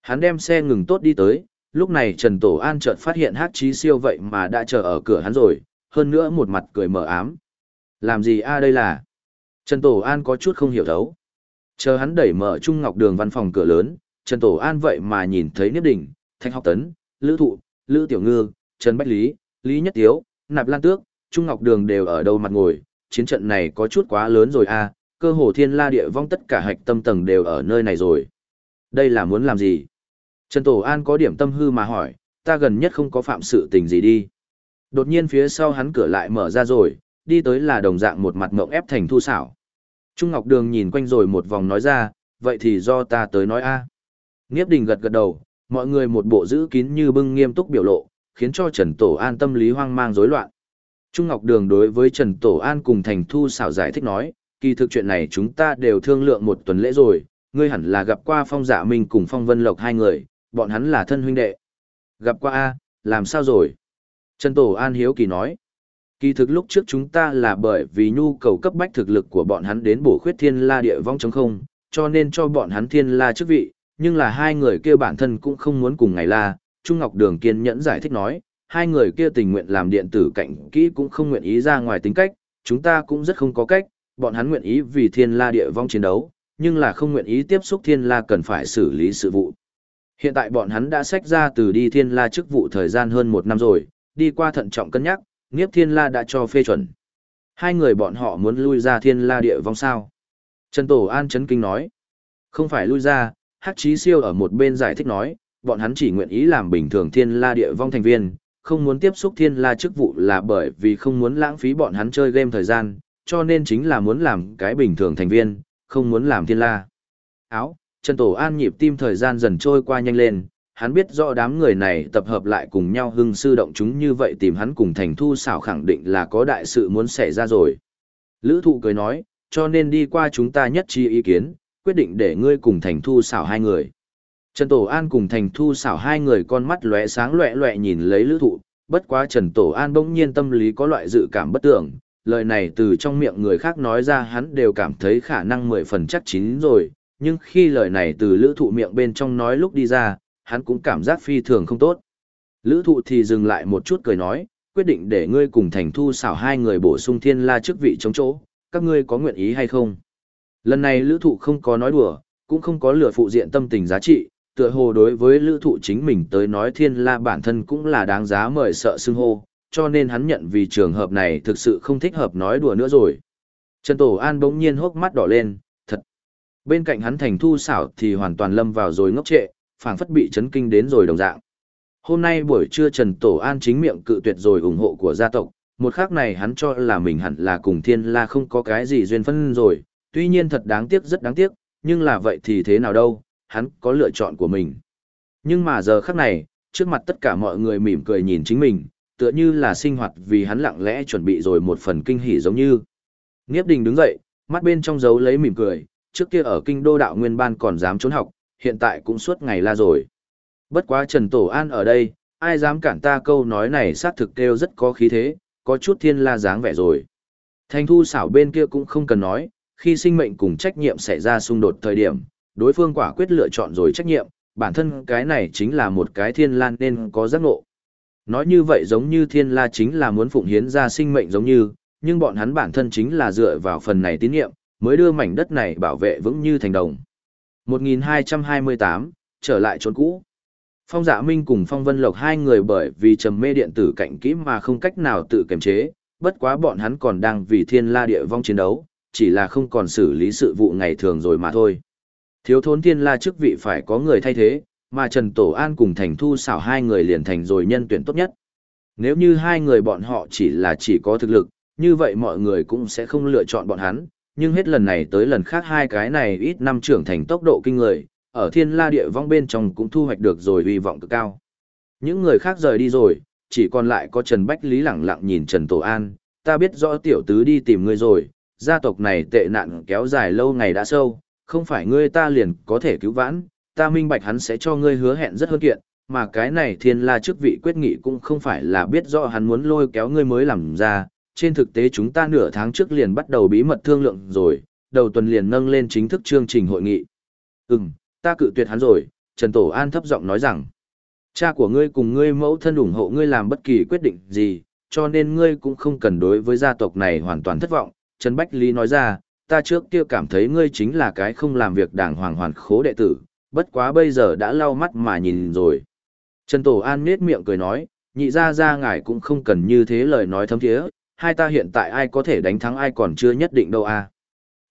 Hắn đem xe ngừng tốt đi tới, lúc này Trần Tổ An chợt phát hiện hát Chí siêu vậy mà đã chờ ở cửa hắn rồi, hơn nữa một mặt cười mờ ám. Làm gì a đây là? Trần Tổ An có chút không hiểu thấu. Chờ hắn đẩy mở Trung Ngọc Đường văn phòng cửa lớn, Trần Tổ An vậy mà nhìn thấy Niếp Đình, Thanh Học Tấn, Lữ Thụ, Lữ Tiểu Ngư, Trần Bách Lý, Lý Nhất Tiếu, Nạp Lan Tước, Trung Ngọc Đường đều ở đâu mặt ngồi, chiến trận này có chút quá lớn rồi a cơ hồ thiên la địa vong tất cả hạch tâm tầng đều ở nơi này rồi. Đây là muốn làm gì? Trần Tổ An có điểm tâm hư mà hỏi, ta gần nhất không có phạm sự tình gì đi. Đột nhiên phía sau hắn cửa lại mở ra rồi, đi tới là đồng dạng một mặt mộng ép thành thu xảo. Trung Ngọc Đường nhìn quanh rồi một vòng nói ra, vậy thì do ta tới nói a. À. Nghiếp đình gật gật đầu, mọi người một bộ giữ kín như bưng nghiêm túc biểu lộ, khiến cho Trần Tổ An tâm lý hoang mang rối loạn. Trung Ngọc Đường đối với Trần Tổ An cùng Thành Thu xảo giải thích nói, kỳ thực chuyện này chúng ta đều thương lượng một tuần lễ rồi, ngươi hẳn là gặp qua Phong Dạ Minh cùng Phong Vân Lộc hai người, bọn hắn là thân huynh đệ. Gặp qua a, làm sao rồi? Trần Tổ An hiếu kỳ nói. Kỳ thực lúc trước chúng ta là bởi vì nhu cầu cấp bách thực lực của bọn hắn đến bổ khuyết thiên la địa vong chống không, cho nên cho bọn hắn thiên la chức vị, nhưng là hai người kia bản thân cũng không muốn cùng ngày la. Trung Ngọc Đường kiên nhẫn giải thích nói, hai người kia tình nguyện làm điện tử cạnh kỹ cũng không nguyện ý ra ngoài tính cách, chúng ta cũng rất không có cách, bọn hắn nguyện ý vì thiên la địa vong chiến đấu, nhưng là không nguyện ý tiếp xúc thiên la cần phải xử lý sự vụ. Hiện tại bọn hắn đã xách ra từ đi thiên la chức vụ thời gian hơn một năm rồi, đi qua thận trọng cân nhắc, nghiếp Thiên La đã cho phê chuẩn. Hai người bọn họ muốn lui ra Thiên La địa vong sao? Trần Tổ An Trấn kinh nói. Không phải lui ra, Hắc Chí Siêu ở một bên giải thích nói, bọn hắn chỉ nguyện ý làm bình thường Thiên La địa vong thành viên, không muốn tiếp xúc Thiên La chức vụ là bởi vì không muốn lãng phí bọn hắn chơi game thời gian, cho nên chính là muốn làm cái bình thường thành viên, không muốn làm Thiên La. Áo, Trần Tổ An nhịp tim thời gian dần trôi qua nhanh lên, hắn biết rõ đám người này tập hợp lại cùng nhau hưng sư động chúng như vậy tìm hắn cùng thành thu xảo khẳng định là có đại sự muốn xảy ra rồi. Lữ thụ cười nói, cho nên đi qua chúng ta nhất trí ý kiến, quyết định để ngươi cùng thành thu xảo hai người. Trần Tổ An cùng thành thu xảo hai người con mắt lóe sáng lóe lóe nhìn lấy lữ thụ, bất quá Trần Tổ An bỗng nhiên tâm lý có loại dự cảm bất tưởng, lời này từ trong miệng người khác nói ra hắn đều cảm thấy khả năng mười phần chắc chín rồi, nhưng khi lời này từ lữ thụ miệng bên trong nói lúc đi ra, hắn cũng cảm giác phi thường không tốt. Lữ thụ thì dừng lại một chút cười nói, quyết định để ngươi cùng thành thu xảo hai người bổ sung thiên la chức vị chống chỗ, các ngươi có nguyện ý hay không? Lần này lữ thụ không có nói đùa, cũng không có lửa phụ diện tâm tình giá trị, tựa hồ đối với lữ thụ chính mình tới nói thiên la bản thân cũng là đáng giá mời sợ xưng hô, cho nên hắn nhận vì trường hợp này thực sự không thích hợp nói đùa nữa rồi. Trần Tổ An bỗng nhiên hốc mắt đỏ lên, thật. Bên cạnh hắn thành thu xảo thì hoàn toàn lâm vào rồi ngốc trệ, phảng phất bị chấn kinh đến rồi đồng dạng. Hôm nay buổi trưa Trần Tổ An chính miệng cự tuyệt rồi ủng hộ của gia tộc, một khắc này hắn cho là mình hẳn là cùng thiên la không có cái gì duyên phân rồi, tuy nhiên thật đáng tiếc rất đáng tiếc, nhưng là vậy thì thế nào đâu, hắn có lựa chọn của mình. Nhưng mà giờ khắc này, trước mặt tất cả mọi người mỉm cười nhìn chính mình, tựa như là sinh hoạt vì hắn lặng lẽ chuẩn bị rồi một phần kinh hỉ giống như. Niếp đình đứng dậy, mắt bên trong dấu lấy mỉm cười, trước kia ở kinh đô đạo nguyên ban còn dám trốn học, hiện tại cũng suốt ngày la rồi. Bất quá Trần Tổ An ở đây, ai dám cản ta câu nói này xác thực kêu rất có khí thế, có chút thiên la dáng vẻ rồi. Thanh thu xảo bên kia cũng không cần nói, khi sinh mệnh cùng trách nhiệm xảy ra xung đột thời điểm, đối phương quả quyết lựa chọn rồi trách nhiệm, bản thân cái này chính là một cái thiên lan nên có giác ngộ. Nói như vậy giống như thiên la chính là muốn phụng hiến ra sinh mệnh giống như, nhưng bọn hắn bản thân chính là dựa vào phần này tín nhiệm, mới đưa mảnh đất này bảo vệ vững như thành đồng. 1228, trở lại chốn cũ. Phong Dạ Minh cùng Phong Vân Lộc hai người bởi vì trầm mê điện tử cạnh kỹ mà không cách nào tự kiềm chế, bất quá bọn hắn còn đang vì thiên la địa vong chiến đấu, chỉ là không còn xử lý sự vụ ngày thường rồi mà thôi. Thiếu thốn thiên la chức vị phải có người thay thế, mà Trần Tổ An cùng Thành Thu xảo hai người liền thành rồi nhân tuyển tốt nhất. Nếu như hai người bọn họ chỉ là chỉ có thực lực, như vậy mọi người cũng sẽ không lựa chọn bọn hắn, nhưng hết lần này tới lần khác hai cái này ít năm trưởng thành tốc độ kinh người, ở thiên la địa vong bên trong cũng thu hoạch được rồi hy vọng cực cao. Những người khác rời đi rồi, chỉ còn lại có Trần Bách Lý lẳng lặng nhìn Trần Tổ An, ta biết rõ tiểu tứ đi tìm ngươi rồi, gia tộc này tệ nạn kéo dài lâu ngày đã sâu, không phải ngươi ta liền có thể cứu vãn, ta minh bạch hắn sẽ cho ngươi hứa hẹn rất hơn kiện, mà cái này thiên la chức vị quyết nghị cũng không phải là biết rõ hắn muốn lôi kéo ngươi mới làm ra, trên thực tế chúng ta nửa tháng trước liền bắt đầu bí mật thương lượng rồi, đầu tuần liền nâng lên chính thức chương trình hội nghị. Ừm, ta cự tuyệt hắn rồi, Trần Tổ An thấp giọng nói rằng, cha của ngươi cùng ngươi mẫu thân ủng hộ ngươi làm bất kỳ quyết định gì, cho nên ngươi cũng không cần đối với gia tộc này hoàn toàn thất vọng. Trần Bách Lý nói ra, ta trước kia cảm thấy ngươi chính là cái không làm việc đàng hoàng hoàn khố đệ tử, bất quá bây giờ đã lau mắt mà nhìn rồi. Trần Tổ An nết miệng cười nói, nhị ra ra ngài cũng không cần như thế lời nói thấm thiế, hai ta hiện tại ai có thể đánh thắng ai còn chưa nhất định đâu à.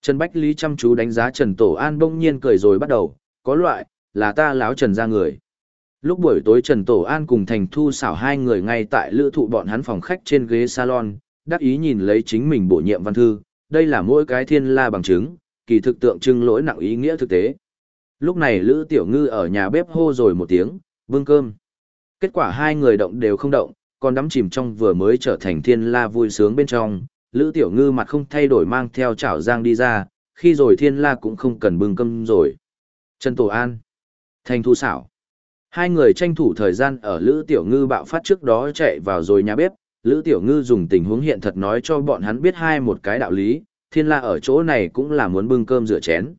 Trần Bách Lý chăm chú đánh giá Trần Tổ An bỗng nhiên cười rồi bắt đầu, có loại, là ta láo Trần ra người. Lúc buổi tối Trần Tổ An cùng Thành Thu xảo hai người ngay tại lữ thụ bọn hắn phòng khách trên ghế salon, đắc ý nhìn lấy chính mình bổ nhiệm văn thư, đây là mỗi cái thiên la bằng chứng, kỳ thực tượng trưng lỗi nặng ý nghĩa thực tế. Lúc này Lữ Tiểu Ngư ở nhà bếp hô rồi một tiếng, bưng cơm. Kết quả hai người động đều không động, còn đắm chìm trong vừa mới trở thành thiên la vui sướng bên trong. Lữ Tiểu Ngư mặt không thay đổi mang theo chảo giang đi ra, khi rồi thiên la cũng không cần bưng cơm rồi. Trần Tổ An, Thành Thu xảo. Hai người tranh thủ thời gian ở Lữ Tiểu Ngư bạo phát trước đó chạy vào rồi nhà bếp, Lữ Tiểu Ngư dùng tình huống hiện thật nói cho bọn hắn biết hai một cái đạo lý, thiên la ở chỗ này cũng là muốn bưng cơm rửa chén.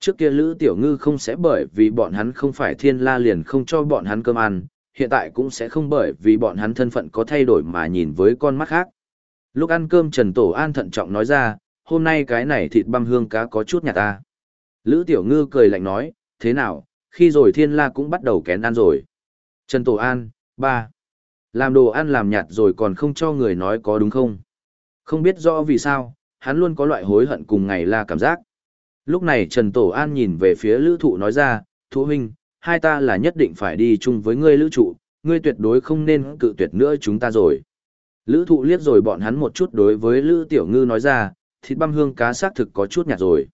Trước kia Lữ Tiểu Ngư không sẽ bởi vì bọn hắn không phải thiên la liền không cho bọn hắn cơm ăn, hiện tại cũng sẽ không bởi vì bọn hắn thân phận có thay đổi mà nhìn với con mắt khác. Lúc ăn cơm Trần Tổ An thận trọng nói ra, hôm nay cái này thịt băm hương cá có chút nhà ta. Lữ Tiểu Ngư cười lạnh nói, thế nào, khi rồi thiên la cũng bắt đầu kén ăn rồi. Trần Tổ An, ba. Làm đồ ăn làm nhạt rồi còn không cho người nói có đúng không? Không biết rõ vì sao, hắn luôn có loại hối hận cùng ngày la cảm giác. Lúc này Trần Tổ An nhìn về phía lữ thụ nói ra, thụ huynh, hai ta là nhất định phải đi chung với ngươi lữ trụ, ngươi tuyệt đối không nên cự tuyệt nữa chúng ta rồi. Lữ thụ liếc rồi bọn hắn một chút đối với lữ tiểu ngư nói ra, thịt băm hương cá xác thực có chút nhạt rồi.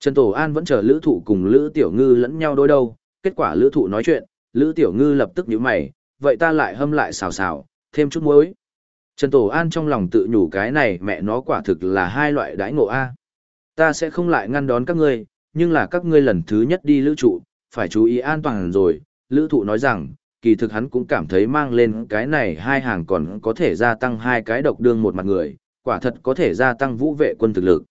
Trần Tổ An vẫn chờ lữ thụ cùng lữ tiểu ngư lẫn nhau đôi đâu, kết quả lữ thụ nói chuyện, lữ tiểu ngư lập tức nhíu mày, vậy ta lại hâm lại xào xào, thêm chút muối. Trần Tổ An trong lòng tự nhủ cái này mẹ nó quả thực là hai loại đãi ngộ A. Ta sẽ không lại ngăn đón các ngươi, nhưng là các ngươi lần thứ nhất đi lữ trụ, phải chú ý an toàn rồi. Lữ thụ nói rằng, kỳ thực hắn cũng cảm thấy mang lên cái này hai hàng còn có thể gia tăng hai cái độc đương một mặt người, quả thật có thể gia tăng vũ vệ quân thực lực.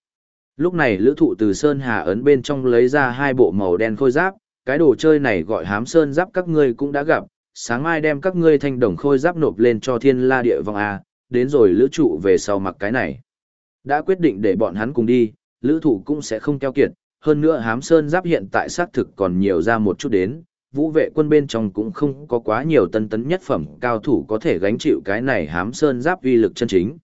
Lúc này lữ thụ từ Sơn Hà ấn bên trong lấy ra hai bộ màu đen khôi giáp, cái đồ chơi này gọi hám Sơn giáp các ngươi cũng đã gặp, sáng mai đem các ngươi thanh đồng khôi giáp nộp lên cho thiên la địa vong A, đến rồi lữ trụ về sau mặc cái này. Đã quyết định để bọn hắn cùng đi, lữ thụ cũng sẽ không keo kiệt, hơn nữa hám sơn giáp hiện tại xác thực còn nhiều ra một chút đến, vũ vệ quân bên trong cũng không có quá nhiều tân tấn nhất phẩm cao thủ có thể gánh chịu cái này hám sơn giáp uy lực chân chính.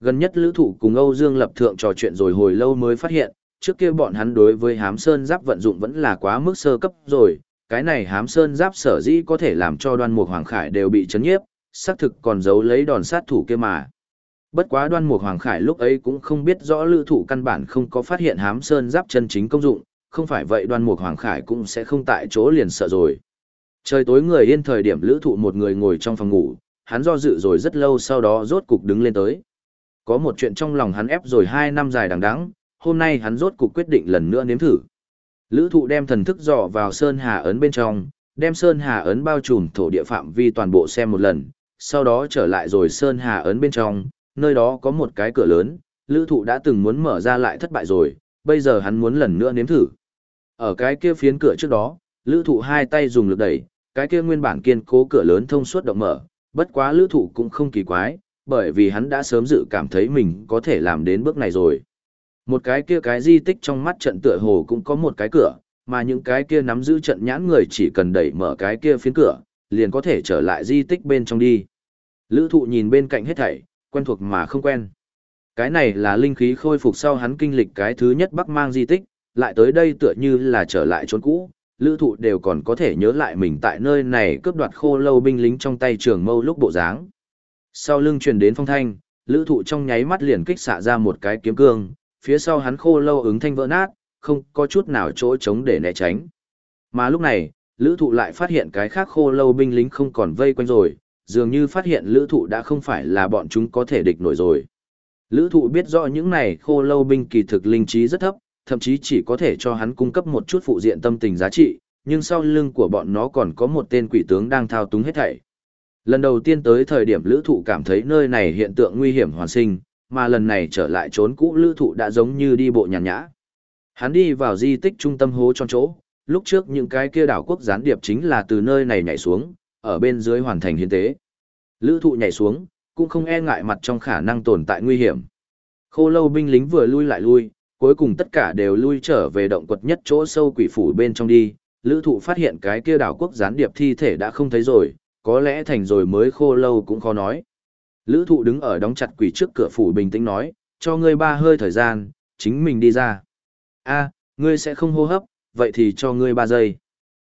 Gần nhất lữ thủ cùng Âu Dương lập thượng trò chuyện rồi hồi lâu mới phát hiện, trước kia bọn hắn đối với hám sơn giáp vận dụng vẫn là quá mức sơ cấp rồi, cái này hám sơn giáp sở dĩ có thể làm cho đoan mục hoàng khải đều bị chấn nhiếp, xác thực còn giấu lấy đòn sát thủ kia mà. Bất quá đoan mục hoàng khải lúc ấy cũng không biết rõ lữ Thụ căn bản không có phát hiện hám sơn giáp chân chính công dụng, không phải vậy đoan mục hoàng khải cũng sẽ không tại chỗ liền sợ rồi. Trời tối người yên thời điểm lữ thụ một người ngồi trong phòng ngủ, hắn do dự rồi rất lâu sau đó rốt cục đứng lên tới. Có một chuyện trong lòng hắn ép rồi 2 năm dài đằng đẵng hôm nay hắn rốt cục quyết định lần nữa nếm thử. Lữ thụ đem thần thức dò vào Sơn Hà ấn bên trong, đem Sơn Hà ấn bao trùm thổ địa phạm vi toàn bộ xem một lần, sau đó trở lại rồi Sơn Hà ấn bên trong, nơi đó có một cái cửa lớn, lữ thụ đã từng muốn mở ra lại thất bại rồi, bây giờ hắn muốn lần nữa nếm thử. Ở cái kia phiến cửa trước đó, lữ thụ hai tay dùng lực đẩy, cái kia nguyên bản kiên cố cửa lớn thông suốt động mở, bất quá lữ thụ cũng không kỳ quái, bởi vì hắn đã sớm dự cảm thấy mình có thể làm đến bước này rồi. Một cái kia cái di tích trong mắt trận tựa hồ cũng có một cái cửa, mà những cái kia nắm giữ trận nhãn người chỉ cần đẩy mở cái kia phiến cửa, liền có thể trở lại di tích bên trong đi. Lữ thụ nhìn bên cạnh hết thảy, quen thuộc mà không quen. Cái này là linh khí khôi phục sau hắn kinh lịch cái thứ nhất bắc mang di tích, lại tới đây tựa như là trở lại chốn cũ, lữ thụ đều còn có thể nhớ lại mình tại nơi này cướp đoạt khô lâu binh lính trong tay trường mâu lúc bộ dáng. Sau lưng truyền đến phong thanh, lữ thụ trong nháy mắt liền kích xạ ra một cái kiếm cương, phía sau hắn khô lâu ứng thanh vỡ nát, không có chút nào chỗ trống để né tránh. Mà lúc này, lữ thụ lại phát hiện cái khác khô lâu binh lính không còn vây quanh rồi, dường như phát hiện lữ thụ đã không phải là bọn chúng có thể địch nổi rồi. Lữ thụ biết rõ những này khô lâu binh kỳ thực linh trí rất thấp, thậm chí chỉ có thể cho hắn cung cấp một chút phụ diện tâm tình giá trị, nhưng sau lưng của bọn nó còn có một tên quỷ tướng đang thao túng hết thảy. Lần đầu tiên tới thời điểm lữ thụ cảm thấy nơi này hiện tượng nguy hiểm hoàn sinh, mà lần này trở lại trốn cũ lữ thụ đã giống như đi bộ nhàn nhã. Hắn đi vào di tích trung tâm hố trong chỗ, lúc trước những cái kia đảo quốc gián điệp chính là từ nơi này nhảy xuống, ở bên dưới hoàn thành hiến tế. Lữ thụ nhảy xuống, cũng không e ngại mặt trong khả năng tồn tại nguy hiểm. Khô lâu binh lính vừa lui lại lui, cuối cùng tất cả đều lui trở về động quật nhất chỗ sâu quỷ phủ bên trong đi. Lữ thụ phát hiện cái kia đảo quốc gián điệp thi thể đã không thấy rồi, có lẽ thành rồi mới khô lâu cũng khó nói. Lữ thụ đứng ở đóng chặt quỷ trước cửa phủ bình tĩnh nói, cho ngươi ba hơi thời gian, chính mình đi ra. a ngươi sẽ không hô hấp, vậy thì cho ngươi ba giây.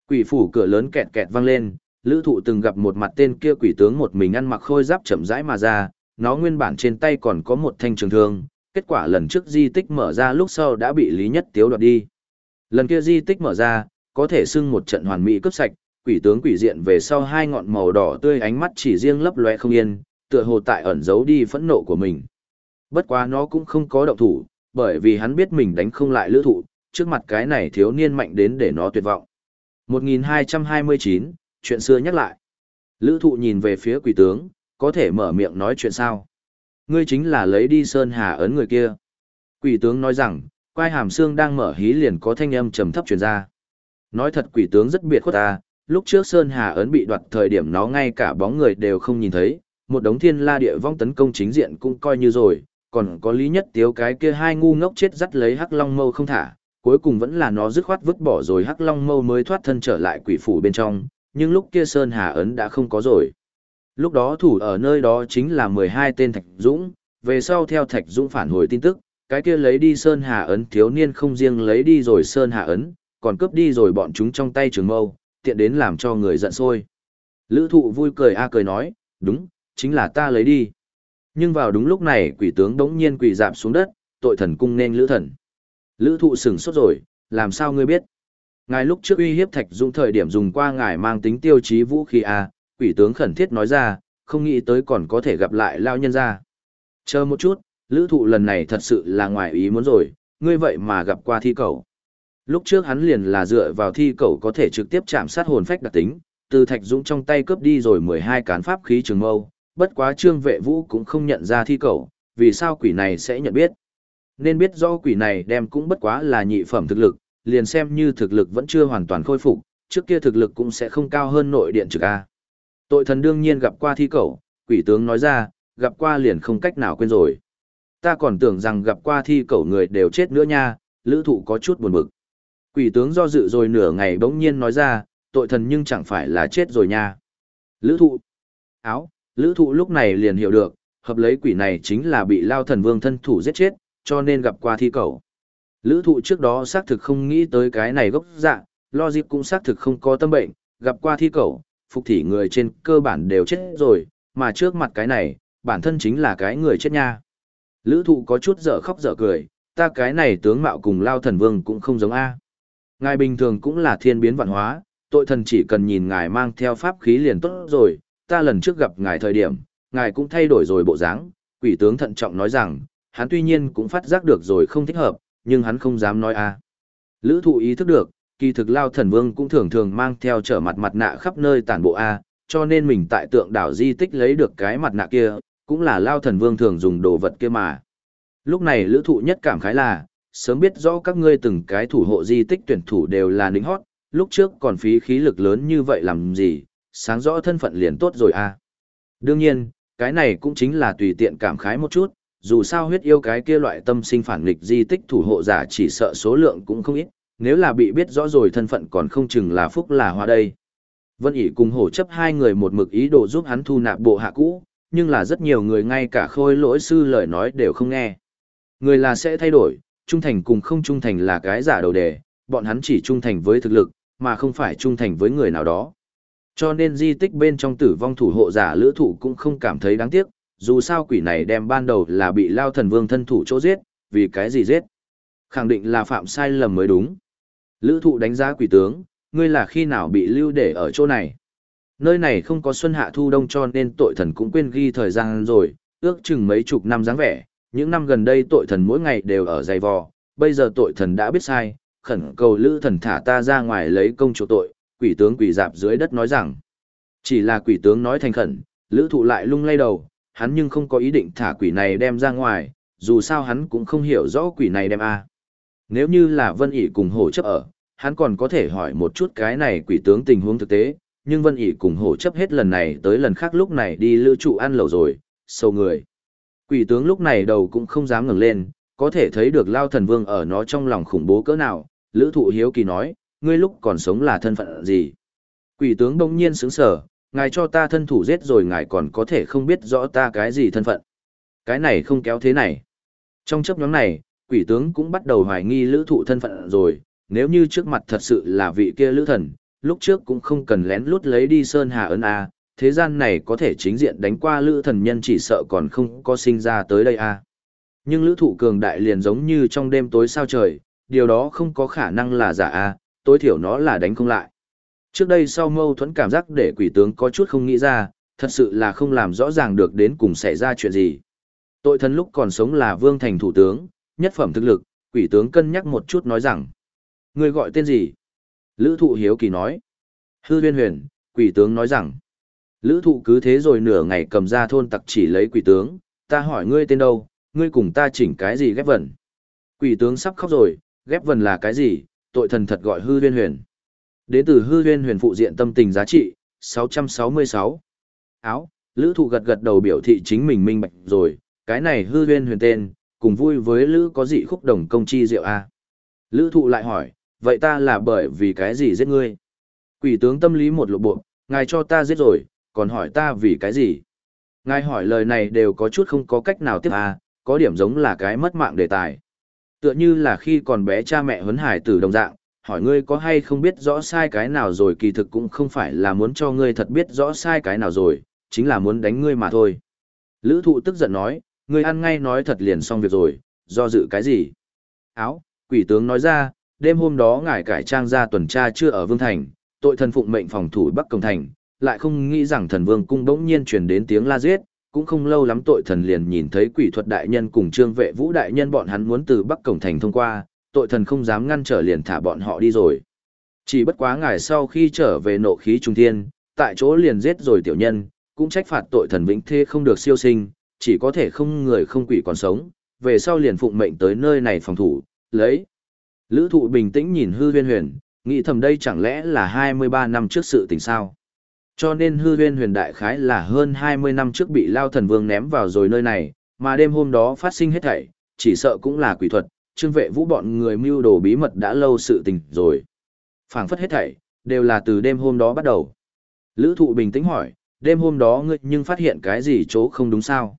Quỷ phủ cửa lớn kẹt kẹt văng lên, lữ thụ từng gặp một mặt tên kia quỷ tướng một mình ăn mặc khôi giáp chậm rãi mà ra, nó nguyên bản trên tay còn có một thanh trường thương, kết quả lần trước di tích mở ra lúc sau đã bị Lý Nhất Tiếu đoạt đi. Lần kia di tích mở ra, có thể xưng một trận hoàn mỹ cướp sạch, quỷ tướng quỷ diện về sau hai ngọn màu đỏ tươi ánh mắt chỉ riêng lấp lóe không yên, tựa hồ tại ẩn giấu đi phẫn nộ của mình. Bất quá nó cũng không có động thủ, bởi vì hắn biết mình đánh không lại lữ thụ, trước mặt cái này thiếu niên mạnh đến để nó tuyệt vọng. 1229, chuyện xưa nhắc lại. Lữ thụ nhìn về phía quỷ tướng, có thể mở miệng nói chuyện sao? Ngươi chính là lấy đi Sơn Hà ấn người kia. Quỷ tướng nói rằng, quai hàm xương đang mở hí liền có thanh âm trầm thấp truyền ra. Nói thật quỷ tướng rất biệt khuất ta, lúc trước Sơn Hà ấn bị đoạt thời điểm nó ngay cả bóng người đều không nhìn thấy, một đống thiên la địa vong tấn công chính diện cũng coi như rồi, còn có lý nhất tiếu cái kia hai ngu ngốc chết dắt lấy hắc long mâu không thả, cuối cùng vẫn là nó dứt khoát vứt bỏ rồi hắc long mâu mới thoát thân trở lại quỷ phủ bên trong, nhưng lúc kia Sơn Hà ấn đã không có rồi. Lúc đó thủ ở nơi đó chính là 12 tên Thạch Dũng, về sau theo Thạch Dũng phản hồi tin tức, cái kia lấy đi Sơn Hà ấn thiếu niên không riêng lấy đi rồi Sơn Hà ấn, còn cướp đi rồi bọn chúng trong tay trường mâu, tiện đến làm cho người giận sôi. Lữ thụ vui cười a cười nói, đúng, chính là ta lấy đi. Nhưng vào đúng lúc này quỷ tướng đống nhiên quỷ dạp xuống đất, tội thần cung nên lữ thần. Lữ thụ sừng sốt rồi, làm sao ngươi biết? Ngài lúc trước uy hiếp Thạch Dũng thời điểm dùng qua ngài mang tính tiêu chí vũ khí A, quỷ tướng khẩn thiết nói ra, không nghĩ tới còn có thể gặp lại lao nhân ra. Chờ một chút, lữ thụ lần này thật sự là ngoài ý muốn rồi, ngươi vậy mà gặp qua thi cầu. Lúc trước hắn liền là dựa vào thi cầu có thể trực tiếp chạm sát hồn phách đặc tính, từ Thạch Dũng trong tay cướp đi rồi 12 cán pháp khí trường mâu, bất quá trương vệ vũ cũng không nhận ra thi cầu, vì sao quỷ này sẽ nhận biết. Nên biết do quỷ này đem cũng bất quá là nhị phẩm thực lực, liền xem như thực lực vẫn chưa hoàn toàn khôi phục, trước kia thực lực cũng sẽ không cao hơn nội điện trực A. Tội thần đương nhiên gặp qua thi cẩu, quỷ tướng nói ra, gặp qua liền không cách nào quên rồi. Ta còn tưởng rằng gặp qua thi cẩu người đều chết nữa nha, lữ thụ có chút buồn bực. Quỷ tướng do dự rồi nửa ngày bỗng nhiên nói ra, tội thần nhưng chẳng phải là chết rồi nha. Lữ thụ. Áo, lữ thụ lúc này liền hiểu được, hợp lấy quỷ này chính là bị lao thần vương thân thủ giết chết, cho nên gặp qua thi cẩu. Lữ thụ trước đó xác thực không nghĩ tới cái này gốc dạ, logic cũng xác thực không có tâm bệnh, gặp qua thi cầu, phục thị người trên cơ bản đều chết rồi, mà trước mặt cái này, bản thân chính là cái người chết nha. Lữ thụ có chút dở khóc dở cười, ta cái này tướng mạo cùng lao thần vương cũng không giống A. Ngài bình thường cũng là thiên biến vạn hóa, tội thần chỉ cần nhìn ngài mang theo pháp khí liền tốt rồi, ta lần trước gặp ngài thời điểm, ngài cũng thay đổi rồi bộ dáng. quỷ tướng thận trọng nói rằng, hắn tuy nhiên cũng phát giác được rồi không thích hợp, nhưng hắn không dám nói a. Lữ thụ ý thức được, kỳ thực Lao Thần Vương cũng thường thường mang theo trở mặt mặt nạ khắp nơi tản bộ a, cho nên mình tại tượng đảo di tích lấy được cái mặt nạ kia, cũng là Lao Thần Vương thường dùng đồ vật kia mà. Lúc này lữ thụ nhất cảm khái là, sớm biết rõ các ngươi từng cái thủ hộ di tích tuyển thủ đều là nính hót, lúc trước còn phí khí lực lớn như vậy làm gì, sáng rõ thân phận liền tốt rồi a. Đương nhiên, cái này cũng chính là tùy tiện cảm khái một chút, dù sao huyết yêu cái kia loại tâm sinh phản nghịch di tích thủ hộ giả chỉ sợ số lượng cũng không ít, nếu là bị biết rõ rồi thân phận còn không chừng là phúc là hoa đây. Vân ỉ cùng hổ chấp hai người một mực ý đồ giúp hắn thu nạp bộ hạ cũ, nhưng là rất nhiều người ngay cả khôi lỗi sư lời nói đều không nghe. Người là sẽ thay đổi, trung thành cùng không trung thành là cái giả đầu đề, bọn hắn chỉ trung thành với thực lực, mà không phải trung thành với người nào đó. Cho nên di tích bên trong tử vong thủ hộ giả lữ thủ cũng không cảm thấy đáng tiếc, dù sao quỷ này đem ban đầu là bị lao thần vương thân thủ chỗ giết, vì cái gì giết. Khẳng định là phạm sai lầm mới đúng. Lữ thụ đánh giá quỷ tướng, ngươi là khi nào bị lưu để ở chỗ này. Nơi này không có xuân hạ thu đông cho nên tội thần cũng quên ghi thời gian rồi, ước chừng mấy chục năm dáng vẻ. Những năm gần đây tội thần mỗi ngày đều ở dày vò, bây giờ tội thần đã biết sai, khẩn cầu lữ thần thả ta ra ngoài lấy công chỗ tội, quỷ tướng quỷ dạp dưới đất nói rằng. Chỉ là quỷ tướng nói thành khẩn, lữ thụ lại lung lay đầu, hắn nhưng không có ý định thả quỷ này đem ra ngoài, dù sao hắn cũng không hiểu rõ quỷ này đem a Nếu như là Vân ỉ cùng hổ chấp ở, hắn còn có thể hỏi một chút cái này quỷ tướng tình huống thực tế, nhưng Vân ỉ cùng hổ chấp hết lần này tới lần khác lúc này đi lữ trụ ăn lẩu rồi, sâu người. Quỷ tướng lúc này đầu cũng không dám ngẩng lên, có thể thấy được lao thần vương ở nó trong lòng khủng bố cỡ nào, lữ thụ hiếu kỳ nói, ngươi lúc còn sống là thân phận gì? Quỷ tướng đông nhiên sướng sở, ngài cho ta thân thủ giết rồi ngài còn có thể không biết rõ ta cái gì thân phận. Cái này không kéo thế này. Trong chấp nhóm này, quỷ tướng cũng bắt đầu hoài nghi lữ thụ thân phận rồi, nếu như trước mặt thật sự là vị kia lữ thần, lúc trước cũng không cần lén lút lấy đi Sơn Hà ấn A, thế gian này có thể chính diện đánh qua lữ thần nhân chỉ sợ còn không có sinh ra tới đây A. Nhưng lữ thụ cường đại liền giống như trong đêm tối sao trời, điều đó không có khả năng là giả A, tối thiểu nó là đánh không lại. Trước đây sau mâu thuẫn cảm giác để quỷ tướng có chút không nghĩ ra, thật sự là không làm rõ ràng được đến cùng xảy ra chuyện gì. Tội thần lúc còn sống là vương thành thủ tướng, nhất phẩm thực lực, quỷ tướng cân nhắc một chút nói rằng. Người gọi tên gì? Lữ thụ hiếu kỳ nói. Hư viên huyền, quỷ tướng nói rằng. Lữ thụ cứ thế rồi nửa ngày cầm ra thôn tặc chỉ lấy quỷ tướng, ta hỏi ngươi tên đâu, ngươi cùng ta chỉnh cái gì ghép vần. Quỷ tướng sắp khóc rồi, ghép vần là cái gì, tội thần thật gọi hư viên huyền. Đến từ hư huyên huyền phụ diện tâm tình giá trị, 666. Áo, lữ thụ gật gật đầu biểu thị chính mình minh bạch rồi, cái này hư huyên huyền tên, cùng vui với lữ có dị khúc đồng công chi diệu A. Lữ thụ lại hỏi, vậy ta là bởi vì cái gì giết ngươi? Quỷ tướng tâm lý một lộ bộ, ngài cho ta giết rồi, còn hỏi ta vì cái gì? Ngài hỏi lời này đều có chút không có cách nào tiếp A, có điểm giống là cái mất mạng đề tài. Tựa như là khi còn bé cha mẹ huấn hải tử đồng dạng, hỏi ngươi có hay không biết rõ sai cái nào rồi kỳ thực cũng không phải là muốn cho ngươi thật biết rõ sai cái nào rồi, chính là muốn đánh ngươi mà thôi. Lữ thụ tức giận nói, ngươi ăn ngay nói thật liền xong việc rồi, do dự cái gì? Áo, quỷ tướng nói ra, đêm hôm đó ngài cải trang ra tuần tra chưa ở Vương Thành, tội thần phụng mệnh phòng thủ Bắc Công Thành, lại không nghĩ rằng thần vương cung bỗng nhiên truyền đến tiếng la giết, cũng không lâu lắm tội thần liền nhìn thấy quỷ thuật đại nhân cùng trương vệ vũ đại nhân bọn hắn muốn từ Bắc Cổng Thành thông qua, tội thần không dám ngăn trở liền thả bọn họ đi rồi. Chỉ bất quá ngài sau khi trở về nộ khí trung thiên, tại chỗ liền giết rồi tiểu nhân, cũng trách phạt tội thần vĩnh thế không được siêu sinh, chỉ có thể không người không quỷ còn sống, về sau liền phụng mệnh tới nơi này phòng thủ, lấy. Lữ thụ bình tĩnh nhìn hư huyên huyền, nghĩ thầm đây chẳng lẽ là 23 năm trước sự tình sao. Cho nên hư huyên huyền đại khái là hơn 20 năm trước bị lao thần vương ném vào rồi nơi này, mà đêm hôm đó phát sinh hết thảy, chỉ sợ cũng là quỷ thuật, trương vệ vũ bọn người mưu đồ bí mật đã lâu sự tình rồi. phảng phất hết thảy, đều là từ đêm hôm đó bắt đầu. Lữ thụ bình tĩnh hỏi, đêm hôm đó ngươi nhưng phát hiện cái gì chỗ không đúng sao?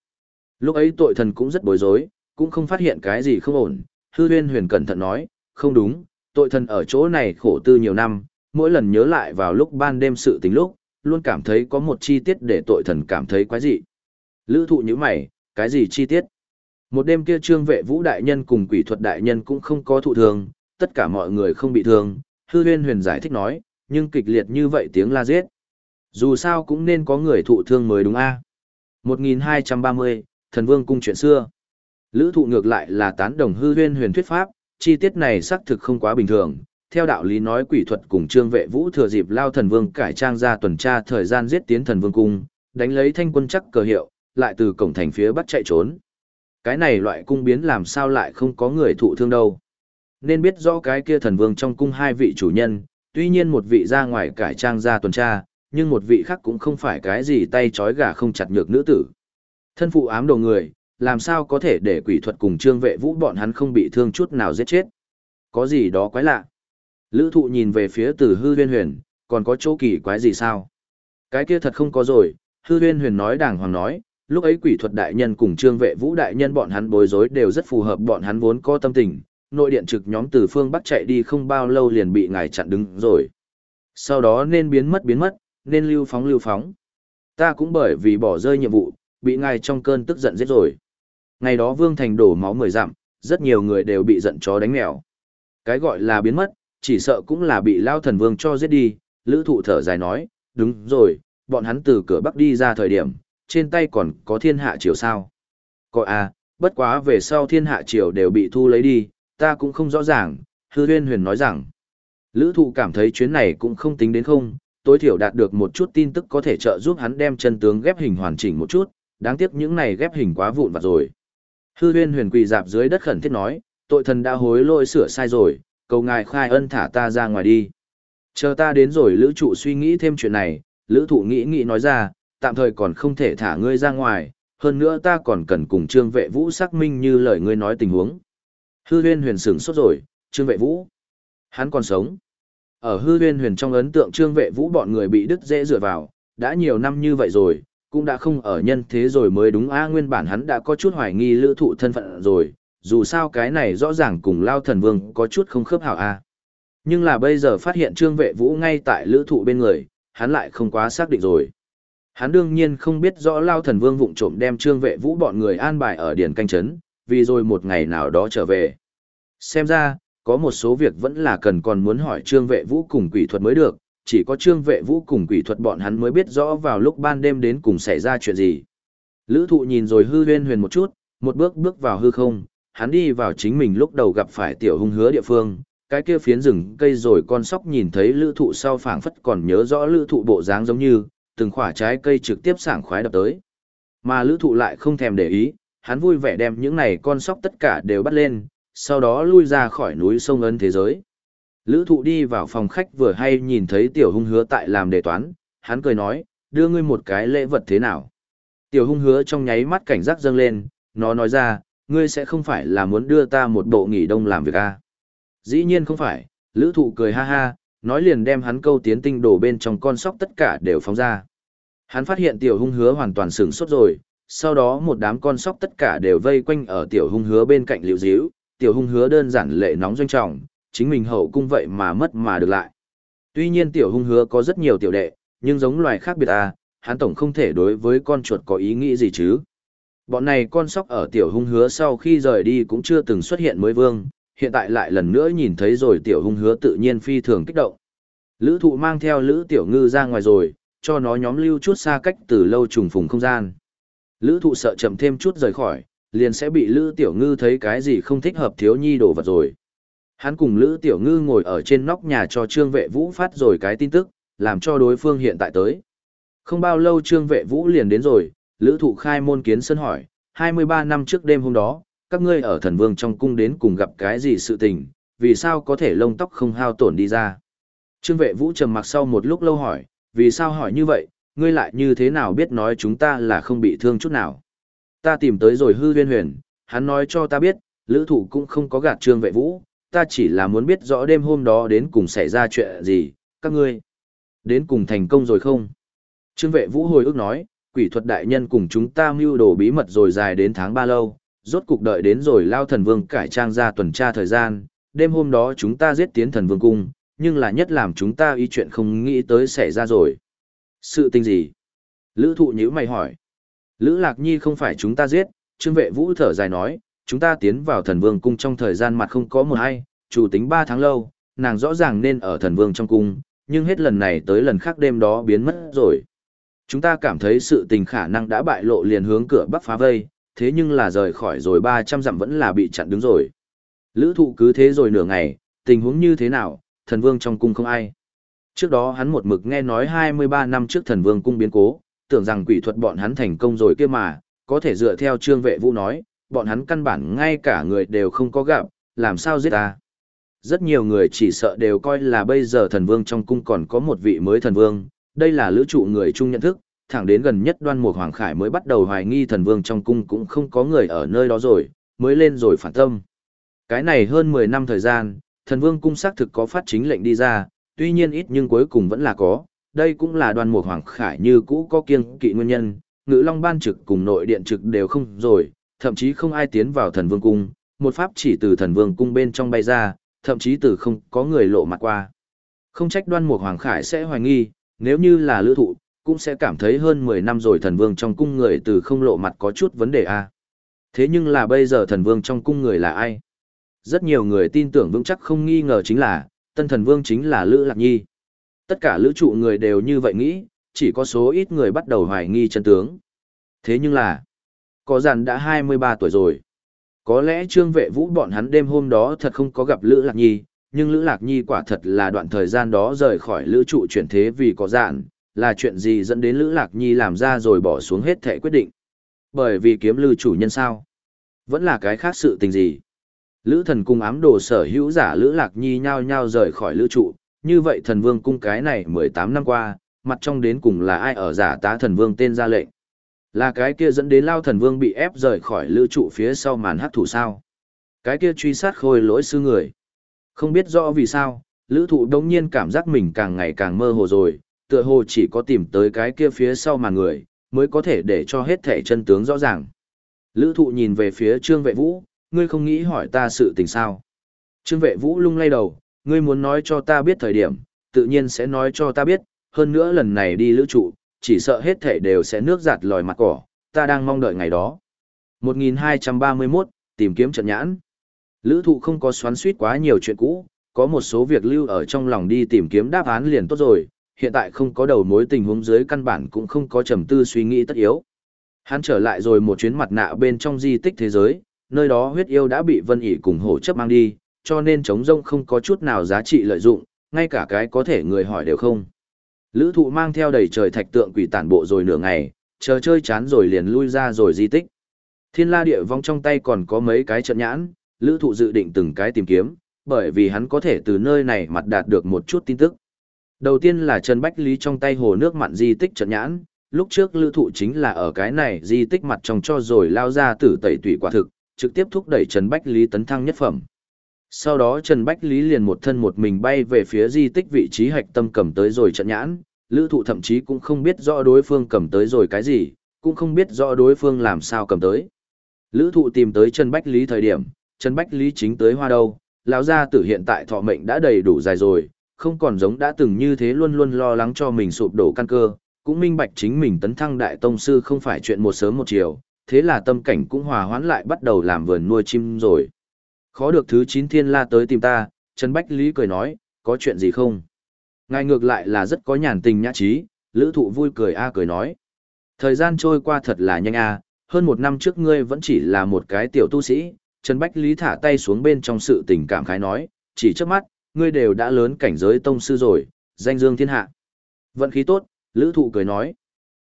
Lúc ấy tội thần cũng rất bối rối, cũng không phát hiện cái gì không ổn. Hư huyên huyền cẩn thận nói, không đúng, tội thần ở chỗ này khổ tư nhiều năm, mỗi lần nhớ lại vào lúc ban đêm sự tình lúc, luôn cảm thấy có một chi tiết để tội thần cảm thấy quái dị. Lữ thụ như mày, cái gì chi tiết? Một đêm kia trương vệ vũ đại nhân cùng quỷ thuật đại nhân cũng không có thụ thương, tất cả mọi người không bị thương, hư huyên huyền giải thích nói, nhưng kịch liệt như vậy tiếng la giết. Dù sao cũng nên có người thụ thương mới đúng a 1230, thần vương cung chuyện xưa. Lữ thụ ngược lại là tán đồng hư huyên huyền thuyết pháp, chi tiết này xác thực không quá bình thường. Theo đạo lý nói quỷ thuật cùng trương vệ vũ thừa dịp lao thần vương cải trang ra tuần tra thời gian giết tiến thần vương cung, đánh lấy thanh quân chắc cờ hiệu, lại từ cổng thành phía bắt chạy trốn. Cái này loại cung biến làm sao lại không có người thụ thương đâu. Nên biết rõ cái kia thần vương trong cung hai vị chủ nhân, tuy nhiên một vị ra ngoài cải trang ra tuần tra, nhưng một vị khác cũng không phải cái gì tay trói gà không chặt nhược nữ tử. Thân phụ ám đồ người, làm sao có thể để quỷ thuật cùng trương vệ vũ bọn hắn không bị thương chút nào giết chết. Có gì đó quái lạ. Lữ thụ nhìn về phía từ hư huyên huyền, còn có chỗ kỳ quái gì sao? Cái kia thật không có rồi, hư huyên huyền nói đàng hoàng nói, Lúc ấy quỷ thuật đại nhân cùng trương vệ vũ đại nhân bọn hắn bối rối đều rất phù hợp bọn hắn vốn có tâm tình, nội điện trực nhóm từ phương Bắc chạy đi không bao lâu liền bị ngài chặn đứng rồi. Sau đó nên biến mất biến mất, nên lưu phóng lưu phóng. Ta cũng bởi vì bỏ rơi nhiệm vụ, bị ngài trong cơn tức giận giết rồi. Ngày đó Vương Thành đổ máu mười dặm, rất nhiều người đều bị giận chó đánh mèo. Cái gọi là biến mất, chỉ sợ cũng là bị Lao Thần Vương cho giết đi, Lữ Thụ thở dài nói, đúng rồi, bọn hắn từ cửa Bắc đi ra thời điểm, trên tay còn có thiên hạ triều sao. có à, bất quá về sau thiên hạ triều đều bị thu lấy đi, ta cũng không rõ ràng, hư huyên huyền nói rằng. Lữ thụ cảm thấy chuyến này cũng không tính đến không, tối thiểu đạt được một chút tin tức có thể trợ giúp hắn đem chân tướng ghép hình hoàn chỉnh một chút, đáng tiếc những này ghép hình quá vụn vặt rồi. Hư huyên huyền quỳ dạp dưới đất khẩn thiết nói, tội thần đã hối lỗi sửa sai rồi, cầu ngài khai ân thả ta ra ngoài đi. Chờ ta đến rồi lữ trụ suy nghĩ thêm chuyện này, lữ thụ nghĩ nghĩ nói ra, tạm thời còn không thể thả ngươi ra ngoài, hơn nữa ta còn cần cùng trương vệ vũ xác minh như lời ngươi nói tình huống. Hư huyên huyền sửng sốt rồi, trương vệ vũ. Hắn còn sống. Ở hư huyên huyền trong ấn tượng trương vệ vũ bọn người bị đứt dễ dựa vào, đã nhiều năm như vậy rồi, cũng đã không ở nhân thế rồi mới đúng a nguyên bản hắn đã có chút hoài nghi lữ thụ thân phận rồi, dù sao cái này rõ ràng cùng lao thần vương có chút không khớp hảo a Nhưng là bây giờ phát hiện trương vệ vũ ngay tại lữ thụ bên người, hắn lại không quá xác định rồi. Hắn đương nhiên không biết rõ lao thần vương vụng trộm đem trương vệ vũ bọn người an bài ở điển canh trấn, vì rồi một ngày nào đó trở về. Xem ra, có một số việc vẫn là cần còn muốn hỏi trương vệ vũ cùng quỷ thuật mới được, chỉ có trương vệ vũ cùng quỷ thuật bọn hắn mới biết rõ vào lúc ban đêm đến cùng xảy ra chuyện gì. Lữ thụ nhìn rồi hư huyên huyền một chút, một bước bước vào hư không, hắn đi vào chính mình lúc đầu gặp phải tiểu hung hứa địa phương, cái kia phiến rừng cây rồi con sóc nhìn thấy lữ thụ sau phảng phất còn nhớ rõ lữ thụ bộ dáng giống như, từng khỏa trái cây trực tiếp sảng khoái đập tới. Mà lữ thụ lại không thèm để ý, hắn vui vẻ đem những này con sóc tất cả đều bắt lên, sau đó lui ra khỏi núi sông ân thế giới. Lữ thụ đi vào phòng khách vừa hay nhìn thấy tiểu hung hứa tại làm đề toán, hắn cười nói, đưa ngươi một cái lễ vật thế nào. Tiểu hung hứa trong nháy mắt cảnh giác dâng lên, nó nói ra, ngươi sẽ không phải là muốn đưa ta một bộ nghỉ đông làm việc à. Dĩ nhiên không phải, lữ thụ cười ha ha, nói liền đem hắn câu tiến tinh đổ bên trong con sóc tất cả đều phóng ra. Hắn phát hiện tiểu hung hứa hoàn toàn sửng sốt rồi, sau đó một đám con sóc tất cả đều vây quanh ở tiểu hung hứa bên cạnh liệu díu, tiểu hung hứa đơn giản lệ nóng doanh trọng, chính mình hậu cung vậy mà mất mà được lại. Tuy nhiên tiểu hung hứa có rất nhiều tiểu đệ, nhưng giống loài khác biệt à, hắn tổng không thể đối với con chuột có ý nghĩ gì chứ. Bọn này con sóc ở tiểu hung hứa sau khi rời đi cũng chưa từng xuất hiện mới vương, hiện tại lại lần nữa nhìn thấy rồi tiểu hung hứa tự nhiên phi thường kích động. Lữ thụ mang theo lữ tiểu ngư ra ngoài rồi, cho nó nhóm lưu chút xa cách từ lâu trùng phùng không gian. Lữ thụ sợ chậm thêm chút rời khỏi, liền sẽ bị lữ tiểu ngư thấy cái gì không thích hợp thiếu nhi đồ vật rồi. Hắn cùng lữ tiểu ngư ngồi ở trên nóc nhà cho trương vệ vũ phát rồi cái tin tức, làm cho đối phương hiện tại tới. Không bao lâu trương vệ vũ liền đến rồi, lữ thụ khai môn kiến sân hỏi, 23 năm trước đêm hôm đó, các ngươi ở thần vương trong cung đến cùng gặp cái gì sự tình, vì sao có thể lông tóc không hao tổn đi ra. Trương vệ vũ trầm mặc sau một lúc lâu hỏi, vì sao hỏi như vậy, ngươi lại như thế nào biết nói chúng ta là không bị thương chút nào. Ta tìm tới rồi hư huyên huyền, hắn nói cho ta biết, lữ thụ cũng không có gạt trương vệ vũ, ta chỉ là muốn biết rõ đêm hôm đó đến cùng xảy ra chuyện gì, các ngươi. Đến cùng thành công rồi không? Trương vệ vũ hồi ức nói, quỷ thuật đại nhân cùng chúng ta mưu đồ bí mật rồi dài đến tháng ba lâu, rốt cục đợi đến rồi lao thần vương cải trang ra tuần tra thời gian, đêm hôm đó chúng ta giết tiến thần vương cung, nhưng là nhất làm chúng ta ý chuyện không nghĩ tới xảy ra rồi. Sự tình gì? Lữ thụ nhữ mày hỏi. Lữ Lạc Nhi không phải chúng ta giết, Trương Vệ Vũ thở dài nói, chúng ta tiến vào thần vương cung trong thời gian mặt không có một hay, chủ tính 3 tháng lâu, nàng rõ ràng nên ở thần vương trong cung, nhưng hết lần này tới lần khác đêm đó biến mất rồi. Chúng ta cảm thấy sự tình khả năng đã bại lộ liền hướng cửa bắc phá vây, thế nhưng là rời khỏi rồi 300 dặm vẫn là bị chặn đứng rồi. Lữ thụ cứ thế rồi nửa ngày, tình huống như thế nào, thần vương trong cung không ai. Trước đó hắn một mực nghe nói 23 năm trước thần vương cung biến cố, tưởng rằng quỷ thuật bọn hắn thành công rồi kia mà, có thể dựa theo trương vệ vũ nói, bọn hắn căn bản ngay cả người đều không có gặp, làm sao giết ta. Rất nhiều người chỉ sợ đều coi là bây giờ thần vương trong cung còn có một vị mới thần vương, đây là lữ trụ người chung nhận thức, thẳng đến gần nhất đoan mục hoàng khải mới bắt đầu hoài nghi thần vương trong cung cũng không có người ở nơi đó rồi, mới lên rồi phản tâm. Cái này hơn 10 năm thời gian, thần vương cung xác thực có phát chính lệnh đi ra, tuy nhiên ít nhưng cuối cùng vẫn là có, đây cũng là đoan mục hoàng khải như cũ có kiêng kỵ nguyên nhân, ngự long ban trực cùng nội điện trực đều không rồi, thậm chí không ai tiến vào thần vương cung, một pháp chỉ từ thần vương cung bên trong bay ra, thậm chí từ không có người lộ mặt qua. Không trách đoan mục hoàng khải sẽ hoài nghi, nếu như là lữ thụ, cũng sẽ cảm thấy hơn 10 năm rồi thần vương trong cung người từ không lộ mặt có chút vấn đề a Thế nhưng là bây giờ thần vương trong cung người là ai? Rất nhiều người tin tưởng vững chắc không nghi ngờ chính là, tân thần vương chính là Lữ Lạc Nhi. Tất cả lữ trụ người đều như vậy nghĩ, chỉ có số ít người bắt đầu hoài nghi chân tướng. Thế nhưng là, có dàn đã 23 tuổi rồi. Có lẽ trương vệ vũ bọn hắn đêm hôm đó thật không có gặp Lữ Lạc Nhi, nhưng Lữ Lạc Nhi quả thật là đoạn thời gian đó rời khỏi lữ trụ chuyển thế vì có dạn, là chuyện gì dẫn đến Lữ Lạc Nhi làm ra rồi bỏ xuống hết thể quyết định. Bởi vì kiếm lưu chủ nhân sao? Vẫn là cái khác sự tình gì? Lữ thần cung ám đồ sở hữu giả Lữ Lạc Nhi nhao nhao rời khỏi lữ trụ, như vậy thần vương cung cái này 18 năm qua, mặt trong đến cùng là ai ở giả tá thần vương tên ra lệnh. Là cái kia dẫn đến lao thần vương bị ép rời khỏi lữ trụ phía sau màn hắc thủ sao. Cái kia truy sát khôi lỗi sư người. Không biết rõ vì sao, lữ thụ đống nhiên cảm giác mình càng ngày càng mơ hồ rồi, tựa hồ chỉ có tìm tới cái kia phía sau màn người, mới có thể để cho hết thể chân tướng rõ ràng. Lữ thụ nhìn về phía trương vệ vũ, ngươi không nghĩ hỏi ta sự tình sao. Trương vệ vũ lung lay đầu, ngươi muốn nói cho ta biết thời điểm, tự nhiên sẽ nói cho ta biết, hơn nữa lần này đi lữ trụ, chỉ sợ hết thể đều sẽ nước giặt lòi mặt cỏ, ta đang mong đợi ngày đó. 1231, tìm kiếm trận nhãn. Lữ thụ không có xoắn suýt quá nhiều chuyện cũ, có một số việc lưu ở trong lòng đi tìm kiếm đáp án liền tốt rồi, hiện tại không có đầu mối tình huống dưới căn bản cũng không có trầm tư suy nghĩ tất yếu. Hắn trở lại rồi một chuyến mặt nạ bên trong di tích thế giới, nơi đó huyết yêu đã bị vân ỉ cùng hổ chấp mang đi, cho nên chống rông không có chút nào giá trị lợi dụng, ngay cả cái có thể người hỏi đều không. Lữ thụ mang theo đầy trời thạch tượng quỷ tản bộ rồi nửa ngày, chờ chơi chán rồi liền lui ra rồi di tích. Thiên la địa vong trong tay còn có mấy cái trận nhãn, lữ thụ dự định từng cái tìm kiếm, bởi vì hắn có thể từ nơi này mặt đạt được một chút tin tức. Đầu tiên là Trần Bách Lý trong tay hồ nước mặn di tích trận nhãn, lúc trước lữ thụ chính là ở cái này di tích mặt trong cho rồi lao ra tử tẩy tủy quả thực, trực tiếp thúc đẩy Trần Bách Lý tấn thăng nhất phẩm. Sau đó Trần Bách Lý liền một thân một mình bay về phía di tích vị trí hạch tâm cầm tới rồi trận nhãn, lữ thụ thậm chí cũng không biết rõ đối phương cầm tới rồi cái gì, cũng không biết rõ đối phương làm sao cầm tới. Lữ thụ tìm tới Trần Bách Lý thời điểm, Trần Bách Lý chính tới hoa đâu, lão gia tử hiện tại thọ mệnh đã đầy đủ dài rồi, không còn giống đã từng như thế luôn luôn lo lắng cho mình sụp đổ căn cơ, cũng minh bạch chính mình tấn thăng đại tông sư không phải chuyện một sớm một chiều, thế là tâm cảnh cũng hòa hoãn lại bắt đầu làm vườn nuôi chim rồi. Khó được thứ 9 thiên la tới tìm ta, Trần Bách Lý cười nói, có chuyện gì không? Ngài ngược lại là rất có nhàn tình nhã trí, lữ thụ vui cười a cười nói. Thời gian trôi qua thật là nhanh a hơn một năm trước ngươi vẫn chỉ là một cái tiểu tu sĩ, Trần Bách Lý thả tay xuống bên trong sự tình cảm khái nói, chỉ trước mắt, ngươi đều đã lớn cảnh giới tông sư rồi, danh dương thiên hạ. Vận khí tốt, lữ thụ cười nói.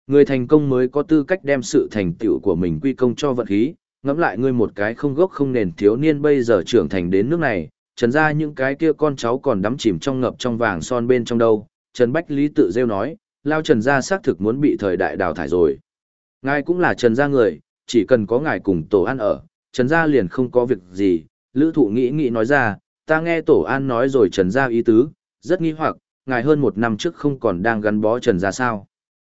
Người thành công mới có tư cách đem sự thành tựu của mình quy công cho vận khí, ngẫm lại ngươi một cái không gốc không nền thiếu niên bây giờ trưởng thành đến nước này, trần ra những cái kia con cháu còn đắm chìm trong ngập trong vàng son bên trong đâu. Trần Bách Lý tự rêu nói, lao trần gia xác thực muốn bị thời đại đào thải rồi. Ngài cũng là trần gia người, chỉ cần có ngài cùng tổ ăn ở, trần gia liền không có việc gì. Lữ thụ nghĩ nghĩ nói ra, ta nghe tổ an nói rồi trần gia ý tứ, rất nghi hoặc, ngài hơn một năm trước không còn đang gắn bó trần gia sao.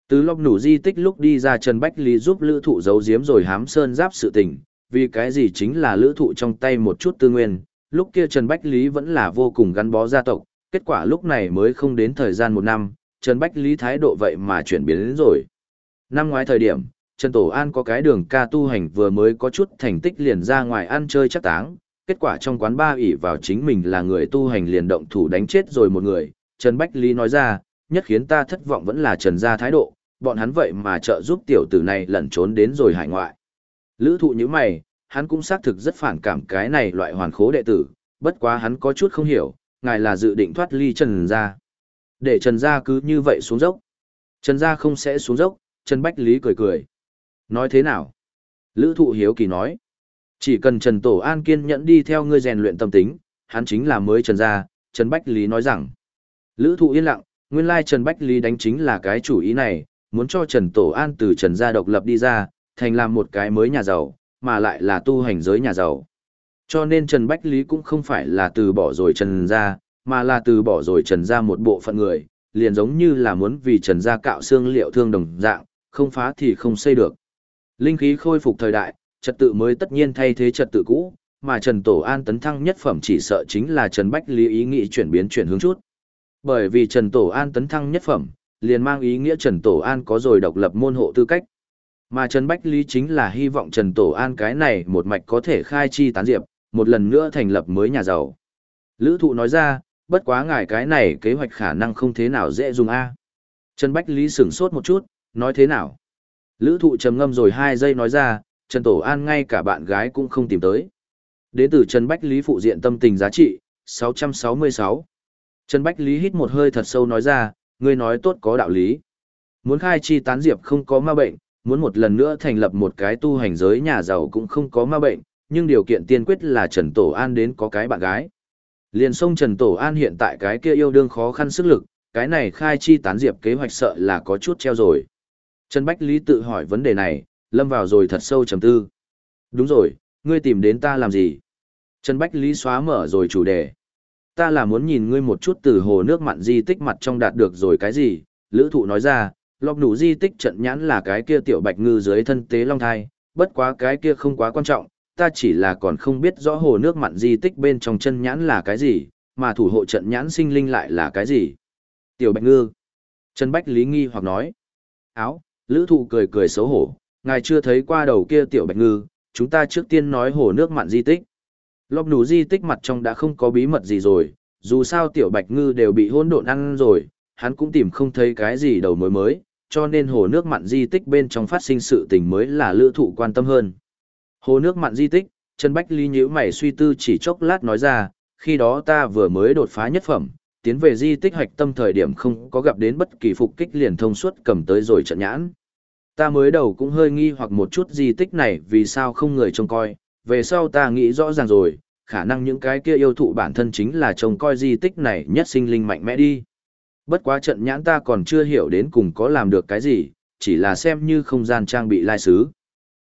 Từ lóc nủ di tích lúc đi ra Trần Bách Lý giúp lữ thụ giấu giếm rồi hám sơn giáp sự tình, vì cái gì chính là lữ thụ trong tay một chút tư nguyên, lúc kia Trần Bách Lý vẫn là vô cùng gắn bó gia tộc, kết quả lúc này mới không đến thời gian một năm, Trần Bách Lý thái độ vậy mà chuyển biến đến rồi. Năm ngoái thời điểm, Trần Tổ An có cái đường ca tu hành vừa mới có chút thành tích liền ra ngoài ăn chơi chắc táng, kết quả trong quán ba ỷ vào chính mình là người tu hành liền động thủ đánh chết rồi một người, Trần Bách Lý nói ra, nhất khiến ta thất vọng vẫn là Trần gia thái độ, bọn hắn vậy mà trợ giúp tiểu tử này lẩn trốn đến rồi hải ngoại. Lữ thụ như mày, hắn cũng xác thực rất phản cảm cái này loại hoàn khố đệ tử, bất quá hắn có chút không hiểu, ngài là dự định thoát ly Trần gia. Để Trần gia cứ như vậy xuống dốc. Trần gia không sẽ xuống dốc, Trần Bách Lý cười cười. Nói thế nào? Lữ thụ hiếu kỳ nói. Chỉ cần Trần Tổ An kiên nhẫn đi theo ngươi rèn luyện tâm tính, hắn chính là mới Trần gia, Trần Bách Lý nói rằng. Lữ thụ yên lặng, nguyên lai Trần Bách Lý đánh chính là cái chủ ý này, muốn cho Trần Tổ An từ Trần gia độc lập đi ra, thành làm một cái mới nhà giàu, mà lại là tu hành giới nhà giàu. Cho nên Trần Bách Lý cũng không phải là từ bỏ rồi Trần gia, mà là từ bỏ rồi Trần gia một bộ phận người, liền giống như là muốn vì Trần gia cạo xương liệu thương đồng dạng, không phá thì không xây được. Linh khí khôi phục thời đại, trật tự mới tất nhiên thay thế trật tự cũ, mà Trần Tổ An tấn thăng nhất phẩm chỉ sợ chính là Trần Bách Lý ý nghĩ chuyển biến chuyển hướng chút. Bởi vì Trần Tổ An tấn thăng nhất phẩm, liền mang ý nghĩa Trần Tổ An có rồi độc lập môn hộ tư cách. Mà Trần Bách Lý chính là hy vọng Trần Tổ An cái này một mạch có thể khai chi tán diệp, một lần nữa thành lập mới nhà giàu. Lữ thụ nói ra, bất quá ngài cái này kế hoạch khả năng không thế nào dễ dùng A. Trần Bách Lý sửng sốt một chút, nói thế nào? Lữ thụ trầm ngâm rồi hai giây nói ra, Trần Tổ An ngay cả bạn gái cũng không tìm tới. Đến từ Trần Bách Lý phụ diện tâm tình giá trị, 666. Trần Bách Lý hít một hơi thật sâu nói ra, ngươi nói tốt có đạo lý. Muốn khai chi tán diệp không có ma bệnh, muốn một lần nữa thành lập một cái tu hành giới nhà giàu cũng không có ma bệnh, nhưng điều kiện tiên quyết là Trần Tổ An đến có cái bạn gái. Liền sông Trần Tổ An hiện tại cái kia yêu đương khó khăn sức lực, cái này khai chi tán diệp kế hoạch sợ là có chút treo rồi. Trần Bách Lý tự hỏi vấn đề này, lâm vào rồi thật sâu trầm tư. Đúng rồi, ngươi tìm đến ta làm gì? Trần Bách Lý xóa mở rồi chủ đề. Ta là muốn nhìn ngươi một chút từ hồ nước mặn di tích mặt trong đạt được rồi cái gì, lữ thụ nói ra, lọc nủ di tích trận nhãn là cái kia tiểu bạch ngư dưới thân tế long thai, bất quá cái kia không quá quan trọng, ta chỉ là còn không biết rõ hồ nước mặn di tích bên trong chân nhãn là cái gì, mà thủ hộ trận nhãn sinh linh lại là cái gì. Tiểu bạch ngư. Trần Bách Lý nghi hoặc nói. Áo, lữ thụ cười cười xấu hổ, ngài chưa thấy qua đầu kia tiểu bạch ngư, chúng ta trước tiên nói hồ nước mặn di tích. lóc đủ di tích mặt trong đã không có bí mật gì rồi, dù sao tiểu bạch ngư đều bị hỗn độn ăn rồi, hắn cũng tìm không thấy cái gì đầu mối mới, cho nên hồ nước mặn di tích bên trong phát sinh sự tình mới là lữ thụ quan tâm hơn. Hồ nước mặn di tích, Trần Bách Ly nhíu mày suy tư chỉ chốc lát nói ra, khi đó ta vừa mới đột phá nhất phẩm, tiến về di tích hoạch tâm thời điểm không có gặp đến bất kỳ phục kích liền thông suốt cầm tới rồi trận nhãn. Ta mới đầu cũng hơi nghi hoặc một chút di tích này vì sao không người trông coi, về sau ta nghĩ rõ ràng rồi, khả năng những cái kia yêu thụ bản thân chính là trông coi di tích này nhất sinh linh mạnh mẽ đi. Bất quá trận nhãn ta còn chưa hiểu đến cùng có làm được cái gì, chỉ là xem như không gian trang bị lai sứ.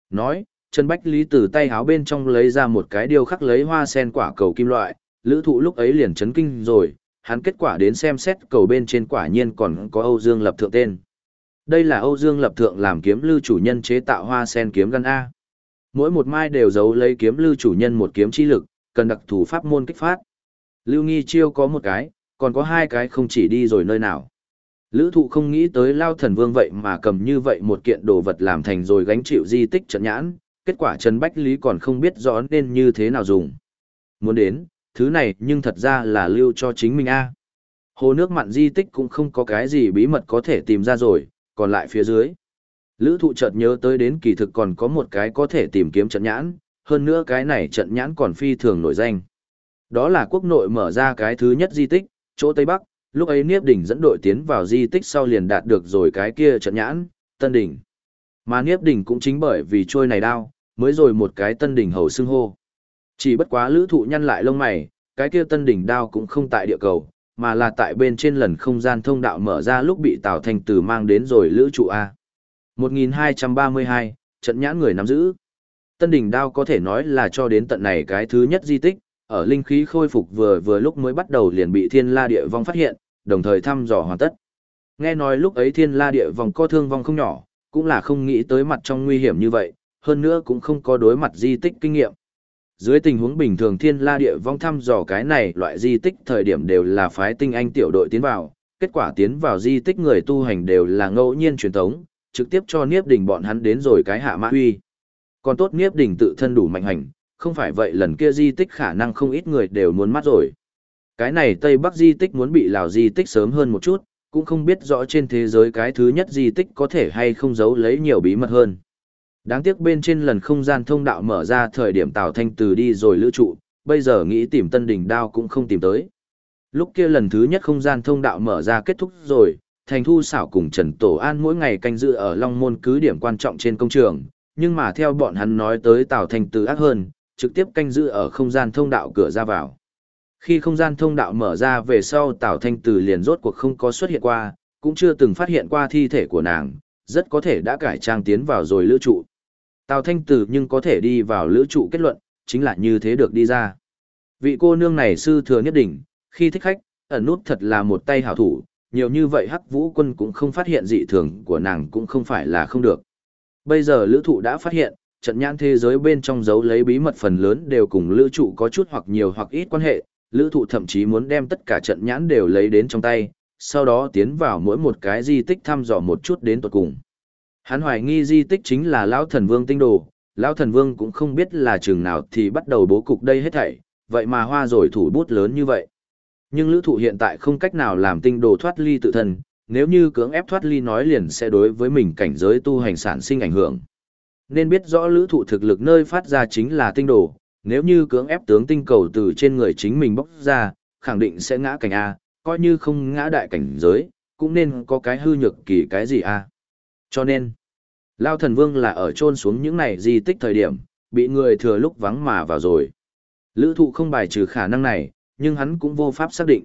Nói, Trần Bách Lý từ tay háo bên trong lấy ra một cái điêu khắc lấy hoa sen quả cầu kim loại, lữ thụ lúc ấy liền chấn kinh rồi, hắn kết quả đến xem xét cầu bên trên quả nhiên còn có Âu Dương Lập Thượng tên. Đây là Âu Dương Lập Thượng làm kiếm lưu chủ nhân chế tạo hoa sen kiếm gân A. Mỗi một mai đều giấu lấy kiếm lưu chủ nhân một kiếm chi lực, cần đặc thủ pháp môn kích phát. Lưu Nghi Chiêu có một cái, còn có hai cái không chỉ đi rồi nơi nào. Lữ thụ không nghĩ tới lao thần vương vậy mà cầm như vậy một kiện đồ vật làm thành rồi gánh chịu di tích trận nhãn, kết quả Trần Bách Lý còn không biết rõ nên như thế nào dùng. Muốn đến, thứ này nhưng thật ra là lưu cho chính mình a Hồ nước mặn di tích cũng không có cái gì bí mật có thể tìm ra rồi, còn lại phía dưới. Lữ thụ chợt nhớ tới đến kỳ thực còn có một cái có thể tìm kiếm trận nhãn, hơn nữa cái này trận nhãn còn phi thường nổi danh. Đó là quốc nội mở ra cái thứ nhất di tích, chỗ Tây Bắc, lúc ấy Niếp Đỉnh dẫn đội tiến vào di tích sau liền đạt được rồi cái kia trận nhãn, Tân Đỉnh. Mà Niếp Đỉnh cũng chính bởi vì trôi này đao, mới rồi một cái Tân Đỉnh hầu xưng hô. Chỉ bất quá lữ thụ nhăn lại lông mày, cái kia Tân Đỉnh đao cũng không tại địa cầu, mà là tại bên trên lần không gian thông đạo mở ra lúc bị Tào Thành Tử mang đến rồi lữ trụ A. 1232, trận nhãn người nắm giữ. Tân đỉnh đao có thể nói là cho đến tận này cái thứ nhất di tích, ở linh khí khôi phục vừa vừa lúc mới bắt đầu liền bị thiên la địa vong phát hiện, đồng thời thăm dò hoàn tất. Nghe nói lúc ấy thiên la địa vong có thương vong không nhỏ, cũng là không nghĩ tới mặt trong nguy hiểm như vậy, hơn nữa cũng không có đối mặt di tích kinh nghiệm. Dưới tình huống bình thường thiên la địa vong thăm dò cái này loại di tích thời điểm đều là phái tinh anh tiểu đội tiến vào, kết quả tiến vào di tích người tu hành đều là ngẫu nhiên truyền thống, trực tiếp cho Niếp Đỉnh bọn hắn đến rồi cái hạ mã huy. Còn tốt Niếp Đỉnh tự thân đủ mạnh hành, không phải vậy lần kia di tích khả năng không ít người đều muốn mắt rồi. Cái này Tây Bắc di tích muốn bị Lào di tích sớm hơn một chút, cũng không biết rõ trên thế giới cái thứ nhất di tích có thể hay không giấu lấy nhiều bí mật hơn. Đáng tiếc bên trên lần không gian thông đạo mở ra thời điểm Tào Thanh Từ đi rồi lữ trụ, bây giờ nghĩ tìm tân đỉnh đao cũng không tìm tới. Lúc kia lần thứ nhất không gian thông đạo mở ra kết thúc rồi, Thành Thu xảo cùng Trần Tổ An mỗi ngày canh dự ở Long Môn cứ điểm quan trọng trên công trường, nhưng mà theo bọn hắn nói tới Tào Thanh Từ ác hơn, trực tiếp canh giữ ở không gian thông đạo cửa ra vào. Khi không gian thông đạo mở ra về sau Tào Thanh Từ liền rốt cuộc không có xuất hiện qua, cũng chưa từng phát hiện qua thi thể của nàng, rất có thể đã cải trang tiến vào rồi lữ trụ. Tào Thanh Từ nhưng có thể đi vào lữ trụ kết luận, chính là như thế được đi ra. Vị cô nương này sư thừa nhất đỉnh, khi thích khách, ẩn nút thật là một tay hảo thủ, nhiều như vậy hắc vũ quân cũng không phát hiện dị thường của nàng cũng không phải là không được. Bây giờ lữ thụ đã phát hiện, trận nhãn thế giới bên trong giấu lấy bí mật phần lớn đều cùng lữ trụ có chút hoặc nhiều hoặc ít quan hệ, lữ thụ thậm chí muốn đem tất cả trận nhãn đều lấy đến trong tay, sau đó tiến vào mỗi một cái di tích thăm dò một chút đến tuật cùng. Hắn hoài nghi di tích chính là lão thần vương tinh đồ, lão thần vương cũng không biết là chừng nào thì bắt đầu bố cục đây hết thảy, vậy mà hoa rồi thủ bút lớn như vậy. Nhưng lữ thụ hiện tại không cách nào làm tinh đồ thoát ly tự thân, nếu như cưỡng ép thoát ly nói liền sẽ đối với mình cảnh giới tu hành sản sinh ảnh hưởng. Nên biết rõ lữ thụ thực lực nơi phát ra chính là tinh đồ, nếu như cưỡng ép tướng tinh cầu từ trên người chính mình bóc ra, khẳng định sẽ ngã cảnh A, coi như không ngã đại cảnh giới, cũng nên có cái hư nhược kỳ cái gì A. Cho nên, Lao thần vương là ở trôn xuống những này di tích thời điểm, bị người thừa lúc vắng mà vào rồi. Lữ thụ không bài trừ khả năng này, nhưng hắn cũng vô pháp xác định.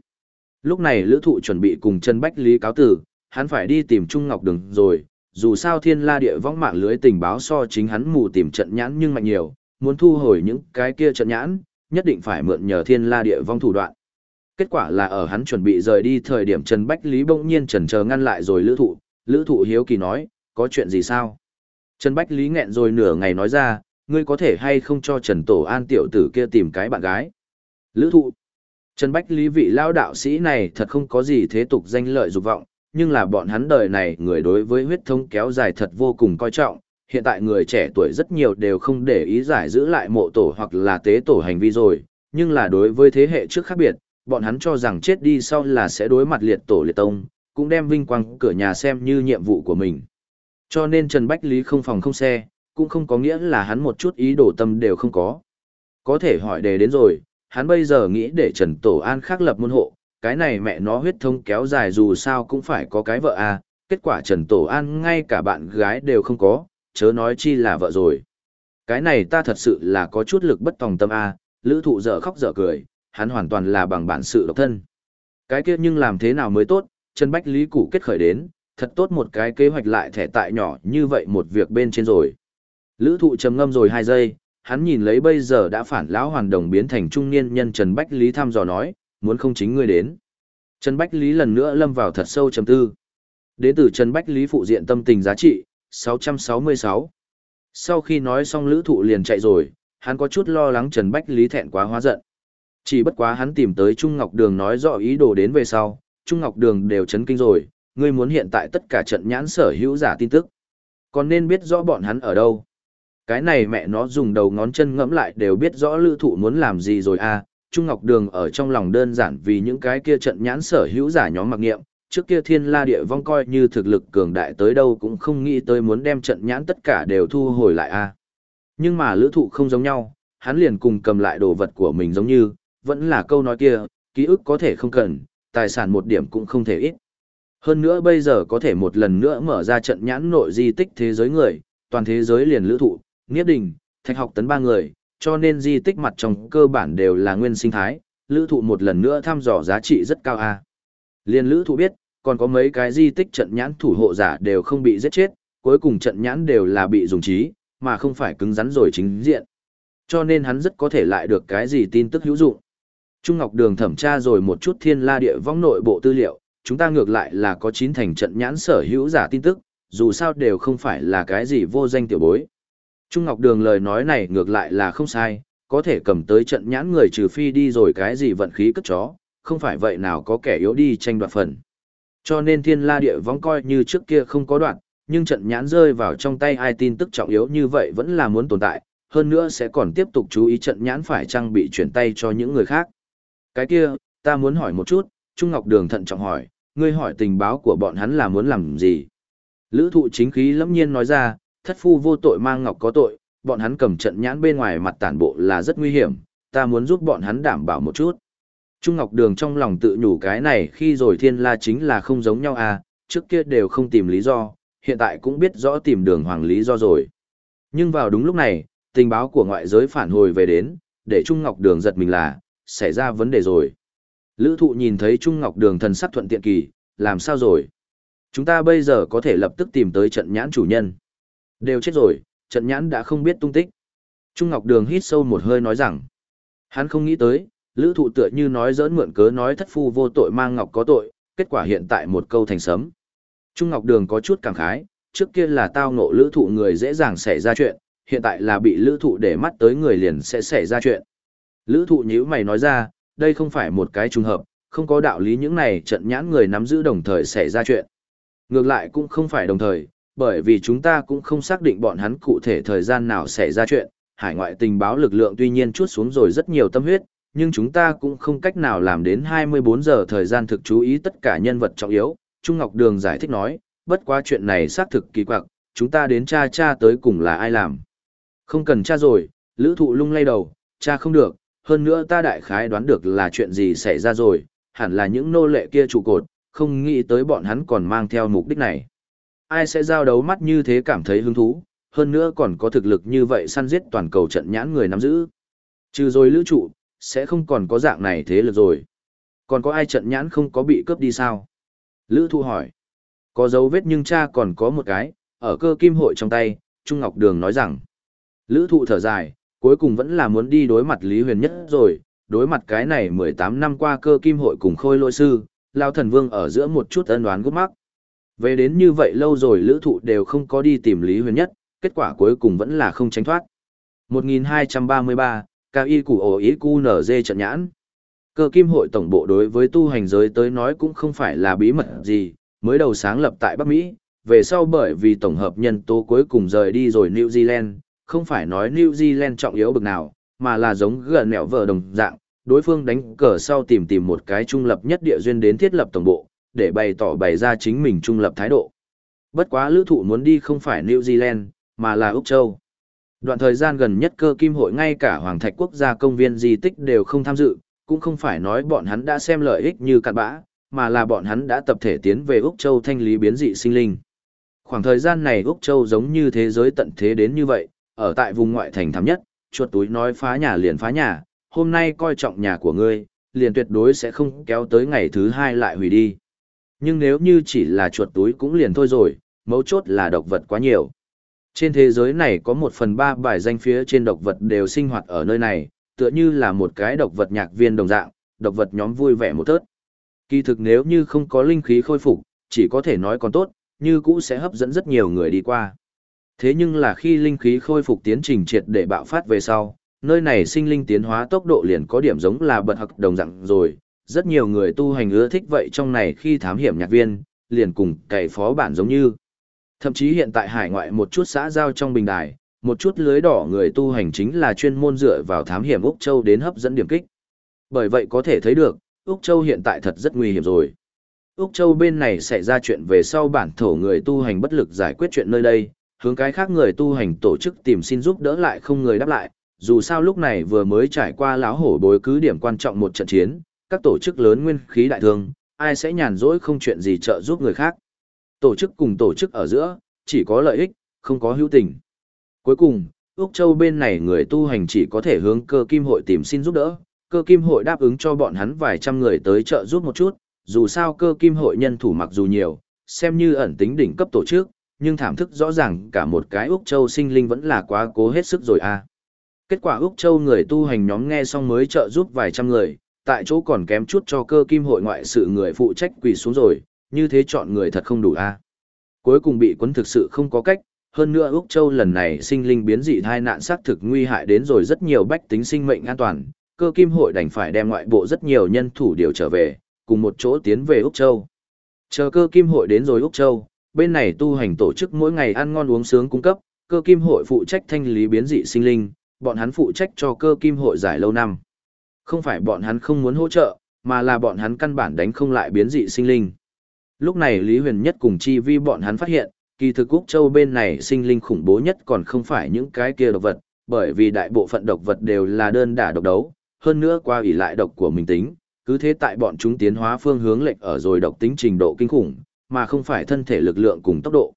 Lúc này lữ thụ chuẩn bị cùng Trần Bách Lý cáo tử, hắn phải đi tìm Trung Ngọc Đường rồi, dù sao thiên la địa vong mạng lưới tình báo so chính hắn mù tìm trận nhãn nhưng mạnh nhiều, muốn thu hồi những cái kia trận nhãn, nhất định phải mượn nhờ thiên la địa vong thủ đoạn. Kết quả là ở hắn chuẩn bị rời đi thời điểm Trần Bách Lý bỗng nhiên trần chờ ngăn lại rồi lữ thụ, lữ thụ hiếu kỳ nói, có chuyện gì sao? Trần Bách Lý nghẹn rồi nửa ngày nói ra, ngươi có thể hay không cho Trần Tổ An tiểu tử kia tìm cái bạn gái. Lữ thụ. Trần Bách Lý vị lao đạo sĩ này thật không có gì thế tục danh lợi dục vọng, nhưng là bọn hắn đời này người đối với huyết thống kéo dài thật vô cùng coi trọng. Hiện tại người trẻ tuổi rất nhiều đều không để ý giải giữ lại mộ tổ hoặc là tế tổ hành vi rồi, nhưng là đối với thế hệ trước khác biệt, bọn hắn cho rằng chết đi sau là sẽ đối mặt liệt tổ liệt tông, cũng đem vinh quang cửa nhà xem như nhiệm vụ của mình. Cho nên Trần Bách Lý không phòng không xe, cũng không có nghĩa là hắn một chút ý đồ tâm đều không có. Có thể hỏi đề đến rồi, hắn bây giờ nghĩ để Trần Tổ An khắc lập môn hộ, cái này mẹ nó huyết thông kéo dài dù sao cũng phải có cái vợ à, kết quả Trần Tổ An ngay cả bạn gái đều không có, chớ nói chi là vợ rồi. Cái này ta thật sự là có chút lực bất tòng tâm à, lữ thụ dở khóc dở cười, hắn hoàn toàn là bằng bản sự độc thân. Cái kia nhưng làm thế nào mới tốt, Trần Bách Lý Củ kết khởi đến, thật tốt một cái kế hoạch lại thẻ tại nhỏ như vậy một việc bên trên rồi. Lữ thụ trầm ngâm rồi hai giây, hắn nhìn lấy bây giờ đã phản lão hoàn đồng biến thành trung niên nhân Trần Bách Lý thăm dò nói, muốn không chính ngươi đến. Trần Bách Lý lần nữa lâm vào thật sâu trầm tư. Đế tử Trần Bách Lý phụ diện tâm tình giá trị, 666. Sau khi nói xong lữ thụ liền chạy rồi, hắn có chút lo lắng Trần Bách Lý thẹn quá hóa giận. Chỉ bất quá hắn tìm tới Trung Ngọc Đường nói rõ ý đồ đến về sau, Trung Ngọc Đường đều chấn kinh rồi, ngươi muốn hiện tại tất cả trận nhãn sở hữu giả tin tức. Còn nên biết rõ bọn hắn ở đâu. Cái này mẹ nó dùng đầu ngón chân ngẫm lại đều biết rõ lữ thụ muốn làm gì rồi à, Trung Ngọc Đường ở trong lòng đơn giản vì những cái kia trận nhãn sở hữu giả nhóm mặc nghiệm, trước kia thiên la địa vong coi như thực lực cường đại tới đâu cũng không nghĩ tới muốn đem trận nhãn tất cả đều thu hồi lại a à. Nhưng mà lữ thụ không giống nhau, hắn liền cùng cầm lại đồ vật của mình giống như, vẫn là câu nói kia, ký ức có thể không cần, tài sản một điểm cũng không thể ít. Hơn nữa bây giờ có thể một lần nữa mở ra trận nhãn nội di tích thế giới người, toàn thế giới liền lữ thụ, nghiếp đình, thạch học tấn ba người, cho nên di tích mặt trong cơ bản đều là nguyên sinh thái, lữ thụ một lần nữa thăm dò giá trị rất cao a Liên lữ thụ biết, còn có mấy cái di tích trận nhãn thủ hộ giả đều không bị giết chết, cuối cùng trận nhãn đều là bị dùng trí, mà không phải cứng rắn rồi chính diện. Cho nên hắn rất có thể lại được cái gì tin tức hữu dụng. Trung Ngọc Đường thẩm tra rồi một chút thiên la địa vong nội bộ tư liệu, chúng ta ngược lại là có chín thành trận nhãn sở hữu giả tin tức, dù sao đều không phải là cái gì vô danh tiểu bối. Trung Ngọc Đường lời nói này ngược lại là không sai, có thể cầm tới trận nhãn người trừ phi đi rồi cái gì vận khí cất chó, không phải vậy nào có kẻ yếu đi tranh đoạt phần. Cho nên thiên la địa vong coi như trước kia không có đoạn, nhưng trận nhãn rơi vào trong tay ai tin tức trọng yếu như vậy vẫn là muốn tồn tại, hơn nữa sẽ còn tiếp tục chú ý trận nhãn phải trang bị chuyển tay cho những người khác. Cái kia, ta muốn hỏi một chút, Trung Ngọc Đường thận trọng hỏi, ngươi hỏi tình báo của bọn hắn là muốn làm gì? Lữ thụ chính khí lẫm nhiên nói ra, thất phu vô tội mang ngọc có tội, bọn hắn cầm trận nhãn bên ngoài mặt tản bộ là rất nguy hiểm, ta muốn giúp bọn hắn đảm bảo một chút. Trung Ngọc Đường trong lòng tự nhủ cái này khi rồi thiên la chính là không giống nhau à, trước kia đều không tìm lý do, hiện tại cũng biết rõ tìm đường hoàng lý do rồi. Nhưng vào đúng lúc này, tình báo của ngoại giới phản hồi về đến, để Trung Ngọc Đường giật mình là, xảy ra vấn đề rồi. Lữ thụ nhìn thấy Trung Ngọc Đường thần sắc thuận tiện kỳ, làm sao rồi? Chúng ta bây giờ có thể lập tức tìm tới trận nhãn chủ nhân. Đều chết rồi, trận nhãn đã không biết tung tích. Trung Ngọc Đường hít sâu một hơi nói rằng, hắn không nghĩ tới, lữ thụ tựa như nói giỡn mượn cớ nói thất phu vô tội mang ngọc có tội, kết quả hiện tại một câu thành sấm. Trung Ngọc Đường có chút cảm khái, trước kia là tao ngộ lữ thụ người dễ dàng xảy ra chuyện, hiện tại là bị lữ thụ để mắt tới người liền sẽ xảy ra chuyện. Lữ thụ nhíu mày nói ra, đây không phải một cái trùng hợp, không có đạo lý những này trận nhãn người nắm giữ đồng thời xảy ra chuyện. Ngược lại cũng không phải đồng thời, bởi vì chúng ta cũng không xác định bọn hắn cụ thể thời gian nào xảy ra chuyện, hải ngoại tình báo lực lượng tuy nhiên chút xuống rồi rất nhiều tâm huyết, nhưng chúng ta cũng không cách nào làm đến 24 giờ thời gian thực chú ý tất cả nhân vật trọng yếu. Trung Ngọc Đường giải thích nói, bất quá chuyện này xác thực kỳ quặc, chúng ta đến cha cha tới cùng là ai làm. Không cần cha rồi, lữ thụ lung lay đầu, cha không được, hơn nữa ta đại khái đoán được là chuyện gì xảy ra rồi, hẳn là những nô lệ kia trụ cột, không nghĩ tới bọn hắn còn mang theo mục đích này. Ai sẽ giao đấu mắt như thế cảm thấy hứng thú, hơn nữa còn có thực lực như vậy săn giết toàn cầu trận nhãn người nắm giữ. Trừ rồi lữ trụ, sẽ không còn có dạng này thế lực rồi. Còn có ai trận nhãn không có bị cướp đi sao? Lữ thụ hỏi. Có dấu vết nhưng cha còn có một cái, ở cơ kim hội trong tay, Trung Ngọc Đường nói rằng. Lữ thụ thở dài, cuối cùng vẫn là muốn đi đối mặt Lý Huyền nhất rồi, đối mặt cái này 18 năm qua cơ kim hội cùng khôi lỗi sư, Lao Thần Vương ở giữa một chút ân đoán gút mắc. Về đến như vậy lâu rồi lữ thụ đều không có đi tìm Lý Huyền nhất, kết quả cuối cùng vẫn là không tránh thoát. 1233, cao y củ ổ ý cu nở dê trận nhãn. Cơ kim hội tổng bộ đối với tu hành giới tới nói cũng không phải là bí mật gì, mới đầu sáng lập tại Bắc Mỹ, về sau bởi vì tổng hợp nhân tố cuối cùng rời đi rồi New Zealand, không phải nói New Zealand trọng yếu bực nào, mà là giống gần mẹo vợ đồng dạng, đối phương đánh cờ sau tìm tìm một cái trung lập nhất địa duyên đến thiết lập tổng bộ, để bày tỏ bày ra chính mình trung lập thái độ. Bất quá lữ thụ muốn đi không phải New Zealand, mà là Úc Châu. Đoạn thời gian gần nhất cơ kim hội ngay cả Hoàng Thạch Quốc gia công viên di tích đều không tham dự, cũng không phải nói bọn hắn đã xem lợi ích như cạn bã, mà là bọn hắn đã tập thể tiến về Úc Châu thanh lý biến dị sinh linh. Khoảng thời gian này Úc Châu giống như thế giới tận thế đến như vậy, ở tại vùng ngoại thành thắm nhất, chuột túi nói phá nhà liền phá nhà, hôm nay coi trọng nhà của ngươi, liền tuyệt đối sẽ không kéo tới ngày thứ hai lại hủy đi. Nhưng nếu như chỉ là chuột túi cũng liền thôi rồi, mấu chốt là độc vật quá nhiều. Trên thế giới này có một phần ba bài danh phía trên độc vật đều sinh hoạt ở nơi này, tựa như là một cái độc vật nhạc viên đồng dạng, độc vật nhóm vui vẻ một tớt. Kỳ thực nếu như không có linh khí khôi phục, chỉ có thể nói còn tốt, như cũ sẽ hấp dẫn rất nhiều người đi qua. Thế nhưng là khi linh khí khôi phục tiến trình triệt để bạo phát về sau, nơi này sinh linh tiến hóa tốc độ liền có điểm giống là bật học đồng dạng rồi, rất nhiều người tu hành ưa thích vậy trong này khi thám hiểm nhạc viên, liền cùng cày phó bản giống như. Thậm chí hiện tại hải ngoại một chút xã giao trong bình đài, một chút lưới đỏ người tu hành chính là chuyên môn dựa vào thám hiểm Úc Châu đến hấp dẫn điểm kích. Bởi vậy có thể thấy được, Úc Châu hiện tại thật rất nguy hiểm rồi. Úc Châu bên này xảy ra chuyện về sau bản thổ người tu hành bất lực giải quyết chuyện nơi đây, hướng cái khác người tu hành tổ chức tìm xin giúp đỡ lại không người đáp lại, dù sao lúc này vừa mới trải qua láo hổ bối cứ điểm quan trọng một trận chiến, các tổ chức lớn nguyên khí đại thương, ai sẽ nhàn rỗi không chuyện gì trợ giúp người khác. Tổ chức cùng tổ chức ở giữa, chỉ có lợi ích, không có hữu tình. Cuối cùng, Úc Châu bên này người tu hành chỉ có thể hướng cơ kim hội tìm xin giúp đỡ, cơ kim hội đáp ứng cho bọn hắn vài trăm người tới trợ giúp một chút, dù sao cơ kim hội nhân thủ mặc dù nhiều, xem như ẩn tính đỉnh cấp tổ chức, nhưng thảm thức rõ ràng cả một cái Úc Châu sinh linh vẫn là quá cố hết sức rồi à. Kết quả Úc Châu người tu hành nhóm nghe xong mới trợ giúp vài trăm người, tại chỗ còn kém chút cho cơ kim hội ngoại sự người phụ trách quỳ xuống rồi, như thế chọn người thật không đủ a. À. Cuối cùng bị quấn thực sự không có cách, hơn nữa Úc Châu lần này sinh linh biến dị thai nạn xác thực nguy hại đến rồi rất nhiều bách tính sinh mệnh an toàn, cơ kim hội đành phải đem ngoại bộ rất nhiều nhân thủ điều trở về, cùng một chỗ tiến về Úc Châu. Chờ cơ kim hội đến rồi Úc Châu, bên này tu hành tổ chức mỗi ngày ăn ngon uống sướng cung cấp, cơ kim hội phụ trách thanh lý biến dị sinh linh, bọn hắn phụ trách cho cơ kim hội giải lâu năm. Không phải bọn hắn không muốn hỗ trợ, mà là bọn hắn căn bản đánh không lại biến dị sinh linh. Lúc này Lý Huyền Nhất cùng Chi Vi bọn hắn phát hiện, kỳ thực Úc Châu bên này sinh linh khủng bố nhất còn không phải những cái kia độc vật, bởi vì đại bộ phận độc vật đều là đơn đả độc đấu, hơn nữa qua ủy lại độc của mình tính, cứ thế tại bọn chúng tiến hóa phương hướng lệch ở rồi độc tính trình độ kinh khủng, mà không phải thân thể lực lượng cùng tốc độ.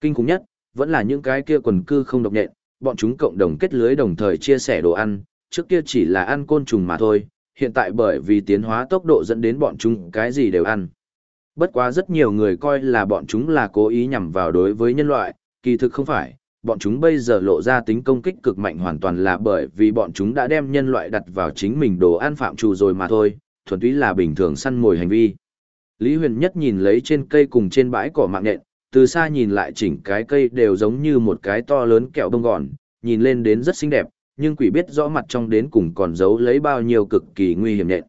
Kinh khủng nhất, vẫn là những cái kia quần cư không độc nhện, bọn chúng cộng đồng kết lưới đồng thời chia sẻ đồ ăn, trước kia chỉ là ăn côn trùng mà thôi, hiện tại bởi vì tiến hóa tốc độ dẫn đến bọn chúng cái gì đều ăn. Bất quá rất nhiều người coi là bọn chúng là cố ý nhằm vào đối với nhân loại, kỳ thực không phải, bọn chúng bây giờ lộ ra tính công kích cực mạnh hoàn toàn là bởi vì bọn chúng đã đem nhân loại đặt vào chính mình đồ ăn phạm trù rồi mà thôi, thuần túy là bình thường săn mồi hành vi. Lý Huyền Nhất nhìn lấy trên cây cùng trên bãi cỏ mạng nhện, từ xa nhìn lại chỉnh cái cây đều giống như một cái to lớn kẹo bông gòn, nhìn lên đến rất xinh đẹp, nhưng quỷ biết rõ mặt trong đến cùng còn giấu lấy bao nhiêu cực kỳ nguy hiểm nhện.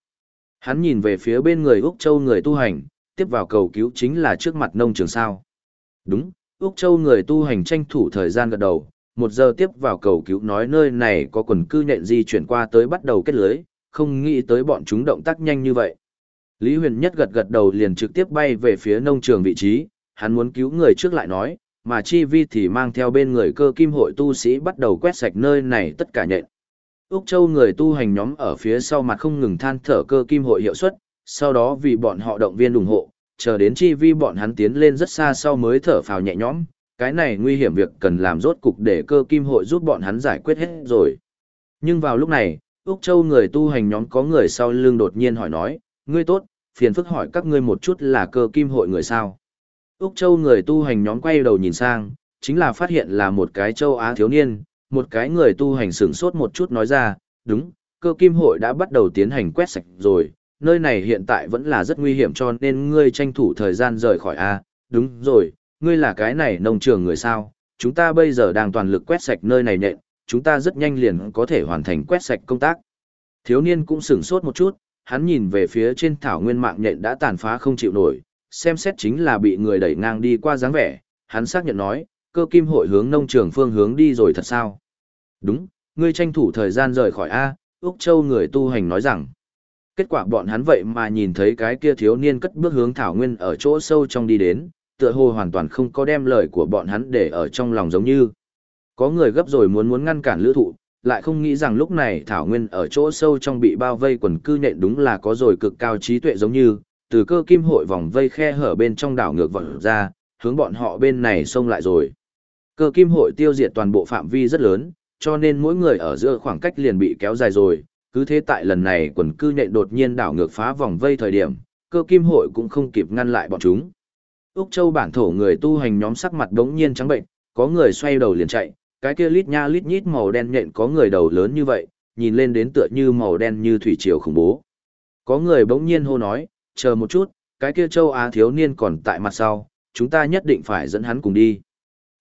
Hắn nhìn về phía bên người Úc Châu người tu hành, tiếp vào cầu cứu chính là trước mặt nông trường sao. Đúng, Úc Châu người tu hành tranh thủ thời gian gật đầu, một giờ tiếp vào cầu cứu nói nơi này có quần cư nhện di chuyển qua tới bắt đầu kết lưới, không nghĩ tới bọn chúng động tác nhanh như vậy. Lý Huyền Nhất gật gật đầu liền trực tiếp bay về phía nông trường vị trí, hắn muốn cứu người trước lại nói, mà Chi Vi thì mang theo bên người cơ kim hội tu sĩ bắt đầu quét sạch nơi này tất cả nhện. Úc Châu người tu hành nhóm ở phía sau mặt không ngừng than thở cơ kim hội hiệu suất, sau đó vì bọn họ động viên ủng hộ, chờ đến Chi Vi bọn hắn tiến lên rất xa sau mới thở phào nhẹ nhõm, cái này nguy hiểm việc cần làm rốt cục để cơ kim hội giúp bọn hắn giải quyết hết rồi. Nhưng vào lúc này, Úc Châu người tu hành nhóm có người sau lưng đột nhiên hỏi nói, ngươi tốt, phiền phức hỏi các ngươi một chút là cơ kim hội người sao. Úc Châu người tu hành nhóm quay đầu nhìn sang, chính là phát hiện là một cái châu Á thiếu niên, một cái người tu hành sửng sốt một chút nói ra, đúng, cơ kim hội đã bắt đầu tiến hành quét sạch rồi, nơi này hiện tại vẫn là rất nguy hiểm cho nên ngươi tranh thủ thời gian rời khỏi A, đúng rồi, ngươi là cái này nông trường người sao, chúng ta bây giờ đang toàn lực quét sạch nơi này nện, chúng ta rất nhanh liền có thể hoàn thành quét sạch công tác. Thiếu niên cũng sửng sốt một chút, hắn nhìn về phía trên thảo nguyên mạng nhện đã tàn phá không chịu nổi, xem xét chính là bị người đẩy ngang đi qua dáng vẻ, hắn xác nhận nói, cơ kim hội hướng nông trường phương hướng đi rồi thật sao? Đúng, ngươi tranh thủ thời gian rời khỏi A, Úc Châu người tu hành nói rằng. Kết quả bọn hắn vậy mà nhìn thấy cái kia thiếu niên cất bước hướng thảo nguyên ở chỗ sâu trong đi đến, tựa hồ hoàn toàn không có đem lời của bọn hắn để ở trong lòng giống như. Có người gấp rồi muốn muốn ngăn cản lữ thụ, lại không nghĩ rằng lúc này thảo nguyên ở chỗ sâu trong bị bao vây quần cư nện đúng là có rồi cực cao trí tuệ giống như, từ cơ kim hội vòng vây khe hở bên trong đảo ngược vọt ra, hướng bọn họ bên này xông lại rồi. Cơ kim hội tiêu diệt toàn bộ phạm vi rất lớn, cho nên mỗi người ở giữa khoảng cách liền bị kéo dài rồi, cứ thế tại lần này quần cư nện đột nhiên đảo ngược phá vòng vây thời điểm, cơ kim hội cũng không kịp ngăn lại bọn chúng. Úc Châu bản thổ người tu hành nhóm sắc mặt đống nhiên trắng bệnh, có người xoay đầu liền chạy, cái kia lít nha lít nhít màu đen nhện có người đầu lớn như vậy, nhìn lên đến tựa như màu đen như thủy triều khủng bố. Có người bỗng nhiên hô nói, chờ một chút, cái kia châu Á thiếu niên còn tại mặt sau, chúng ta nhất định phải dẫn hắn cùng đi.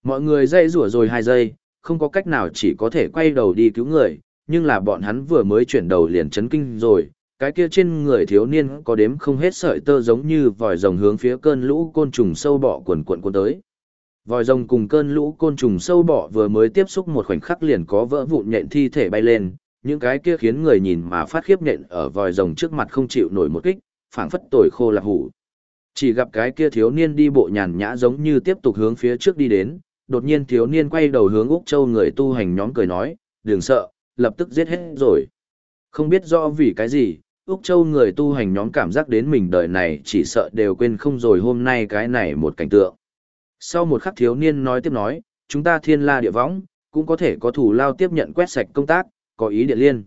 Mọi người dây rủa rồi hai giây, không có cách nào chỉ có thể quay đầu đi cứu người, nhưng là bọn hắn vừa mới chuyển đầu liền chấn kinh rồi, cái kia trên người thiếu niên có đếm không hết sợi tơ giống như vòi rồng hướng phía cơn lũ côn trùng sâu bọ quần quần cuốn tới. Vòi rồng cùng cơn lũ côn trùng sâu bọ vừa mới tiếp xúc một khoảnh khắc liền có vỡ vụn nhện thi thể bay lên, những cái kia khiến người nhìn mà phát khiếp nhện ở vòi rồng trước mặt không chịu nổi một kích, phảng phất tồi khô lạc hủ. Chỉ gặp cái kia thiếu niên đi bộ nhàn nhã giống như tiếp tục hướng phía trước đi đến, đột nhiên thiếu niên quay đầu hướng Úc Châu người tu hành nhóm cười nói, đừng sợ, lập tức giết hết rồi. Không biết do vì cái gì, Úc Châu người tu hành nhóm cảm giác đến mình đời này chỉ sợ đều quên không rồi hôm nay cái này một cảnh tượng. Sau một khắc thiếu niên nói tiếp nói, chúng ta thiên la địa võng, cũng có thể có thủ lao tiếp nhận quét sạch công tác, có ý địa liên.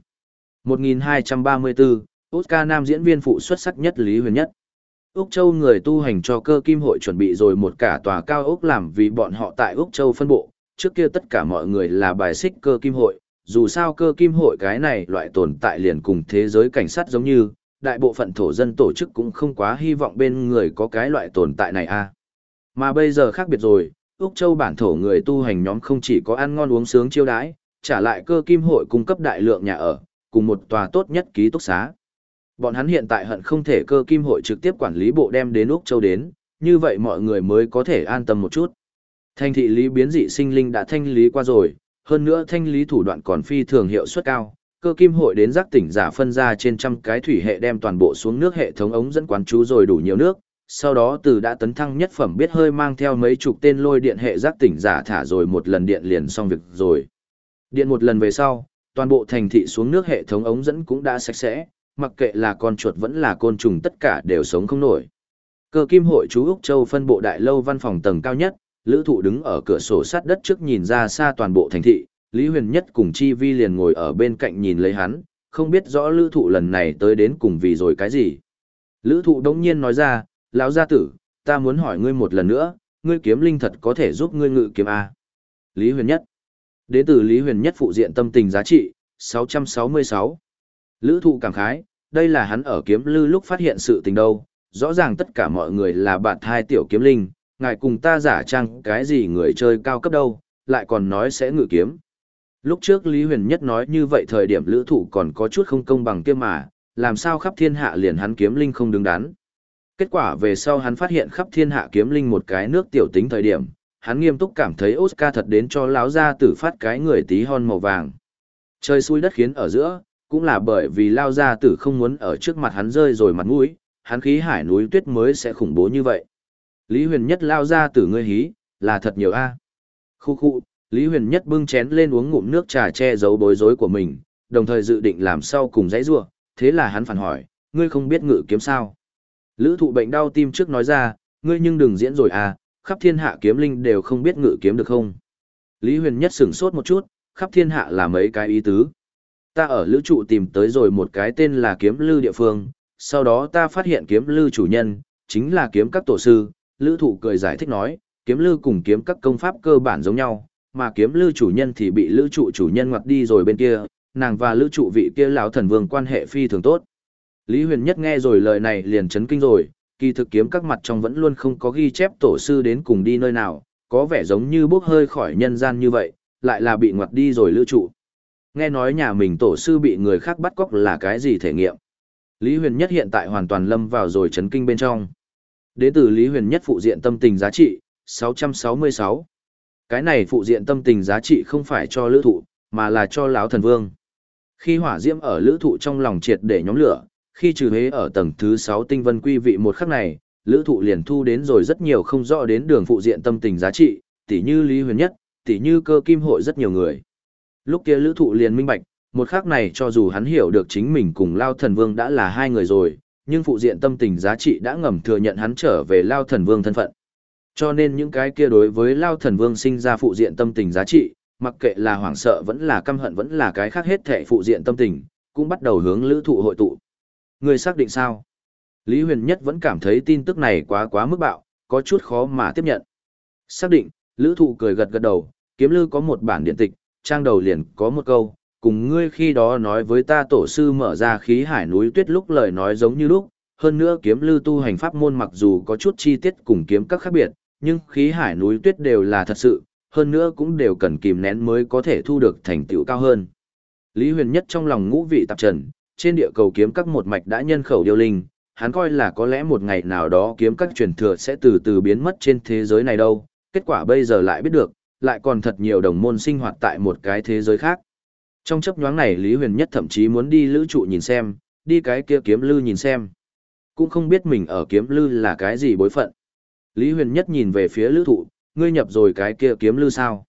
1234, Oscar nam diễn viên phụ xuất sắc nhất Lý Huyền Nhất. Úc Châu người tu hành cho cơ kim hội chuẩn bị rồi một cả tòa cao ốc làm vì bọn họ tại Úc Châu phân bộ, trước kia tất cả mọi người là bài xích cơ kim hội, dù sao cơ kim hội cái này loại tồn tại liền cùng thế giới cảnh sát giống như, đại bộ phận thổ dân tổ chức cũng không quá hy vọng bên người có cái loại tồn tại này a. À. Mà bây giờ khác biệt rồi, Úc Châu bản thổ người tu hành nhóm không chỉ có ăn ngon uống sướng chiêu đãi, trả lại cơ kim hội cung cấp đại lượng nhà ở, cùng một tòa tốt nhất ký túc xá. Bọn hắn hiện tại hận không thể cơ kim hội trực tiếp quản lý bộ đem đến Úc Châu đến, như vậy mọi người mới có thể an tâm một chút. Thanh thị lý biến dị sinh linh đã thanh lý qua rồi, hơn nữa thanh lý thủ đoạn còn phi thường hiệu suất cao. Cơ kim hội đến giác tỉnh giả phân ra trên trăm cái thủy hệ đem toàn bộ xuống nước hệ thống ống dẫn quán chú rồi đủ nhiều nước, sau đó từ đã tấn thăng nhất phẩm biết hơi mang theo mấy chục tên lôi điện hệ giác tỉnh giả thả rồi một lần điện liền xong việc rồi. Điện một lần về sau, toàn bộ thành thị xuống nước hệ thống ống dẫn cũng đã sạch sẽ, mặc kệ là con chuột vẫn là côn trùng tất cả đều sống không nổi. Cơ kim hội chú Úc Châu phân bộ đại lâu văn phòng tầng cao nhất, lữ thụ đứng ở cửa sổ sát đất trước nhìn ra xa toàn bộ thành thị, Lý Huyền Nhất cùng Chi Vi liền ngồi ở bên cạnh nhìn lấy hắn, không biết rõ lữ thụ lần này tới đến cùng vì rồi cái gì. Lữ thụ đống nhiên nói ra, lão gia tử, ta muốn hỏi ngươi một lần nữa, ngươi kiếm linh thật có thể giúp ngươi ngự kiếm A. Lý Huyền Nhất. Đến từ Lý Huyền Nhất phụ diện tâm tình giá trị, 666. Lữ thụ cảm khái, đây là hắn ở kiếm lư lúc phát hiện sự tình đâu, rõ ràng tất cả mọi người là bạn hai tiểu kiếm linh, ngài cùng ta giả trang cái gì người chơi cao cấp đâu, lại còn nói sẽ ngự kiếm. Lúc trước Lý Huyền Nhất nói như vậy thời điểm lữ thụ còn có chút không công bằng kia mà, làm sao khắp thiên hạ liền hắn kiếm linh không đứng đắn. Kết quả về sau hắn phát hiện khắp thiên hạ kiếm linh một cái nước tiểu tính thời điểm, hắn nghiêm túc cảm thấy Oscar thật đến cho láo ra tử phát cái người tí hon màu vàng. Trời xui đất khiến ở giữa, cũng là bởi vì lao ra tử không muốn ở trước mặt hắn rơi rồi mặt mũi, hắn khí hải núi tuyết mới sẽ khủng bố như vậy. Lý huyền nhất lao ra tử ngươi hí, là thật nhiều a Khu khu, Lý huyền nhất bưng chén lên uống ngụm nước trà che giấu bối rối của mình, đồng thời dự định làm sau cùng dãy rua, thế là hắn phản hỏi, ngươi không biết ngự kiếm sao. Lữ thụ bệnh đau tim trước nói ra, ngươi nhưng đừng diễn rồi à, khắp thiên hạ kiếm linh đều không biết ngự kiếm được không. Lý huyền nhất sửng sốt một chút, khắp thiên hạ là mấy cái ý tứ. Ta ở lữ trụ tìm tới rồi một cái tên là kiếm lư địa phương, sau đó ta phát hiện kiếm lư chủ nhân, chính là kiếm các tổ sư, lữ thụ cười giải thích nói, kiếm lư cùng kiếm các công pháp cơ bản giống nhau, mà kiếm lư chủ nhân thì bị lữ trụ chủ nhân ngoặt đi rồi bên kia, nàng và lữ trụ vị kia lão thần vương quan hệ phi thường tốt. Lý huyền nhất nghe rồi lời này liền chấn kinh rồi, kỳ thực kiếm các mặt trong vẫn luôn không có ghi chép tổ sư đến cùng đi nơi nào, có vẻ giống như bốc hơi khỏi nhân gian như vậy, lại là bị ngoặt đi rồi lữ trụ. Nghe nói nhà mình tổ sư bị người khác bắt cóc là cái gì thể nghiệm. Lý huyền nhất hiện tại hoàn toàn lâm vào rồi chấn kinh bên trong. Đế tử Lý huyền nhất phụ diện tâm tình giá trị, 666. Cái này phụ diện tâm tình giá trị không phải cho lữ thụ, mà là cho lão thần vương. Khi hỏa diễm ở lữ thụ trong lòng triệt để nhóm lửa, khi trừ huế ở tầng thứ sáu tinh vân quy vị một khắc này, lữ thụ liền thu đến rồi rất nhiều không rõ đến đường phụ diện tâm tình giá trị, tỉ như Lý Huyền Nhất, tỉ như cơ kim hội rất nhiều người. Lúc kia lữ thụ liền minh bạch, một khắc này cho dù hắn hiểu được chính mình cùng Lao Thần Vương đã là hai người rồi, nhưng phụ diện tâm tình giá trị đã ngầm thừa nhận hắn trở về Lao Thần Vương thân phận. Cho nên những cái kia đối với Lao Thần Vương sinh ra phụ diện tâm tình giá trị, mặc kệ là hoảng sợ vẫn là căm hận vẫn là cái khác hết thể phụ diện tâm tình, cũng bắt đầu hướng lữ thụ hội tụ. Người xác định sao? Lý Huyền Nhất vẫn cảm thấy tin tức này quá quá mức bạo, có chút khó mà tiếp nhận. Xác định, lữ thụ cười gật gật đầu, kiếm lư có một bản điện tịch, trang đầu liền có một câu, cùng ngươi khi đó nói với ta tổ sư mở ra khí hải núi tuyết lúc lời nói giống như lúc, hơn nữa kiếm lư tu hành pháp môn mặc dù có chút chi tiết cùng kiếm các khác biệt, nhưng khí hải núi tuyết đều là thật sự, hơn nữa cũng đều cần kìm nén mới có thể thu được thành tựu cao hơn. Lý Huyền Nhất trong lòng ngũ vị tạp trần, trên địa cầu kiếm các một mạch đã nhân khẩu điêu linh, hắn coi là có lẽ một ngày nào đó kiếm các truyền thừa sẽ từ từ biến mất trên thế giới này đâu, kết quả bây giờ lại biết được, lại còn thật nhiều đồng môn sinh hoạt tại một cái thế giới khác. Trong chấp nhoáng này Lý Huyền Nhất thậm chí muốn đi lữ trụ nhìn xem, đi cái kia kiếm lư nhìn xem. Cũng không biết mình ở kiếm lư là cái gì bối phận. Lý Huyền Nhất nhìn về phía lữ thụ, ngươi nhập rồi cái kia kiếm lư sao?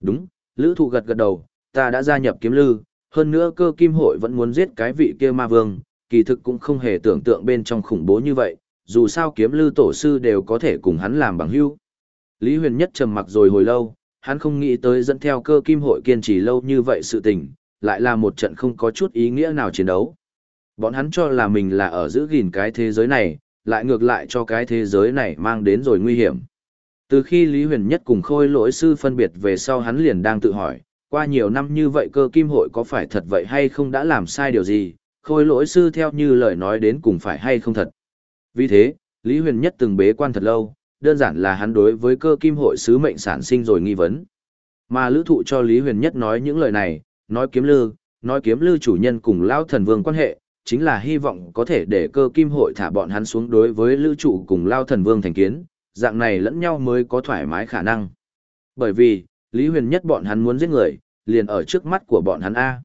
Đúng, lữ thụ gật gật đầu, ta đã gia nhập kiếm lư, hơn nữa cơ kim hội vẫn muốn giết cái vị kia ma vương, kỳ thực cũng không hề tưởng tượng bên trong khủng bố như vậy, dù sao kiếm lưu tổ sư đều có thể cùng hắn làm bằng hữu. Lý Huyền Nhất trầm mặc rồi hồi lâu, hắn không nghĩ tới dẫn theo cơ kim hội kiên trì lâu như vậy sự tình, lại là một trận không có chút ý nghĩa nào chiến đấu. Bọn hắn cho là mình là ở giữ gìn cái thế giới này, lại ngược lại cho cái thế giới này mang đến rồi nguy hiểm. Từ khi Lý Huyền Nhất cùng khôi lỗi sư phân biệt về sau hắn liền đang tự hỏi, qua nhiều năm như vậy cơ kim hội có phải thật vậy hay không đã làm sai điều gì, khôi lỗi sư theo như lời nói đến cùng phải hay không thật. Vì thế, Lý Huyền Nhất từng bế quan thật lâu, đơn giản là hắn đối với cơ kim hội sứ mệnh sản sinh rồi nghi vấn. Mà lữ thụ cho Lý Huyền Nhất nói những lời này, nói kiếm lư, nói kiếm lư chủ nhân cùng Lao Thần Vương quan hệ, chính là hy vọng có thể để cơ kim hội thả bọn hắn xuống đối với lữ trụ cùng Lao Thần Vương thành kiến, dạng này lẫn nhau mới có thoải mái khả năng. Bởi vì, Lý Huyền Nhất bọn hắn muốn giết người, liền ở trước mắt của bọn hắn A.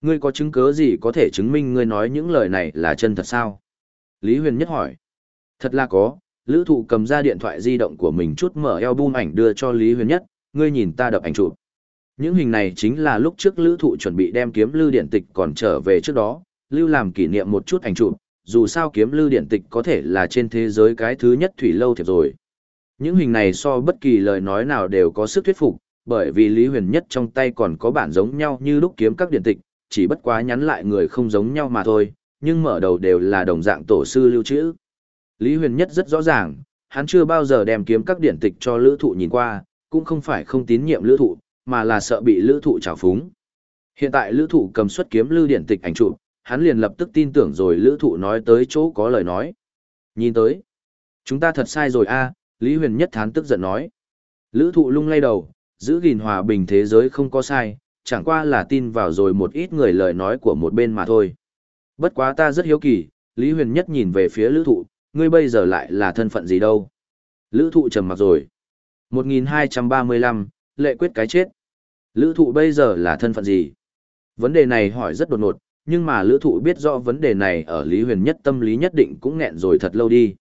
Ngươi có chứng cứ gì có thể chứng minh ngươi nói những lời này là chân thật sao? Lý Huyền Nhất hỏi. Thật là có, Lữ thụ cầm ra điện thoại di động của mình chút mở album ảnh đưa cho Lý Huyền Nhất, ngươi nhìn ta đập ảnh chụp. Những hình này chính là lúc trước Lữ thụ chuẩn bị đem kiếm lưu điện tịch còn trở về trước đó, lưu làm kỷ niệm một chút ảnh chụp, dù sao kiếm lưu điện tịch có thể là trên thế giới cái thứ nhất thủy lâu thiệp rồi. Những hình này so bất kỳ lời nói nào đều có sức thuyết phục, bởi vì Lý Huyền Nhất trong tay còn có bản giống nhau như lúc kiếm các điện tịch, chỉ bất quá nhắn lại người không giống nhau mà thôi, nhưng mở đầu đều là đồng dạng tổ sư lưu trữ. Lý Huyền Nhất rất rõ ràng, hắn chưa bao giờ đem kiếm các điển tịch cho lữ thụ nhìn qua, cũng không phải không tín nhiệm lữ thụ, mà là sợ bị lữ thụ trào phúng. Hiện tại lữ thụ cầm xuất kiếm lưu điển tịch ảnh chụp, hắn liền lập tức tin tưởng rồi lữ thụ nói tới chỗ có lời nói. Nhìn tới, chúng ta thật sai rồi a Lý Huyền Nhất thán tức giận nói. Lữ thụ lung lay đầu, giữ gìn hòa bình thế giới không có sai, chẳng qua là tin vào rồi một ít người lời nói của một bên mà thôi. Bất quá ta rất hiếu kỳ, Lý Huyền Nhất nhìn về phía lữ thụ, ngươi bây giờ lại là thân phận gì đâu? Lữ thụ trầm mặc rồi. 1235, lệ quyết cái chết. Lữ thụ bây giờ là thân phận gì? Vấn đề này hỏi rất đột ngột, nhưng mà lữ thụ biết rõ vấn đề này ở Lý Huyền Nhất tâm lý nhất định cũng nghẹn rồi thật lâu đi.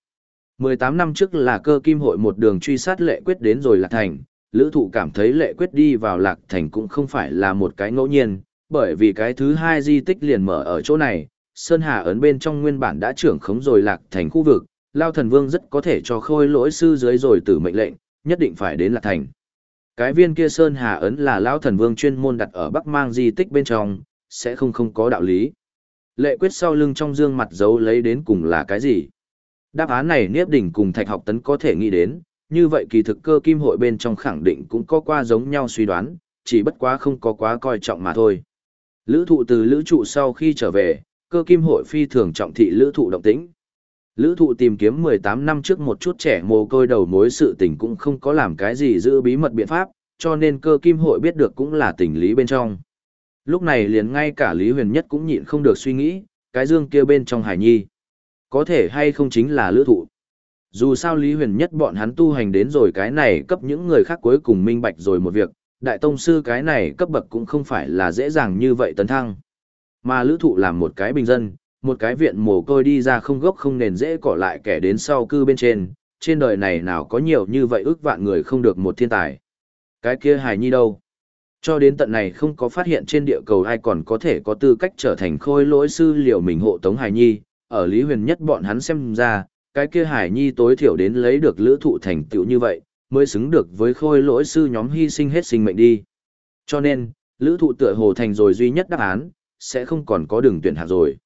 18 năm trước là cơ kim hội một đường truy sát lệ quyết đến rồi là thành, lữ thụ cảm thấy lệ quyết đi vào lạc thành cũng không phải là một cái ngẫu nhiên, bởi vì cái thứ hai di tích liền mở ở chỗ này, Sơn Hà ấn bên trong nguyên bản đã trưởng khống rồi lạc thành khu vực, Lao Thần Vương rất có thể cho khôi lỗi sư dưới rồi tử mệnh lệnh, nhất định phải đến lạc thành. Cái viên kia Sơn Hà ấn là Lao Thần Vương chuyên môn đặt ở Bắc Mang di tích bên trong, sẽ không không có đạo lý. Lệ quyết sau lưng trong dương mặt dấu lấy đến cùng là cái gì? Đáp án này Niếp Đỉnh cùng Thạch Học Tấn có thể nghĩ đến, như vậy kỳ thực cơ kim hội bên trong khẳng định cũng có qua giống nhau suy đoán, chỉ bất quá không có quá coi trọng mà thôi. Lữ thụ từ lữ trụ sau khi trở về, cơ kim hội phi thường trọng thị lữ thụ động tĩnh. Lữ thụ tìm kiếm 18 năm trước một chút trẻ mồ côi đầu mối sự tình cũng không có làm cái gì giữ bí mật biện pháp, cho nên cơ kim hội biết được cũng là tình lý bên trong. Lúc này liền ngay cả Lý Huyền Nhất cũng nhịn không được suy nghĩ, cái dương kia bên trong hải nhi. Có thể hay không chính là lữ thụ. Dù sao Lý Huyền Nhất bọn hắn tu hành đến rồi cái này cấp những người khác cuối cùng minh bạch rồi một việc, đại tông sư cái này cấp bậc cũng không phải là dễ dàng như vậy tấn thăng. Mà lữ thụ làm một cái bình dân, một cái viện mồ côi đi ra không gốc không nền dễ cỏ lại kẻ đến sau cư bên trên, trên đời này nào có nhiều như vậy ước vạn người không được một thiên tài. Cái kia hài nhi đâu? Cho đến tận này không có phát hiện trên địa cầu ai còn có thể có tư cách trở thành khôi lỗi sư liệu mình hộ tống hài nhi, ở Lý Huyền nhất bọn hắn xem ra, cái kia Hải nhi tối thiểu đến lấy được lữ thụ thành tựu như vậy, mới xứng được với khôi lỗi sư nhóm hy sinh hết sinh mệnh đi. Cho nên, lữ thụ tựa hồ thành rồi duy nhất đáp án, sẽ không còn có đường tuyển hạng rồi.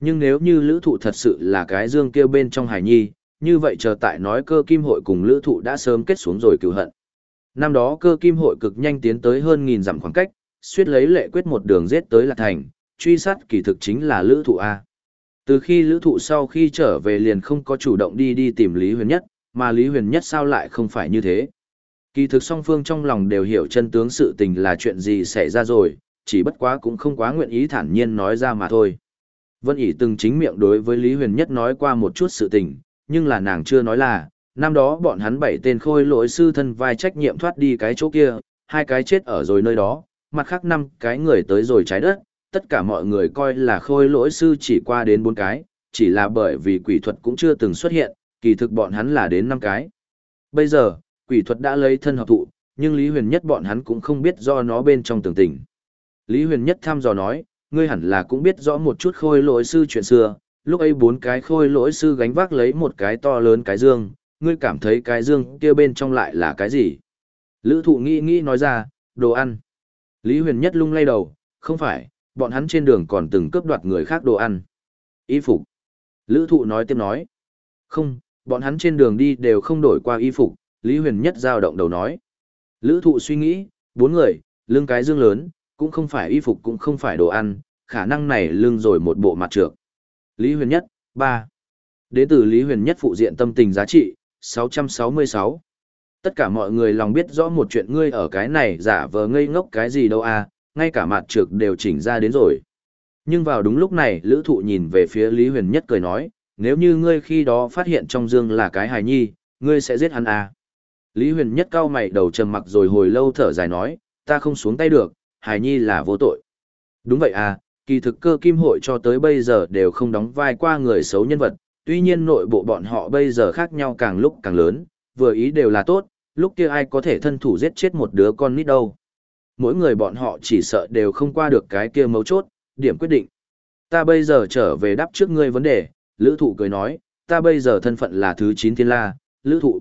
Nhưng nếu như lữ thụ thật sự là cái dương kêu bên trong Hải nhi, như vậy chờ tại nói cơ kim hội cùng lữ thụ đã sớm kết xuống rồi cứu hận. Năm đó cơ kim hội cực nhanh tiến tới hơn nghìn dặm khoảng cách, suýt lấy lệ quyết một đường giết tới là thành, truy sát kỳ thực chính là lữ thụ A. Từ khi lữ thụ sau khi trở về liền không có chủ động đi đi tìm Lý Huyền Nhất, mà Lý Huyền Nhất sao lại không phải như thế. Kỳ thực song phương trong lòng đều hiểu chân tướng sự tình là chuyện gì xảy ra rồi, chỉ bất quá cũng không quá nguyện ý thản nhiên nói ra mà thôi. Vân ỉ từng chính miệng đối với Lý Huyền Nhất nói qua một chút sự tình, nhưng là nàng chưa nói là, năm đó bọn hắn bảy tên khôi lỗi sư thân vai trách nhiệm thoát đi cái chỗ kia, hai cái chết ở rồi nơi đó, mặt khác năm cái người tới rồi trái đất, tất cả mọi người coi là khôi lỗi sư chỉ qua đến bốn cái, chỉ là bởi vì quỷ thuật cũng chưa từng xuất hiện, kỳ thực bọn hắn là đến năm cái. Bây giờ, quỷ thuật đã lấy thân hợp thụ, nhưng Lý Huyền Nhất bọn hắn cũng không biết do nó bên trong tường tình. Lý Huyền Nhất thăm dò nói, ngươi hẳn là cũng biết rõ một chút khôi lỗi sư chuyện xưa, lúc ấy bốn cái khôi lỗi sư gánh vác lấy một cái to lớn cái dương, ngươi cảm thấy cái dương kia bên trong lại là cái gì? Lữ thụ nghĩ nghĩ nói ra, đồ ăn. Lý Huyền Nhất lung lay đầu, không phải, bọn hắn trên đường còn từng cướp đoạt người khác đồ ăn. Y phục. Lữ thụ nói tiếp nói. Không, bọn hắn trên đường đi đều không đổi qua y phục, Lý Huyền Nhất giao động đầu nói. Lữ thụ suy nghĩ, bốn người, lưng cái dương lớn, cũng không phải y phục cũng không phải đồ ăn, khả năng này lưng rồi một bộ mặt trược. Lý Huyền Nhất, 3. Đế tử Lý Huyền Nhất phụ diện tâm tình giá trị, 666. Tất cả mọi người lòng biết rõ một chuyện ngươi ở cái này giả vờ ngây ngốc cái gì đâu à, ngay cả mặt trược đều chỉnh ra đến rồi. Nhưng vào đúng lúc này, lữ thụ nhìn về phía Lý Huyền Nhất cười nói, nếu như ngươi khi đó phát hiện trong dương là cái hài nhi, ngươi sẽ giết hắn à. Lý Huyền Nhất cao mày đầu trầm mặc rồi hồi lâu thở dài nói, ta không xuống tay được, hài nhi là vô tội. Đúng vậy à, kỳ thực cơ kim hội cho tới bây giờ đều không đóng vai qua người xấu nhân vật, tuy nhiên nội bộ bọn họ bây giờ khác nhau càng lúc càng lớn, vừa ý đều là tốt, lúc kia ai có thể thân thủ giết chết một đứa con nít đâu. Mỗi người bọn họ chỉ sợ đều không qua được cái kia mấu chốt, điểm quyết định. Ta bây giờ trở về đáp trước ngươi vấn đề, lữ thụ cười nói, ta bây giờ thân phận là thứ 9 thiên la, lữ thụ.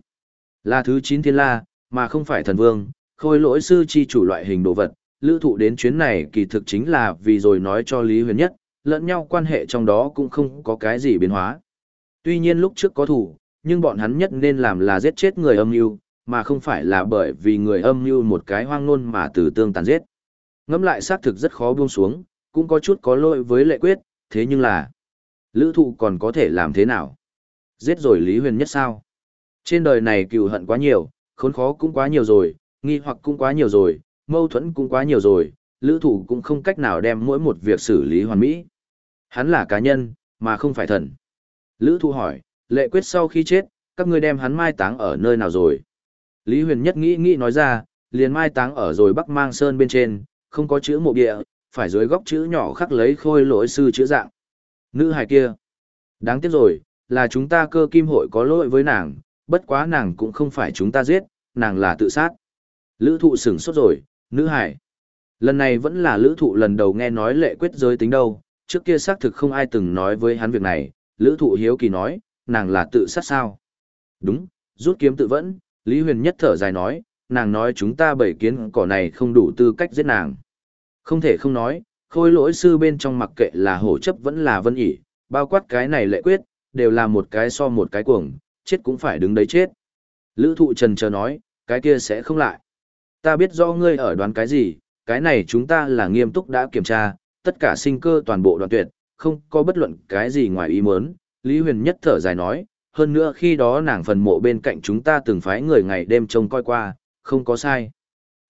Là thứ 9 thiên la, mà không phải thần vương, khôi lỗi sư chi chủ loại hình đồ vật, lữ thụ đến chuyến này kỳ thực chính là vì rồi nói cho Lý Huyền Nhất, lẫn nhau quan hệ trong đó cũng không có cái gì biến hóa. Tuy nhiên lúc trước có thủ, nhưng bọn hắn nhất nên làm là giết chết người âm mưu mà không phải là bởi vì người âm mưu một cái hoang ngôn mà từ tương tàn giết. Ngẫm lại xác thực rất khó buông xuống, cũng có chút có lỗi với lệ quyết, thế nhưng là, lữ thụ còn có thể làm thế nào? Giết rồi Lý Huyền Nhất sao? Trên đời này cựu hận quá nhiều, khốn khó cũng quá nhiều rồi, nghi hoặc cũng quá nhiều rồi, mâu thuẫn cũng quá nhiều rồi, lữ thụ cũng không cách nào đem mỗi một việc xử lý hoàn mỹ. Hắn là cá nhân, mà không phải thần. Lữ thụ hỏi, lệ quyết sau khi chết, các ngươi đem hắn mai táng ở nơi nào rồi? Lý Huyền Nhất nghĩ nghĩ nói ra, liền mai táng ở rồi Bắc Mang Sơn bên trên, không có chữ mộ địa, phải dưới góc chữ nhỏ khắc lấy khôi lỗi sư chữ dạng. Nữ hài kia. Đáng tiếc rồi, là chúng ta cơ kim hội có lỗi với nàng, bất quá nàng cũng không phải chúng ta giết, nàng là tự sát. Lữ thụ sửng sốt rồi, nữ hải. Lần này vẫn là lữ thụ lần đầu nghe nói lệ quyết giới tính đâu, trước kia xác thực không ai từng nói với hắn việc này, lữ thụ hiếu kỳ nói, nàng là tự sát sao. Đúng, rút kiếm tự vẫn, Lý Huyền nhất thở dài nói, nàng nói chúng ta bảy kiến cỏ này không đủ tư cách giết nàng. Không thể không nói, khôi lỗi sư bên trong mặc kệ là hổ chấp vẫn là vân ỉ, bao quát cái này lệ quyết, đều là một cái so một cái cuồng, chết cũng phải đứng đấy chết. Lữ thụ trần chờ nói, cái kia sẽ không lại. Ta biết do ngươi ở đoán cái gì, cái này chúng ta là nghiêm túc đã kiểm tra, tất cả sinh cơ toàn bộ đoạn tuyệt, không có bất luận cái gì ngoài ý muốn. Lý Huyền nhất thở dài nói, hơn nữa khi đó nàng phần mộ bên cạnh chúng ta từng phái người ngày đêm trông coi qua, không có sai.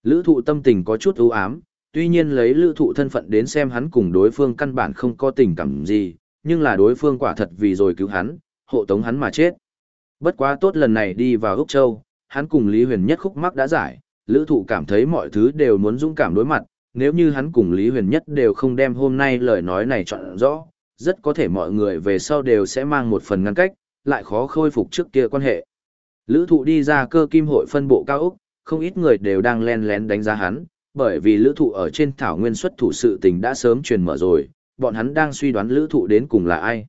Lữ thụ tâm tình có chút ưu ám, tuy nhiên lấy lữ thụ thân phận đến xem hắn cùng đối phương căn bản không có tình cảm gì, nhưng là đối phương quả thật vì rồi cứu hắn, hộ tống hắn mà chết. Bất quá tốt lần này đi vào Úc Châu, hắn cùng Lý Huyền Nhất khúc mắc đã giải, lữ thụ cảm thấy mọi thứ đều muốn dũng cảm đối mặt, nếu như hắn cùng Lý Huyền Nhất đều không đem hôm nay lời nói này chọn rõ, rất có thể mọi người về sau đều sẽ mang một phần ngăn cách, lại khó khôi phục trước kia quan hệ. Lữ thụ đi ra cơ kim hội phân bộ cao Úc, không ít người đều đang len lén đánh giá hắn, bởi vì lữ thụ ở trên thảo nguyên xuất thủ sự tình đã sớm truyền mở rồi, bọn hắn đang suy đoán lữ thụ đến cùng là ai.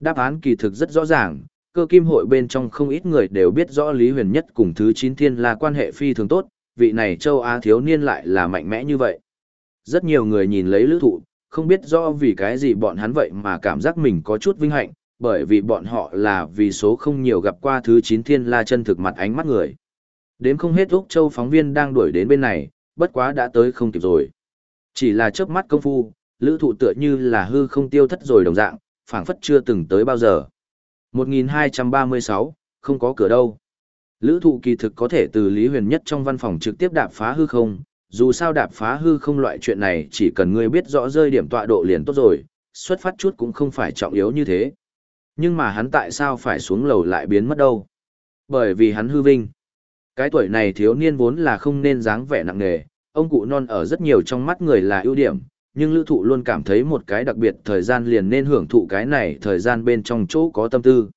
Đáp án kỳ thực rất rõ ràng, cơ kim hội bên trong không ít người đều biết rõ Lý Huyền Nhất cùng Thứ Chín Thiên là quan hệ phi thường tốt, vị này châu Á thiếu niên lại là mạnh mẽ như vậy. Rất nhiều người nhìn lấy lữ thụ, không biết rõ vì cái gì bọn hắn vậy mà cảm giác mình có chút vinh hạnh, bởi vì bọn họ là vì số không nhiều gặp qua Thứ Chín Thiên La chân thực mặt ánh mắt người. Đến không hết Úc Châu phóng viên đang đuổi đến bên này, bất quá đã tới không kịp rồi. Chỉ là chớp mắt công phu, lữ thụ tựa như là hư không tiêu thất rồi đồng dạng, phảng phất chưa từng tới bao giờ. 1236, không có cửa đâu. Lữ thụ kỳ thực có thể từ Lý Huyền Nhất trong văn phòng trực tiếp đạp phá hư không, dù sao đạp phá hư không loại chuyện này chỉ cần ngươi biết rõ rơi điểm tọa độ liền tốt rồi, xuất phát chút cũng không phải trọng yếu như thế. Nhưng mà hắn tại sao phải xuống lầu lại biến mất đâu? Bởi vì hắn hư vinh. Cái tuổi này thiếu niên vốn là không nên dáng vẻ nặng nề, ông cụ non ở rất nhiều trong mắt người là ưu điểm, nhưng lữ thụ luôn cảm thấy một cái đặc biệt thời gian liền nên hưởng thụ cái này thời gian bên trong chỗ có tâm tư.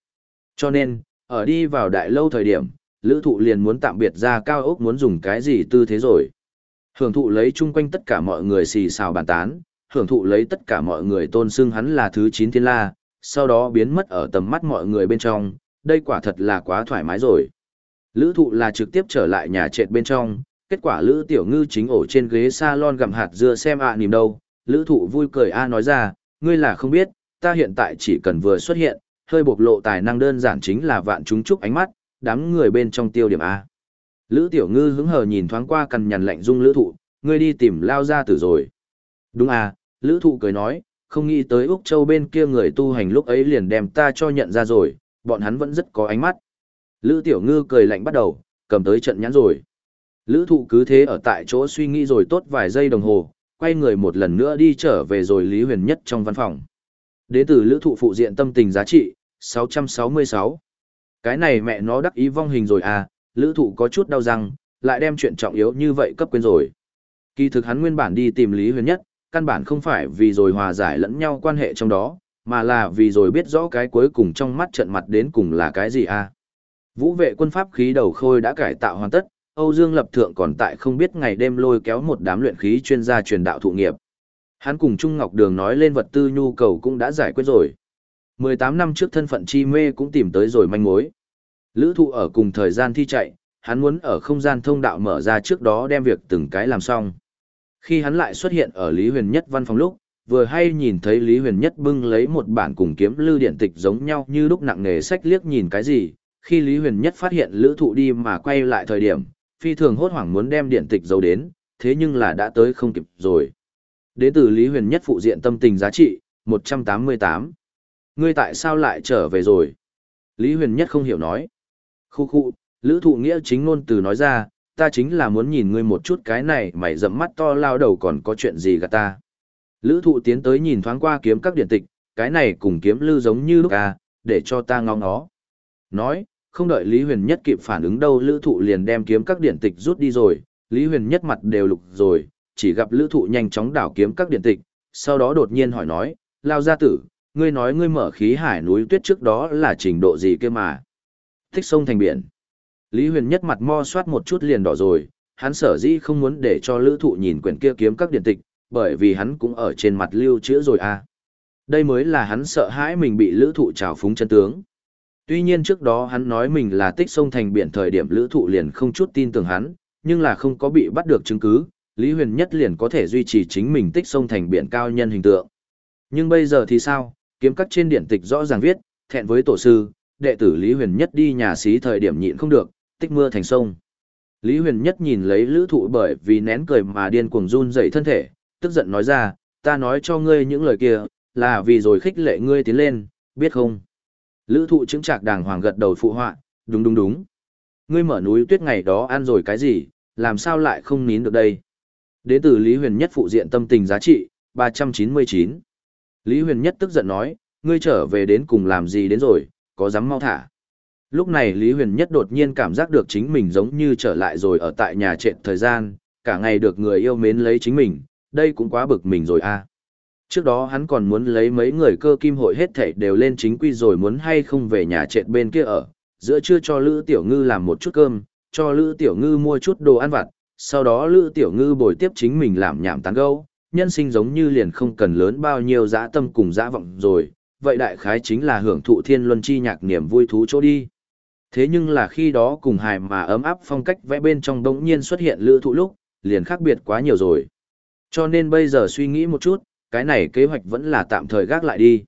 Cho nên, ở đi vào đại lâu thời điểm, lữ thụ liền muốn tạm biệt ra cao ốc muốn dùng cái gì tư thế rồi. Hưởng thụ lấy chung quanh tất cả mọi người xì xào bàn tán, hưởng thụ lấy tất cả mọi người tôn xưng hắn là thứ 9 thiên la, sau đó biến mất ở tầm mắt mọi người bên trong, đây quả thật là quá thoải mái rồi. Lữ thụ là trực tiếp trở lại nhà trệt bên trong, kết quả Lữ Tiểu Ngư chính ổ trên ghế salon gặm hạt dưa xem ạ à nìm đâu, Lữ thụ vui cười A nói ra, ngươi là không biết, ta hiện tại chỉ cần vừa xuất hiện, hơi bộc lộ tài năng đơn giản chính là vạn chúng chúc ánh mắt, đám người bên trong tiêu điểm A. Lữ Tiểu Ngư hứng hờ nhìn thoáng qua cằn nhằn lạnh dung Lữ thụ, ngươi đi tìm lao ra tử rồi. Đúng à, Lữ thụ cười nói, không nghĩ tới Úc Châu bên kia người tu hành lúc ấy liền đem ta cho nhận ra rồi, bọn hắn vẫn rất có ánh mắt. Lữ Tiểu Ngư cười lạnh bắt đầu, cầm tới trận nhãn rồi. Lữ thụ cứ thế ở tại chỗ suy nghĩ rồi tốt vài giây đồng hồ, quay người một lần nữa đi trở về rồi Lý Huyền Nhất trong văn phòng. Đế tử lữ thụ phụ diện tâm tình giá trị, 666. Cái này mẹ nó đắc ý vong hình rồi à, lữ thụ có chút đau răng, lại đem chuyện trọng yếu như vậy cấp quên rồi. Kỳ thực hắn nguyên bản đi tìm Lý Huyền Nhất, căn bản không phải vì rồi hòa giải lẫn nhau quan hệ trong đó, mà là vì rồi biết rõ cái cuối cùng trong mắt trận mặt đến cùng là cái gì à. Vũ vệ quân pháp khí đầu khôi đã cải tạo hoàn tất, Âu Dương Lập Thượng còn tại không biết ngày đêm lôi kéo một đám luyện khí chuyên gia truyền đạo thụ nghiệp. Hắn cùng Trung Ngọc Đường nói lên vật tư nhu cầu cũng đã giải quyết rồi. 18 năm trước thân phận chi mê cũng tìm tới rồi manh mối. Lữ thụ ở cùng thời gian thi chạy, hắn muốn ở không gian thông đạo mở ra trước đó đem việc từng cái làm xong. Khi hắn lại xuất hiện ở Lý Huyền Nhất văn phòng lúc, vừa hay nhìn thấy Lý Huyền Nhất bưng lấy một bản cùng kiếm lưu điện tịch giống nhau như lúc nặng nề sách liếc nhìn cái gì, khi Lý Huyền Nhất phát hiện lữ thụ đi mà quay lại thời điểm, phi thường hốt hoảng muốn đem điện tịch giấu đến, thế nhưng là đã tới không kịp rồi. Đến từ Lý Huyền Nhất phụ diện tâm tình giá trị, 188. Ngươi tại sao lại trở về rồi? Lý Huyền Nhất không hiểu nói. Khu khu, Lữ thụ nghĩa chính ngôn từ nói ra, ta chính là muốn nhìn ngươi một chút cái này mày dẫm mắt to lao đầu còn có chuyện gì gạt ta. Lữ thụ tiến tới nhìn thoáng qua kiếm các điện tịch, cái này cùng kiếm lư giống như lúc à, để cho ta ngóng nó. Nói, không đợi Lý Huyền Nhất kịp phản ứng đâu lữ thụ liền đem kiếm các điện tịch rút đi rồi, Lý Huyền Nhất mặt đều lục rồi, chỉ gặp lữ thụ nhanh chóng đảo kiếm các điện tịch, sau đó đột nhiên hỏi nói, lao gia tử, ngươi nói ngươi mở khí hải núi tuyết trước đó là trình độ gì kia mà. Thích sông thành biển. Lý Huyền nhất mặt mo soát một chút liền đỏ rồi, hắn sở dĩ không muốn để cho lữ thụ nhìn quyển kia kiếm các điện tịch, bởi vì hắn cũng ở trên mặt lưu chữa rồi à. Đây mới là hắn sợ hãi mình bị lữ thụ trào phúng chân tướng. Tuy nhiên trước đó hắn nói mình là tích sông thành biển thời điểm lữ thụ liền không chút tin tưởng hắn, nhưng là không có bị bắt được chứng cứ, Lý Huyền nhất liền có thể duy trì chính mình tích sông thành biển cao nhân hình tượng. Nhưng bây giờ thì sao, kiếm cắt trên điện tịch rõ ràng viết, thẹn với tổ sư, đệ tử Lý Huyền nhất đi nhà xí thời điểm nhịn không được, tích mưa thành sông. Lý Huyền nhất nhìn lấy lữ thụ bởi vì nén cười mà điên cuồng run dậy thân thể, tức giận nói ra, ta nói cho ngươi những lời kia, là vì rồi khích lệ ngươi tiến lên, biết không? Lữ thụ chứng trạc đàng hoàng gật đầu phụ họa, đúng đúng đúng. Ngươi mở núi tuyết ngày đó ăn rồi cái gì, làm sao lại không nín được đây? Đế tử Lý Huyền nhất phụ diện tâm tình giá trị, 399. Lý Huyền nhất tức giận nói, ngươi trở về đến cùng làm gì đến rồi, có dám mau thả. Lúc này Lý Huyền nhất đột nhiên cảm giác được chính mình giống như trở lại rồi ở tại nhà trệt thời gian, cả ngày được người yêu mến lấy chính mình, đây cũng quá bực mình rồi a. Trước đó hắn còn muốn lấy mấy người cơ kim hội hết thảy đều lên chính quy rồi muốn hay không về nhà trệt bên kia ở, giữa trưa cho Lữ Tiểu Ngư làm một chút cơm, cho Lữ Tiểu Ngư mua chút đồ ăn vặt, sau đó Lữ Tiểu Ngư bồi tiếp chính mình làm nhảm tán gẫu, nhân sinh giống như liền không cần lớn bao nhiêu dã tâm cùng dã vọng rồi, vậy đại khái chính là hưởng thụ thiên luân chi nhạc niềm vui thú chỗ đi. Thế nhưng là khi đó cùng hài mà ấm áp phong cách vẽ bên trong đống nhiên xuất hiện lữ thụ lúc, liền khác biệt quá nhiều rồi. Cho nên bây giờ suy nghĩ một chút, cái này kế hoạch vẫn là tạm thời gác lại đi.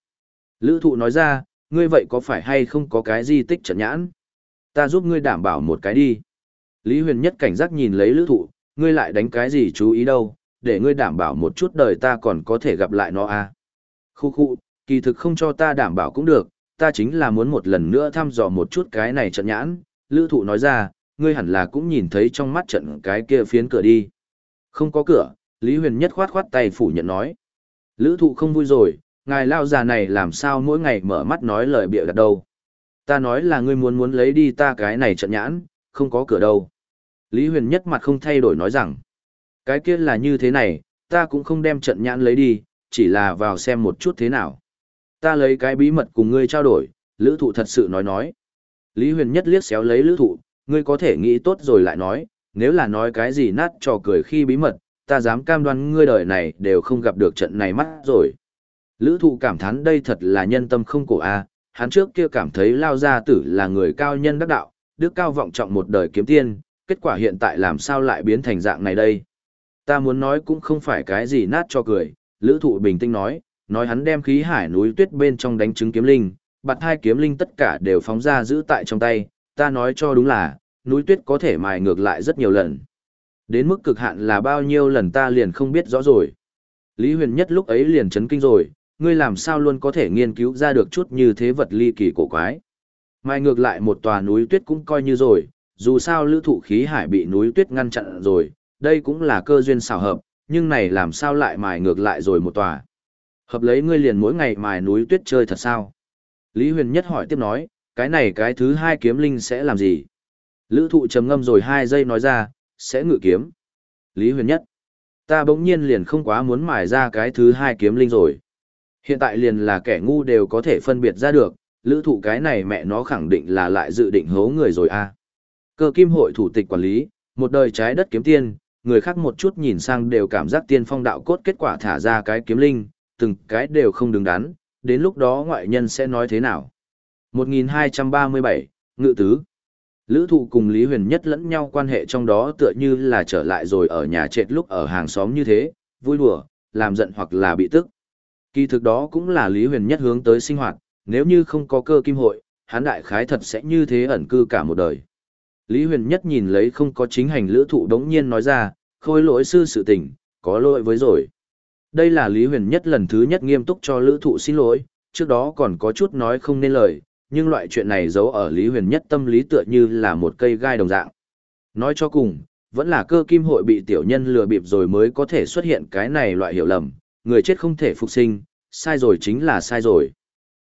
Lữ thụ nói ra, ngươi vậy có phải hay không có cái di tích trận nhãn? Ta giúp ngươi đảm bảo một cái đi. Lý huyền nhất cảnh giác nhìn lấy lữ thụ, ngươi lại đánh cái gì chú ý đâu, để ngươi đảm bảo một chút đời ta còn có thể gặp lại nó à. Khu khu, kỳ thực không cho ta đảm bảo cũng được, ta chính là muốn một lần nữa thăm dò một chút cái này trận nhãn, lữ thụ nói ra, ngươi hẳn là cũng nhìn thấy trong mắt trận cái kia phiến cửa đi. Không có cửa, Lý Huyền nhất khoát khoát tay phủ nhận nói. Lữ thụ không vui rồi, ngài lao già này làm sao mỗi ngày mở mắt nói lời bịa đặt đâu. Ta nói là ngươi muốn muốn lấy đi ta cái này trận nhãn, không có cửa đâu. Lý Huyền nhất mặt không thay đổi nói rằng, cái kia là như thế này, ta cũng không đem trận nhãn lấy đi, chỉ là vào xem một chút thế nào. Ta lấy cái bí mật cùng ngươi trao đổi, lữ thụ thật sự nói nói. Lý huyền nhất liếc xéo lấy lữ thụ, ngươi có thể nghĩ tốt rồi lại nói, nếu là nói cái gì nát trò cười khi bí mật, ta dám cam đoan ngươi đời này đều không gặp được trận này mắt rồi. Lữ thụ cảm thán đây thật là nhân tâm không cổ a hắn trước kia cảm thấy lao gia tử là người cao nhân đắc đạo, đức cao vọng trọng một đời kiếm tiên, kết quả hiện tại làm sao lại biến thành dạng này đây. Ta muốn nói cũng không phải cái gì nát cho cười, lữ thụ bình tĩnh nói, nói hắn đem khí hải núi tuyết bên trong đánh trứng kiếm linh, bạt hai kiếm linh tất cả đều phóng ra giữ tại trong tay, ta nói cho đúng là, núi tuyết có thể mài ngược lại rất nhiều lần. Đến mức cực hạn là bao nhiêu lần ta liền không biết rõ rồi. Lý huyền nhất lúc ấy liền chấn kinh rồi, ngươi làm sao luôn có thể nghiên cứu ra được chút như thế vật ly kỳ cổ quái. Mài ngược lại một tòa núi tuyết cũng coi như rồi, dù sao lữ thụ khí hải bị núi tuyết ngăn chặn rồi, đây cũng là cơ duyên xảo hợp, nhưng này làm sao lại mài ngược lại rồi một tòa. Hợp lấy ngươi liền mỗi ngày mài núi tuyết chơi thật sao? Lý Huyền Nhất hỏi tiếp nói, cái này cái thứ hai kiếm linh sẽ làm gì? Lữ thụ trầm ngâm rồi hai giây nói ra, sẽ ngự kiếm. Lý Huyền Nhất, ta bỗng nhiên liền không quá muốn mài ra cái thứ hai kiếm linh rồi. Hiện tại liền là kẻ ngu đều có thể phân biệt ra được, lữ thụ cái này mẹ nó khẳng định là lại dự định hố người rồi a à. Cơ kim hội thủ tịch quản lý, một đời trái đất kiếm tiên, người khác một chút nhìn sang đều cảm giác tiên phong đạo cốt kết quả thả ra cái kiếm linh, từng cái đều không đứng đắn, đến lúc đó ngoại nhân sẽ nói thế nào. 1237, Ngự Tứ Lữ thụ cùng Lý Huyền Nhất lẫn nhau quan hệ trong đó tựa như là trở lại rồi ở nhà trệt lúc ở hàng xóm như thế, vui đùa, làm giận hoặc là bị tức. Kỳ thực đó cũng là Lý Huyền Nhất hướng tới sinh hoạt, nếu như không có cơ kim hội, hán đại khái thật sẽ như thế ẩn cư cả một đời. Lý Huyền Nhất nhìn lấy không có chính hành lữ thụ đống nhiên nói ra, khôi lỗi sư sự tình, có lỗi với rồi. Đây là Lý Huyền Nhất lần thứ nhất nghiêm túc cho lữ thụ xin lỗi, trước đó còn có chút nói không nên lời, nhưng loại chuyện này giấu ở Lý Huyền Nhất tâm lý tựa như là một cây gai đồng dạng. Nói cho cùng, vẫn là cơ kim hội bị tiểu nhân lừa bịp rồi mới có thể xuất hiện cái này loại hiểu lầm, người chết không thể phục sinh, sai rồi chính là sai rồi.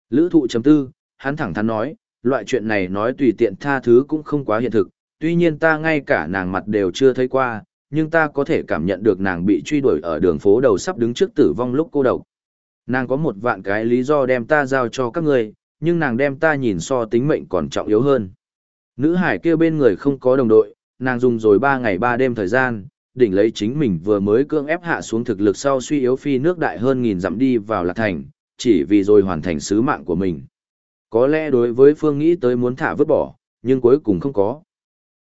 Lữ thụ chấm tư, hắn thẳng thắn nói, loại chuyện này nói tùy tiện tha thứ cũng không quá hiện thực, tuy nhiên ta ngay cả nàng mặt đều chưa thấy qua, nhưng ta có thể cảm nhận được nàng bị truy đuổi ở đường phố đầu sắp đứng trước tử vong lúc cô độc. Nàng có một vạn cái lý do đem ta giao cho các người, nhưng nàng đem ta nhìn so tính mệnh còn trọng yếu hơn. Nữ hải kia bên người không có đồng đội, nàng dùng rồi 3 ngày 3 đêm thời gian, đỉnh lấy chính mình vừa mới cưỡng ép hạ xuống thực lực sau suy yếu phi nước đại hơn nghìn dặm đi vào lạc thành, chỉ vì rồi hoàn thành sứ mạng của mình. Có lẽ đối với Phương nghĩ tới muốn thả vứt bỏ, nhưng cuối cùng không có.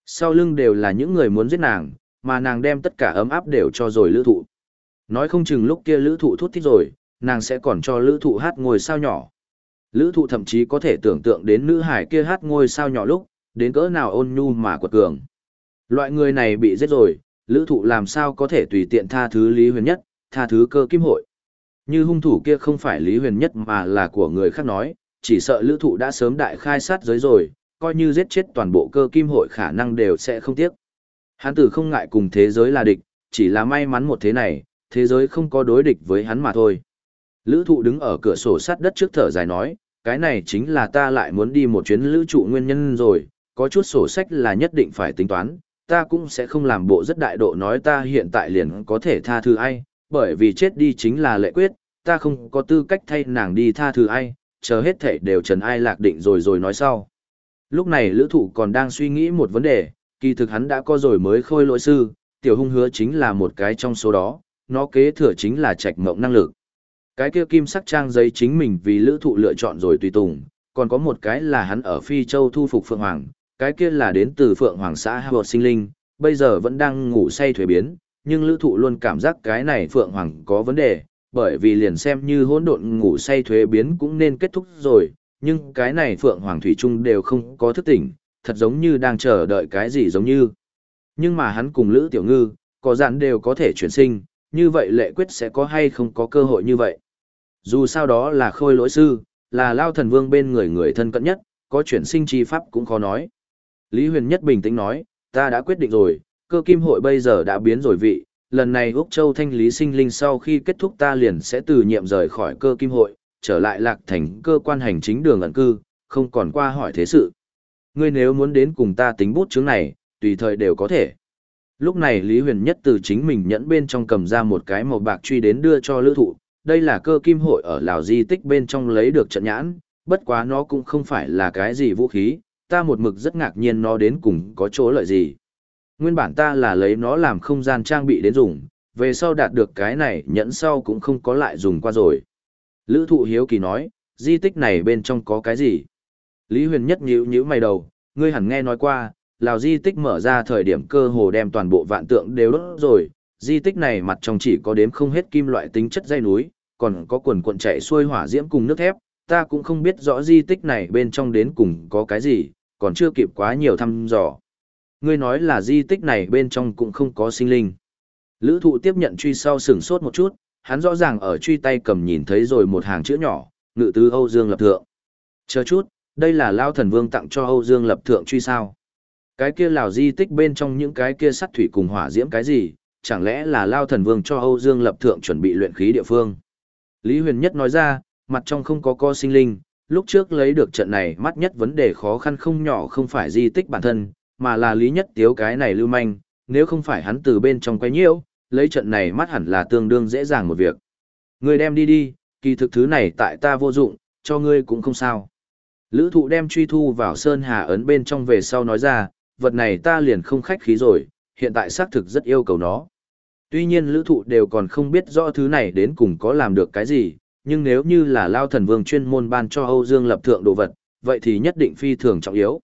Sau lưng đều là những người muốn giết nàng, mà nàng đem tất cả ấm áp đều cho rồi lữ thụ. Nói không chừng lúc kia lữ thụ thút thích rồi, nàng sẽ còn cho lữ thụ hát ngôi sao nhỏ. Lữ thụ thậm chí có thể tưởng tượng đến nữ hải kia hát ngôi sao nhỏ lúc, đến cỡ nào ôn nhu mà quật cường. Loại người này bị giết rồi, lữ thụ làm sao có thể tùy tiện tha thứ Lý Huyền Nhất, tha thứ cơ kim hội. Như hung thủ kia không phải Lý Huyền Nhất mà là của người khác nói, chỉ sợ lữ thụ đã sớm đại khai sát giới rồi, coi như giết chết toàn bộ cơ kim hội khả năng đều sẽ không tiếc. Hắn tử không ngại cùng thế giới là địch, chỉ là may mắn một thế này, thế giới không có đối địch với hắn mà thôi. Lữ thụ đứng ở cửa sổ sát đất trước thở dài nói, cái này chính là ta lại muốn đi một chuyến lữ trụ nguyên nhân rồi, có chút sổ sách là nhất định phải tính toán, ta cũng sẽ không làm bộ rất đại độ nói ta hiện tại liền có thể tha thứ ai, bởi vì chết đi chính là lệ quyết, ta không có tư cách thay nàng đi tha thứ ai, chờ hết thể đều trần ai lạc định rồi rồi nói sau. Lúc này lữ thụ còn đang suy nghĩ một vấn đề, kỳ thực hắn đã có rồi mới khôi lỗi sư, tiểu hung hứa chính là một cái trong số đó, nó kế thừa chính là trạch mộng năng lực. Cái kia kim sắc trang giấy chính mình vì lữ thụ lựa chọn rồi tùy tùng, còn có một cái là hắn ở Phi Châu thu phục Phượng Hoàng, cái kia là đến từ Phượng Hoàng xã Hà Sinh Linh, bây giờ vẫn đang ngủ say thuế biến, nhưng lữ thụ luôn cảm giác cái này Phượng Hoàng có vấn đề, bởi vì liền xem như hỗn độn ngủ say thuế biến cũng nên kết thúc rồi, nhưng cái này Phượng Hoàng Thủy Trung đều không có thức tỉnh, thật giống như đang chờ đợi cái gì giống như. Nhưng mà hắn cùng Lữ Tiểu Ngư, có dặn đều có thể chuyển sinh, như vậy lệ quyết sẽ có hay không có cơ hội như vậy. Dù sao đó là khôi lỗi sư, là lao thần vương bên người người thân cận nhất, có chuyển sinh chi pháp cũng khó nói. Lý Huyền Nhất bình tĩnh nói, ta đã quyết định rồi, cơ kim hội bây giờ đã biến rồi vị, lần này Úc Châu thanh lý sinh linh sau khi kết thúc ta liền sẽ từ nhiệm rời khỏi cơ kim hội, trở lại lạc thành cơ quan hành chính đường ẩn cư, không còn qua hỏi thế sự. Ngươi nếu muốn đến cùng ta tính bút chứng này, tùy thời đều có thể. Lúc này Lý Huyền Nhất từ chính mình nhẫn bên trong cầm ra một cái màu bạc truy đến đưa cho lữ thụ, đây là cơ kim hội ở Lào Di tích bên trong lấy được trận nhãn, bất quá nó cũng không phải là cái gì vũ khí, ta một mực rất ngạc nhiên nó đến cùng có chỗ lợi gì. Nguyên bản ta là lấy nó làm không gian trang bị đến dùng, về sau đạt được cái này nhẫn sau cũng không có lại dùng qua rồi. Lữ thụ hiếu kỳ nói, di tích này bên trong có cái gì? Lý huyền nhất nhíu nhíu mày đầu, ngươi hẳn nghe nói qua, lào di tích mở ra thời điểm cơ hồ đem toàn bộ vạn tượng đều đốt rồi, di tích này mặt trong chỉ có đếm không hết kim loại tính chất dây núi, còn có quần cuộn chạy xuôi hỏa diễm cùng nước thép, ta cũng không biết rõ di tích này bên trong đến cùng có cái gì, còn chưa kịp quá nhiều thăm dò. Ngươi nói là di tích này bên trong cũng không có sinh linh. Lữ thụ tiếp nhận truy sau sửng sốt một chút, hắn rõ ràng ở truy tay cầm nhìn thấy rồi một hàng chữ nhỏ, ngự tứ Âu Dương Lập Thượng. Chờ chút, đây là Lao Thần Vương tặng cho Âu Dương Lập Thượng truy sao. Cái kia lào di tích bên trong những cái kia sắt thủy cùng hỏa diễm cái gì, chẳng lẽ là Lao Thần Vương cho Âu Dương Lập Thượng chuẩn bị luyện khí địa phương. Lý Huyền Nhất nói ra, mặt trong không có co sinh linh, lúc trước lấy được trận này mắt nhất vấn đề khó khăn không nhỏ không phải di tích bản thân, mà là Lý Nhất Tiếu cái này lưu manh, nếu không phải hắn từ bên trong quay nhiễu, lấy trận này mắt hẳn là tương đương dễ dàng một việc. Ngươi đem đi đi, kỳ thực thứ này tại ta vô dụng, cho ngươi cũng không sao. Lữ thụ đem truy thu vào Sơn Hà ấn bên trong về sau nói ra, vật này ta liền không khách khí rồi, hiện tại xác thực rất yêu cầu nó. Tuy nhiên lữ thụ đều còn không biết rõ thứ này đến cùng có làm được cái gì, nhưng nếu như là Lao Thần Vương chuyên môn ban cho Âu Dương lập thượng đồ vật, vậy thì nhất định phi thường trọng yếu.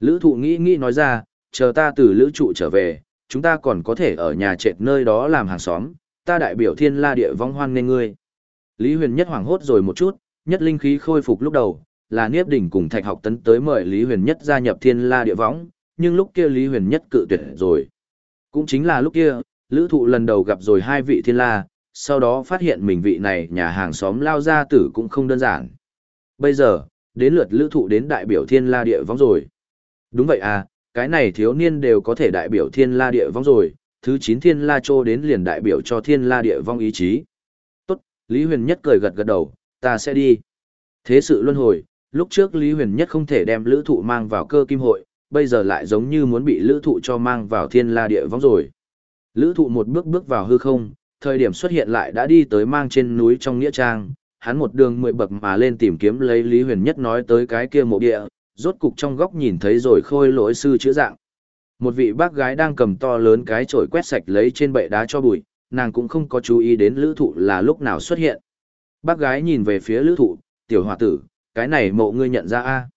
Lữ thụ nghĩ nghĩ nói ra, chờ ta từ lữ trụ trở về, chúng ta còn có thể ở nhà trệt nơi đó làm hàng xóm, ta đại biểu thiên la địa vong hoan nên ngươi. Lý huyền nhất hoảng hốt rồi một chút, nhất linh khí khôi phục lúc đầu, là Niếp Đình cùng Thạch Học Tấn tới mời Lý Huyền Nhất gia nhập Thiên La Địa Võng, nhưng lúc kia Lý Huyền Nhất cự tuyệt rồi. Cũng chính là lúc kia, Lữ Thụ lần đầu gặp rồi hai vị Thiên La, sau đó phát hiện mình vị này nhà hàng xóm lao gia tử cũng không đơn giản. Bây giờ, đến lượt lữ thụ đến đại biểu thiên la địa Võng rồi. Đúng vậy à, cái này thiếu niên đều có thể đại biểu thiên la địa Võng rồi, thứ 9 thiên la trô đến liền đại biểu cho thiên la địa vong ý chí. Tốt, Lý Huyền Nhất cười gật gật đầu, ta sẽ đi. Thế sự luân hồi, lúc trước Lý Huyền Nhất không thể đem lữ thụ mang vào cơ kim hội, bây giờ lại giống như muốn bị lữ thụ cho mang vào thiên la địa vong rồi. Lữ thụ một bước bước vào hư không, thời điểm xuất hiện lại đã đi tới mang trên núi trong nghĩa trang, hắn một đường mười bậc mà lên tìm kiếm lấy Lý Huyền Nhất nói tới cái kia mộ địa, rốt cục trong góc nhìn thấy rồi khôi lỗi sư chữa dạng. Một vị bác gái đang cầm to lớn cái chổi quét sạch lấy trên bệ đá cho bụi, nàng cũng không có chú ý đến lữ thụ là lúc nào xuất hiện. Bác gái nhìn về phía lữ thụ, tiểu hòa tử, cái này mộ ngươi nhận ra a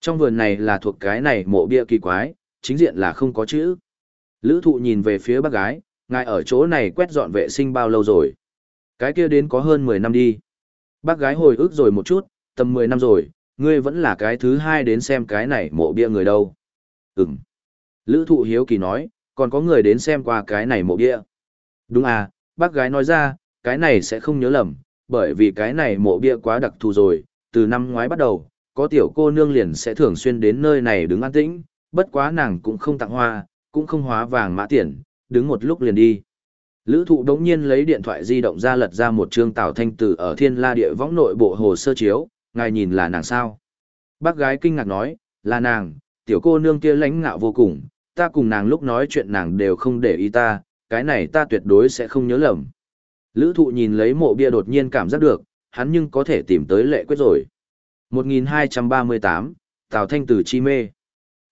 Trong vườn này là thuộc cái này mộ bia kỳ quái, chính diện là không có chữ. Lữ thụ nhìn về phía bác gái, ngài ở chỗ này quét dọn vệ sinh bao lâu rồi? Cái kia đến có hơn 10 năm đi. Bác gái hồi ức rồi một chút, tầm 10 năm rồi, ngươi vẫn là cái thứ hai đến xem cái này mộ bia người đâu. Ừm. Lữ thụ hiếu kỳ nói, còn có người đến xem qua cái này mộ bia. Đúng à, bác gái nói ra, cái này sẽ không nhớ lầm, bởi vì cái này mộ bia quá đặc thù rồi, từ năm ngoái bắt đầu, có tiểu cô nương liền sẽ thường xuyên đến nơi này đứng an tĩnh, bất quá nàng cũng không tặng hoa, cũng không hóa vàng mã tiền, đứng một lúc liền đi. Lữ thụ đống nhiên lấy điện thoại di động ra lật ra một chương tảo thanh tử ở thiên la địa võng nội bộ hồ sơ chiếu, ngài nhìn là nàng sao. Bác gái kinh ngạc nói, là nàng, tiểu cô nương kia lãnh ngạo vô cùng, ta cùng nàng lúc nói chuyện nàng đều không để ý ta, cái này ta tuyệt đối sẽ không nhớ lầm. Lữ thụ nhìn lấy mộ bia đột nhiên cảm giác được, hắn nhưng có thể tìm tới lệ quyết rồi. 1238, Tào Thanh Tử chi mê.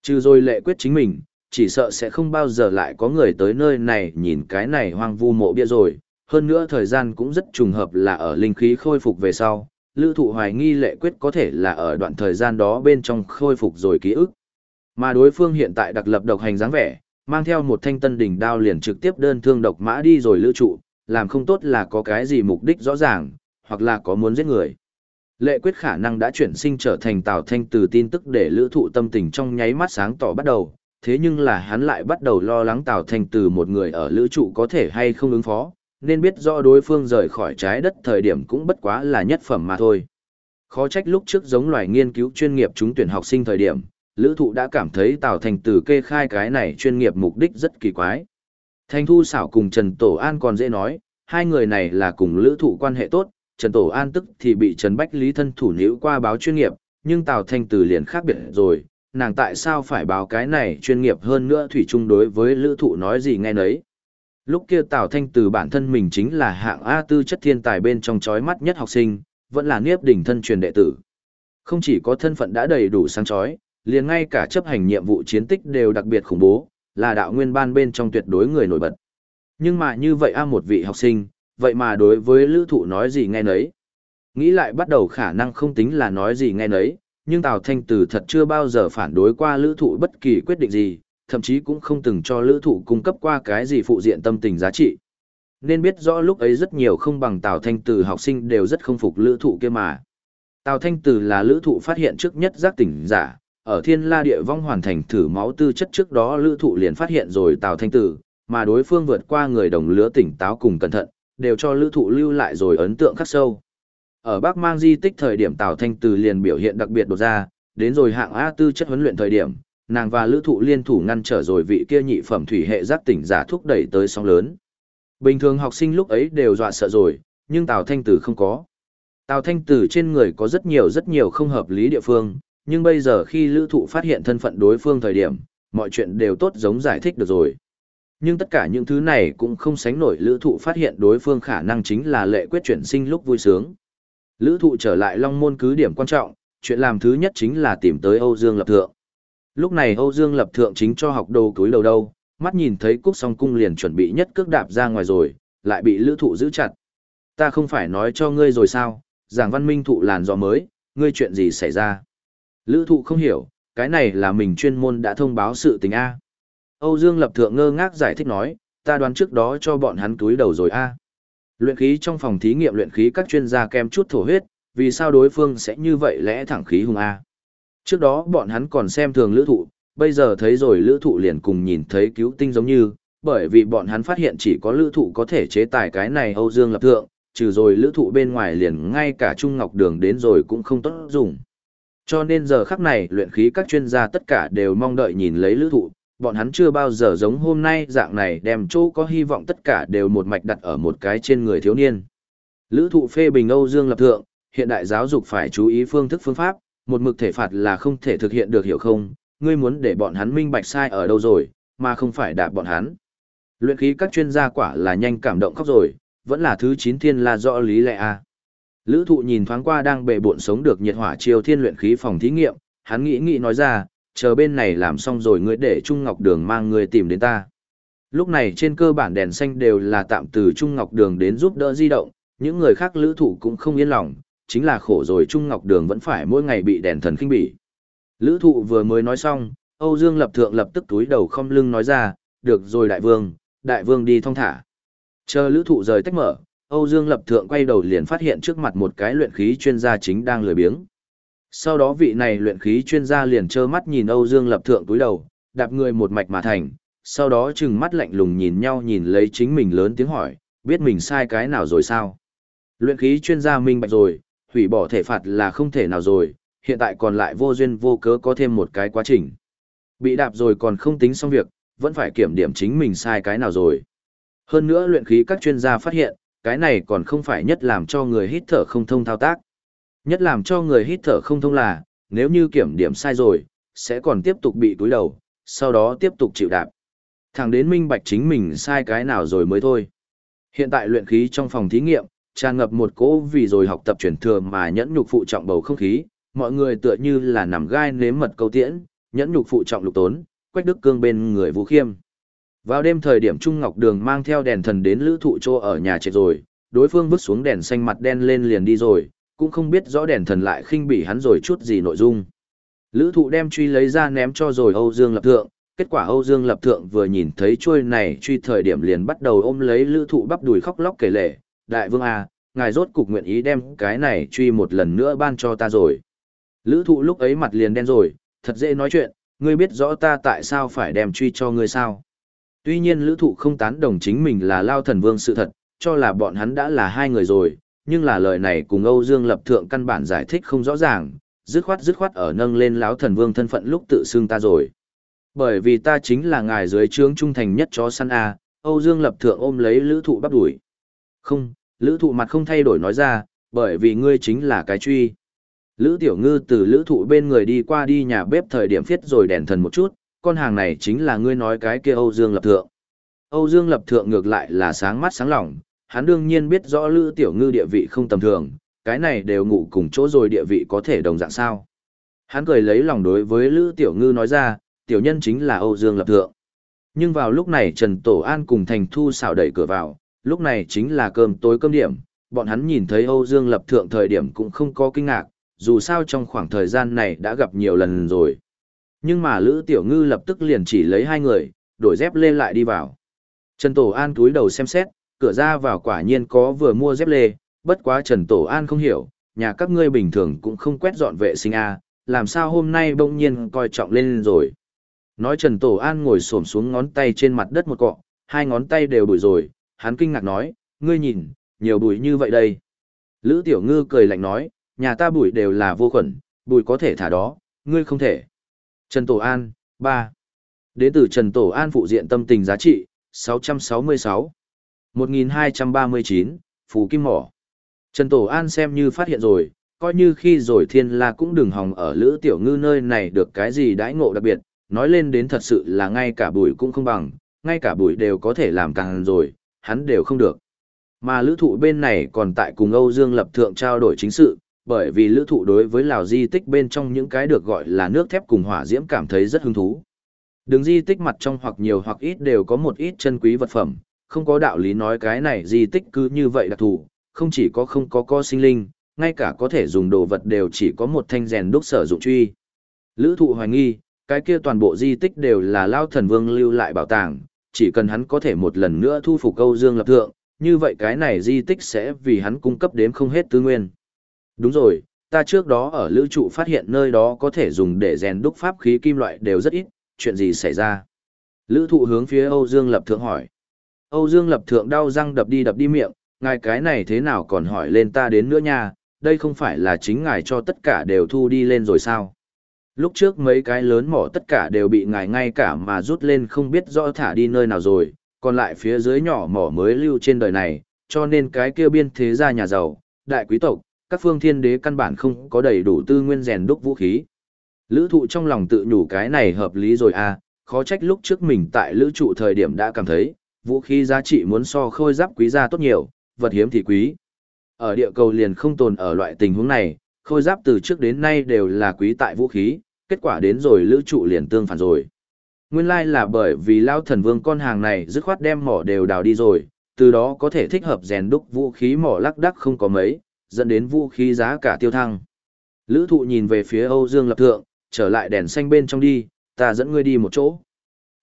Trừ rồi lệ quyết chính mình, chỉ sợ sẽ không bao giờ lại có người tới nơi này nhìn cái này hoang vu mộ bia rồi. Hơn nữa thời gian cũng rất trùng hợp là ở linh khí khôi phục về sau, lữ thụ hoài nghi lệ quyết có thể là ở đoạn thời gian đó bên trong khôi phục rồi ký ức. Mà đối phương hiện tại đặc lập độc hành dáng vẻ, mang theo một thanh tân đỉnh đao liền trực tiếp đơn thương độc mã đi rồi lữ trụ, làm không tốt là có cái gì mục đích rõ ràng, hoặc là có muốn giết người. Lệ quyết khả năng đã chuyển sinh trở thành Tào Thanh từ tin tức để lữ thụ tâm tình trong nháy mắt sáng tỏ bắt đầu, thế nhưng là hắn lại bắt đầu lo lắng Tào Thanh từ một người ở lữ trụ có thể hay không ứng phó, nên biết rõ đối phương rời khỏi trái đất thời điểm cũng bất quá là nhất phẩm mà thôi. Khó trách lúc trước giống loài nghiên cứu chuyên nghiệp chúng tuyển học sinh thời điểm, lữ thụ đã cảm thấy Tào Thành từ kê khai cái này chuyên nghiệp mục đích rất kỳ quái. Thanh Thu xảo cùng Trần Tổ An còn dễ nói, hai người này là cùng lữ thụ quan hệ tốt, Trần Tổ An tức thì bị Trần Bách Lý thân thủ nữ qua báo chuyên nghiệp, nhưng Tào Thanh từ liền khác biệt rồi, nàng tại sao phải báo cái này chuyên nghiệp hơn nữa thủy Trung đối với lữ thụ nói gì nghe nấy. Lúc kia Tào Thanh từ bản thân mình chính là hạng A tư chất thiên tài bên trong chói mắt nhất học sinh, vẫn là niếp đỉnh thân truyền đệ tử. Không chỉ có thân phận đã đầy đủ sáng chói, liền ngay cả chấp hành nhiệm vụ chiến tích đều đặc biệt khủng bố, là đạo nguyên ban bên trong tuyệt đối người nổi bật. Nhưng mà như vậy a một vị học sinh, vậy mà đối với lữ thụ nói gì nghe nấy. Nghĩ lại bắt đầu khả năng không tính là nói gì nghe nấy, nhưng Tào Thanh Tử thật chưa bao giờ phản đối qua lữ thụ bất kỳ quyết định gì, thậm chí cũng không từng cho lữ thụ cung cấp qua cái gì phụ diện tâm tình giá trị. Nên biết rõ lúc ấy rất nhiều không bằng Tào Thanh Tử học sinh đều rất không phục lữ thụ kia mà. Tào Thanh Tử là lữ thụ phát hiện trước nhất giác tỉnh giả, ở thiên la địa vong hoàn thành thử máu tư chất trước đó lữ thụ liền phát hiện rồi Tào Thanh Tử, mà đối phương vượt qua người đồng lứa tỉnh táo cùng cẩn thận, đều cho lữ thụ lưu lại rồi ấn tượng khắc sâu. Ở Bắc Mang di tích thời điểm Tào Thanh Tử liền biểu hiện đặc biệt đột ra, đến rồi hạng A tư chất huấn luyện thời điểm, nàng và lữ thụ liên thủ ngăn trở rồi vị kia nhị phẩm thủy hệ giác tỉnh giả thúc đẩy tới sóng lớn. Bình thường học sinh lúc ấy đều dọa sợ rồi, nhưng Tào Thanh Tử không có. Tào Thanh Tử trên người có rất nhiều rất nhiều không hợp lý địa phương, nhưng bây giờ khi lữ thụ phát hiện thân phận đối phương thời điểm, mọi chuyện đều tốt giống giải thích được rồi. Nhưng tất cả những thứ này cũng không sánh nổi lữ thụ phát hiện đối phương khả năng chính là lệ quyết chuyển sinh lúc vui sướng. Lữ thụ trở lại long môn cứ điểm quan trọng, chuyện làm thứ nhất chính là tìm tới Âu Dương Lập Thượng. Lúc này Âu Dương Lập Thượng chính cho học đồ túi đầu đâu, mắt nhìn thấy cúc song cung liền chuẩn bị nhất cước đạp ra ngoài rồi, lại bị lữ thụ giữ chặt. Ta không phải nói cho ngươi rồi sao, giảng văn minh thụ làn gió mới, ngươi chuyện gì xảy ra. Lữ thụ không hiểu, cái này là mình chuyên môn đã thông báo sự tình A. Âu Dương Lập Thượng ngơ ngác giải thích nói, ta đoán trước đó cho bọn hắn túi đầu rồi A. Luyện khí trong phòng thí nghiệm luyện khí các chuyên gia kem chút thổ huyết, vì sao đối phương sẽ như vậy lẽ thẳng khí hùng A. Trước đó bọn hắn còn xem thường lữ thụ, bây giờ thấy rồi lữ thụ liền cùng nhìn thấy cứu tinh giống như, bởi vì bọn hắn phát hiện chỉ có lữ thụ có thể chế tài cái này Âu Dương Lập Thượng, trừ rồi lữ thụ bên ngoài liền ngay cả Trung Ngọc Đường đến rồi cũng không tốt dùng. Cho nên giờ khắc này luyện khí các chuyên gia tất cả đều mong đợi nhìn lấy lữ thụ, bọn hắn chưa bao giờ giống hôm nay dạng này đem chỗ có hy vọng tất cả đều một mạch đặt ở một cái trên người thiếu niên. Lữ thụ phê bình Âu Dương lập thượng, hiện đại giáo dục phải chú ý phương thức phương pháp, một mực thể phạt là không thể thực hiện được hiểu không, ngươi muốn để bọn hắn minh bạch sai ở đâu rồi, mà không phải đạp bọn hắn. Luyện khí các chuyên gia quả là nhanh cảm động khóc rồi, vẫn là thứ 9 thiên là rõ lý lẽ a. À. Lữ thụ nhìn thoáng qua đang bề bộn sống được nhiệt hỏa chiêu thiên luyện khí phòng thí nghiệm, hắn nghĩ nghĩ nói ra, chờ bên này làm xong rồi ngươi để Trung Ngọc Đường mang ngươi tìm đến ta. Lúc này trên cơ bản đèn xanh đều là tạm từ Trung Ngọc Đường đến giúp đỡ di động, những người khác lữ thụ cũng không yên lòng, chính là khổ rồi Trung Ngọc Đường vẫn phải mỗi ngày bị đèn thần khinh bỉ. Lữ thụ vừa mới nói xong, Âu Dương lập thượng lập tức túi đầu không lưng nói ra, được rồi đại vương, đại vương đi thong thả. Chờ lữ thụ rời tách mở, Âu Dương lập thượng quay đầu liền phát hiện trước mặt một cái luyện khí chuyên gia chính đang lười biếng. Sau đó vị này luyện khí chuyên gia liền trơ mắt nhìn Âu Dương lập thượng túi đầu, đạp người một mạch mà thành, sau đó chừng mắt lạnh lùng nhìn nhau nhìn lấy chính mình lớn tiếng hỏi, biết mình sai cái nào rồi sao? Luyện khí chuyên gia minh bạch rồi, hủy bỏ thể phạt là không thể nào rồi, hiện tại còn lại vô duyên vô cớ có thêm một cái quá trình. Bị đạp rồi còn không tính xong việc, vẫn phải kiểm điểm chính mình sai cái nào rồi. Hơn nữa luyện khí các chuyên gia phát hiện, cái này còn không phải nhất làm cho người hít thở không thông thao tác. Nhất làm cho người hít thở không thông là, nếu như kiểm điểm sai rồi, sẽ còn tiếp tục bị túi đầu, sau đó tiếp tục chịu đạp. Thẳng đến minh bạch chính mình sai cái nào rồi mới thôi. Hiện tại luyện khí trong phòng thí nghiệm, tràn ngập một cỗ vì rồi học tập truyền thừa mà nhẫn nhục phụ trọng bầu không khí, mọi người tựa như là nằm gai nếm mật câu tiễn, nhẫn nhục phụ trọng lục tốn, quách đức cương bên người vũ khiêm. Vào đêm thời điểm Trung Ngọc Đường mang theo đèn thần đến lữ thụ trô ở nhà chết rồi, đối phương vứt xuống đèn xanh mặt đen lên liền đi rồi, cũng không biết rõ đèn thần lại khinh bỉ hắn rồi chút gì nội dung. Lữ thụ đem truy lấy ra ném cho rồi Âu Dương Lập Thượng, kết quả Âu Dương Lập Thượng vừa nhìn thấy chuôi này truy thời điểm liền bắt đầu ôm lấy lữ thụ bắp đùi khóc lóc kể lệ, đại vương à, ngài rốt cục nguyện ý đem cái này truy một lần nữa ban cho ta rồi. Lữ thụ lúc ấy mặt liền đen rồi, thật dễ nói chuyện, ngươi biết rõ ta tại sao phải đem truy cho ngươi sao. Tuy nhiên lữ thụ không tán đồng chính mình là lao thần vương sự thật, cho là bọn hắn đã là hai người rồi, nhưng là lời này cùng Âu Dương lập thượng căn bản giải thích không rõ ràng, dứt khoát dứt khoát ở nâng lên lão thần vương thân phận lúc tự xưng ta rồi. Bởi vì ta chính là ngài dưới trướng trung thành nhất chó săn A, Âu Dương lập thượng ôm lấy lữ thụ bắt đuổi. Không, lữ thụ mặt không thay đổi nói ra, bởi vì ngươi chính là cái truy. Lữ tiểu ngư từ lữ thụ bên người đi qua đi nhà bếp thời điểm phiết rồi đèn thần một chút, con hàng này chính là ngươi nói cái kia Âu Dương lập thượng. Âu Dương lập thượng ngược lại là sáng mắt sáng lòng, hắn đương nhiên biết rõ Lữ Tiểu Ngư địa vị không tầm thường, cái này đều ngủ cùng chỗ rồi địa vị có thể đồng dạng sao. Hắn cười lấy lòng đối với Lữ Tiểu Ngư nói ra, tiểu nhân chính là Âu Dương Lập Thượng. Nhưng vào lúc này Trần Tổ An cùng Thành Thu xảo đẩy cửa vào, lúc này chính là cơm tối cơm điểm, bọn hắn nhìn thấy Âu Dương Lập Thượng thời điểm cũng không có kinh ngạc, dù sao trong khoảng thời gian này đã gặp nhiều lần rồi. Nhưng mà Lữ Tiểu Ngư lập tức liền chỉ lấy hai người, đổi dép lên lại đi vào. Trần Tổ An túi đầu xem xét, cửa ra vào quả nhiên có vừa mua dép lê, bất quá Trần Tổ An không hiểu, nhà các ngươi bình thường cũng không quét dọn vệ sinh a, à, làm sao hôm nay bỗng nhiên coi trọng lên rồi. Nói Trần Tổ An ngồi xổm xuống ngón tay trên mặt đất một cọ, hai ngón tay đều bụi rồi, hắn kinh ngạc nói, ngươi nhìn, nhiều bụi như vậy đây. Lữ Tiểu Ngư cười lạnh nói, nhà ta bụi đều là vô khuẩn, bụi có thể thả đó, ngươi không thể. Trần Tổ An, 3. Đến từ Trần Tổ An phụ diện tâm tình giá trị, 666. 1239, Phú Kim Mỏ. Trần Tổ An xem như phát hiện rồi, coi như khi rồi thiên la cũng đừng hòng ở Lữ Tiểu Ngư nơi này được cái gì đãi ngộ đặc biệt, nói lên đến thật sự là ngay cả bụi cũng không bằng, ngay cả bụi đều có thể làm càng rồi, hắn đều không được. Mà lữ thụ bên này còn tại cùng Âu Dương Lập Thượng trao đổi chính sự, bởi vì lữ thụ đối với lào di tích bên trong những cái được gọi là nước thép cùng hỏa diễm cảm thấy rất hứng thú. Đường di tích mặt trong hoặc nhiều hoặc ít đều có một ít chân quý vật phẩm, không có đạo lý nói cái này di tích cứ như vậy đặc thù, không chỉ có không có co sinh linh, ngay cả có thể dùng đồ vật đều chỉ có một thanh rèn đúc sở dụng truy. Lữ thụ hoài nghi, cái kia toàn bộ di tích đều là lao thần vương lưu lại bảo tàng, chỉ cần hắn có thể một lần nữa thu phục câu dương lập thượng, như vậy cái này di tích sẽ vì hắn cung cấp đến không hết tư nguyên. Đúng rồi, ta trước đó ở lữ trụ phát hiện nơi đó có thể dùng để rèn đúc pháp khí kim loại đều rất ít, chuyện gì xảy ra? Lữ thụ hướng phía Âu Dương Lập Thượng hỏi. Âu Dương Lập Thượng đau răng đập đi đập đi miệng, ngài cái này thế nào còn hỏi lên ta đến nữa nha, đây không phải là chính ngài cho tất cả đều thu đi lên rồi sao? Lúc trước mấy cái lớn mỏ tất cả đều bị ngài ngay cả mà rút lên không biết rõ thả đi nơi nào rồi, còn lại phía dưới nhỏ mỏ mới lưu trên đời này, cho nên cái kia biên thế gia nhà giàu, đại quý tộc, các phương thiên đế căn bản không có đầy đủ tư nguyên rèn đúc vũ khí. Lữ thụ trong lòng tự nhủ cái này hợp lý rồi à, khó trách lúc trước mình tại lữ trụ thời điểm đã cảm thấy, vũ khí giá trị muốn so khôi giáp quý ra tốt nhiều, vật hiếm thì quý. Ở địa cầu liền không tồn ở loại tình huống này, khôi giáp từ trước đến nay đều là quý tại vũ khí, kết quả đến rồi lữ trụ liền tương phản rồi. Nguyên lai là bởi vì lao thần vương con hàng này dứt khoát đem mỏ đều đào đi rồi, từ đó có thể thích hợp rèn đúc vũ khí mỏ lắc đắc không có mấy, dẫn đến vũ khí giá cả tiêu thăng. Lữ thụ nhìn về phía Âu Dương Lập Thượng, trở lại đèn xanh bên trong đi, ta dẫn ngươi đi một chỗ.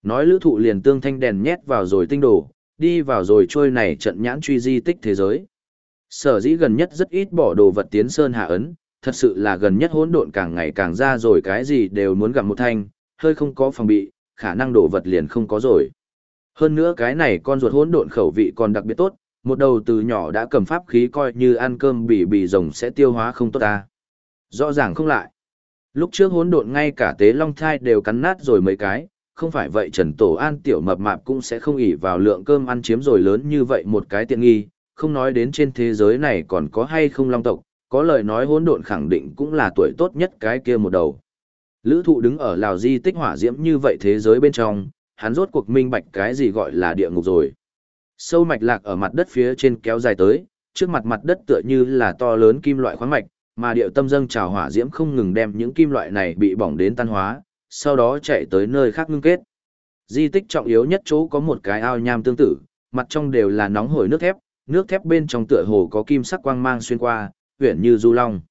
Nói lữ thụ liền tương thanh đèn nhét vào rồi tinh đổ, đi vào rồi trôi này trận nhãn truy di tích thế giới. Sở dĩ gần nhất rất ít bỏ đồ vật tiến sơn hạ ấn, thật sự là gần nhất hỗn độn càng ngày càng ra rồi cái gì đều muốn gặp một thanh, hơi không có phòng bị, khả năng đồ vật liền không có rồi. Hơn nữa cái này con ruột hỗn độn khẩu vị còn đặc biệt tốt, một đầu từ nhỏ đã cầm pháp khí coi như ăn cơm bị bị rồng sẽ tiêu hóa không tốt ta. Rõ ràng không lại. Lúc trước hỗn độn ngay cả tế long thai đều cắn nát rồi mấy cái, không phải vậy Trần Tổ An tiểu mập mạp cũng sẽ không ỉ vào lượng cơm ăn chiếm rồi lớn như vậy một cái tiện nghi, không nói đến trên thế giới này còn có hay không long tộc, có lời nói hỗn độn khẳng định cũng là tuổi tốt nhất cái kia một đầu. Lữ thụ đứng ở lào di tích hỏa diễm như vậy thế giới bên trong, hắn rốt cuộc minh bạch cái gì gọi là địa ngục rồi. Sâu mạch lạc ở mặt đất phía trên kéo dài tới, trước mặt mặt đất tựa như là to lớn kim loại khoáng mạch, mà điệu tâm dâng trào hỏa diễm không ngừng đem những kim loại này bị bỏng đến tan hóa, sau đó chạy tới nơi khác ngưng kết. Di tích trọng yếu nhất chỗ có một cái ao nham tương tự, mặt trong đều là nóng hổi nước thép, nước thép bên trong tựa hồ có kim sắc quang mang xuyên qua, huyền như du long.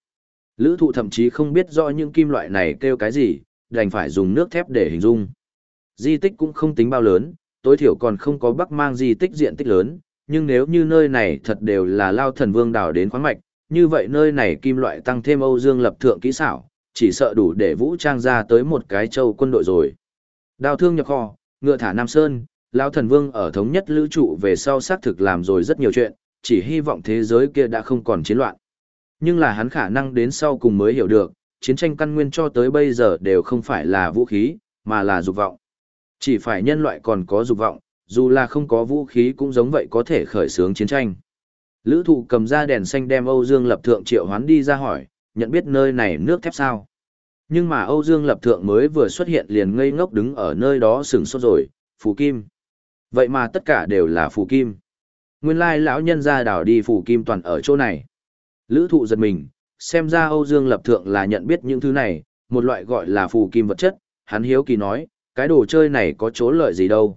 Lữ thụ thậm chí không biết rõ những kim loại này kêu cái gì, đành phải dùng nước thép để hình dung. Di tích cũng không tính bao lớn, tối thiểu còn không có bắc mang di tích diện tích lớn, nhưng nếu như nơi này thật đều là lao thần vương đào đến khoáng mạch, như vậy nơi này kim loại tăng thêm Âu Dương lập thượng kỹ xảo, chỉ sợ đủ để vũ trang ra tới một cái châu quân đội rồi. Đào thương nhập kho, ngựa thả Nam Sơn, Lão thần vương ở thống nhất lữ trụ về sau xác thực làm rồi rất nhiều chuyện, chỉ hy vọng thế giới kia đã không còn chiến loạn. Nhưng là hắn khả năng đến sau cùng mới hiểu được, chiến tranh căn nguyên cho tới bây giờ đều không phải là vũ khí, mà là dục vọng. Chỉ phải nhân loại còn có dục vọng, dù là không có vũ khí cũng giống vậy có thể khởi xướng chiến tranh. Lữ thụ cầm ra đèn xanh đem Âu Dương Lập Thượng triệu hoán đi ra hỏi, nhận biết nơi này nước thép sao. Nhưng mà Âu Dương Lập Thượng mới vừa xuất hiện liền ngây ngốc đứng ở nơi đó sừng sốt rồi, phù kim. Vậy mà tất cả đều là phù kim. Nguyên lai lão nhân ra đảo đi phù kim toàn ở chỗ này. Lữ thụ giật mình, xem ra Âu Dương Lập Thượng là nhận biết những thứ này, một loại gọi là phù kim vật chất, hắn hiếu kỳ nói, cái đồ chơi này có chỗ lợi gì đâu.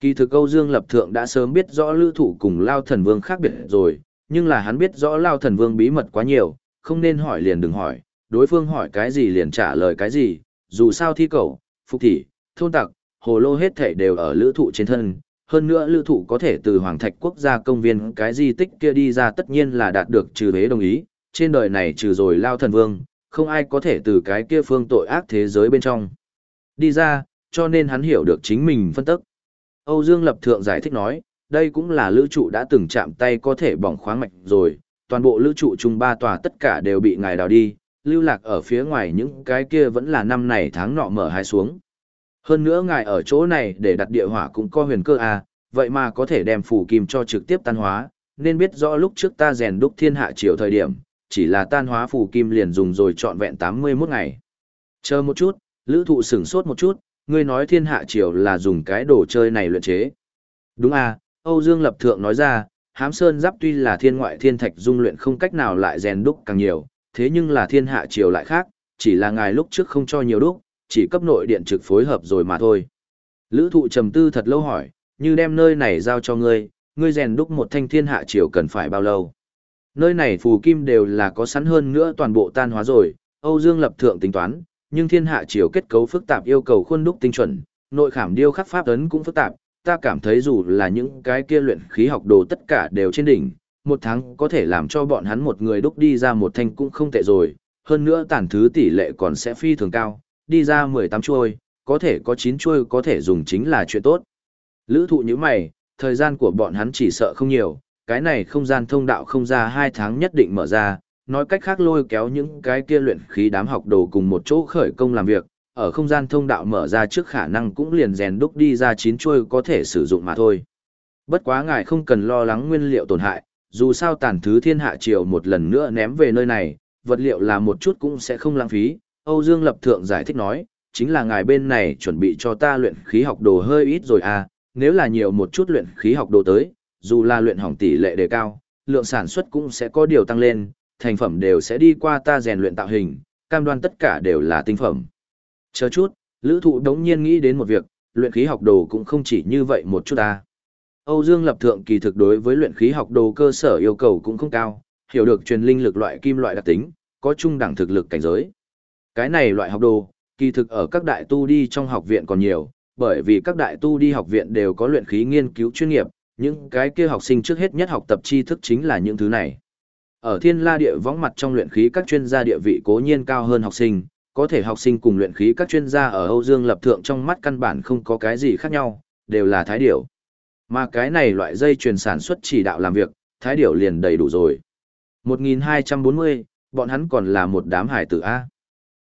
Kỳ thực Âu Dương Lập Thượng đã sớm biết rõ lữ thụ cùng Lao Thần Vương khác biệt rồi, nhưng là hắn biết rõ Lao Thần Vương bí mật quá nhiều, không nên hỏi liền đừng hỏi, đối phương hỏi cái gì liền trả lời cái gì, dù sao thi cầu, phục thị, thôn tặc, hồ lô hết thể đều ở lữ thụ trên thân. Hơn nữa lữ thụ có thể từ Hoàng Thạch Quốc gia công viên cái di tích kia đi ra tất nhiên là đạt được trừ thế đồng ý, trên đời này trừ rồi Lao Thần Vương, không ai có thể từ cái kia phương tội ác thế giới bên trong. Đi ra, cho nên hắn hiểu được chính mình phân tức. Âu Dương Lập Thượng giải thích nói, đây cũng là lữ trụ đã từng chạm tay có thể bỏng khoáng mạch rồi, toàn bộ lữ trụ chung ba tòa tất cả đều bị ngài đào đi, lưu lạc ở phía ngoài những cái kia vẫn là năm này tháng nọ mở hai xuống. Hơn nữa ngài ở chỗ này để đặt địa hỏa cũng có huyền cơ à, vậy mà có thể đem phủ kim cho trực tiếp tan hóa, nên biết rõ lúc trước ta rèn đúc thiên hạ triều thời điểm, chỉ là tan hóa phủ kim liền dùng rồi trọn vẹn 81 ngày. Chờ một chút, lữ thụ sửng sốt một chút, ngươi nói thiên hạ triều là dùng cái đồ chơi này luyện chế. Đúng à, Âu Dương Lập Thượng nói ra, hám sơn giáp tuy là thiên ngoại thiên thạch dung luyện không cách nào lại rèn đúc càng nhiều, thế nhưng là thiên hạ triều lại khác, chỉ là ngài lúc trước không cho nhiều đúc, chỉ cấp nội điện trực phối hợp rồi mà thôi. Lữ thụ trầm tư thật lâu hỏi, như đem nơi này giao cho ngươi, ngươi rèn đúc một thanh thiên hạ triều cần phải bao lâu? Nơi này phù kim đều là có sẵn hơn nữa toàn bộ tan hóa rồi, Âu Dương Lập Thượng tính toán, nhưng thiên hạ triều kết cấu phức tạp yêu cầu khuôn đúc tinh chuẩn, nội khảm điêu khắc pháp ấn cũng phức tạp, ta cảm thấy dù là những cái kia luyện khí học đồ tất cả đều trên đỉnh, một tháng có thể làm cho bọn hắn một người đúc đi ra một thanh cũng không tệ rồi, hơn nữa tản thứ tỷ lệ còn sẽ phi thường cao, đi ra 18 chuôi, có thể có 9 chuôi có thể dùng chính là chuyện tốt. Lữ thụ như mày, thời gian của bọn hắn chỉ sợ không nhiều, cái này không gian thông đạo không ra 2 tháng nhất định mở ra, nói cách khác lôi kéo những cái kia luyện khí đám học đồ cùng một chỗ khởi công làm việc, ở không gian thông đạo mở ra trước khả năng cũng liền rèn đúc đi ra chín chuôi có thể sử dụng mà thôi. Bất quá ngài không cần lo lắng nguyên liệu tổn hại, dù sao tàn thứ thiên hạ triều một lần nữa ném về nơi này, vật liệu là một chút cũng sẽ không lãng phí. Âu Dương Lập Thượng giải thích nói, chính là ngài bên này chuẩn bị cho ta luyện khí học đồ hơi ít rồi à, nếu là nhiều một chút luyện khí học đồ tới, dù là luyện hỏng tỷ lệ đề cao, lượng sản xuất cũng sẽ có điều tăng lên, thành phẩm đều sẽ đi qua ta rèn luyện tạo hình, cam đoan tất cả đều là tinh phẩm. Chờ chút, lữ thụ đống nhiên nghĩ đến một việc, luyện khí học đồ cũng không chỉ như vậy một chút ta. Âu Dương lập thượng kỳ thực đối với luyện khí học đồ cơ sở yêu cầu cũng không cao, hiểu được truyền linh lực loại kim loại đặc tính, có trung đẳng thực lực cảnh giới. Cái này loại học đồ, kỳ thực ở các đại tu đi trong học viện còn nhiều, bởi vì các đại tu đi học viện đều có luyện khí nghiên cứu chuyên nghiệp, những cái kia học sinh trước hết nhất học tập tri thức chính là những thứ này. Ở thiên la địa võng mặt trong luyện khí các chuyên gia địa vị cố nhiên cao hơn học sinh, có thể học sinh cùng luyện khí các chuyên gia ở Âu Dương lập thượng trong mắt căn bản không có cái gì khác nhau, đều là thái điểu. Mà cái này loại dây truyền sản xuất chỉ đạo làm việc, thái điểu liền đầy đủ rồi. 1240, bọn hắn còn là một đám hải tử A.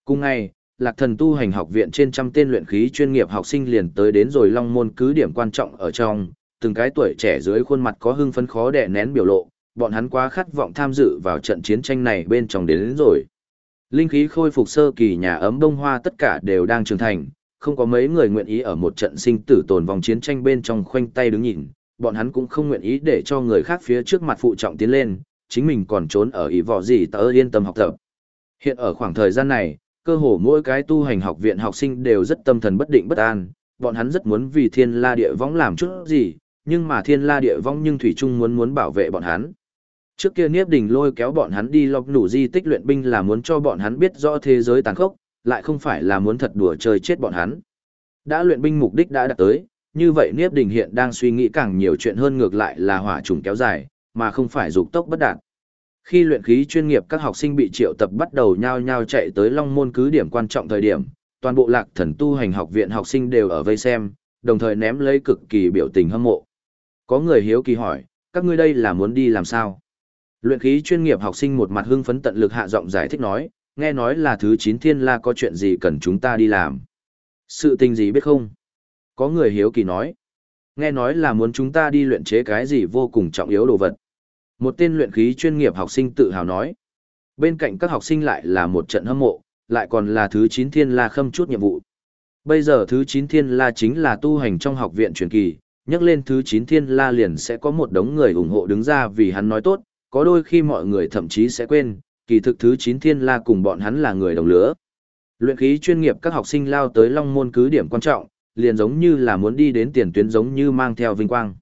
Cùng ngày, Lạc Thần Tu Hành Học Viện trên trăm tên luyện khí chuyên nghiệp học sinh liền tới đến rồi Long Môn cứ điểm quan trọng ở trong, từng cái tuổi trẻ dưới khuôn mặt có hưng phấn khó đè nén biểu lộ, bọn hắn quá khát vọng tham dự vào trận chiến tranh này bên trong đến, đến rồi. Linh khí khôi phục sơ kỳ nhà ấm đông hoa tất cả đều đang trưởng thành, không có mấy người nguyện ý ở một trận sinh tử tồn vòng chiến tranh bên trong khoanh tay đứng nhìn, bọn hắn cũng không nguyện ý để cho người khác phía trước mặt phụ trọng tiến lên, chính mình còn trốn ở ý vỏ gì tớ yên tâm học tập. Hiện ở khoảng thời gian này, cơ hồ mỗi cái tu hành học viện học sinh đều rất tâm thần bất định bất an, bọn hắn rất muốn vì thiên la địa võng làm chút gì, nhưng mà thiên la địa võng nhưng Thủy Trung muốn muốn bảo vệ bọn hắn. Trước kia Niếp Đình lôi kéo bọn hắn đi lọc nủ di tích luyện binh là muốn cho bọn hắn biết rõ thế giới tàn khốc, lại không phải là muốn thật đùa chơi chết bọn hắn. Đã luyện binh mục đích đã đạt tới, như vậy Niếp Đình hiện đang suy nghĩ càng nhiều chuyện hơn ngược lại là hỏa trùng kéo dài, mà không phải dục tốc bất đạt. Khi luyện khí chuyên nghiệp các học sinh bị triệu tập bắt đầu nhao nhao chạy tới Long Môn cứ điểm quan trọng thời điểm, toàn bộ Lạc Thần tu hành học viện học sinh đều ở vây xem, đồng thời ném lấy cực kỳ biểu tình hâm mộ. Có người hiếu kỳ hỏi, các ngươi đây là muốn đi làm sao? Luyện khí chuyên nghiệp học sinh một mặt hưng phấn tận lực hạ giọng giải thích nói, nghe nói là thứ 9 thiên la có chuyện gì cần chúng ta đi làm. Sự tình gì biết không? Có người hiếu kỳ nói, nghe nói là muốn chúng ta đi luyện chế cái gì vô cùng trọng yếu đồ vật. Một tên luyện khí chuyên nghiệp học sinh tự hào nói. Bên cạnh các học sinh lại là một trận hâm mộ, lại còn là thứ 9 thiên la khâm chút nhiệm vụ. Bây giờ thứ 9 thiên la chính là tu hành trong học viện truyền kỳ, nhắc lên thứ 9 thiên la liền sẽ có một đống người ủng hộ đứng ra vì hắn nói tốt, có đôi khi mọi người thậm chí sẽ quên, kỳ thực thứ 9 thiên la cùng bọn hắn là người đồng lứa. Luyện khí chuyên nghiệp các học sinh lao tới long môn cứ điểm quan trọng, liền giống như là muốn đi đến tiền tuyến giống như mang theo vinh quang.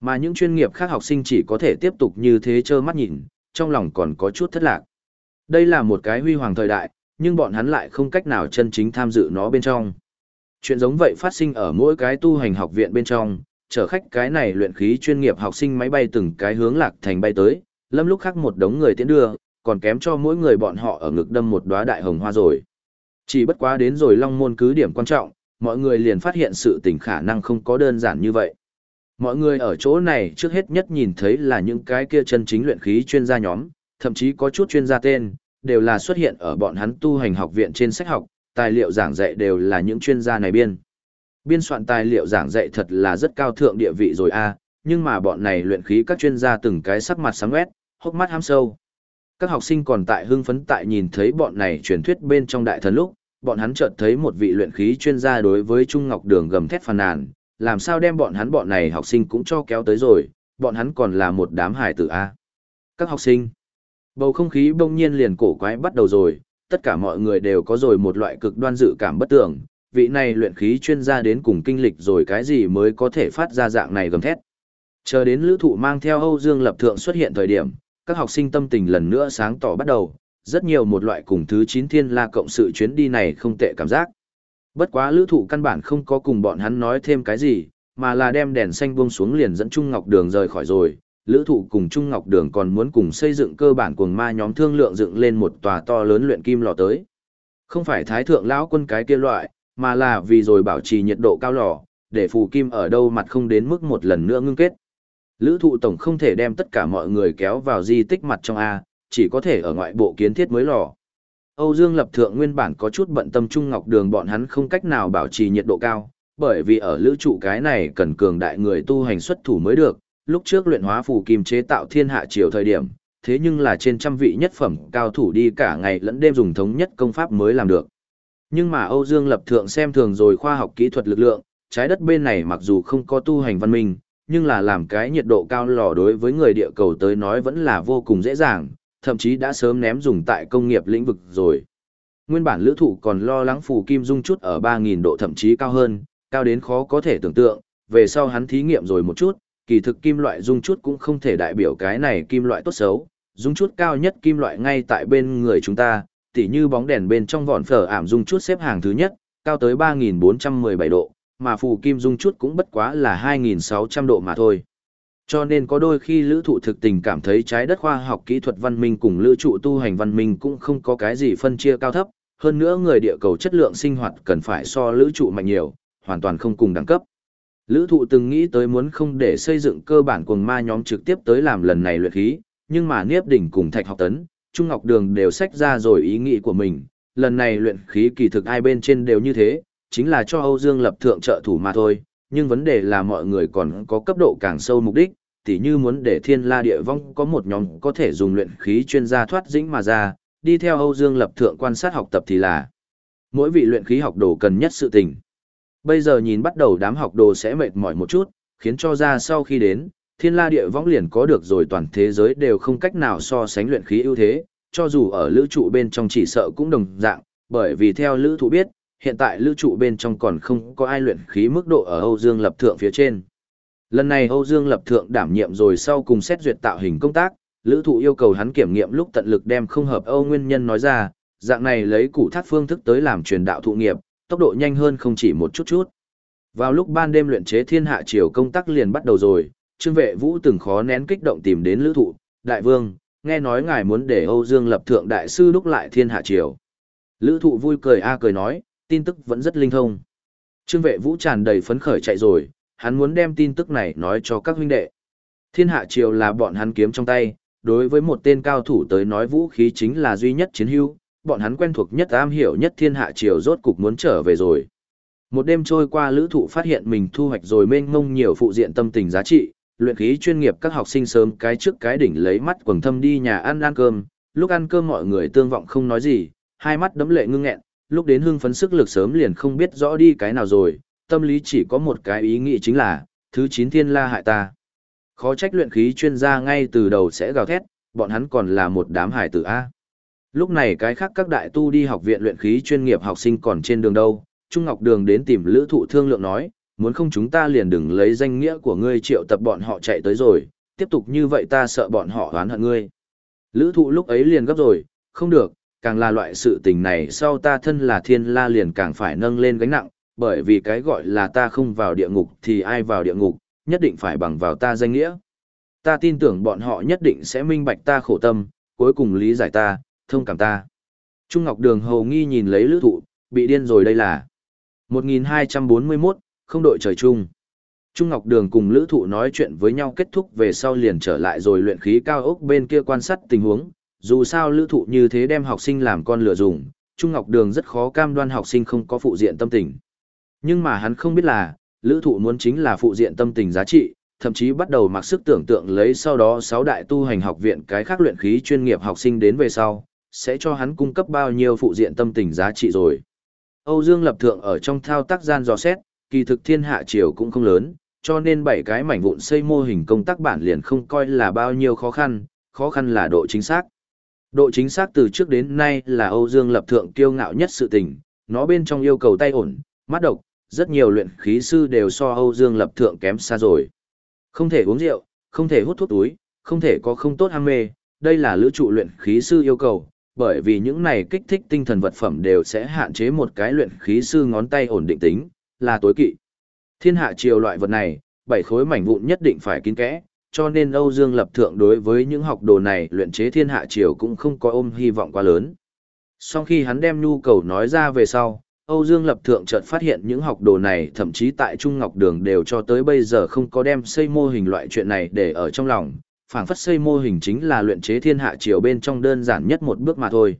Mà những chuyên nghiệp khác học sinh chỉ có thể tiếp tục như thế trơ mắt nhìn, trong lòng còn có chút thất lạc. Đây là một cái huy hoàng thời đại, nhưng bọn hắn lại không cách nào chân chính tham dự nó bên trong. Chuyện giống vậy phát sinh ở mỗi cái tu hành học viện bên trong, chở khách cái này luyện khí chuyên nghiệp học sinh máy bay từng cái hướng lạc thành bay tới, lâm lúc khác một đống người tiến đưa, còn kém cho mỗi người bọn họ ở ngực đâm một đóa đại hồng hoa rồi. Chỉ bất quá đến rồi long môn cứ điểm quan trọng, mọi người liền phát hiện sự tình khả năng không có đơn giản như vậy. Mọi người ở chỗ này trước hết nhất nhìn thấy là những cái kia chân chính luyện khí chuyên gia nhóm, thậm chí có chút chuyên gia tên, đều là xuất hiện ở bọn hắn tu hành học viện trên sách học, tài liệu giảng dạy đều là những chuyên gia này biên. Biên soạn tài liệu giảng dạy thật là rất cao thượng địa vị rồi a, nhưng mà bọn này luyện khí các chuyên gia từng cái sắc mặt sáng quét, hốc mắt ham sâu. Các học sinh còn tại hưng phấn tại nhìn thấy bọn này truyền thuyết bên trong đại thần lúc, bọn hắn chợt thấy một vị luyện khí chuyên gia đối với Trung Ngọc Đường gầm thét phàn nàn, làm sao đem bọn hắn bọn này học sinh cũng cho kéo tới rồi, bọn hắn còn là một đám hải tử A. Các học sinh, bầu không khí bỗng nhiên liền cổ quái bắt đầu rồi, tất cả mọi người đều có rồi một loại cực đoan dự cảm bất tưởng, vị này luyện khí chuyên gia đến cùng kinh lịch rồi cái gì mới có thể phát ra dạng này gầm thét. Chờ đến lữ thụ mang theo Âu Dương Lập Thượng xuất hiện thời điểm, các học sinh tâm tình lần nữa sáng tỏ bắt đầu, rất nhiều một loại cùng thứ 9 thiên la cộng sự chuyến đi này không tệ cảm giác. Bất quá lữ thụ căn bản không có cùng bọn hắn nói thêm cái gì, mà là đem đèn xanh buông xuống liền dẫn Trung Ngọc Đường rời khỏi rồi. Lữ thụ cùng Trung Ngọc Đường còn muốn cùng xây dựng cơ bản cùng ma nhóm thương lượng dựng lên một tòa to lớn luyện kim lò tới. Không phải thái thượng lão quân cái kia loại, mà là vì rồi bảo trì nhiệt độ cao lò, để phù kim ở đâu mặt không đến mức một lần nữa ngưng kết. Lữ thụ tổng không thể đem tất cả mọi người kéo vào di tích mặt trong A, chỉ có thể ở ngoại bộ kiến thiết mới lò. Âu Dương Lập Thượng nguyên bản có chút bận tâm Trung Ngọc Đường bọn hắn không cách nào bảo trì nhiệt độ cao, bởi vì ở lữ trụ cái này cần cường đại người tu hành xuất thủ mới được, lúc trước luyện hóa phù kim chế tạo thiên hạ triều thời điểm, thế nhưng là trên trăm vị nhất phẩm cao thủ đi cả ngày lẫn đêm dùng thống nhất công pháp mới làm được. Nhưng mà Âu Dương Lập Thượng xem thường rồi khoa học kỹ thuật lực lượng, trái đất bên này mặc dù không có tu hành văn minh, nhưng là làm cái nhiệt độ cao lò đối với người địa cầu tới nói vẫn là vô cùng dễ dàng, thậm chí đã sớm ném dùng tại công nghiệp lĩnh vực rồi. Nguyên bản lữ thụ còn lo lắng phù kim dung chút ở 3.000 độ thậm chí cao hơn, cao đến khó có thể tưởng tượng, về sau hắn thí nghiệm rồi một chút, kỳ thực kim loại dung chút cũng không thể đại biểu cái này kim loại tốt xấu, dung chút cao nhất kim loại ngay tại bên người chúng ta, tỉ như bóng đèn bên trong vòn phở ảm dung chút xếp hàng thứ nhất, cao tới 3.417 độ, mà phù kim dung chút cũng bất quá là 2.600 độ mà thôi. Cho nên có đôi khi lữ thụ thực tình cảm thấy trái đất khoa học kỹ thuật văn minh cùng lữ trụ tu hành văn minh cũng không có cái gì phân chia cao thấp, hơn nữa người địa cầu chất lượng sinh hoạt cần phải so lữ trụ mạnh nhiều, hoàn toàn không cùng đẳng cấp. Lữ thụ từng nghĩ tới muốn không để xây dựng cơ bản quần ma nhóm trực tiếp tới làm lần này luyện khí, nhưng mà Niếp Đỉnh cùng Thạch Học Tấn, Trung Ngọc Đường đều sách ra rồi ý nghĩ của mình, lần này luyện khí kỳ thực ai bên trên đều như thế, chính là cho Âu Dương lập thượng trợ thủ mà thôi, nhưng vấn đề là mọi người còn có cấp độ càng sâu mục đích, tỉ như muốn để thiên la địa vong có một nhóm có thể dùng luyện khí chuyên gia thoát dĩnh mà ra, đi theo Âu Dương lập thượng quan sát học tập thì là mỗi vị luyện khí học đồ cần nhất sự tình. Bây giờ nhìn bắt đầu đám học đồ sẽ mệt mỏi một chút, khiến cho ra sau khi đến, thiên la địa vong liền có được rồi toàn thế giới đều không cách nào so sánh luyện khí ưu thế, cho dù ở lữ trụ bên trong chỉ sợ cũng đồng dạng, bởi vì theo lữ thụ biết, hiện tại lữ trụ bên trong còn không có ai luyện khí mức độ ở Âu Dương lập thượng phía trên. Lần này Âu Dương lập thượng đảm nhiệm rồi sau cùng xét duyệt tạo hình công tác, lữ thụ yêu cầu hắn kiểm nghiệm lúc tận lực đem không hợp Âu nguyên nhân nói ra, dạng này lấy củ thác phương thức tới làm truyền đạo thụ nghiệp, tốc độ nhanh hơn không chỉ một chút chút. Vào lúc ban đêm luyện chế thiên hạ triều công tác liền bắt đầu rồi, Trương Vệ Vũ từng khó nén kích động tìm đến Lữ Thụ, "Đại vương, nghe nói ngài muốn để Âu Dương lập thượng đại sư đúc lại thiên hạ triều." Lữ Thụ vui cười a cười nói, tin tức vẫn rất linh thông. Trương Vệ Vũ tràn đầy phấn khởi chạy rồi, hắn muốn đem tin tức này nói cho các huynh đệ. Thiên hạ triều là bọn hắn kiếm trong tay, đối với một tên cao thủ tới nói vũ khí chính là duy nhất chiến hữu, bọn hắn quen thuộc nhất am hiểu nhất thiên hạ triều rốt cục muốn trở về rồi. Một đêm trôi qua lữ thụ phát hiện mình thu hoạch rồi mênh mông nhiều phụ diện tâm tình giá trị, luyện khí chuyên nghiệp các học sinh sớm cái trước cái đỉnh lấy mắt quầng thâm đi nhà ăn ăn cơm, lúc ăn cơm mọi người tương vọng không nói gì, hai mắt đấm lệ ngưng nghẹn, lúc đến hưng phấn sức lực sớm liền không biết rõ đi cái nào rồi, tâm lý chỉ có một cái ý nghĩ chính là, thứ 9 thiên la hại ta. Khó trách luyện khí chuyên gia ngay từ đầu sẽ gào thét, bọn hắn còn là một đám hải tử A. Lúc này cái khác các đại tu đi học viện luyện khí chuyên nghiệp học sinh còn trên đường đâu, Trung Ngọc Đường đến tìm Lữ Thụ thương lượng nói, muốn không chúng ta liền đừng lấy danh nghĩa của ngươi triệu tập bọn họ chạy tới rồi, tiếp tục như vậy ta sợ bọn họ oán hận ngươi. Lữ Thụ lúc ấy liền gấp rồi, không được, càng là loại sự tình này sau ta thân là thiên la liền càng phải nâng lên gánh nặng, bởi vì cái gọi là ta không vào địa ngục thì ai vào địa ngục, nhất định phải bằng vào ta danh nghĩa. Ta tin tưởng bọn họ nhất định sẽ minh bạch ta khổ tâm, cuối cùng lý giải ta, thông cảm ta. Trung Ngọc Đường hầu nghi nhìn lấy lữ thụ, bị điên rồi đây là 1241, không đội trời chung. Trung Ngọc Đường cùng lữ thụ nói chuyện với nhau kết thúc về sau liền trở lại rồi luyện khí cao ốc bên kia quan sát tình huống. Dù sao lữ thụ như thế đem học sinh làm con lừa dùng, Trung Ngọc Đường rất khó cam đoan học sinh không có phụ diện tâm tình. Nhưng mà hắn không biết là, lữ thụ muốn chính là phụ diện tâm tình giá trị, thậm chí bắt đầu mặc sức tưởng tượng lấy sau đó 6 đại tu hành học viện cái khác luyện khí chuyên nghiệp học sinh đến về sau, sẽ cho hắn cung cấp bao nhiêu phụ diện tâm tình giá trị rồi. Âu Dương lập thượng ở trong thao tác gian dò xét, kỳ thực thiên hạ triều cũng không lớn, cho nên bảy cái mảnh vụn xây mô hình công tác bản liền không coi là bao nhiêu khó khăn, khó khăn là độ chính xác. Độ chính xác từ trước đến nay là Âu Dương lập thượng kiêu ngạo nhất sự tình, nó bên trong yêu cầu tay ổn, mắt độc, rất nhiều luyện khí sư đều so Âu Dương lập thượng kém xa rồi. Không thể uống rượu, không thể hút thuốc túi, không thể có không tốt ham mê, đây là lữ trụ luyện khí sư yêu cầu, bởi vì những này kích thích tinh thần vật phẩm đều sẽ hạn chế một cái luyện khí sư ngón tay ổn định tính, là tối kỵ. Thiên hạ triều loại vật này, bảy khối mảnh vụn nhất định phải kín kẽ, cho nên Âu Dương lập thượng đối với những học đồ này luyện chế thiên hạ triều cũng không có ôm hy vọng quá lớn. Sau khi hắn đem nhu cầu nói ra về sau, Âu Dương lập thượng chợt phát hiện những học đồ này thậm chí tại Trung Ngọc Đường đều cho tới bây giờ không có đem xây mô hình loại chuyện này để ở trong lòng, phảng phất xây mô hình chính là luyện chế thiên hạ triều bên trong đơn giản nhất một bước mà thôi.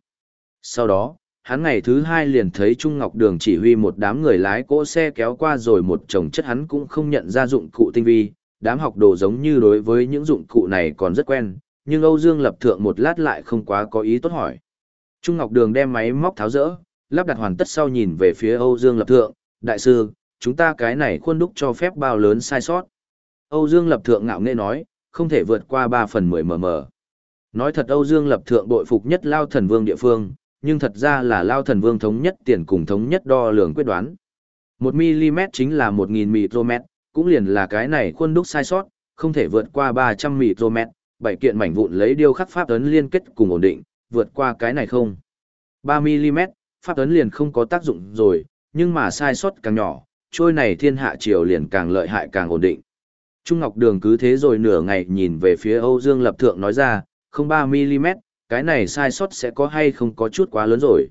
Sau đó, hắn ngày thứ hai liền thấy Trung Ngọc Đường chỉ huy một đám người lái cỗ xe kéo qua rồi một chồng chất hắn cũng không nhận ra dụng cụ tinh vi, đám học đồ giống như đối với những dụng cụ này còn rất quen, nhưng Âu Dương lập thượng một lát lại không quá có ý tốt hỏi. Trung Ngọc Đường đem máy móc tháo rỡ, lắp đặt hoàn tất sau nhìn về phía Âu Dương lập thượng, đại sư, chúng ta cái này khuôn đúc cho phép bao lớn sai sót. Âu Dương lập thượng ngạo nghễ nói, không thể vượt qua 3 phần 10 mm. Nói thật Âu Dương lập thượng bội phục nhất Lao Thần Vương địa phương, nhưng thật ra là Lao Thần Vương thống nhất tiền cùng thống nhất đo lường quyết đoán. 1 mm chính là 1000 micromet, cũng liền là cái này khuôn đúc sai sót, không thể vượt qua 300 micromet, bảy kiện mảnh vụn lấy điêu khắc pháp ấn liên kết cùng ổn định, vượt qua cái này không. 3 mm, pháp ấn liền không có tác dụng rồi, nhưng mà sai sót càng nhỏ, trôi này thiên hạ triều liền càng lợi hại càng ổn định. Trung Ngọc Đường cứ thế rồi nửa ngày nhìn về phía Âu Dương Lập Thượng nói ra, không 3mm, cái này sai sót sẽ có hay không có chút quá lớn rồi.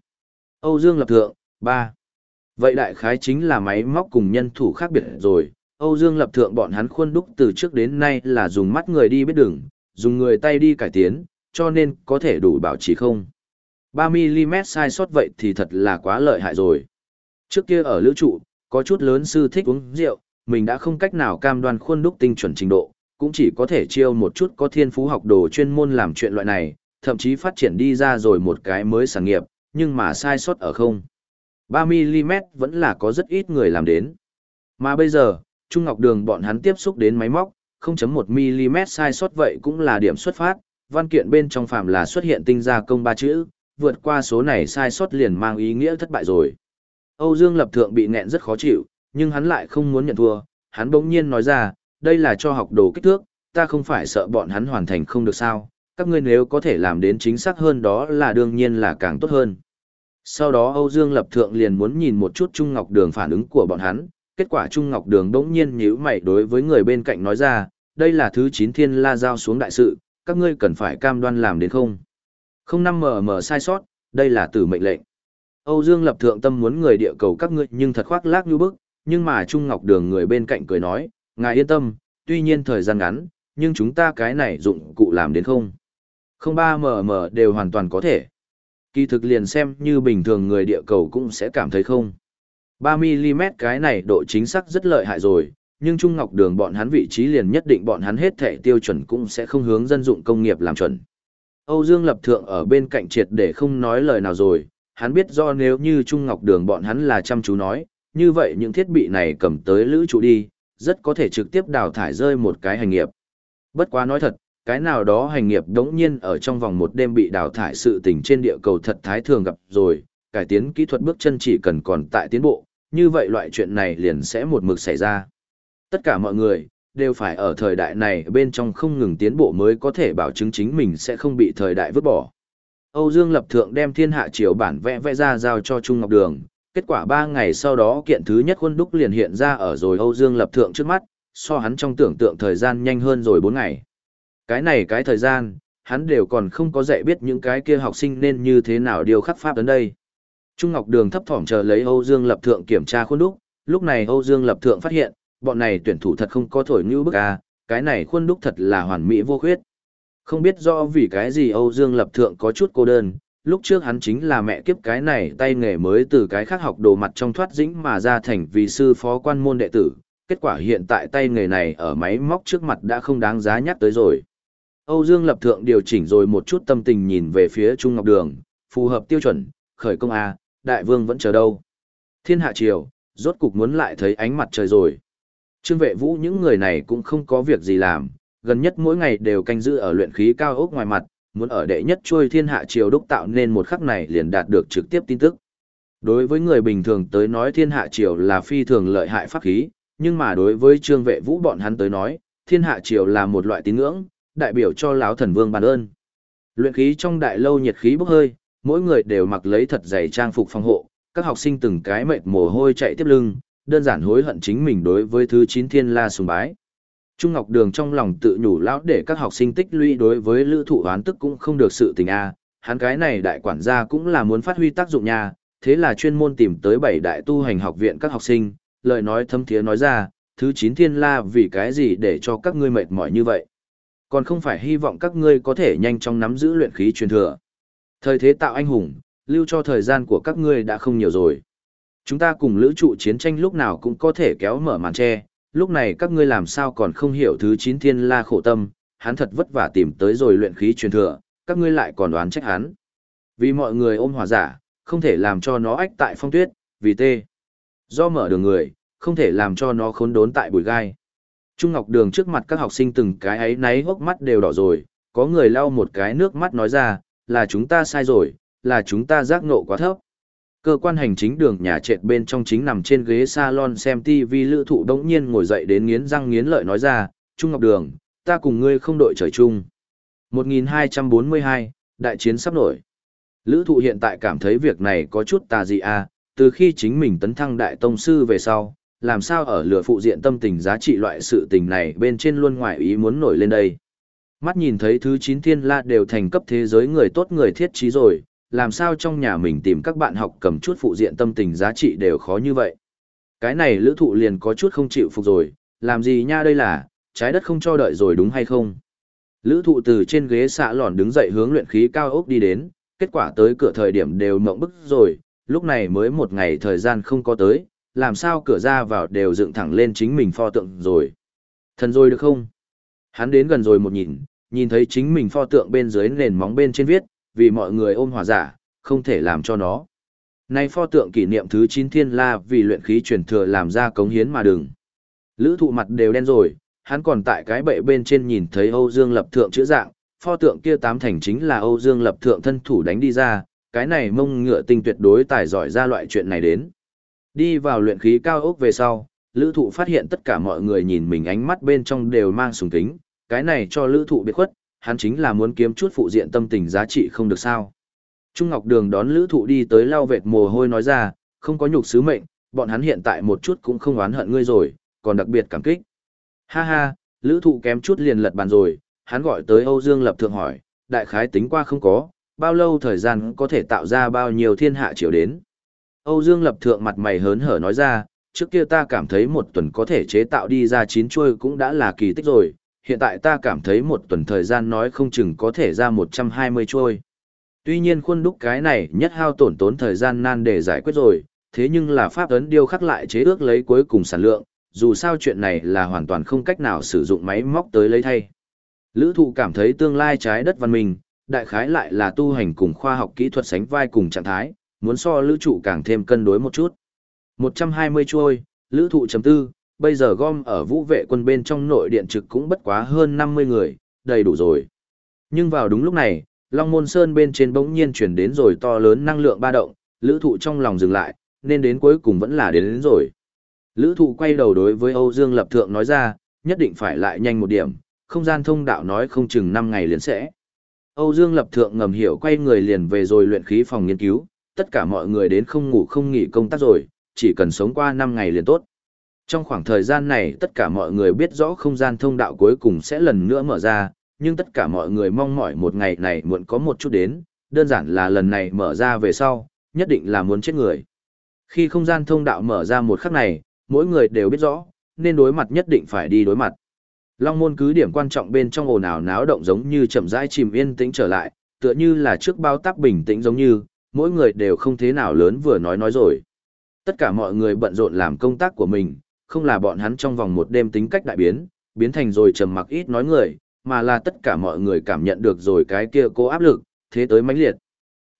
Âu Dương Lập Thượng, 3. Vậy đại khái chính là máy móc cùng nhân thủ khác biệt rồi. Âu Dương Lập Thượng bọn hắn khuôn đúc từ trước đến nay là dùng mắt người đi biết đường, dùng người tay đi cải tiến, cho nên có thể đủ bảo trì không. 3mm sai sót vậy thì thật là quá lợi hại rồi. Trước kia ở lữ trụ, có chút lớn sư thích uống rượu, mình đã không cách nào cam đoan khuôn đúc tinh chuẩn trình độ, cũng chỉ có thể chiêu một chút có thiên phú học đồ chuyên môn làm chuyện loại này, thậm chí phát triển đi ra rồi một cái mới sản nghiệp, nhưng mà sai sót ở không. 3mm vẫn là có rất ít người làm đến. Mà bây giờ, Trung Ngọc Đường bọn hắn tiếp xúc đến máy móc, 0.1mm sai sót vậy cũng là điểm xuất phát, văn kiện bên trong phạm là xuất hiện tinh gia công ba chữ, vượt qua số này sai sót liền mang ý nghĩa thất bại rồi. Âu Dương Lập Thượng bị nghẹn rất khó chịu, nhưng hắn lại không muốn nhận thua, hắn bỗng nhiên nói ra, đây là cho học đồ kích thước, ta không phải sợ bọn hắn hoàn thành không được sao, các ngươi nếu có thể làm đến chính xác hơn đó là đương nhiên là càng tốt hơn. Sau đó Âu Dương Lập Thượng liền muốn nhìn một chút Trung Ngọc Đường phản ứng của bọn hắn, kết quả Trung Ngọc Đường đống nhiên nhíu mày đối với người bên cạnh nói ra, đây là thứ 9 thiên la giao xuống đại sự, các ngươi cần phải cam đoan làm đến không. Không năm mờ mờ sai sót, đây là tử mệnh lệnh. Âu Dương Lập Thượng tâm muốn người địa cầu các ngươi nhưng thật khoác lác như bức, nhưng mà Trung Ngọc Đường người bên cạnh cười nói, ngài yên tâm, tuy nhiên thời gian ngắn, nhưng chúng ta cái này dụng cụ làm đến không. Không ba mờ mờ đều hoàn toàn có thể. Kỳ thực liền xem như bình thường người địa cầu cũng sẽ cảm thấy không. 3mm cái này độ chính xác rất lợi hại rồi, nhưng Trung Ngọc Đường bọn hắn vị trí liền nhất định bọn hắn hết thể tiêu chuẩn cũng sẽ không hướng dân dụng công nghiệp làm chuẩn. Âu Dương Lập Thượng ở bên cạnh triệt để không nói lời nào rồi, hắn biết do nếu như Trung Ngọc Đường bọn hắn là chăm chú nói, như vậy những thiết bị này cầm tới lữ trụ đi, rất có thể trực tiếp đào thải rơi một cái hành nghiệp. Bất quá nói thật, cái nào đó hành nghiệp đống nhiên ở trong vòng một đêm bị đào thải sự tình trên địa cầu thật thái thường gặp rồi, cải tiến kỹ thuật bước chân chỉ cần còn tại tiến bộ, như vậy loại chuyện này liền sẽ một mực xảy ra. Tất cả mọi người, đều phải ở thời đại này bên trong không ngừng tiến bộ mới có thể bảo chứng chính mình sẽ không bị thời đại vứt bỏ. Âu Dương Lập Thượng đem thiên hạ triều bản vẽ vẽ ra giao cho Trung Ngọc Đường, kết quả ba ngày sau đó kiện thứ nhất quân đúc liền hiện ra ở rồi Âu Dương Lập Thượng trước mắt, so hắn trong tưởng tượng thời gian nhanh hơn rồi 4 ngày. Cái này cái thời gian, hắn đều còn không có dạy biết những cái kia học sinh nên như thế nào điều khắc pháp đến đây. Trung Ngọc Đường thấp thỏm chờ lấy Âu Dương Lập Thượng kiểm tra khuôn đúc, lúc này Âu Dương Lập Thượng phát hiện, bọn này tuyển thủ thật không có thổi như bức a, cái này khuôn đúc thật là hoàn mỹ vô khuyết. Không biết do vì cái gì Âu Dương Lập Thượng có chút cô đơn, lúc trước hắn chính là mẹ kiếp cái này tay nghề mới từ cái khác học đồ mặt trong thoát dĩnh mà ra thành vì sư phó quan môn đệ tử, kết quả hiện tại tay nghề này ở máy móc trước mặt đã không đáng giá nhắc tới rồi. Âu Dương Lập Thượng điều chỉnh rồi một chút tâm tình nhìn về phía Trung Ngọc Đường, phù hợp tiêu chuẩn, khởi công A, đại vương vẫn chờ đâu. Thiên hạ triều, rốt cục muốn lại thấy ánh mặt trời rồi. Trương vệ vũ những người này cũng không có việc gì làm, gần nhất mỗi ngày đều canh giữ ở luyện khí cao ốc ngoài mặt, muốn ở đệ nhất trôi thiên hạ triều đúc tạo nên một khắc này liền đạt được trực tiếp tin tức. Đối với người bình thường tới nói thiên hạ triều là phi thường lợi hại pháp khí, nhưng mà đối với trương vệ vũ bọn hắn tới nói, thiên hạ triều là một loại tín ngưỡng, đại biểu cho lão thần vương bàn ơn. Luyện khí trong đại lâu nhiệt khí bốc hơi, mỗi người đều mặc lấy thật dày trang phục phòng hộ, các học sinh từng cái mệt mồ hôi chạy tiếp lưng, đơn giản hối hận chính mình đối với thứ chín thiên la sùng bái. Trung Ngọc Đường trong lòng tự nhủ lão để các học sinh tích lũy đối với lữ thụ hoán tức cũng không được sự tình a hắn cái này đại quản gia cũng là muốn phát huy tác dụng nha, thế là chuyên môn tìm tới bảy đại tu hành học viện các học sinh, lời nói thâm thiế nói ra, thứ chín thiên la vì cái gì để cho các ngươi mệt mỏi như vậy. Còn không phải hy vọng các ngươi có thể nhanh chóng nắm giữ luyện khí truyền thừa. Thời thế tạo anh hùng, lưu cho thời gian của các ngươi đã không nhiều rồi. Chúng ta cùng lữ trụ chiến tranh lúc nào cũng có thể kéo mở màn che, lúc này các ngươi làm sao còn không hiểu thứ chín thiên la khổ tâm, hắn thật vất vả tìm tới rồi luyện khí truyền thừa, các ngươi lại còn đoán trách hắn. Vì mọi người ôm hòa giả, không thể làm cho nó ách tại phong tuyết, vì tê. Do mở đường người, không thể làm cho nó khốn đốn tại bụi gai. Trung Ngọc Đường trước mặt các học sinh từng cái ấy náy hốc mắt đều đỏ rồi, có người lau một cái nước mắt nói ra, là chúng ta sai rồi, là chúng ta giác ngộ quá thấp. Cơ quan hành chính đường nhà trệt bên trong chính nằm trên ghế salon xem TV lữ thụ đống nhiên ngồi dậy đến nghiến răng nghiến lợi nói ra, Trung Ngọc Đường, ta cùng ngươi không đội trời chung. 1242, đại chiến sắp nổi. Lữ thụ hiện tại cảm thấy việc này có chút tà dị à, từ khi chính mình tấn thăng đại tông sư về sau, làm sao ở lửa phụ diện tâm tình giá trị loại sự tình này bên trên luôn ngoại ý muốn nổi lên đây. Mắt nhìn thấy thứ 9 thiên la đều thành cấp thế giới người tốt người thiết trí rồi, làm sao trong nhà mình tìm các bạn học cầm chút phụ diện tâm tình giá trị đều khó như vậy. Cái này lữ thụ liền có chút không chịu phục rồi, làm gì nha đây là, trái đất không cho đợi rồi đúng hay không? Lữ thụ từ trên ghế xạ lòn đứng dậy hướng luyện khí cao ốc đi đến, kết quả tới cửa thời điểm đều mộng bức rồi, lúc này mới một ngày thời gian không có tới, làm sao cửa ra vào đều dựng thẳng lên chính mình pho tượng rồi. Thần rồi được không? Hắn đến gần rồi một nhìn, nhìn thấy chính mình pho tượng bên dưới nền móng bên trên viết, vì mọi người ôm hòa giả, không thể làm cho nó. Nay pho tượng kỷ niệm thứ 9 thiên la vì luyện khí truyền thừa làm ra cống hiến mà đừng. Lữ thụ mặt đều đen rồi, hắn còn tại cái bệ bên trên nhìn thấy Âu Dương Lập Thượng chữ dạng, pho tượng kia tám thành chính là Âu Dương Lập Thượng thân thủ đánh đi ra, cái này mông ngựa tinh tuyệt đối tài giỏi ra loại chuyện này đến. Đi vào luyện khí cao ốc về sau, lữ thụ phát hiện tất cả mọi người nhìn mình ánh mắt bên trong đều mang sùng kính, cái này cho lữ thụ biệt khuất, hắn chính là muốn kiếm chút phụ diện tâm tình giá trị không được sao. Trung Ngọc Đường đón lữ thụ đi tới lau vệt mồ hôi nói ra, không có nhục sứ mệnh, bọn hắn hiện tại một chút cũng không oán hận ngươi rồi, còn đặc biệt cảm kích. Ha ha, lữ thụ kém chút liền lật bàn rồi, hắn gọi tới Âu Dương Lập Thượng hỏi, đại khái tính qua không có, bao lâu thời gian có thể tạo ra bao nhiêu thiên hạ chiều đến. Âu Dương Lập Thượng mặt mày hớn hở nói ra, trước kia ta cảm thấy một tuần có thể chế tạo đi ra chín chuôi cũng đã là kỳ tích rồi, hiện tại ta cảm thấy một tuần thời gian nói không chừng có thể ra 120 chuôi. Tuy nhiên khuôn đúc cái này nhất hao tổn tốn thời gian nan để giải quyết rồi, thế nhưng là pháp ấn điêu khắc lại chế ước lấy cuối cùng sản lượng, dù sao chuyện này là hoàn toàn không cách nào sử dụng máy móc tới lấy thay. Lữ thụ cảm thấy tương lai trái đất văn minh, đại khái lại là tu hành cùng khoa học kỹ thuật sánh vai cùng trạng thái, muốn so lữ trụ càng thêm cân đối một chút. 120 chuôi, lữ thụ chấm tư, bây giờ gom ở vũ vệ quân bên trong nội điện trực cũng bất quá hơn 50 người, đầy đủ rồi. Nhưng vào đúng lúc này, Long Môn Sơn bên trên bỗng nhiên chuyển đến rồi to lớn năng lượng ba động, lữ thụ trong lòng dừng lại, nên đến cuối cùng vẫn là đến, đến rồi. Lữ thụ quay đầu đối với Âu Dương Lập Thượng nói ra, nhất định phải lại nhanh một điểm, không gian thông đạo nói không chừng 5 ngày liền sẽ. Âu Dương Lập Thượng ngầm hiểu quay người liền về rồi luyện khí phòng nghiên cứu, tất cả mọi người đến không ngủ không nghỉ công tác rồi, chỉ cần sống qua 5 ngày liền tốt. Trong khoảng thời gian này tất cả mọi người biết rõ không gian thông đạo cuối cùng sẽ lần nữa mở ra, nhưng tất cả mọi người mong mỏi một ngày này muộn có một chút đến, đơn giản là lần này mở ra về sau, nhất định là muốn chết người. Khi không gian thông đạo mở ra một khắc này, mỗi người đều biết rõ, nên đối mặt nhất định phải đi đối mặt. Long môn cứ điểm quan trọng bên trong ồn ào náo động giống như chậm rãi chìm yên tĩnh trở lại, tựa như là trước bao tác bình tĩnh giống như, mỗi người đều không thế nào lớn vừa nói nói rồi. Tất cả mọi người bận rộn làm công tác của mình, không là bọn hắn trong vòng một đêm tính cách đại biến, biến thành rồi trầm mặc ít nói người, mà là tất cả mọi người cảm nhận được rồi cái kia cô áp lực, thế tới mãnh liệt.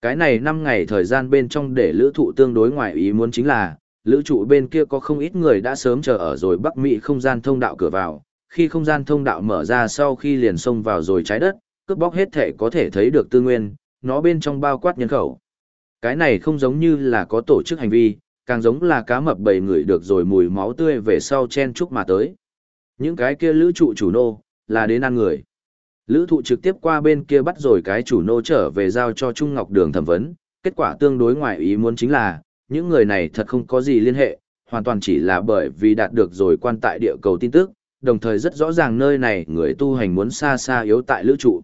Cái này 5 ngày thời gian bên trong để lữ thụ tương đối ngoài ý muốn chính là, lữ trụ bên kia có không ít người đã sớm chờ ở rồi Bắc Mỹ không gian thông đạo cửa vào, khi không gian thông đạo mở ra sau khi liền xông vào rồi trái đất, cướp bóc hết thể có thể thấy được tư nguyên, nó bên trong bao quát nhân khẩu. Cái này không giống như là có tổ chức hành vi, càng giống là cá mập bầy người được rồi mùi máu tươi về sau chen chúc mà tới. Những cái kia lữ trụ chủ nô, là đến ăn người. Lữ thụ trực tiếp qua bên kia bắt rồi cái chủ nô trở về giao cho Trung Ngọc Đường thẩm vấn, kết quả tương đối ngoài ý muốn chính là, những người này thật không có gì liên hệ, hoàn toàn chỉ là bởi vì đạt được rồi quan tại địa cầu tin tức, đồng thời rất rõ ràng nơi này người tu hành muốn xa xa yếu tại lữ trụ.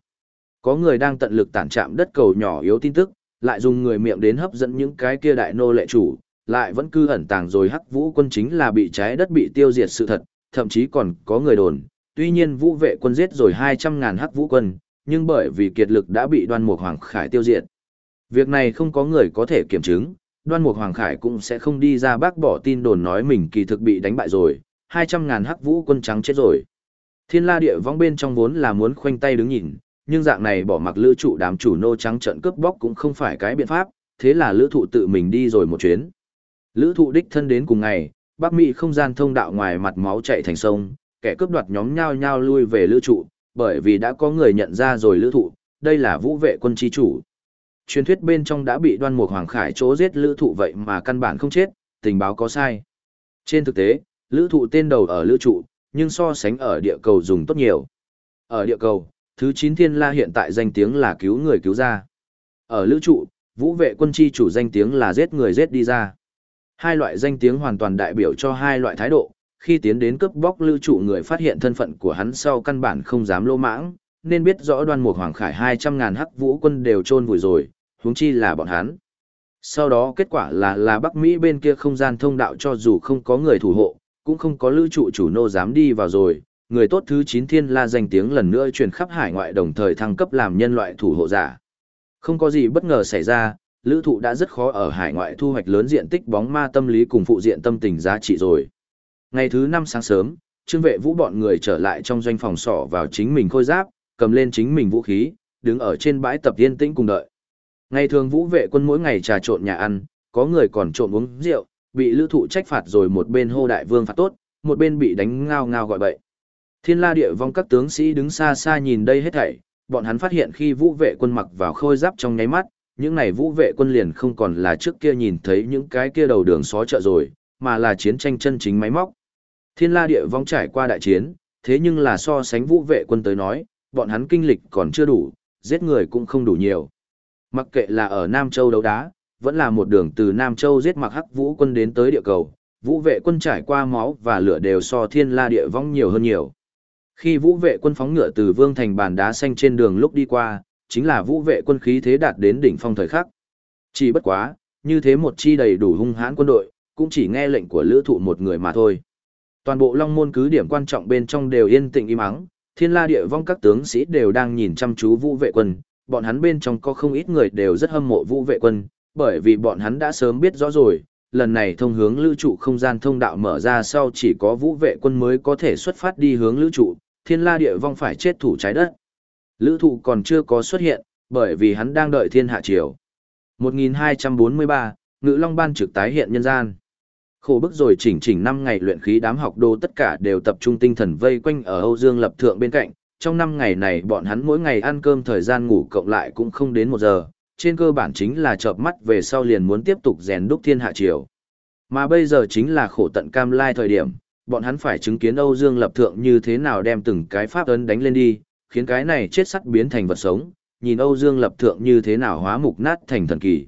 Có người đang tận lực tản chạm đất cầu nhỏ yếu tin tức, lại dùng người miệng đến hấp dẫn những cái kia đại nô lệ chủ, lại vẫn cứ ẩn tàng rồi hắc vũ quân chính là bị trái đất bị tiêu diệt sự thật, thậm chí còn có người đồn, tuy nhiên vũ vệ quân giết rồi 200.000 hắc vũ quân, nhưng bởi vì kiệt lực đã bị đoan mục hoàng khải tiêu diệt. Việc này không có người có thể kiểm chứng, đoan mục hoàng khải cũng sẽ không đi ra bác bỏ tin đồn nói mình kỳ thực bị đánh bại rồi, 200.000 hắc vũ quân trắng chết rồi. Thiên la địa vong bên trong vốn là muốn khoanh tay đứng nhìn, nhưng dạng này bỏ mặc lữ trụ đám chủ nô trắng trận cướp bóc cũng không phải cái biện pháp, thế là lữ thụ tự mình đi rồi một chuyến. Lữ thụ đích thân đến cùng ngày, Bắc Mỹ không gian thông đạo ngoài mặt máu chạy thành sông, kẻ cướp đoạt nhóm nhau nhau lui về lữ trụ, bởi vì đã có người nhận ra rồi lữ thụ, đây là vũ vệ quân chi chủ. Truyền thuyết bên trong đã bị đoan mục hoàng khải chỗ giết lữ thụ vậy mà căn bản không chết, tình báo có sai. Trên thực tế, lữ thụ tên đầu ở lữ trụ, nhưng so sánh ở địa cầu dùng tốt nhiều. Ở địa cầu, thứ 9 thiên la hiện tại danh tiếng là cứu người cứu ra. Ở lữ trụ, vũ vệ quân chi chủ danh tiếng là giết người giết đi ra. Hai loại danh tiếng hoàn toàn đại biểu cho hai loại thái độ, khi tiến đến cướp bóc lưu trụ người phát hiện thân phận của hắn sau căn bản không dám lô mãng, nên biết rõ đoan mục hoàng khải 200 ngàn hắc vũ quân đều chôn vùi rồi, huống chi là bọn hắn. Sau đó kết quả là là Bắc Mỹ bên kia không gian thông đạo cho dù không có người thủ hộ, cũng không có lưu trụ chủ nô dám đi vào rồi, người tốt thứ 9 thiên la danh tiếng lần nữa truyền khắp hải ngoại đồng thời thăng cấp làm nhân loại thủ hộ giả. Không có gì bất ngờ xảy ra, lữ thụ đã rất khó ở hải ngoại thu hoạch lớn diện tích bóng ma tâm lý cùng phụ diện tâm tình giá trị rồi. Ngày thứ 5 sáng sớm, trương vệ vũ bọn người trở lại trong doanh phòng sỏ vào chính mình khôi giáp, cầm lên chính mình vũ khí, đứng ở trên bãi tập yên tĩnh cùng đợi. Ngày thường vũ vệ quân mỗi ngày trà trộn nhà ăn, có người còn trộn uống rượu, bị lữ thụ trách phạt rồi một bên hô đại vương phạt tốt, một bên bị đánh ngao ngao gọi bậy. Thiên la địa vong các tướng sĩ đứng xa xa nhìn đây hết thảy, bọn hắn phát hiện khi vũ vệ quân mặc vào khôi giáp trong nháy mắt, những này vũ vệ quân liền không còn là trước kia nhìn thấy những cái kia đầu đường xó chợ rồi, mà là chiến tranh chân chính máy móc. Thiên la địa vong trải qua đại chiến, thế nhưng là so sánh vũ vệ quân tới nói, bọn hắn kinh lịch còn chưa đủ, giết người cũng không đủ nhiều. Mặc kệ là ở Nam Châu đấu đá, vẫn là một đường từ Nam Châu giết mặc hắc vũ quân đến tới địa cầu, vũ vệ quân trải qua máu và lửa đều so thiên la địa vong nhiều hơn nhiều. Khi vũ vệ quân phóng ngựa từ vương thành bàn đá xanh trên đường lúc đi qua, chính là vũ vệ quân khí thế đạt đến đỉnh phong thời khắc. Chỉ bất quá, như thế một chi đầy đủ hung hãn quân đội, cũng chỉ nghe lệnh của lữ thụ một người mà thôi. Toàn bộ long môn cứ điểm quan trọng bên trong đều yên tĩnh im ắng, thiên la địa vong các tướng sĩ đều đang nhìn chăm chú vũ vệ quân, bọn hắn bên trong có không ít người đều rất hâm mộ vũ vệ quân, bởi vì bọn hắn đã sớm biết rõ rồi, lần này thông hướng lữ trụ không gian thông đạo mở ra sau chỉ có vũ vệ quân mới có thể xuất phát đi hướng lữ trụ, thiên la địa vong phải chết thủ trái đất. Lữ thụ còn chưa có xuất hiện, bởi vì hắn đang đợi thiên hạ triều. 1243, Ngự Long Ban trực tái hiện nhân gian. Khổ bức rồi chỉnh chỉnh 5 ngày luyện khí đám học đô tất cả đều tập trung tinh thần vây quanh ở Âu Dương Lập Thượng bên cạnh. Trong 5 ngày này bọn hắn mỗi ngày ăn cơm thời gian ngủ cộng lại cũng không đến 1 giờ, trên cơ bản chính là chợp mắt về sau liền muốn tiếp tục rèn đúc thiên hạ triều. Mà bây giờ chính là khổ tận cam lai thời điểm, bọn hắn phải chứng kiến Âu Dương Lập Thượng như thế nào đem từng cái pháp ấn đánh lên đi, khiến cái này chết sắt biến thành vật sống, nhìn Âu Dương Lập Thượng như thế nào hóa mục nát thành thần kỳ.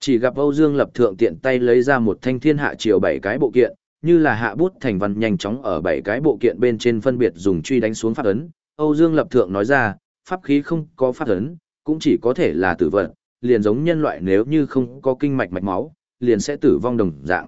Chỉ gặp Âu Dương Lập Thượng tiện tay lấy ra một thanh thiên hạ triều bảy cái bộ kiện, như là hạ bút thành văn nhanh chóng ở bảy cái bộ kiện bên trên phân biệt dùng truy đánh xuống pháp ấn. Âu Dương Lập Thượng nói ra, pháp khí không có pháp ấn, cũng chỉ có thể là tử vật, liền giống nhân loại nếu như không có kinh mạch mạch máu, liền sẽ tử vong đồng dạng.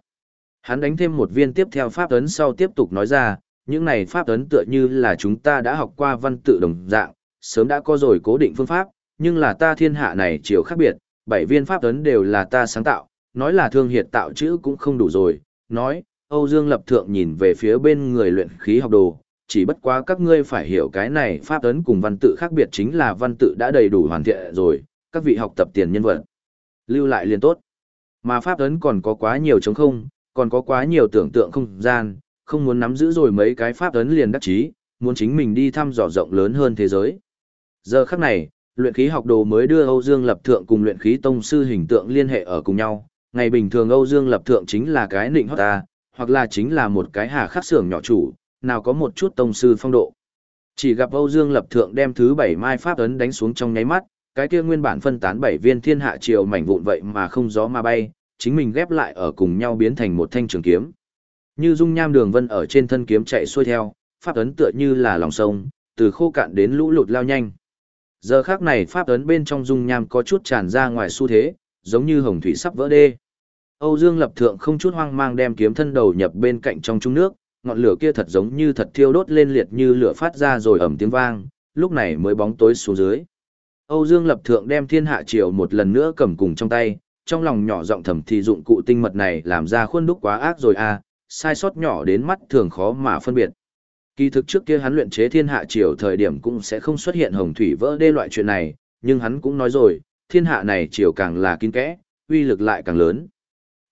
Hắn đánh thêm một viên tiếp theo pháp ấn sau tiếp tục nói ra, những này pháp ấn tựa như là chúng ta đã học qua văn tự đồng dạng, sớm đã có rồi cố định phương pháp, nhưng là ta thiên hạ này chiều khác biệt, bảy viên pháp ấn đều là ta sáng tạo, nói là thương hiệt tạo chữ cũng không đủ rồi, nói, Âu Dương Lập Thượng nhìn về phía bên người luyện khí học đồ, chỉ bất quá các ngươi phải hiểu cái này pháp ấn cùng văn tự khác biệt chính là văn tự đã đầy đủ hoàn thiện rồi, các vị học tập tiền nhân vật. Lưu lại liền tốt. Mà pháp ấn còn có quá nhiều trống không, còn có quá nhiều tưởng tượng không gian, không muốn nắm giữ rồi mấy cái pháp ấn liền đắc chí, muốn chính mình đi thăm dò rộng lớn hơn thế giới. Giờ khắc này, luyện khí học đồ mới đưa Âu Dương Lập Thượng cùng luyện khí tông sư hình tượng liên hệ ở cùng nhau. Ngày bình thường Âu Dương Lập Thượng chính là cái nịnh hót ta, hoặc là chính là một cái hà khắc xưởng nhỏ chủ, nào có một chút tông sư phong độ. Chỉ gặp Âu Dương Lập Thượng đem thứ bảy mai pháp ấn đánh xuống trong nháy mắt, cái kia nguyên bản phân tán bảy viên thiên hạ triều mảnh vụn vậy mà không gió mà bay, chính mình ghép lại ở cùng nhau biến thành một thanh trường kiếm. Như dung nham đường vân ở trên thân kiếm chạy xuôi theo, pháp ấn tựa như là lòng sông, từ khô cạn đến lũ lụt lao nhanh. Giờ khác này pháp ấn bên trong dung nham có chút tràn ra ngoài xu thế, giống như hồng thủy sắp vỡ đê. Âu Dương Lập Thượng không chút hoang mang đem kiếm thân đầu nhập bên cạnh trong trung nước, ngọn lửa kia thật giống như thật thiêu đốt lên liệt như lửa phát ra rồi ầm tiếng vang, lúc này mới bóng tối xuống dưới. Âu Dương Lập Thượng đem thiên hạ triều một lần nữa cầm cùng trong tay, trong lòng nhỏ giọng thầm thì dụng cụ tinh mật này làm ra khuôn đúc quá ác rồi à, sai sót nhỏ đến mắt thường khó mà phân biệt. Kỳ thực trước kia hắn luyện chế thiên hạ triều thời điểm cũng sẽ không xuất hiện hồng thủy vỡ đê loại chuyện này, nhưng hắn cũng nói rồi, thiên hạ này triều càng là kín kẽ, uy lực lại càng lớn.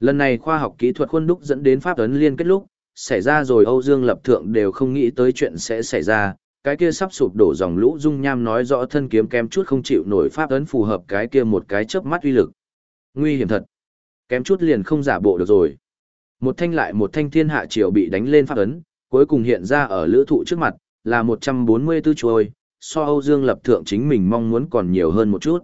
Lần này khoa học kỹ thuật khuôn đúc dẫn đến pháp ấn liên kết lúc, xảy ra rồi Âu Dương Lập Thượng đều không nghĩ tới chuyện sẽ xảy ra, cái kia sắp sụp đổ dòng lũ dung nham nói rõ thân kiếm kém chút không chịu nổi pháp ấn phù hợp cái kia một cái chớp mắt uy lực. Nguy hiểm thật. Kém chút liền không giả bộ được rồi. Một thanh lại một thanh thiên hạ triều bị đánh lên pháp ấn, cuối cùng hiện ra ở lữ thụ trước mặt, là 144 chuôi, so Âu Dương Lập Thượng chính mình mong muốn còn nhiều hơn một chút.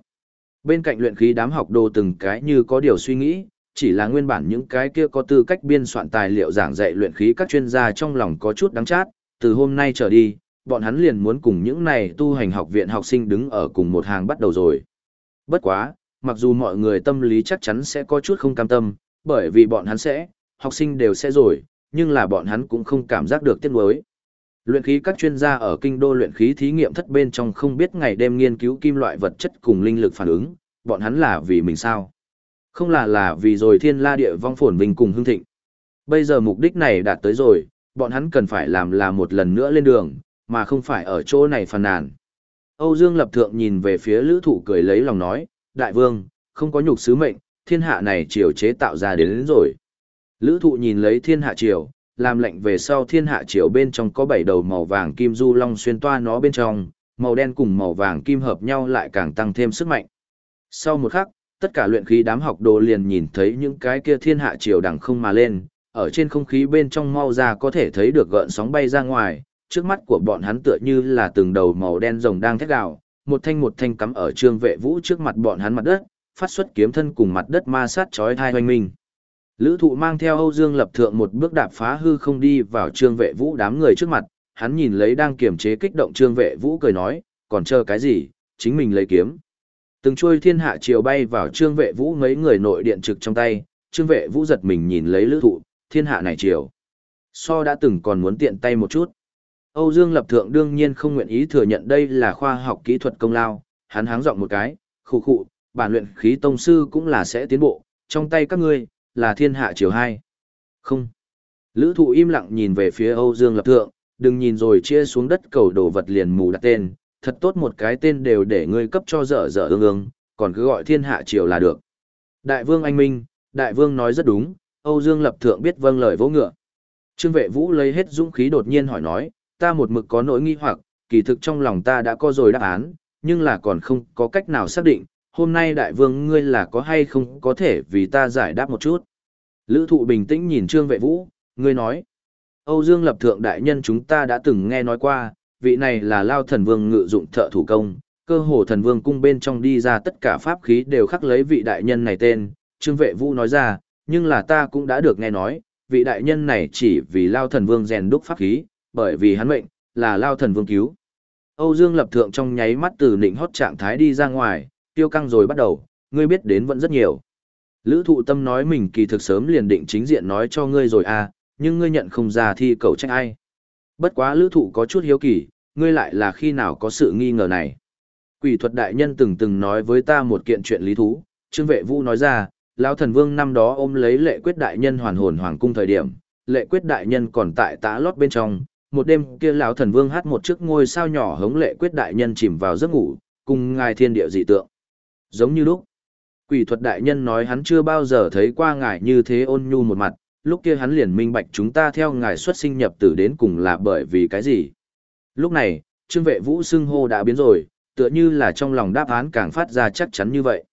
Bên cạnh luyện khí đám học đồ từng cái như có điều suy nghĩ, chỉ là nguyên bản những cái kia có tư cách biên soạn tài liệu giảng dạy luyện khí các chuyên gia trong lòng có chút đắng chát, từ hôm nay trở đi, bọn hắn liền muốn cùng những này tu hành học viện học sinh đứng ở cùng một hàng bắt đầu rồi. Bất quá, mặc dù mọi người tâm lý chắc chắn sẽ có chút không cam tâm, bởi vì bọn hắn sẽ, học sinh đều sẽ rồi, nhưng là bọn hắn cũng không cảm giác được tiếc nuối. Luyện khí các chuyên gia ở kinh đô luyện khí thí nghiệm thất bên trong không biết ngày đêm nghiên cứu kim loại vật chất cùng linh lực phản ứng, bọn hắn là vì mình sao? Không là là vì rồi thiên la địa vong phồn vinh cùng hưng thịnh. Bây giờ mục đích này đạt tới rồi, bọn hắn cần phải làm là một lần nữa lên đường, mà không phải ở chỗ này phàn nàn. Âu Dương Lập Thượng nhìn về phía lữ thụ cười lấy lòng nói, Đại vương, không có nhục sứ mệnh, thiên hạ này triều chế tạo ra đến, đến rồi. Lữ thụ nhìn lấy thiên hạ triều, làm lệnh về sau thiên hạ triều bên trong có bảy đầu màu vàng kim du long xuyên toa nó bên trong, màu đen cùng màu vàng kim hợp nhau lại càng tăng thêm sức mạnh. Sau một khắc, tất cả luyện khí đám học đồ liền nhìn thấy những cái kia thiên hạ triều đằng không mà lên, ở trên không khí bên trong mau ra có thể thấy được gợn sóng bay ra ngoài, trước mắt của bọn hắn tựa như là từng đầu màu đen rồng đang thét gào, một thanh một thanh cắm ở trương vệ vũ trước mặt bọn hắn mặt đất, phát xuất kiếm thân cùng mặt đất ma sát chói thai hoành minh. Lữ thụ mang theo Âu Dương lập thượng một bước đạp phá hư không đi vào trương vệ vũ đám người trước mặt, hắn nhìn lấy đang kiềm chế kích động trương vệ vũ cười nói, còn chờ cái gì, chính mình lấy kiếm. Từng chuôi thiên hạ chiều bay vào trương vệ vũ mấy người nội điện trực trong tay, trương vệ vũ giật mình nhìn lấy lữ thụ, thiên hạ này chiều. So đã từng còn muốn tiện tay một chút. Âu Dương Lập Thượng đương nhiên không nguyện ý thừa nhận đây là khoa học kỹ thuật công lao, hắn háng giọng một cái, khụ khụ, bản luyện khí tông sư cũng là sẽ tiến bộ, trong tay các ngươi, là thiên hạ chiều hai. Không. Lữ thụ im lặng nhìn về phía Âu Dương Lập Thượng, đừng nhìn rồi chia xuống đất cầu đồ vật liền mù đặt tên, thật tốt một cái tên đều để ngươi cấp cho dở dở ương ương, còn cứ gọi thiên hạ triều là được. Đại vương anh minh, đại vương nói rất đúng, Âu Dương Lập Thượng biết vâng lời vỗ ngựa. Trương vệ vũ lấy hết dũng khí đột nhiên hỏi nói, ta một mực có nỗi nghi hoặc, kỳ thực trong lòng ta đã có rồi đáp án, nhưng là còn không có cách nào xác định, hôm nay đại vương ngươi là có hay không có thể vì ta giải đáp một chút. Lữ thụ bình tĩnh nhìn Trương vệ vũ, ngươi nói, Âu Dương Lập Thượng đại nhân chúng ta đã từng nghe nói qua, vị này là lao thần vương ngự dụng thợ thủ công, cơ hồ thần vương cung bên trong đi ra tất cả pháp khí đều khắc lấy vị đại nhân này tên, Trương Vệ Vũ nói ra, nhưng là ta cũng đã được nghe nói, vị đại nhân này chỉ vì lao thần vương rèn đúc pháp khí, bởi vì hắn mệnh, là lao thần vương cứu. Âu Dương lập thượng trong nháy mắt từ nịnh hót trạng thái đi ra ngoài, tiêu căng rồi bắt đầu, ngươi biết đến vẫn rất nhiều. Lữ thụ tâm nói mình kỳ thực sớm liền định chính diện nói cho ngươi rồi à, nhưng ngươi nhận không ra thi cầu trách ai. Bất quá lữ thụ có chút hiếu kỳ, ngươi lại là khi nào có sự nghi ngờ này. Quỷ thuật đại nhân từng từng nói với ta một kiện chuyện lý thú, Trương Vệ Vũ nói ra, lão thần vương năm đó ôm lấy lệ quyết đại nhân hoàn hồn hoàng cung thời điểm, lệ quyết đại nhân còn tại tã lót bên trong, một đêm kia lão thần vương hát một chiếc ngôi sao nhỏ hống lệ quyết đại nhân chìm vào giấc ngủ, cùng ngài thiên địa dị tượng. Giống như lúc, quỷ thuật đại nhân nói hắn chưa bao giờ thấy qua ngài như thế ôn nhu một mặt, lúc kia hắn liền minh bạch chúng ta theo ngài xuất sinh nhập tử đến cùng là bởi vì cái gì. Lúc này, trương vệ vũ xưng hô đã biến rồi, tựa như là trong lòng đáp án càng phát ra chắc chắn như vậy.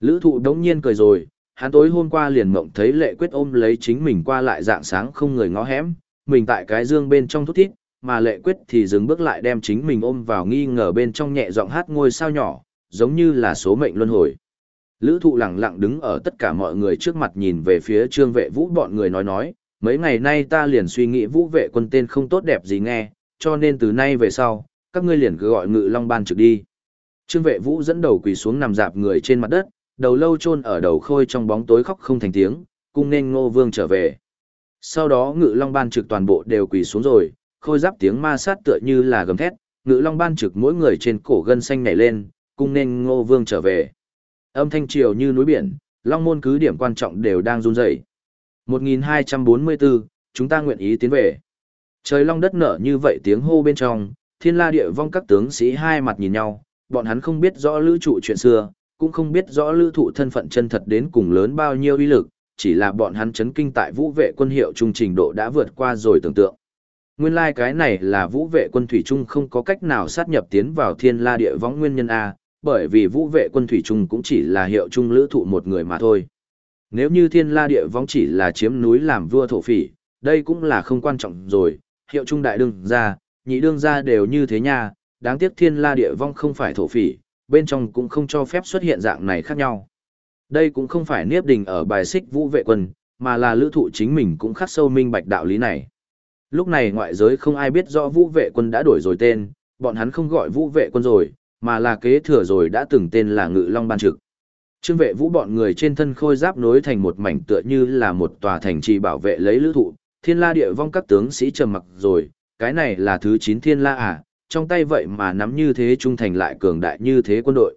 Lữ thụ đống nhiên cười rồi, hắn tối hôm qua liền mộng thấy lệ quyết ôm lấy chính mình qua lại dạng sáng không người ngó hém, mình tại cái dương bên trong thút thít, mà lệ quyết thì dừng bước lại đem chính mình ôm vào nghi ngờ bên trong nhẹ giọng hát ngôi sao nhỏ, giống như là số mệnh luân hồi. Lữ thụ lặng lặng đứng ở tất cả mọi người trước mặt nhìn về phía trương vệ vũ bọn người nói nói, mấy ngày nay ta liền suy nghĩ vũ vệ quân tên không tốt đẹp gì nghe, cho nên từ nay về sau, các ngươi liền cứ gọi ngự long ban trực đi. Trương vệ vũ dẫn đầu quỳ xuống nằm dạp người trên mặt đất, đầu lâu chôn ở đầu khôi trong bóng tối khóc không thành tiếng, cung nên ngô vương trở về. Sau đó ngự long ban trực toàn bộ đều quỳ xuống rồi, khôi giáp tiếng ma sát tựa như là gầm thét, ngự long ban trực mỗi người trên cổ gân xanh nhảy lên, cung nên ngô vương trở về. Âm thanh triều như núi biển, long môn cứ điểm quan trọng đều đang run rẩy. 1244, chúng ta nguyện ý tiến về. Trời long đất nở như vậy tiếng hô bên trong, thiên la địa vong các tướng sĩ hai mặt nhìn nhau, bọn hắn không biết rõ lữ trụ chuyện xưa, cũng không biết rõ lữ thụ thân phận chân thật đến cùng lớn bao nhiêu uy lực, chỉ là bọn hắn chấn kinh tại vũ vệ quân hiệu trung trình độ đã vượt qua rồi tưởng tượng. Nguyên lai like cái này là vũ vệ quân thủy trung không có cách nào sát nhập tiến vào thiên la địa võng nguyên nhân A, bởi vì vũ vệ quân thủy trung cũng chỉ là hiệu trung lữ thụ một người mà thôi. Nếu như thiên la địa vong chỉ là chiếm núi làm vua thổ phỉ, đây cũng là không quan trọng rồi, hiệu trung đại đương gia, nhị đương gia đều như thế nha, đáng tiếc thiên la địa vong không phải thổ phỉ, bên trong cũng không cho phép xuất hiện dạng này khác nhau. Đây cũng không phải niếp đình ở bài xích vũ vệ quân, mà là lữ thụ chính mình cũng khắc sâu minh bạch đạo lý này. Lúc này ngoại giới không ai biết rõ vũ vệ quân đã đổi rồi tên, bọn hắn không gọi vũ vệ quân rồi, mà là kế thừa rồi đã từng tên là ngự long ban trực. Trương vệ vũ bọn người trên thân khôi giáp nối thành một mảnh tựa như là một tòa thành trì bảo vệ lấy lữ thụ, thiên la địa vong các tướng sĩ trầm mặc rồi, cái này là thứ 9 thiên la à, trong tay vậy mà nắm như thế trung thành lại cường đại như thế quân đội.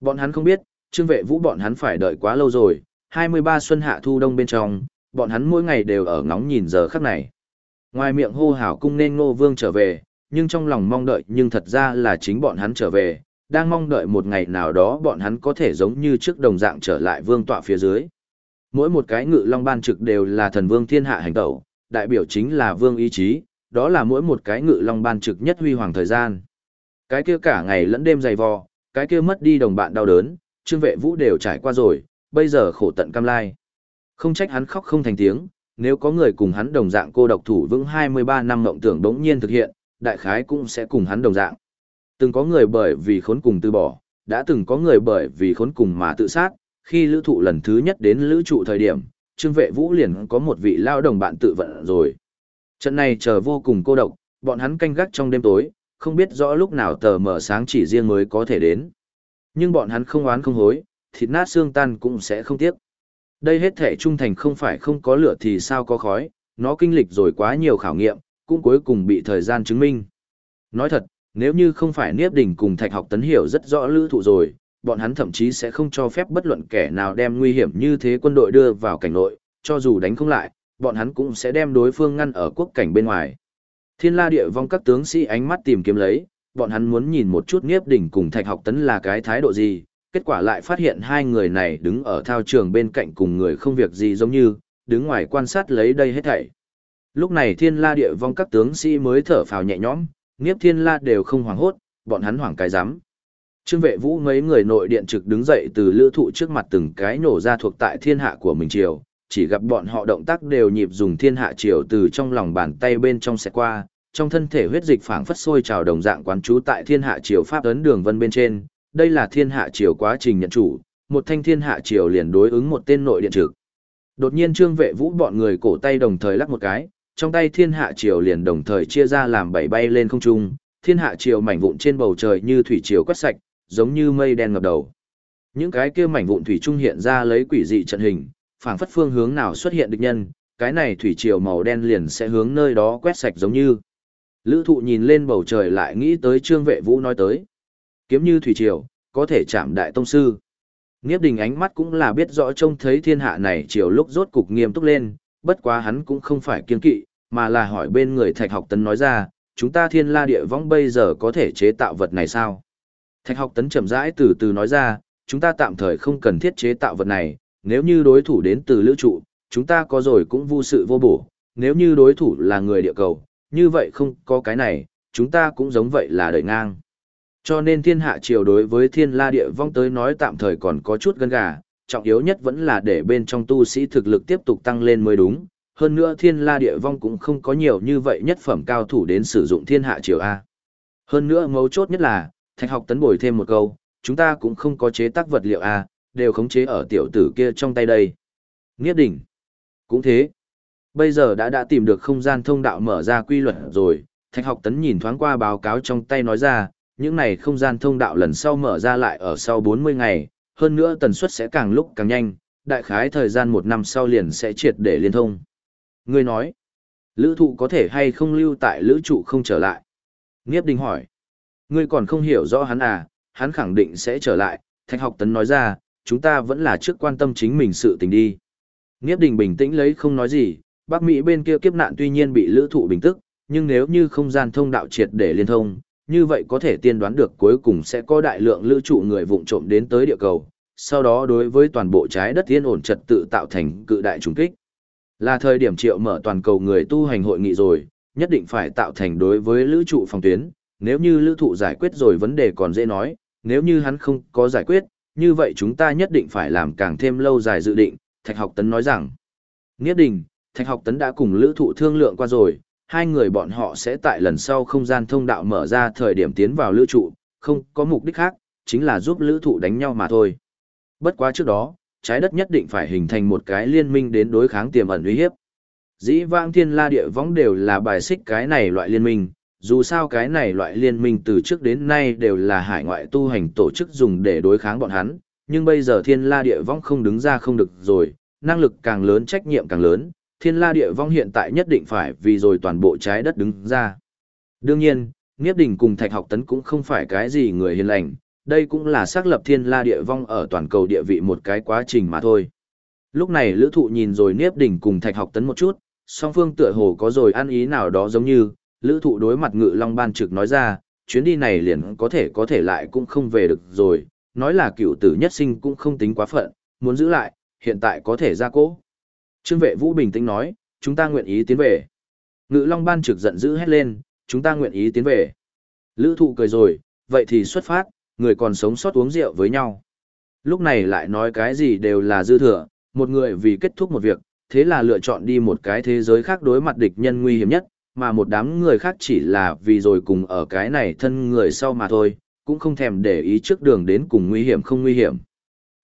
Bọn hắn không biết, trương vệ vũ bọn hắn phải đợi quá lâu rồi, 23 xuân hạ thu đông bên trong, bọn hắn mỗi ngày đều ở ngóng nhìn giờ khắc này. Ngoài miệng hô hào cung nên ngô vương trở về, nhưng trong lòng mong đợi nhưng thật ra là chính bọn hắn trở về, đang mong đợi một ngày nào đó bọn hắn có thể giống như trước đồng dạng trở lại vương tọa phía dưới. Mỗi một cái ngự long ban trực đều là thần vương thiên hạ hành tẩu, đại biểu chính là vương ý chí, đó là mỗi một cái ngự long ban trực nhất huy hoàng thời gian. Cái kia cả ngày lẫn đêm dày vò, cái kia mất đi đồng bạn đau đớn, trương vệ vũ đều trải qua rồi, bây giờ khổ tận cam lai. Không trách hắn khóc không thành tiếng, nếu có người cùng hắn đồng dạng cô độc thủ vững 23 năm mộng tưởng đống nhiên thực hiện, đại khái cũng sẽ cùng hắn đồng dạng. Từng có người bởi vì khốn cùng từ bỏ, đã từng có người bởi vì khốn cùng mà tự sát, khi lữ thụ lần thứ nhất đến lữ trụ thời điểm, trương vệ vũ liền có một vị lao đồng bạn tự vận rồi. Trận này chờ vô cùng cô độc, bọn hắn canh gác trong đêm tối, không biết rõ lúc nào tờ mở sáng chỉ riêng mới có thể đến. Nhưng bọn hắn không oán không hối, thịt nát xương tan cũng sẽ không tiếc. Đây hết thể trung thành không phải không có lửa thì sao có khói, nó kinh lịch rồi quá nhiều khảo nghiệm, cũng cuối cùng bị thời gian chứng minh. Nói thật, nếu như không phải Niếp Đình cùng Thạch học tấn hiểu rất rõ lữ thụ rồi, bọn hắn thậm chí sẽ không cho phép bất luận kẻ nào đem nguy hiểm như thế quân đội đưa vào cảnh nội, cho dù đánh không lại, bọn hắn cũng sẽ đem đối phương ngăn ở quốc cảnh bên ngoài. Thiên la địa vong các tướng sĩ ánh mắt tìm kiếm lấy, bọn hắn muốn nhìn một chút Niếp Đình cùng Thạch học tấn là cái thái độ gì, kết quả lại phát hiện hai người này đứng ở thao trường bên cạnh cùng người không việc gì giống như, đứng ngoài quan sát lấy đây hết thảy. Lúc này thiên la địa vong các tướng sĩ mới thở phào nhẹ nhõm, nghiếp thiên la đều không hoảng hốt, bọn hắn hoảng cái rắm Trương vệ vũ mấy người nội điện trực đứng dậy từ lữ thụ trước mặt từng cái nổ ra thuộc tại thiên hạ của mình triều, chỉ gặp bọn họ động tác đều nhịp dùng thiên hạ triều từ trong lòng bàn tay bên trong xe qua, trong thân thể huyết dịch phảng phất sôi trào đồng dạng quán trú tại thiên hạ triều pháp ấn đường vân bên trên, đây là thiên hạ triều quá trình nhận chủ, một thanh thiên hạ triều liền đối ứng một tên nội điện trực. Đột nhiên trương vệ vũ bọn người cổ tay đồng thời lắc một cái, trong tay thiên hạ triều liền đồng thời chia ra làm bảy bay lên không trung, thiên hạ triều mảnh vụn trên bầu trời như thủy triều quét sạch, giống như mây đen ngập đầu. Những cái kia mảnh vụn thủy trung hiện ra lấy quỷ dị trận hình, phảng phất phương hướng nào xuất hiện địch nhân, cái này thủy triều màu đen liền sẽ hướng nơi đó quét sạch giống như. Lữ thụ nhìn lên bầu trời lại nghĩ tới trương vệ vũ nói tới. Kiếm như thủy triều, có thể chạm đại tông sư. Nghiếp đình ánh mắt cũng là biết rõ trông thấy thiên hạ này chiều lúc rốt cục nghiêm túc lên, bất quá hắn cũng không phải kiên kỵ, mà là hỏi bên người thạch học tấn nói ra, chúng ta thiên la địa võng bây giờ có thể chế tạo vật này sao? Thạch học tấn chậm rãi từ từ nói ra, chúng ta tạm thời không cần thiết chế tạo vật này, nếu như đối thủ đến từ lữ trụ, chúng ta có rồi cũng vô sự vô bổ, nếu như đối thủ là người địa cầu, như vậy không có cái này, chúng ta cũng giống vậy là đợi ngang. Cho nên thiên hạ triều đối với thiên la địa vong tới nói tạm thời còn có chút gân gà, trọng yếu nhất vẫn là để bên trong tu sĩ thực lực tiếp tục tăng lên mới đúng. Hơn nữa thiên la địa vong cũng không có nhiều như vậy nhất phẩm cao thủ đến sử dụng thiên hạ triều A. Hơn nữa mấu chốt nhất là, thạch học tấn bồi thêm một câu, chúng ta cũng không có chế tác vật liệu A, đều khống chế ở tiểu tử kia trong tay đây. Nghiếp đỉnh. Cũng thế. Bây giờ đã đã tìm được không gian thông đạo mở ra quy luật rồi, thạch học tấn nhìn thoáng qua báo cáo trong tay nói ra, những này không gian thông đạo lần sau mở ra lại ở sau 40 ngày, hơn nữa tần suất sẽ càng lúc càng nhanh, đại khái thời gian một năm sau liền sẽ triệt để liên thông. Ngươi nói, lữ thụ có thể hay không lưu tại lữ trụ không trở lại? Nghiếp đình hỏi, ngươi còn không hiểu rõ hắn à, hắn khẳng định sẽ trở lại, thạch học tấn nói ra, chúng ta vẫn là trước quan tâm chính mình sự tình đi. Nghiếp đình bình tĩnh lấy không nói gì, Bắc Mỹ bên kia kiếp nạn tuy nhiên bị lữ thụ bình tức, nhưng nếu như không gian thông đạo triệt để liên thông, như vậy có thể tiên đoán được cuối cùng sẽ có đại lượng lữ trụ người vụng trộm đến tới địa cầu, sau đó đối với toàn bộ trái đất yên ổn trật tự tạo thành cự đại trùng kích. Là thời điểm triệu mở toàn cầu người tu hành hội nghị rồi, nhất định phải tạo thành đối với lữ trụ phòng tuyến, nếu như lữ thụ giải quyết rồi vấn đề còn dễ nói, nếu như hắn không có giải quyết, như vậy chúng ta nhất định phải làm càng thêm lâu dài dự định, Thạch Học Tấn nói rằng. Nghiết định, Thạch Học Tấn đã cùng lữ thụ thương lượng qua rồi, hai người bọn họ sẽ tại lần sau không gian thông đạo mở ra thời điểm tiến vào lữ trụ, không có mục đích khác, chính là giúp lữ thụ đánh nhau mà thôi. Bất quá trước đó, trái đất nhất định phải hình thành một cái liên minh đến đối kháng tiềm ẩn uy hiếp. Dĩ vãng thiên la địa võng đều là bài xích cái này loại liên minh, dù sao cái này loại liên minh từ trước đến nay đều là hải ngoại tu hành tổ chức dùng để đối kháng bọn hắn, nhưng bây giờ thiên la địa võng không đứng ra không được rồi, năng lực càng lớn trách nhiệm càng lớn, thiên la địa vong hiện tại nhất định phải vì rồi toàn bộ trái đất đứng ra. Đương nhiên, Nghiếp Đình cùng Thạch Học Tấn cũng không phải cái gì người hiền lành, đây cũng là xác lập thiên la địa vong ở toàn cầu địa vị một cái quá trình mà thôi. Lúc này Lữ Thụ nhìn rồi Niếp Đình cùng Thạch Học Tấn một chút, song phương tựa hồ có rồi ăn ý nào đó giống như, Lữ Thụ đối mặt Ngự Long Ban trực nói ra, chuyến đi này liền có thể có thể lại cũng không về được rồi, nói là cựu tử nhất sinh cũng không tính quá phận, muốn giữ lại, hiện tại có thể ra cố. Trương vệ vũ bình tĩnh nói, chúng ta nguyện ý tiến về. Ngự Long Ban trực giận dữ hét lên, chúng ta nguyện ý tiến về. Lữ thụ cười rồi, vậy thì xuất phát, người còn sống sót uống rượu với nhau. Lúc này lại nói cái gì đều là dư thừa, một người vì kết thúc một việc, thế là lựa chọn đi một cái thế giới khác đối mặt địch nhân nguy hiểm nhất, mà một đám người khác chỉ là vì rồi cùng ở cái này thân người sau mà thôi, cũng không thèm để ý trước đường đến cùng nguy hiểm không nguy hiểm.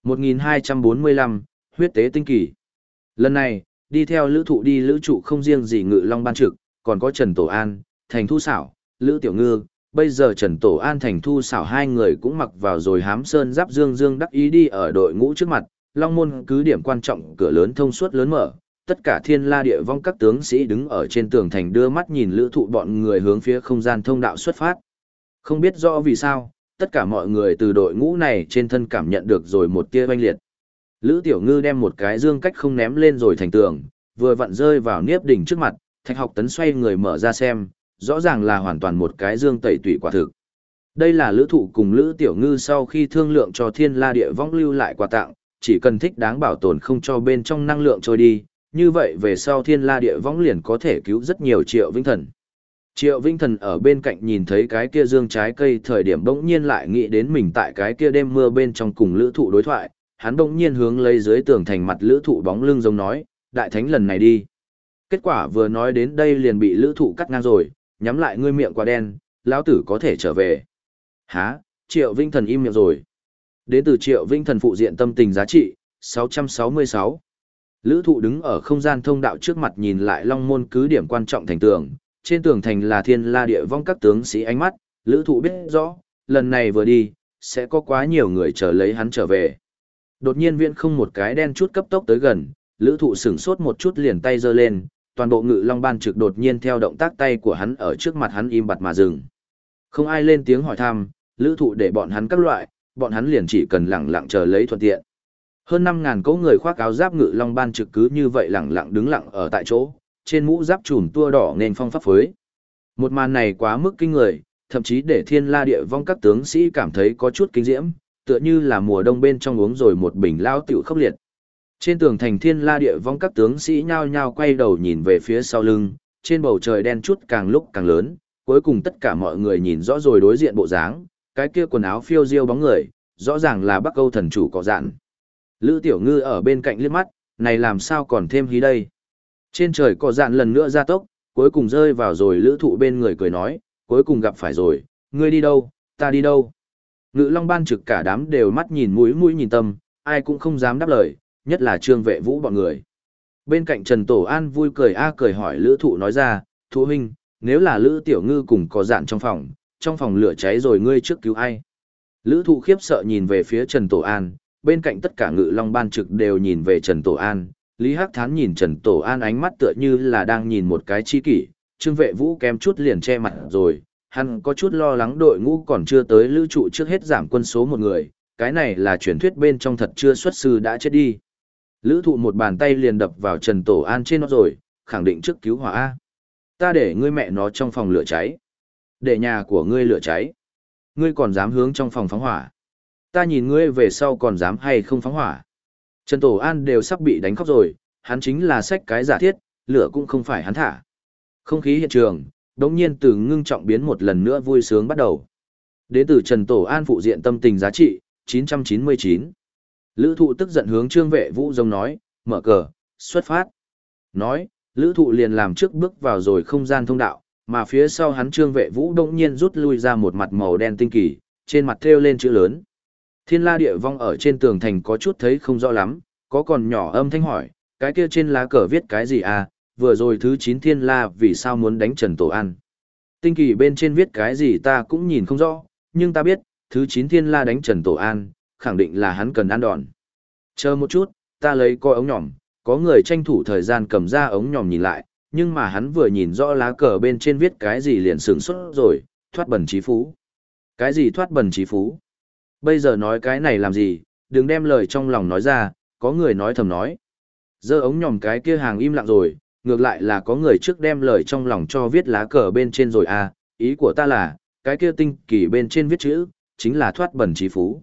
1245, huyết tế tinh kỳ. Lần này, đi theo lữ thụ đi lữ trụ không riêng gì ngự long ban trực, còn có Trần Tổ An, Thành Thu Xảo, Lữ Tiểu Ngư. Bây giờ Trần Tổ An Thành Thu Xảo hai người cũng mặc vào rồi hám sơn giáp dương dương đắc ý đi ở đội ngũ trước mặt, long môn cứ điểm quan trọng cửa lớn thông suốt lớn mở. Tất cả thiên la địa vong các tướng sĩ đứng ở trên tường thành đưa mắt nhìn lữ thụ bọn người hướng phía không gian thông đạo xuất phát. Không biết rõ vì sao, tất cả mọi người từ đội ngũ này trên thân cảm nhận được rồi một tia oanh liệt. Lữ Tiểu Ngư đem một cái dương cách không ném lên rồi thành tường, vừa vặn rơi vào niếp đỉnh trước mặt, thạch học tấn xoay người mở ra xem, rõ ràng là hoàn toàn một cái dương tẩy tủy quả thực. Đây là lữ thụ cùng Lữ Tiểu Ngư sau khi thương lượng cho thiên la địa vong lưu lại quà tặng, chỉ cần thích đáng bảo tồn không cho bên trong năng lượng trôi đi, như vậy về sau thiên la địa vong liền có thể cứu rất nhiều triệu vinh thần. Triệu Vinh Thần ở bên cạnh nhìn thấy cái kia dương trái cây thời điểm bỗng nhiên lại nghĩ đến mình tại cái kia đêm mưa bên trong cùng lữ thụ đối thoại, hắn bỗng nhiên hướng lấy dưới tường thành mặt lữ thụ bóng lưng giống nói, đại thánh lần này đi. Kết quả vừa nói đến đây liền bị lữ thụ cắt ngang rồi, nhắm lại ngươi miệng quả đen, lão tử có thể trở về. Hả, triệu vinh thần im miệng rồi. Đến từ triệu vinh thần phụ diện tâm tình giá trị, 666. Lữ thụ đứng ở không gian thông đạo trước mặt nhìn lại long môn cứ điểm quan trọng thành tường, trên tường thành là thiên la địa vong các tướng sĩ ánh mắt, lữ thụ biết rõ, lần này vừa đi, sẽ có quá nhiều người chờ lấy hắn trở về. Đột nhiên viễn không một cái đen chút cấp tốc tới gần, lữ thụ sửng sốt một chút liền tay giơ lên, toàn bộ ngự long ban trực đột nhiên theo động tác tay của hắn ở trước mặt hắn im bặt mà dừng. Không ai lên tiếng hỏi thăm, lữ thụ để bọn hắn các loại, bọn hắn liền chỉ cần lặng lặng chờ lấy thuận tiện. Hơn năm ngàn cấu người khoác áo giáp ngự long ban trực cứ như vậy lặng lặng đứng lặng ở tại chỗ, trên mũ giáp trùm tua đỏ nên phong pháp phới. Một màn này quá mức kinh người, thậm chí để thiên la địa vong các tướng sĩ cảm thấy có chút kinh diễm, tựa như là mùa đông bên trong uống rồi một bình lao tiểu khốc liệt. Trên tường thành thiên la địa vong các tướng sĩ nhao nhao quay đầu nhìn về phía sau lưng, trên bầu trời đen chút càng lúc càng lớn, cuối cùng tất cả mọi người nhìn rõ rồi đối diện bộ dáng, cái kia quần áo phiêu diêu bóng người, rõ ràng là Bắc Âu thần chủ có dạn. Lữ Tiểu Ngư ở bên cạnh liếc mắt, này làm sao còn thêm hí đây. Trên trời có dạn lần nữa ra tốc, cuối cùng rơi vào rồi lữ thụ bên người cười nói, cuối cùng gặp phải rồi, ngươi đi đâu, ta đi đâu. Ngự long ban trực cả đám đều mắt nhìn mũi mũi nhìn tâm, ai cũng không dám đáp lời, nhất là trương vệ vũ bọn người. Bên cạnh Trần Tổ An vui cười a cười hỏi lữ thụ nói ra, thụ huynh, nếu là lữ tiểu ngư cùng có dạn trong phòng, trong phòng lửa cháy rồi ngươi trước cứu ai. Lữ thụ khiếp sợ nhìn về phía Trần Tổ An, bên cạnh tất cả ngự long ban trực đều nhìn về Trần Tổ An, Lý Hắc Thán nhìn Trần Tổ An ánh mắt tựa như là đang nhìn một cái chi kỷ, Trương Vệ Vũ kém chút liền che mặt rồi, hắn có chút lo lắng đội ngũ còn chưa tới lữ trụ trước hết giảm quân số một người, cái này là truyền thuyết bên trong thật chưa xuất sư đã chết đi. Lữ thụ một bàn tay liền đập vào Trần Tổ An trên nó rồi, khẳng định trước cứu hỏa A. Ta để ngươi mẹ nó trong phòng lửa cháy. Để nhà của ngươi lửa cháy. Ngươi còn dám hướng trong phòng phóng hỏa. Ta nhìn ngươi về sau còn dám hay không phóng hỏa. Trần Tổ An đều sắp bị đánh khóc rồi, hắn chính là sách cái giả thiết, lửa cũng không phải hắn thả. Không khí hiện trường, đống nhiên từ ngưng trọng biến một lần nữa vui sướng bắt đầu. Đến từ Trần Tổ An phụ diện tâm tình giá trị, 999. Lữ thụ tức giận hướng trương vệ vũ rông nói, mở cờ, xuất phát. Nói, lữ thụ liền làm trước bước vào rồi không gian thông đạo, mà phía sau hắn trương vệ vũ đông nhiên rút lui ra một mặt màu đen tinh kỳ, trên mặt theo lên chữ lớn. Thiên la địa vong ở trên tường thành có chút thấy không rõ lắm, có còn nhỏ âm thanh hỏi, cái kia trên lá cờ viết cái gì à, vừa rồi thứ 9 thiên la vì sao muốn đánh Trần Tổ An. Tinh kỳ bên trên viết cái gì ta cũng nhìn không rõ, nhưng ta biết, thứ 9 thiên la đánh Trần Tổ An, khẳng định là hắn cần ăn đòn. Chờ một chút, ta lấy coi ống nhỏm, có người tranh thủ thời gian cầm ra ống nhòm nhìn lại, nhưng mà hắn vừa nhìn rõ lá cờ bên trên viết cái gì liền sửng sốt rồi, thoát bẩn trí phú. Cái gì thoát bẩn trí phú? Bây giờ nói cái này làm gì, đừng đem lời trong lòng nói ra, có người nói thầm nói. Giờ ống nhòm cái kia hàng im lặng rồi, ngược lại là có người trước đem lời trong lòng cho viết lá cờ bên trên rồi à, ý của ta là, cái kia tinh kỳ bên trên viết chữ, chính là thoát bẩn trí phú.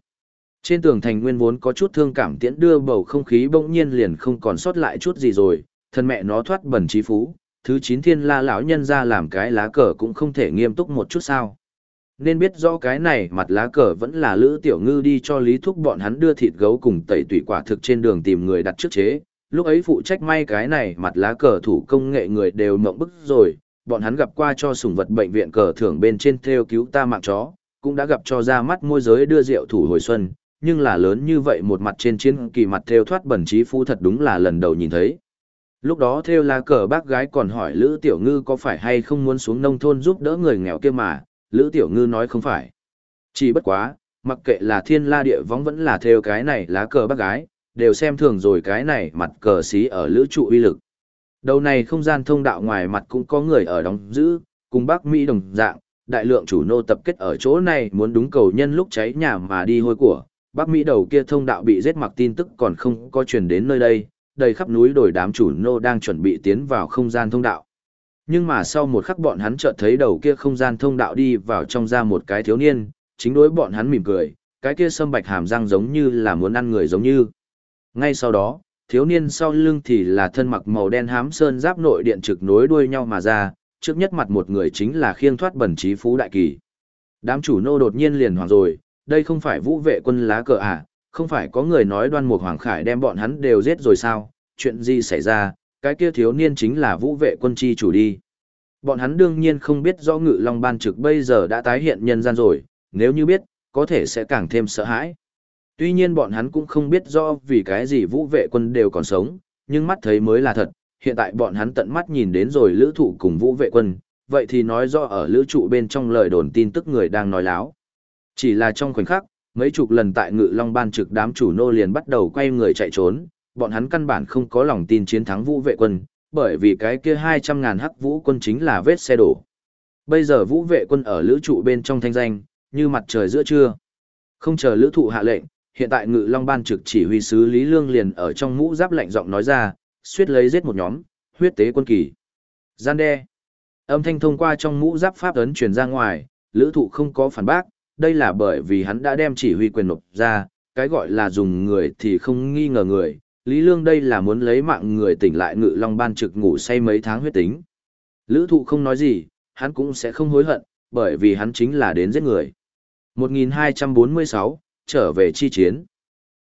Trên tường thành nguyên vốn có chút thương cảm tiễn đưa bầu không khí bỗng nhiên liền không còn sót lại chút gì rồi, thân mẹ nó thoát bẩn trí phú, thứ chín thiên la lão nhân ra làm cái lá cờ cũng không thể nghiêm túc một chút sao. Nên biết rõ cái này mặt lá cờ vẫn là Lữ Tiểu Ngư đi cho Lý Thúc bọn hắn đưa thịt gấu cùng tẩy tủy quả thực trên đường tìm người đặt trước chế. Lúc ấy phụ trách may cái này mặt lá cờ thủ công nghệ người đều mộng bức rồi, bọn hắn gặp qua cho sủng vật bệnh viện cờ thưởng bên trên theo cứu ta mạng chó, cũng đã gặp cho ra mắt môi giới đưa rượu thủ hồi xuân, nhưng là lớn như vậy một mặt trên chiến kỳ mặt theo thoát bẩn trí phu thật đúng là lần đầu nhìn thấy. Lúc đó theo lá cờ bác gái còn hỏi Lữ Tiểu Ngư có phải hay không muốn xuống nông thôn giúp đỡ người nghèo kia mà, Lữ Tiểu Ngư nói không phải. Chỉ bất quá, mặc kệ là thiên la địa võng vẫn là theo cái này lá cờ bác gái, đều xem thường rồi cái này mặt cờ xí ở lữ trụ uy lực. Đầu này không gian thông đạo ngoài mặt cũng có người ở đóng giữ, cùng bác Mỹ đồng dạng, đại lượng chủ nô tập kết ở chỗ này muốn đúng cầu nhân lúc cháy nhà mà đi hôi của, Bắc Mỹ đầu kia thông đạo bị giết mặc tin tức còn không có truyền đến nơi đây, đầy khắp núi đồi đám chủ nô đang chuẩn bị tiến vào không gian thông đạo. Nhưng mà sau một khắc bọn hắn chợt thấy đầu kia không gian thông đạo đi vào trong ra một cái thiếu niên, chính đối bọn hắn mỉm cười, cái kia sâm bạch hàm răng giống như là muốn ăn người giống như. Ngay sau đó, thiếu niên sau lưng thì là thân mặc màu đen hám sơn giáp nội điện trực nối đuôi nhau mà ra, trước nhất mặt một người chính là khiêng thoát bẩn trí phú đại kỳ. Đám chủ nô đột nhiên liền hoàng rồi, đây không phải vũ vệ quân lá cờ à, không phải có người nói đoan mục hoàng khải đem bọn hắn đều giết rồi sao, chuyện gì xảy ra, cái kia thiếu niên chính là vũ vệ quân chi chủ đi. Bọn hắn đương nhiên không biết rõ ngự long ban trực bây giờ đã tái hiện nhân gian rồi, nếu như biết, có thể sẽ càng thêm sợ hãi. Tuy nhiên bọn hắn cũng không biết do vì cái gì vũ vệ quân đều còn sống, nhưng mắt thấy mới là thật, hiện tại bọn hắn tận mắt nhìn đến rồi lữ thụ cùng vũ vệ quân, vậy thì nói rõ ở lữ trụ bên trong lời đồn tin tức người đang nói láo. Chỉ là trong khoảnh khắc, mấy chục lần tại ngự long ban trực đám chủ nô liền bắt đầu quay người chạy trốn, bọn hắn căn bản không có lòng tin chiến thắng vũ vệ quân, bởi vì cái kia 200 ngàn hắc vũ quân chính là vết xe đổ. Bây giờ vũ vệ quân ở lữ trụ bên trong thanh danh, như mặt trời giữa trưa. Không chờ lữ thụ hạ lệnh, hiện tại ngự long ban trực chỉ huy sứ Lý Lương liền ở trong mũ giáp lạnh giọng nói ra, suýt lấy giết một nhóm, huyết tế quân kỳ. Gian đe. Âm thanh thông qua trong mũ giáp pháp ấn truyền ra ngoài, lữ thụ không có phản bác, đây là bởi vì hắn đã đem chỉ huy quyền nộp ra, cái gọi là dùng người thì không nghi ngờ người, Lý Lương đây là muốn lấy mạng người tỉnh lại ngự long ban trực ngủ say mấy tháng huyết tính. Lữ thụ không nói gì, hắn cũng sẽ không hối hận, bởi vì hắn chính là đến giết người. 1246, trở về chi chiến.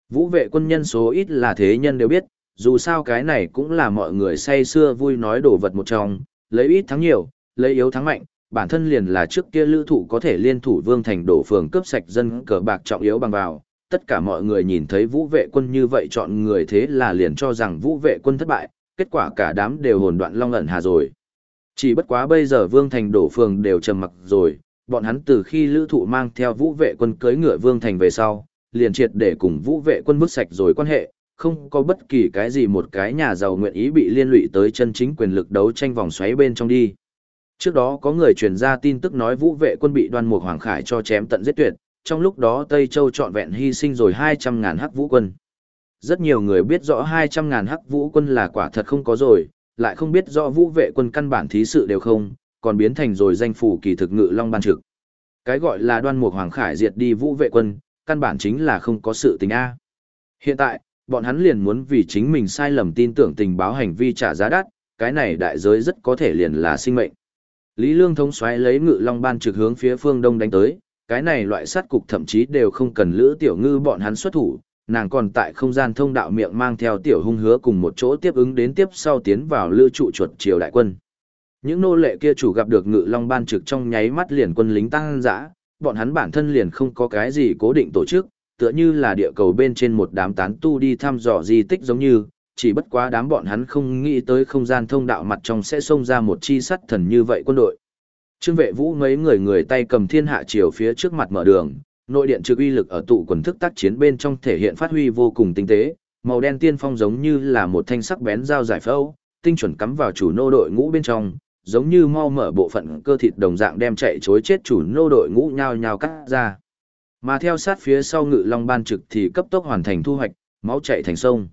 Vũ vệ quân nhân số ít là thế nhân đều biết, dù sao cái này cũng là mọi người say xưa vui nói đồ vật một trong, lấy ít thắng nhiều, lấy yếu thắng mạnh, bản thân liền là trước kia lữ thụ có thể liên thủ vương thành đổ phường cướp sạch dân cờ bạc trọng yếu bằng vào. Tất cả mọi người nhìn thấy vũ vệ quân như vậy chọn người thế là liền cho rằng vũ vệ quân thất bại, kết quả cả đám đều hồn đoạn long ẩn hà rồi. Chỉ bất quá bây giờ vương thành đổ phường đều trầm mặc rồi, bọn hắn từ khi lữ thụ mang theo vũ vệ quân cưới ngựa vương thành về sau, liền triệt để cùng vũ vệ quân bước sạch rồi quan hệ, không có bất kỳ cái gì một cái nhà giàu nguyện ý bị liên lụy tới chân chính quyền lực đấu tranh vòng xoáy bên trong đi. Trước đó có người truyền ra tin tức nói vũ vệ quân bị đoan mục Hoàng Khải cho chém tận giết tuyệt, trong lúc đó Tây Châu trọn vẹn hy sinh rồi 200.000 hắc vũ quân. Rất nhiều người biết rõ 200.000 hắc vũ quân là quả thật không có rồi, lại không biết rõ vũ vệ quân căn bản thí sự đều không, còn biến thành rồi danh phủ kỳ thực ngự long ban trực. Cái gọi là đoan mục Hoàng Khải diệt đi vũ vệ quân, căn bản chính là không có sự tình A. Hiện tại, bọn hắn liền muốn vì chính mình sai lầm tin tưởng tình báo hành vi trả giá đắt, cái này đại giới rất có thể liền là sinh mệnh. Lý Lương thống xoáy lấy ngự long ban trực hướng phía phương đông đánh tới, cái này loại sát cục thậm chí đều không cần lữ tiểu ngư bọn hắn xuất thủ, nàng còn tại không gian thông đạo miệng mang theo tiểu hung hứa cùng một chỗ tiếp ứng đến tiếp sau tiến vào lữ trụ chuột triều đại quân. Những nô lệ kia chủ gặp được ngự long ban trực trong nháy mắt liền quân lính tăng dã, bọn hắn bản thân liền không có cái gì cố định tổ chức, tựa như là địa cầu bên trên một đám tán tu đi thăm dò di tích giống như, chỉ bất quá đám bọn hắn không nghĩ tới không gian thông đạo mặt trong sẽ xông ra một chi sắt thần như vậy quân đội. Trương vệ vũ mấy người người tay cầm thiên hạ chiều phía trước mặt mở đường, nội điện trực uy lực ở tụ quần thức tác chiến bên trong thể hiện phát huy vô cùng tinh tế, màu đen tiên phong giống như là một thanh sắc bén dao giải phẫu, tinh chuẩn cắm vào chủ nô đội ngũ bên trong, giống như mau mở bộ phận cơ thịt đồng dạng đem chạy chối chết chủ nô đội ngũ nhao nhao cắt ra. Mà theo sát phía sau ngự long ban trực thì cấp tốc hoàn thành thu hoạch, máu chạy thành sông.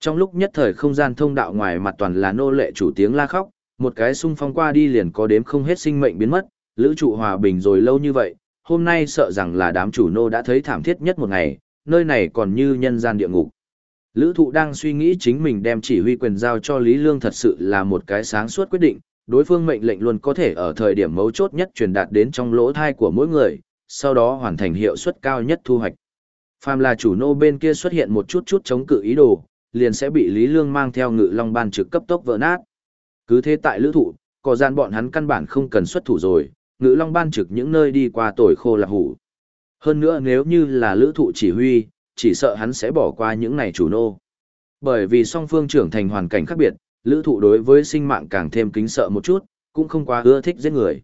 Trong lúc nhất thời không gian thông đạo ngoài mặt toàn là nô lệ chủ tiếng la khóc, một cái xung phong qua đi liền có đếm không hết sinh mệnh biến mất, lữ trụ hòa bình rồi lâu như vậy, hôm nay sợ rằng là đám chủ nô đã thấy thảm thiết nhất một ngày, nơi này còn như nhân gian địa ngục. Lữ thụ đang suy nghĩ chính mình đem chỉ huy quyền giao cho Lý Lương thật sự là một cái sáng suốt quyết định, đối phương mệnh lệnh luôn có thể ở thời điểm mấu chốt nhất truyền đạt đến trong lỗ thai của mỗi người, sau đó hoàn thành hiệu suất cao nhất thu hoạch. Phàm là chủ nô bên kia xuất hiện một chút chút chống cự ý đồ, liền sẽ bị Lý Lương mang theo ngự long ban trực cấp tốc vỡ nát. Cứ thế tại lữ thụ, có gian bọn hắn căn bản không cần xuất thủ rồi, ngự long ban trực những nơi đi qua tồi khô là hủ. Hơn nữa nếu như là lữ thụ chỉ huy, chỉ sợ hắn sẽ bỏ qua những này chủ nô. Bởi vì song phương trưởng thành hoàn cảnh khác biệt, lữ thụ đối với sinh mạng càng thêm kính sợ một chút, cũng không quá ưa thích giết người.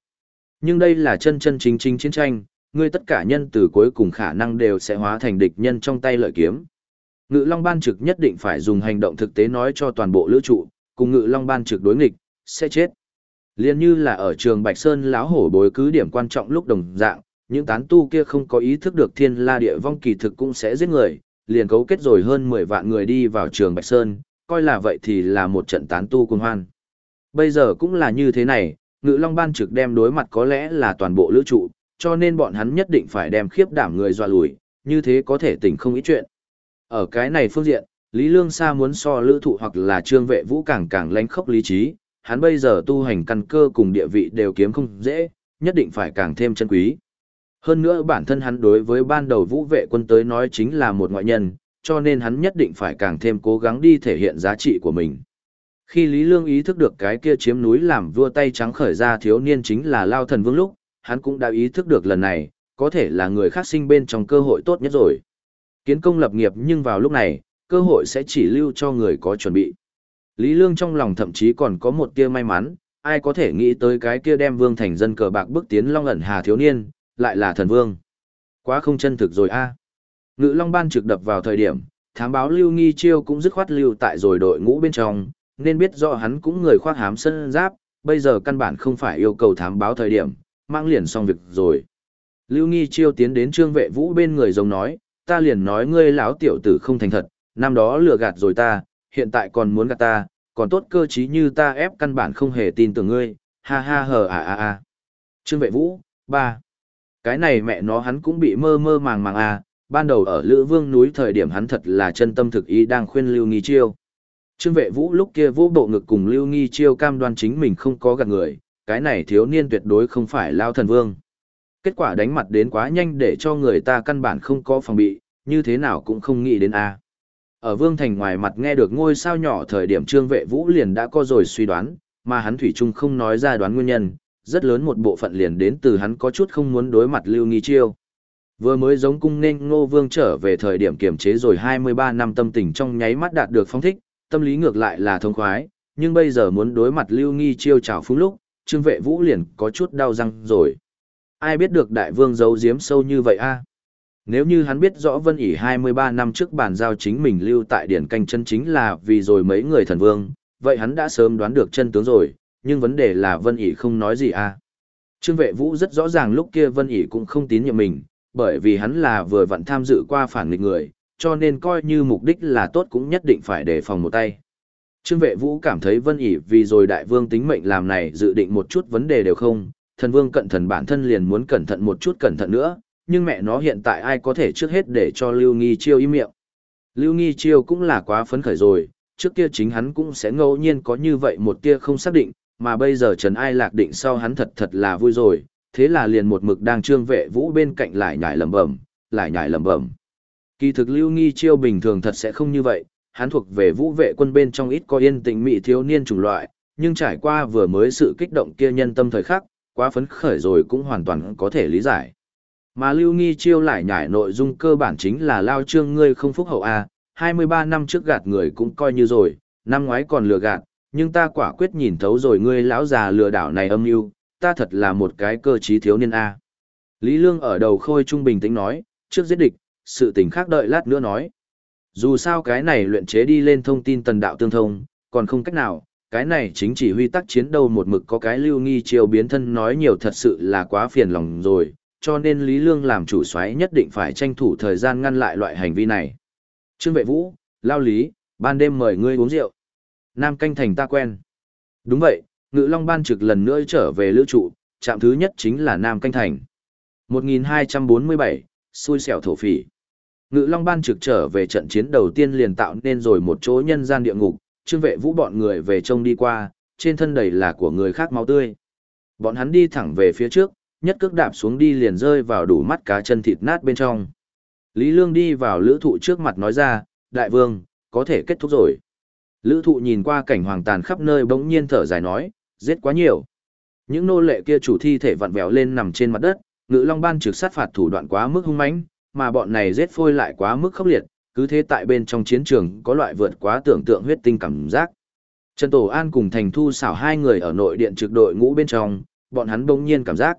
Nhưng đây là chân chân chính chính chiến tranh, ngươi tất cả nhân từ cuối cùng khả năng đều sẽ hóa thành địch nhân trong tay lợi kiếm. Ngự Long Ban trực nhất định phải dùng hành động thực tế nói cho toàn bộ lữ trụ, cùng Ngự Long Ban trực đối nghịch, sẽ chết. Liên như là ở trường Bạch Sơn lão hổ bối cứ điểm quan trọng lúc đồng dạng, những tán tu kia không có ý thức được thiên la địa vong kỳ thực cũng sẽ giết người, liền cấu kết rồi hơn 10 vạn người đi vào trường Bạch Sơn, coi là vậy thì là một trận tán tu cùng hoan. Bây giờ cũng là như thế này, Ngự Long Ban trực đem đối mặt có lẽ là toàn bộ lữ trụ, cho nên bọn hắn nhất định phải đem khiếp đảm người dọa lùi, như thế có thể tỉnh không ít chuyện. Ở cái này phương diện, Lý Lương Sa muốn so lữ thụ hoặc là trương vệ vũ càng càng lánh khốc lý trí, hắn bây giờ tu hành căn cơ cùng địa vị đều kiếm không dễ, nhất định phải càng thêm chân quý. Hơn nữa bản thân hắn đối với ban đầu vũ vệ quân tới nói chính là một ngoại nhân, cho nên hắn nhất định phải càng thêm cố gắng đi thể hiện giá trị của mình. Khi Lý Lương ý thức được cái kia chiếm núi làm vua tay trắng khởi ra thiếu niên chính là Lao Thần Vương lúc, hắn cũng đã ý thức được lần này, có thể là người khác sinh bên trong cơ hội tốt nhất rồi. Kiến công lập nghiệp nhưng vào lúc này, cơ hội sẽ chỉ lưu cho người có chuẩn bị. Lý Lương trong lòng thậm chí còn có một tia may mắn, ai có thể nghĩ tới cái kia đem vương thành dân cờ bạc bước tiến long ẩn hà thiếu niên, lại là thần vương. Quá không chân thực rồi a. Ngự long ban trực đập vào thời điểm, thám báo lưu nghi chiêu cũng dứt khoát lưu tại rồi đội ngũ bên trong, nên biết rõ hắn cũng người khoác hám sân giáp, bây giờ căn bản không phải yêu cầu thám báo thời điểm, mang liền xong việc rồi. Lưu Nghi Chiêu tiến đến trương vệ vũ bên người giống nói, ta liền nói ngươi lão tiểu tử không thành thật, năm đó lừa gạt rồi ta, hiện tại còn muốn gạt ta, còn tốt cơ trí như ta ép căn bản không hề tin tưởng ngươi, ha ha hờ à à à. Trương vệ vũ, ba. Cái này mẹ nó hắn cũng bị mơ mơ màng màng à, ban đầu ở Lữ Vương núi thời điểm hắn thật là chân tâm thực ý đang khuyên Lưu Nghi Chiêu. Trương vệ vũ lúc kia vũ bộ ngực cùng Lưu Nghi Chiêu cam đoan chính mình không có gạt người, cái này thiếu niên tuyệt đối không phải lao thần vương. Kết quả đánh mặt đến quá nhanh để cho người ta căn bản không có phòng bị, như thế nào cũng không nghĩ đến A. Ở Vương Thành ngoài mặt nghe được ngôi sao nhỏ thời điểm trương vệ vũ liền đã có rồi suy đoán, mà hắn Thủy Trung không nói ra đoán nguyên nhân, rất lớn một bộ phận liền đến từ hắn có chút không muốn đối mặt Lưu Nghi Chiêu. Vừa mới giống cung nên ngô vương trở về thời điểm kiềm chế rồi 23 năm tâm tình trong nháy mắt đạt được phong thích, tâm lý ngược lại là thông khoái, nhưng bây giờ muốn đối mặt Lưu Nghi Chiêu trào phúng lúc, trương vệ vũ liền có chút đau răng rồi. Ai biết được đại vương giấu giếm sâu như vậy a? À? Nếu như hắn biết rõ Vân ỉ 23 năm trước bàn giao chính mình lưu tại điển canh chân chính là vì rồi mấy người thần vương, vậy hắn đã sớm đoán được chân tướng rồi, nhưng vấn đề là Vân ỉ không nói gì à. Trương vệ vũ rất rõ ràng lúc kia Vân ỉ cũng không tín nhiệm mình, bởi vì hắn là vừa vặn tham dự qua phản nghịch người, cho nên coi như mục đích là tốt cũng nhất định phải đề phòng một tay. Trương vệ vũ cảm thấy Vân ỉ vì rồi đại vương tính mệnh làm này dự định một chút vấn đề đều không, thần vương cận thần bản thân liền muốn cẩn thận một chút cẩn thận nữa, nhưng mẹ nó hiện tại ai có thể trước hết để cho Lưu Nghi Chiêu im miệng. Lưu Nghi Chiêu cũng là quá phấn khởi rồi, trước kia chính hắn cũng sẽ ngẫu nhiên có như vậy một tia không xác định, mà bây giờ Trần Ai lạc định sau hắn thật thật là vui rồi, thế là liền một mực đang trương vệ vũ bên cạnh lại nhải lẩm bẩm, lại nhải lẩm bẩm. Kỳ thực Lưu Nghi Chiêu bình thường thật sẽ không như vậy, hắn thuộc về vũ vệ quân bên trong ít có yên tĩnh mỹ thiếu niên chủng loại, nhưng trải qua vừa mới sự kích động kia nhân tâm thời khắc, quá phấn khởi rồi cũng hoàn toàn có thể lý giải. Mà Lưu Nghi Chiêu lại nhải nội dung cơ bản chính là lao trương ngươi không phúc hậu à, A, 23 năm trước gạt người cũng coi như rồi, năm ngoái còn lừa gạt, nhưng ta quả quyết nhìn thấu rồi ngươi lão già lừa đảo này âm mưu, ta thật là một cái cơ trí thiếu niên A. Lý Lương ở đầu khôi trung bình tĩnh nói, trước giết địch, sự tình khác đợi lát nữa nói. Dù sao cái này luyện chế đi lên thông tin tần đạo tương thông, còn không cách nào, cái này chính chỉ huy tác chiến đâu một mực có cái lưu nghi chiều biến thân nói nhiều thật sự là quá phiền lòng rồi, cho nên Lý Lương làm chủ soái nhất định phải tranh thủ thời gian ngăn lại loại hành vi này. Trương Vệ Vũ, Lao Lý, ban đêm mời ngươi uống rượu. Nam canh thành ta quen. Đúng vậy, Ngự Long ban trực lần nữa trở về lữ trụ, trạm thứ nhất chính là Nam canh thành. 1247, xui xẻo thổ phỉ. Ngự Long ban trực trở về trận chiến đầu tiên liền tạo nên rồi một chỗ nhân gian địa ngục, Trương Vệ Vũ bọn người về trông đi qua, trên thân đầy là của người khác máu tươi. Bọn hắn đi thẳng về phía trước, nhất cước đạp xuống đi liền rơi vào đủ mắt cá chân thịt nát bên trong. Lý Lương đi vào lữ thụ trước mặt nói ra, đại vương, có thể kết thúc rồi. Lữ thụ nhìn qua cảnh hoàng tàn khắp nơi bỗng nhiên thở dài nói, giết quá nhiều. Những nô lệ kia chủ thi thể vặn vẹo lên nằm trên mặt đất, ngự long ban trực sát phạt thủ đoạn quá mức hung mãnh, mà bọn này giết phôi lại quá mức khốc liệt, cứ thế tại bên trong chiến trường có loại vượt quá tưởng tượng huyết tinh cảm giác. Trần Tổ An cùng Thành Thu xảo hai người ở nội điện trực đội ngũ bên trong, bọn hắn bỗng nhiên cảm giác,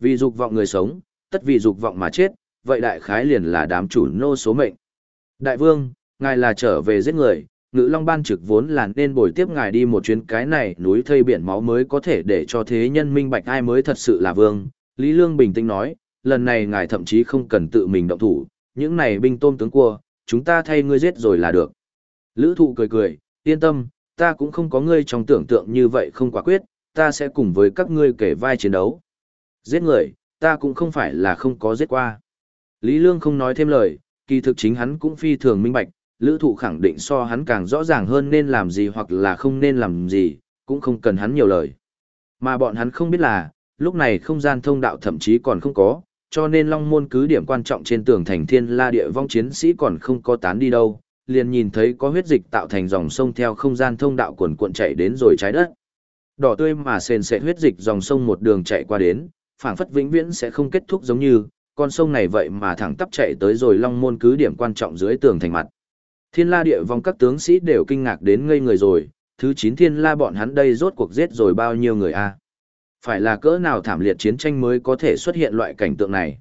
vì dục vọng người sống, tất vì dục vọng mà chết, vậy đại khái liền là đám chủ nô số mệnh. Đại vương, ngài là trở về giết người, ngự long ban trực vốn là nên bồi tiếp ngài đi một chuyến cái này núi thây biển máu mới có thể để cho thế nhân minh bạch ai mới thật sự là vương. Lý Lương bình tĩnh nói, lần này ngài thậm chí không cần tự mình động thủ, những này binh tôm tướng cua, chúng ta thay ngươi giết rồi là được. Lữ thụ cười cười, yên tâm, ta cũng không có ngươi trong tưởng tượng như vậy không quả quyết, ta sẽ cùng với các ngươi kể vai chiến đấu. Giết người, ta cũng không phải là không có giết qua. Lý Lương không nói thêm lời, kỳ thực chính hắn cũng phi thường minh bạch, lữ thụ khẳng định so hắn càng rõ ràng hơn nên làm gì hoặc là không nên làm gì, cũng không cần hắn nhiều lời. Mà bọn hắn không biết là, lúc này không gian thông đạo thậm chí còn không có, cho nên Long Môn cứ điểm quan trọng trên tường thành thiên la địa vong chiến sĩ còn không có tán đi đâu, liền nhìn thấy có huyết dịch tạo thành dòng sông theo không gian thông đạo cuộn cuộn chạy đến rồi trái đất. Đỏ tươi mà sền sệt huyết dịch dòng sông một đường chạy qua đến, phảng phất vĩnh viễn sẽ không kết thúc giống như, con sông này vậy mà thẳng tắp chạy tới rồi long môn cứ điểm quan trọng dưới tường thành mặt. Thiên la địa vong các tướng sĩ đều kinh ngạc đến ngây người rồi, thứ chín thiên la bọn hắn đây rốt cuộc giết rồi bao nhiêu người a Phải là cỡ nào thảm liệt chiến tranh mới có thể xuất hiện loại cảnh tượng này.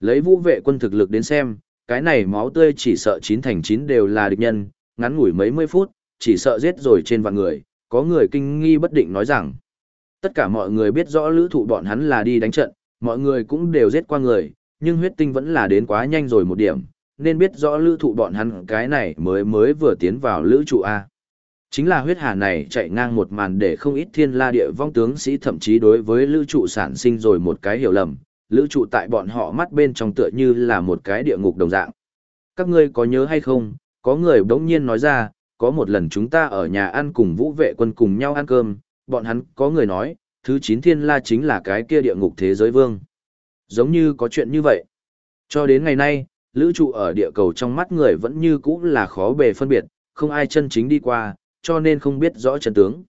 Lấy vũ vệ quân thực lực đến xem, cái này máu tươi chỉ sợ chín thành chín đều là địch nhân, ngắn ngủi mấy mươi phút, chỉ sợ giết rồi trên vạn người, có người kinh nghi bất định nói rằng. Tất cả mọi người biết rõ lữ thụ bọn hắn là đi đánh trận, mọi người cũng đều giết qua người, nhưng huyết tinh vẫn là đến quá nhanh rồi một điểm, nên biết rõ lữ thụ bọn hắn cái này mới mới vừa tiến vào lữ trụ A. Chính là huyết hà này chạy ngang một màn để không ít thiên la địa vong tướng sĩ thậm chí đối với lữ trụ sản sinh rồi một cái hiểu lầm, lữ trụ tại bọn họ mắt bên trong tựa như là một cái địa ngục đồng dạng. Các ngươi có nhớ hay không, có người đống nhiên nói ra, có một lần chúng ta ở nhà ăn cùng vũ vệ quân cùng nhau ăn cơm, bọn hắn có người nói, thứ chín thiên la chính là cái kia địa ngục thế giới vương. Giống như có chuyện như vậy. Cho đến ngày nay, lữ trụ ở địa cầu trong mắt người vẫn như cũ là khó bề phân biệt, không ai chân chính đi qua, cho nên không biết rõ chân tướng.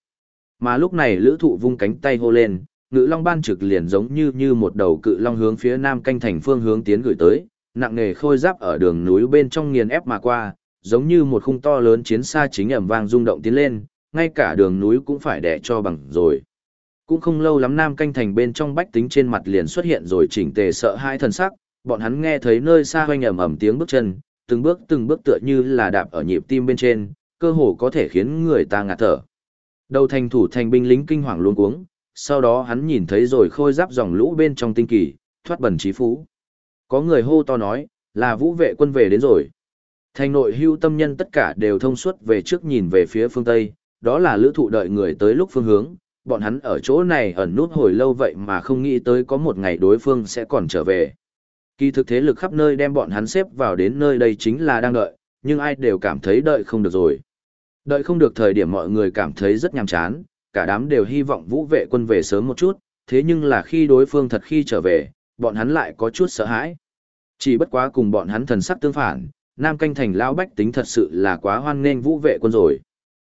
Mà lúc này lữ thụ vung cánh tay hô lên, ngự long ban trực liền giống như như một đầu cự long hướng phía nam canh thành phương hướng tiến gửi tới, nặng nề khôi giáp ở đường núi bên trong nghiền ép mà qua, giống như một khung to lớn chiến xa chính ẩm vang rung động tiến lên, ngay cả đường núi cũng phải đẻ cho bằng rồi. Cũng không lâu lắm Nam Canh Thành bên trong bách tính trên mặt liền xuất hiện rồi chỉnh tề sợ hai thần sắc, Bọn hắn nghe thấy nơi xa hoanh ầm ầm tiếng bước chân, từng bước từng bước tựa như là đạp ở nhịp tim bên trên, cơ hồ có thể khiến người ta ngạt thở. Đầu thành thủ thành binh lính kinh hoàng luống cuống, sau đó hắn nhìn thấy rồi khôi giáp dòng lũ bên trong tinh kỳ, thoát bẩn trí phú. Có người hô to nói, là vũ vệ quân về đến rồi. Thành nội hưu tâm nhân tất cả đều thông suốt về trước nhìn về phía phương Tây, đó là lữ thụ đợi người tới lúc phương hướng, bọn hắn ở chỗ này ẩn nút hồi lâu vậy mà không nghĩ tới có một ngày đối phương sẽ còn trở về. Kỳ thực thế lực khắp nơi đem bọn hắn xếp vào đến nơi đây chính là đang đợi, nhưng ai đều cảm thấy đợi không được rồi. Đợi không được thời điểm mọi người cảm thấy rất nhàm chán, cả đám đều hy vọng vũ vệ quân về sớm một chút, thế nhưng là khi đối phương thật khi trở về, bọn hắn lại có chút sợ hãi. Chỉ bất quá cùng bọn hắn thần sắc tương phản, Nam Canh Thành lão bách tính thật sự là quá hoan nghênh vũ vệ quân rồi.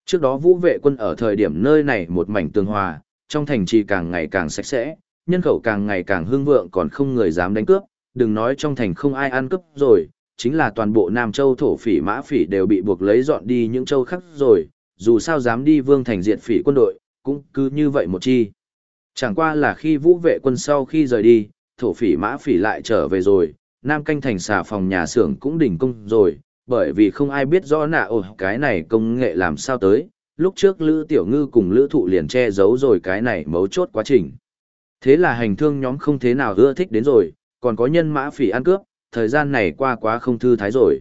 Trước đó vũ vệ quân ở thời điểm nơi này một mảnh tương hòa, trong thành trì càng ngày càng sạch sẽ, nhân khẩu càng ngày càng hương vượng còn không người dám đánh cướp, đừng nói trong thành không ai ăn cướp rồi, chính là toàn bộ Nam Châu thổ phỉ mã phỉ đều bị buộc lấy dọn đi những châu khác rồi, dù sao dám đi vương thành diệt phỉ quân đội, cũng cứ như vậy một chi. Chẳng qua là khi vũ vệ quân sau khi rời đi, thổ phỉ mã phỉ lại trở về rồi, Nam canh thành xà phòng nhà xưởng cũng đỉnh công rồi, bởi vì không ai biết rõ nạ ồ cái này công nghệ làm sao tới, lúc trước Lữ Tiểu Ngư cùng Lữ Thụ liền che giấu rồi cái này mấu chốt quá trình. Thế là hành thương nhóm không thế nào ưa thích đến rồi, còn có nhân mã phỉ ăn cướp, thời gian này qua quá không thư thái rồi.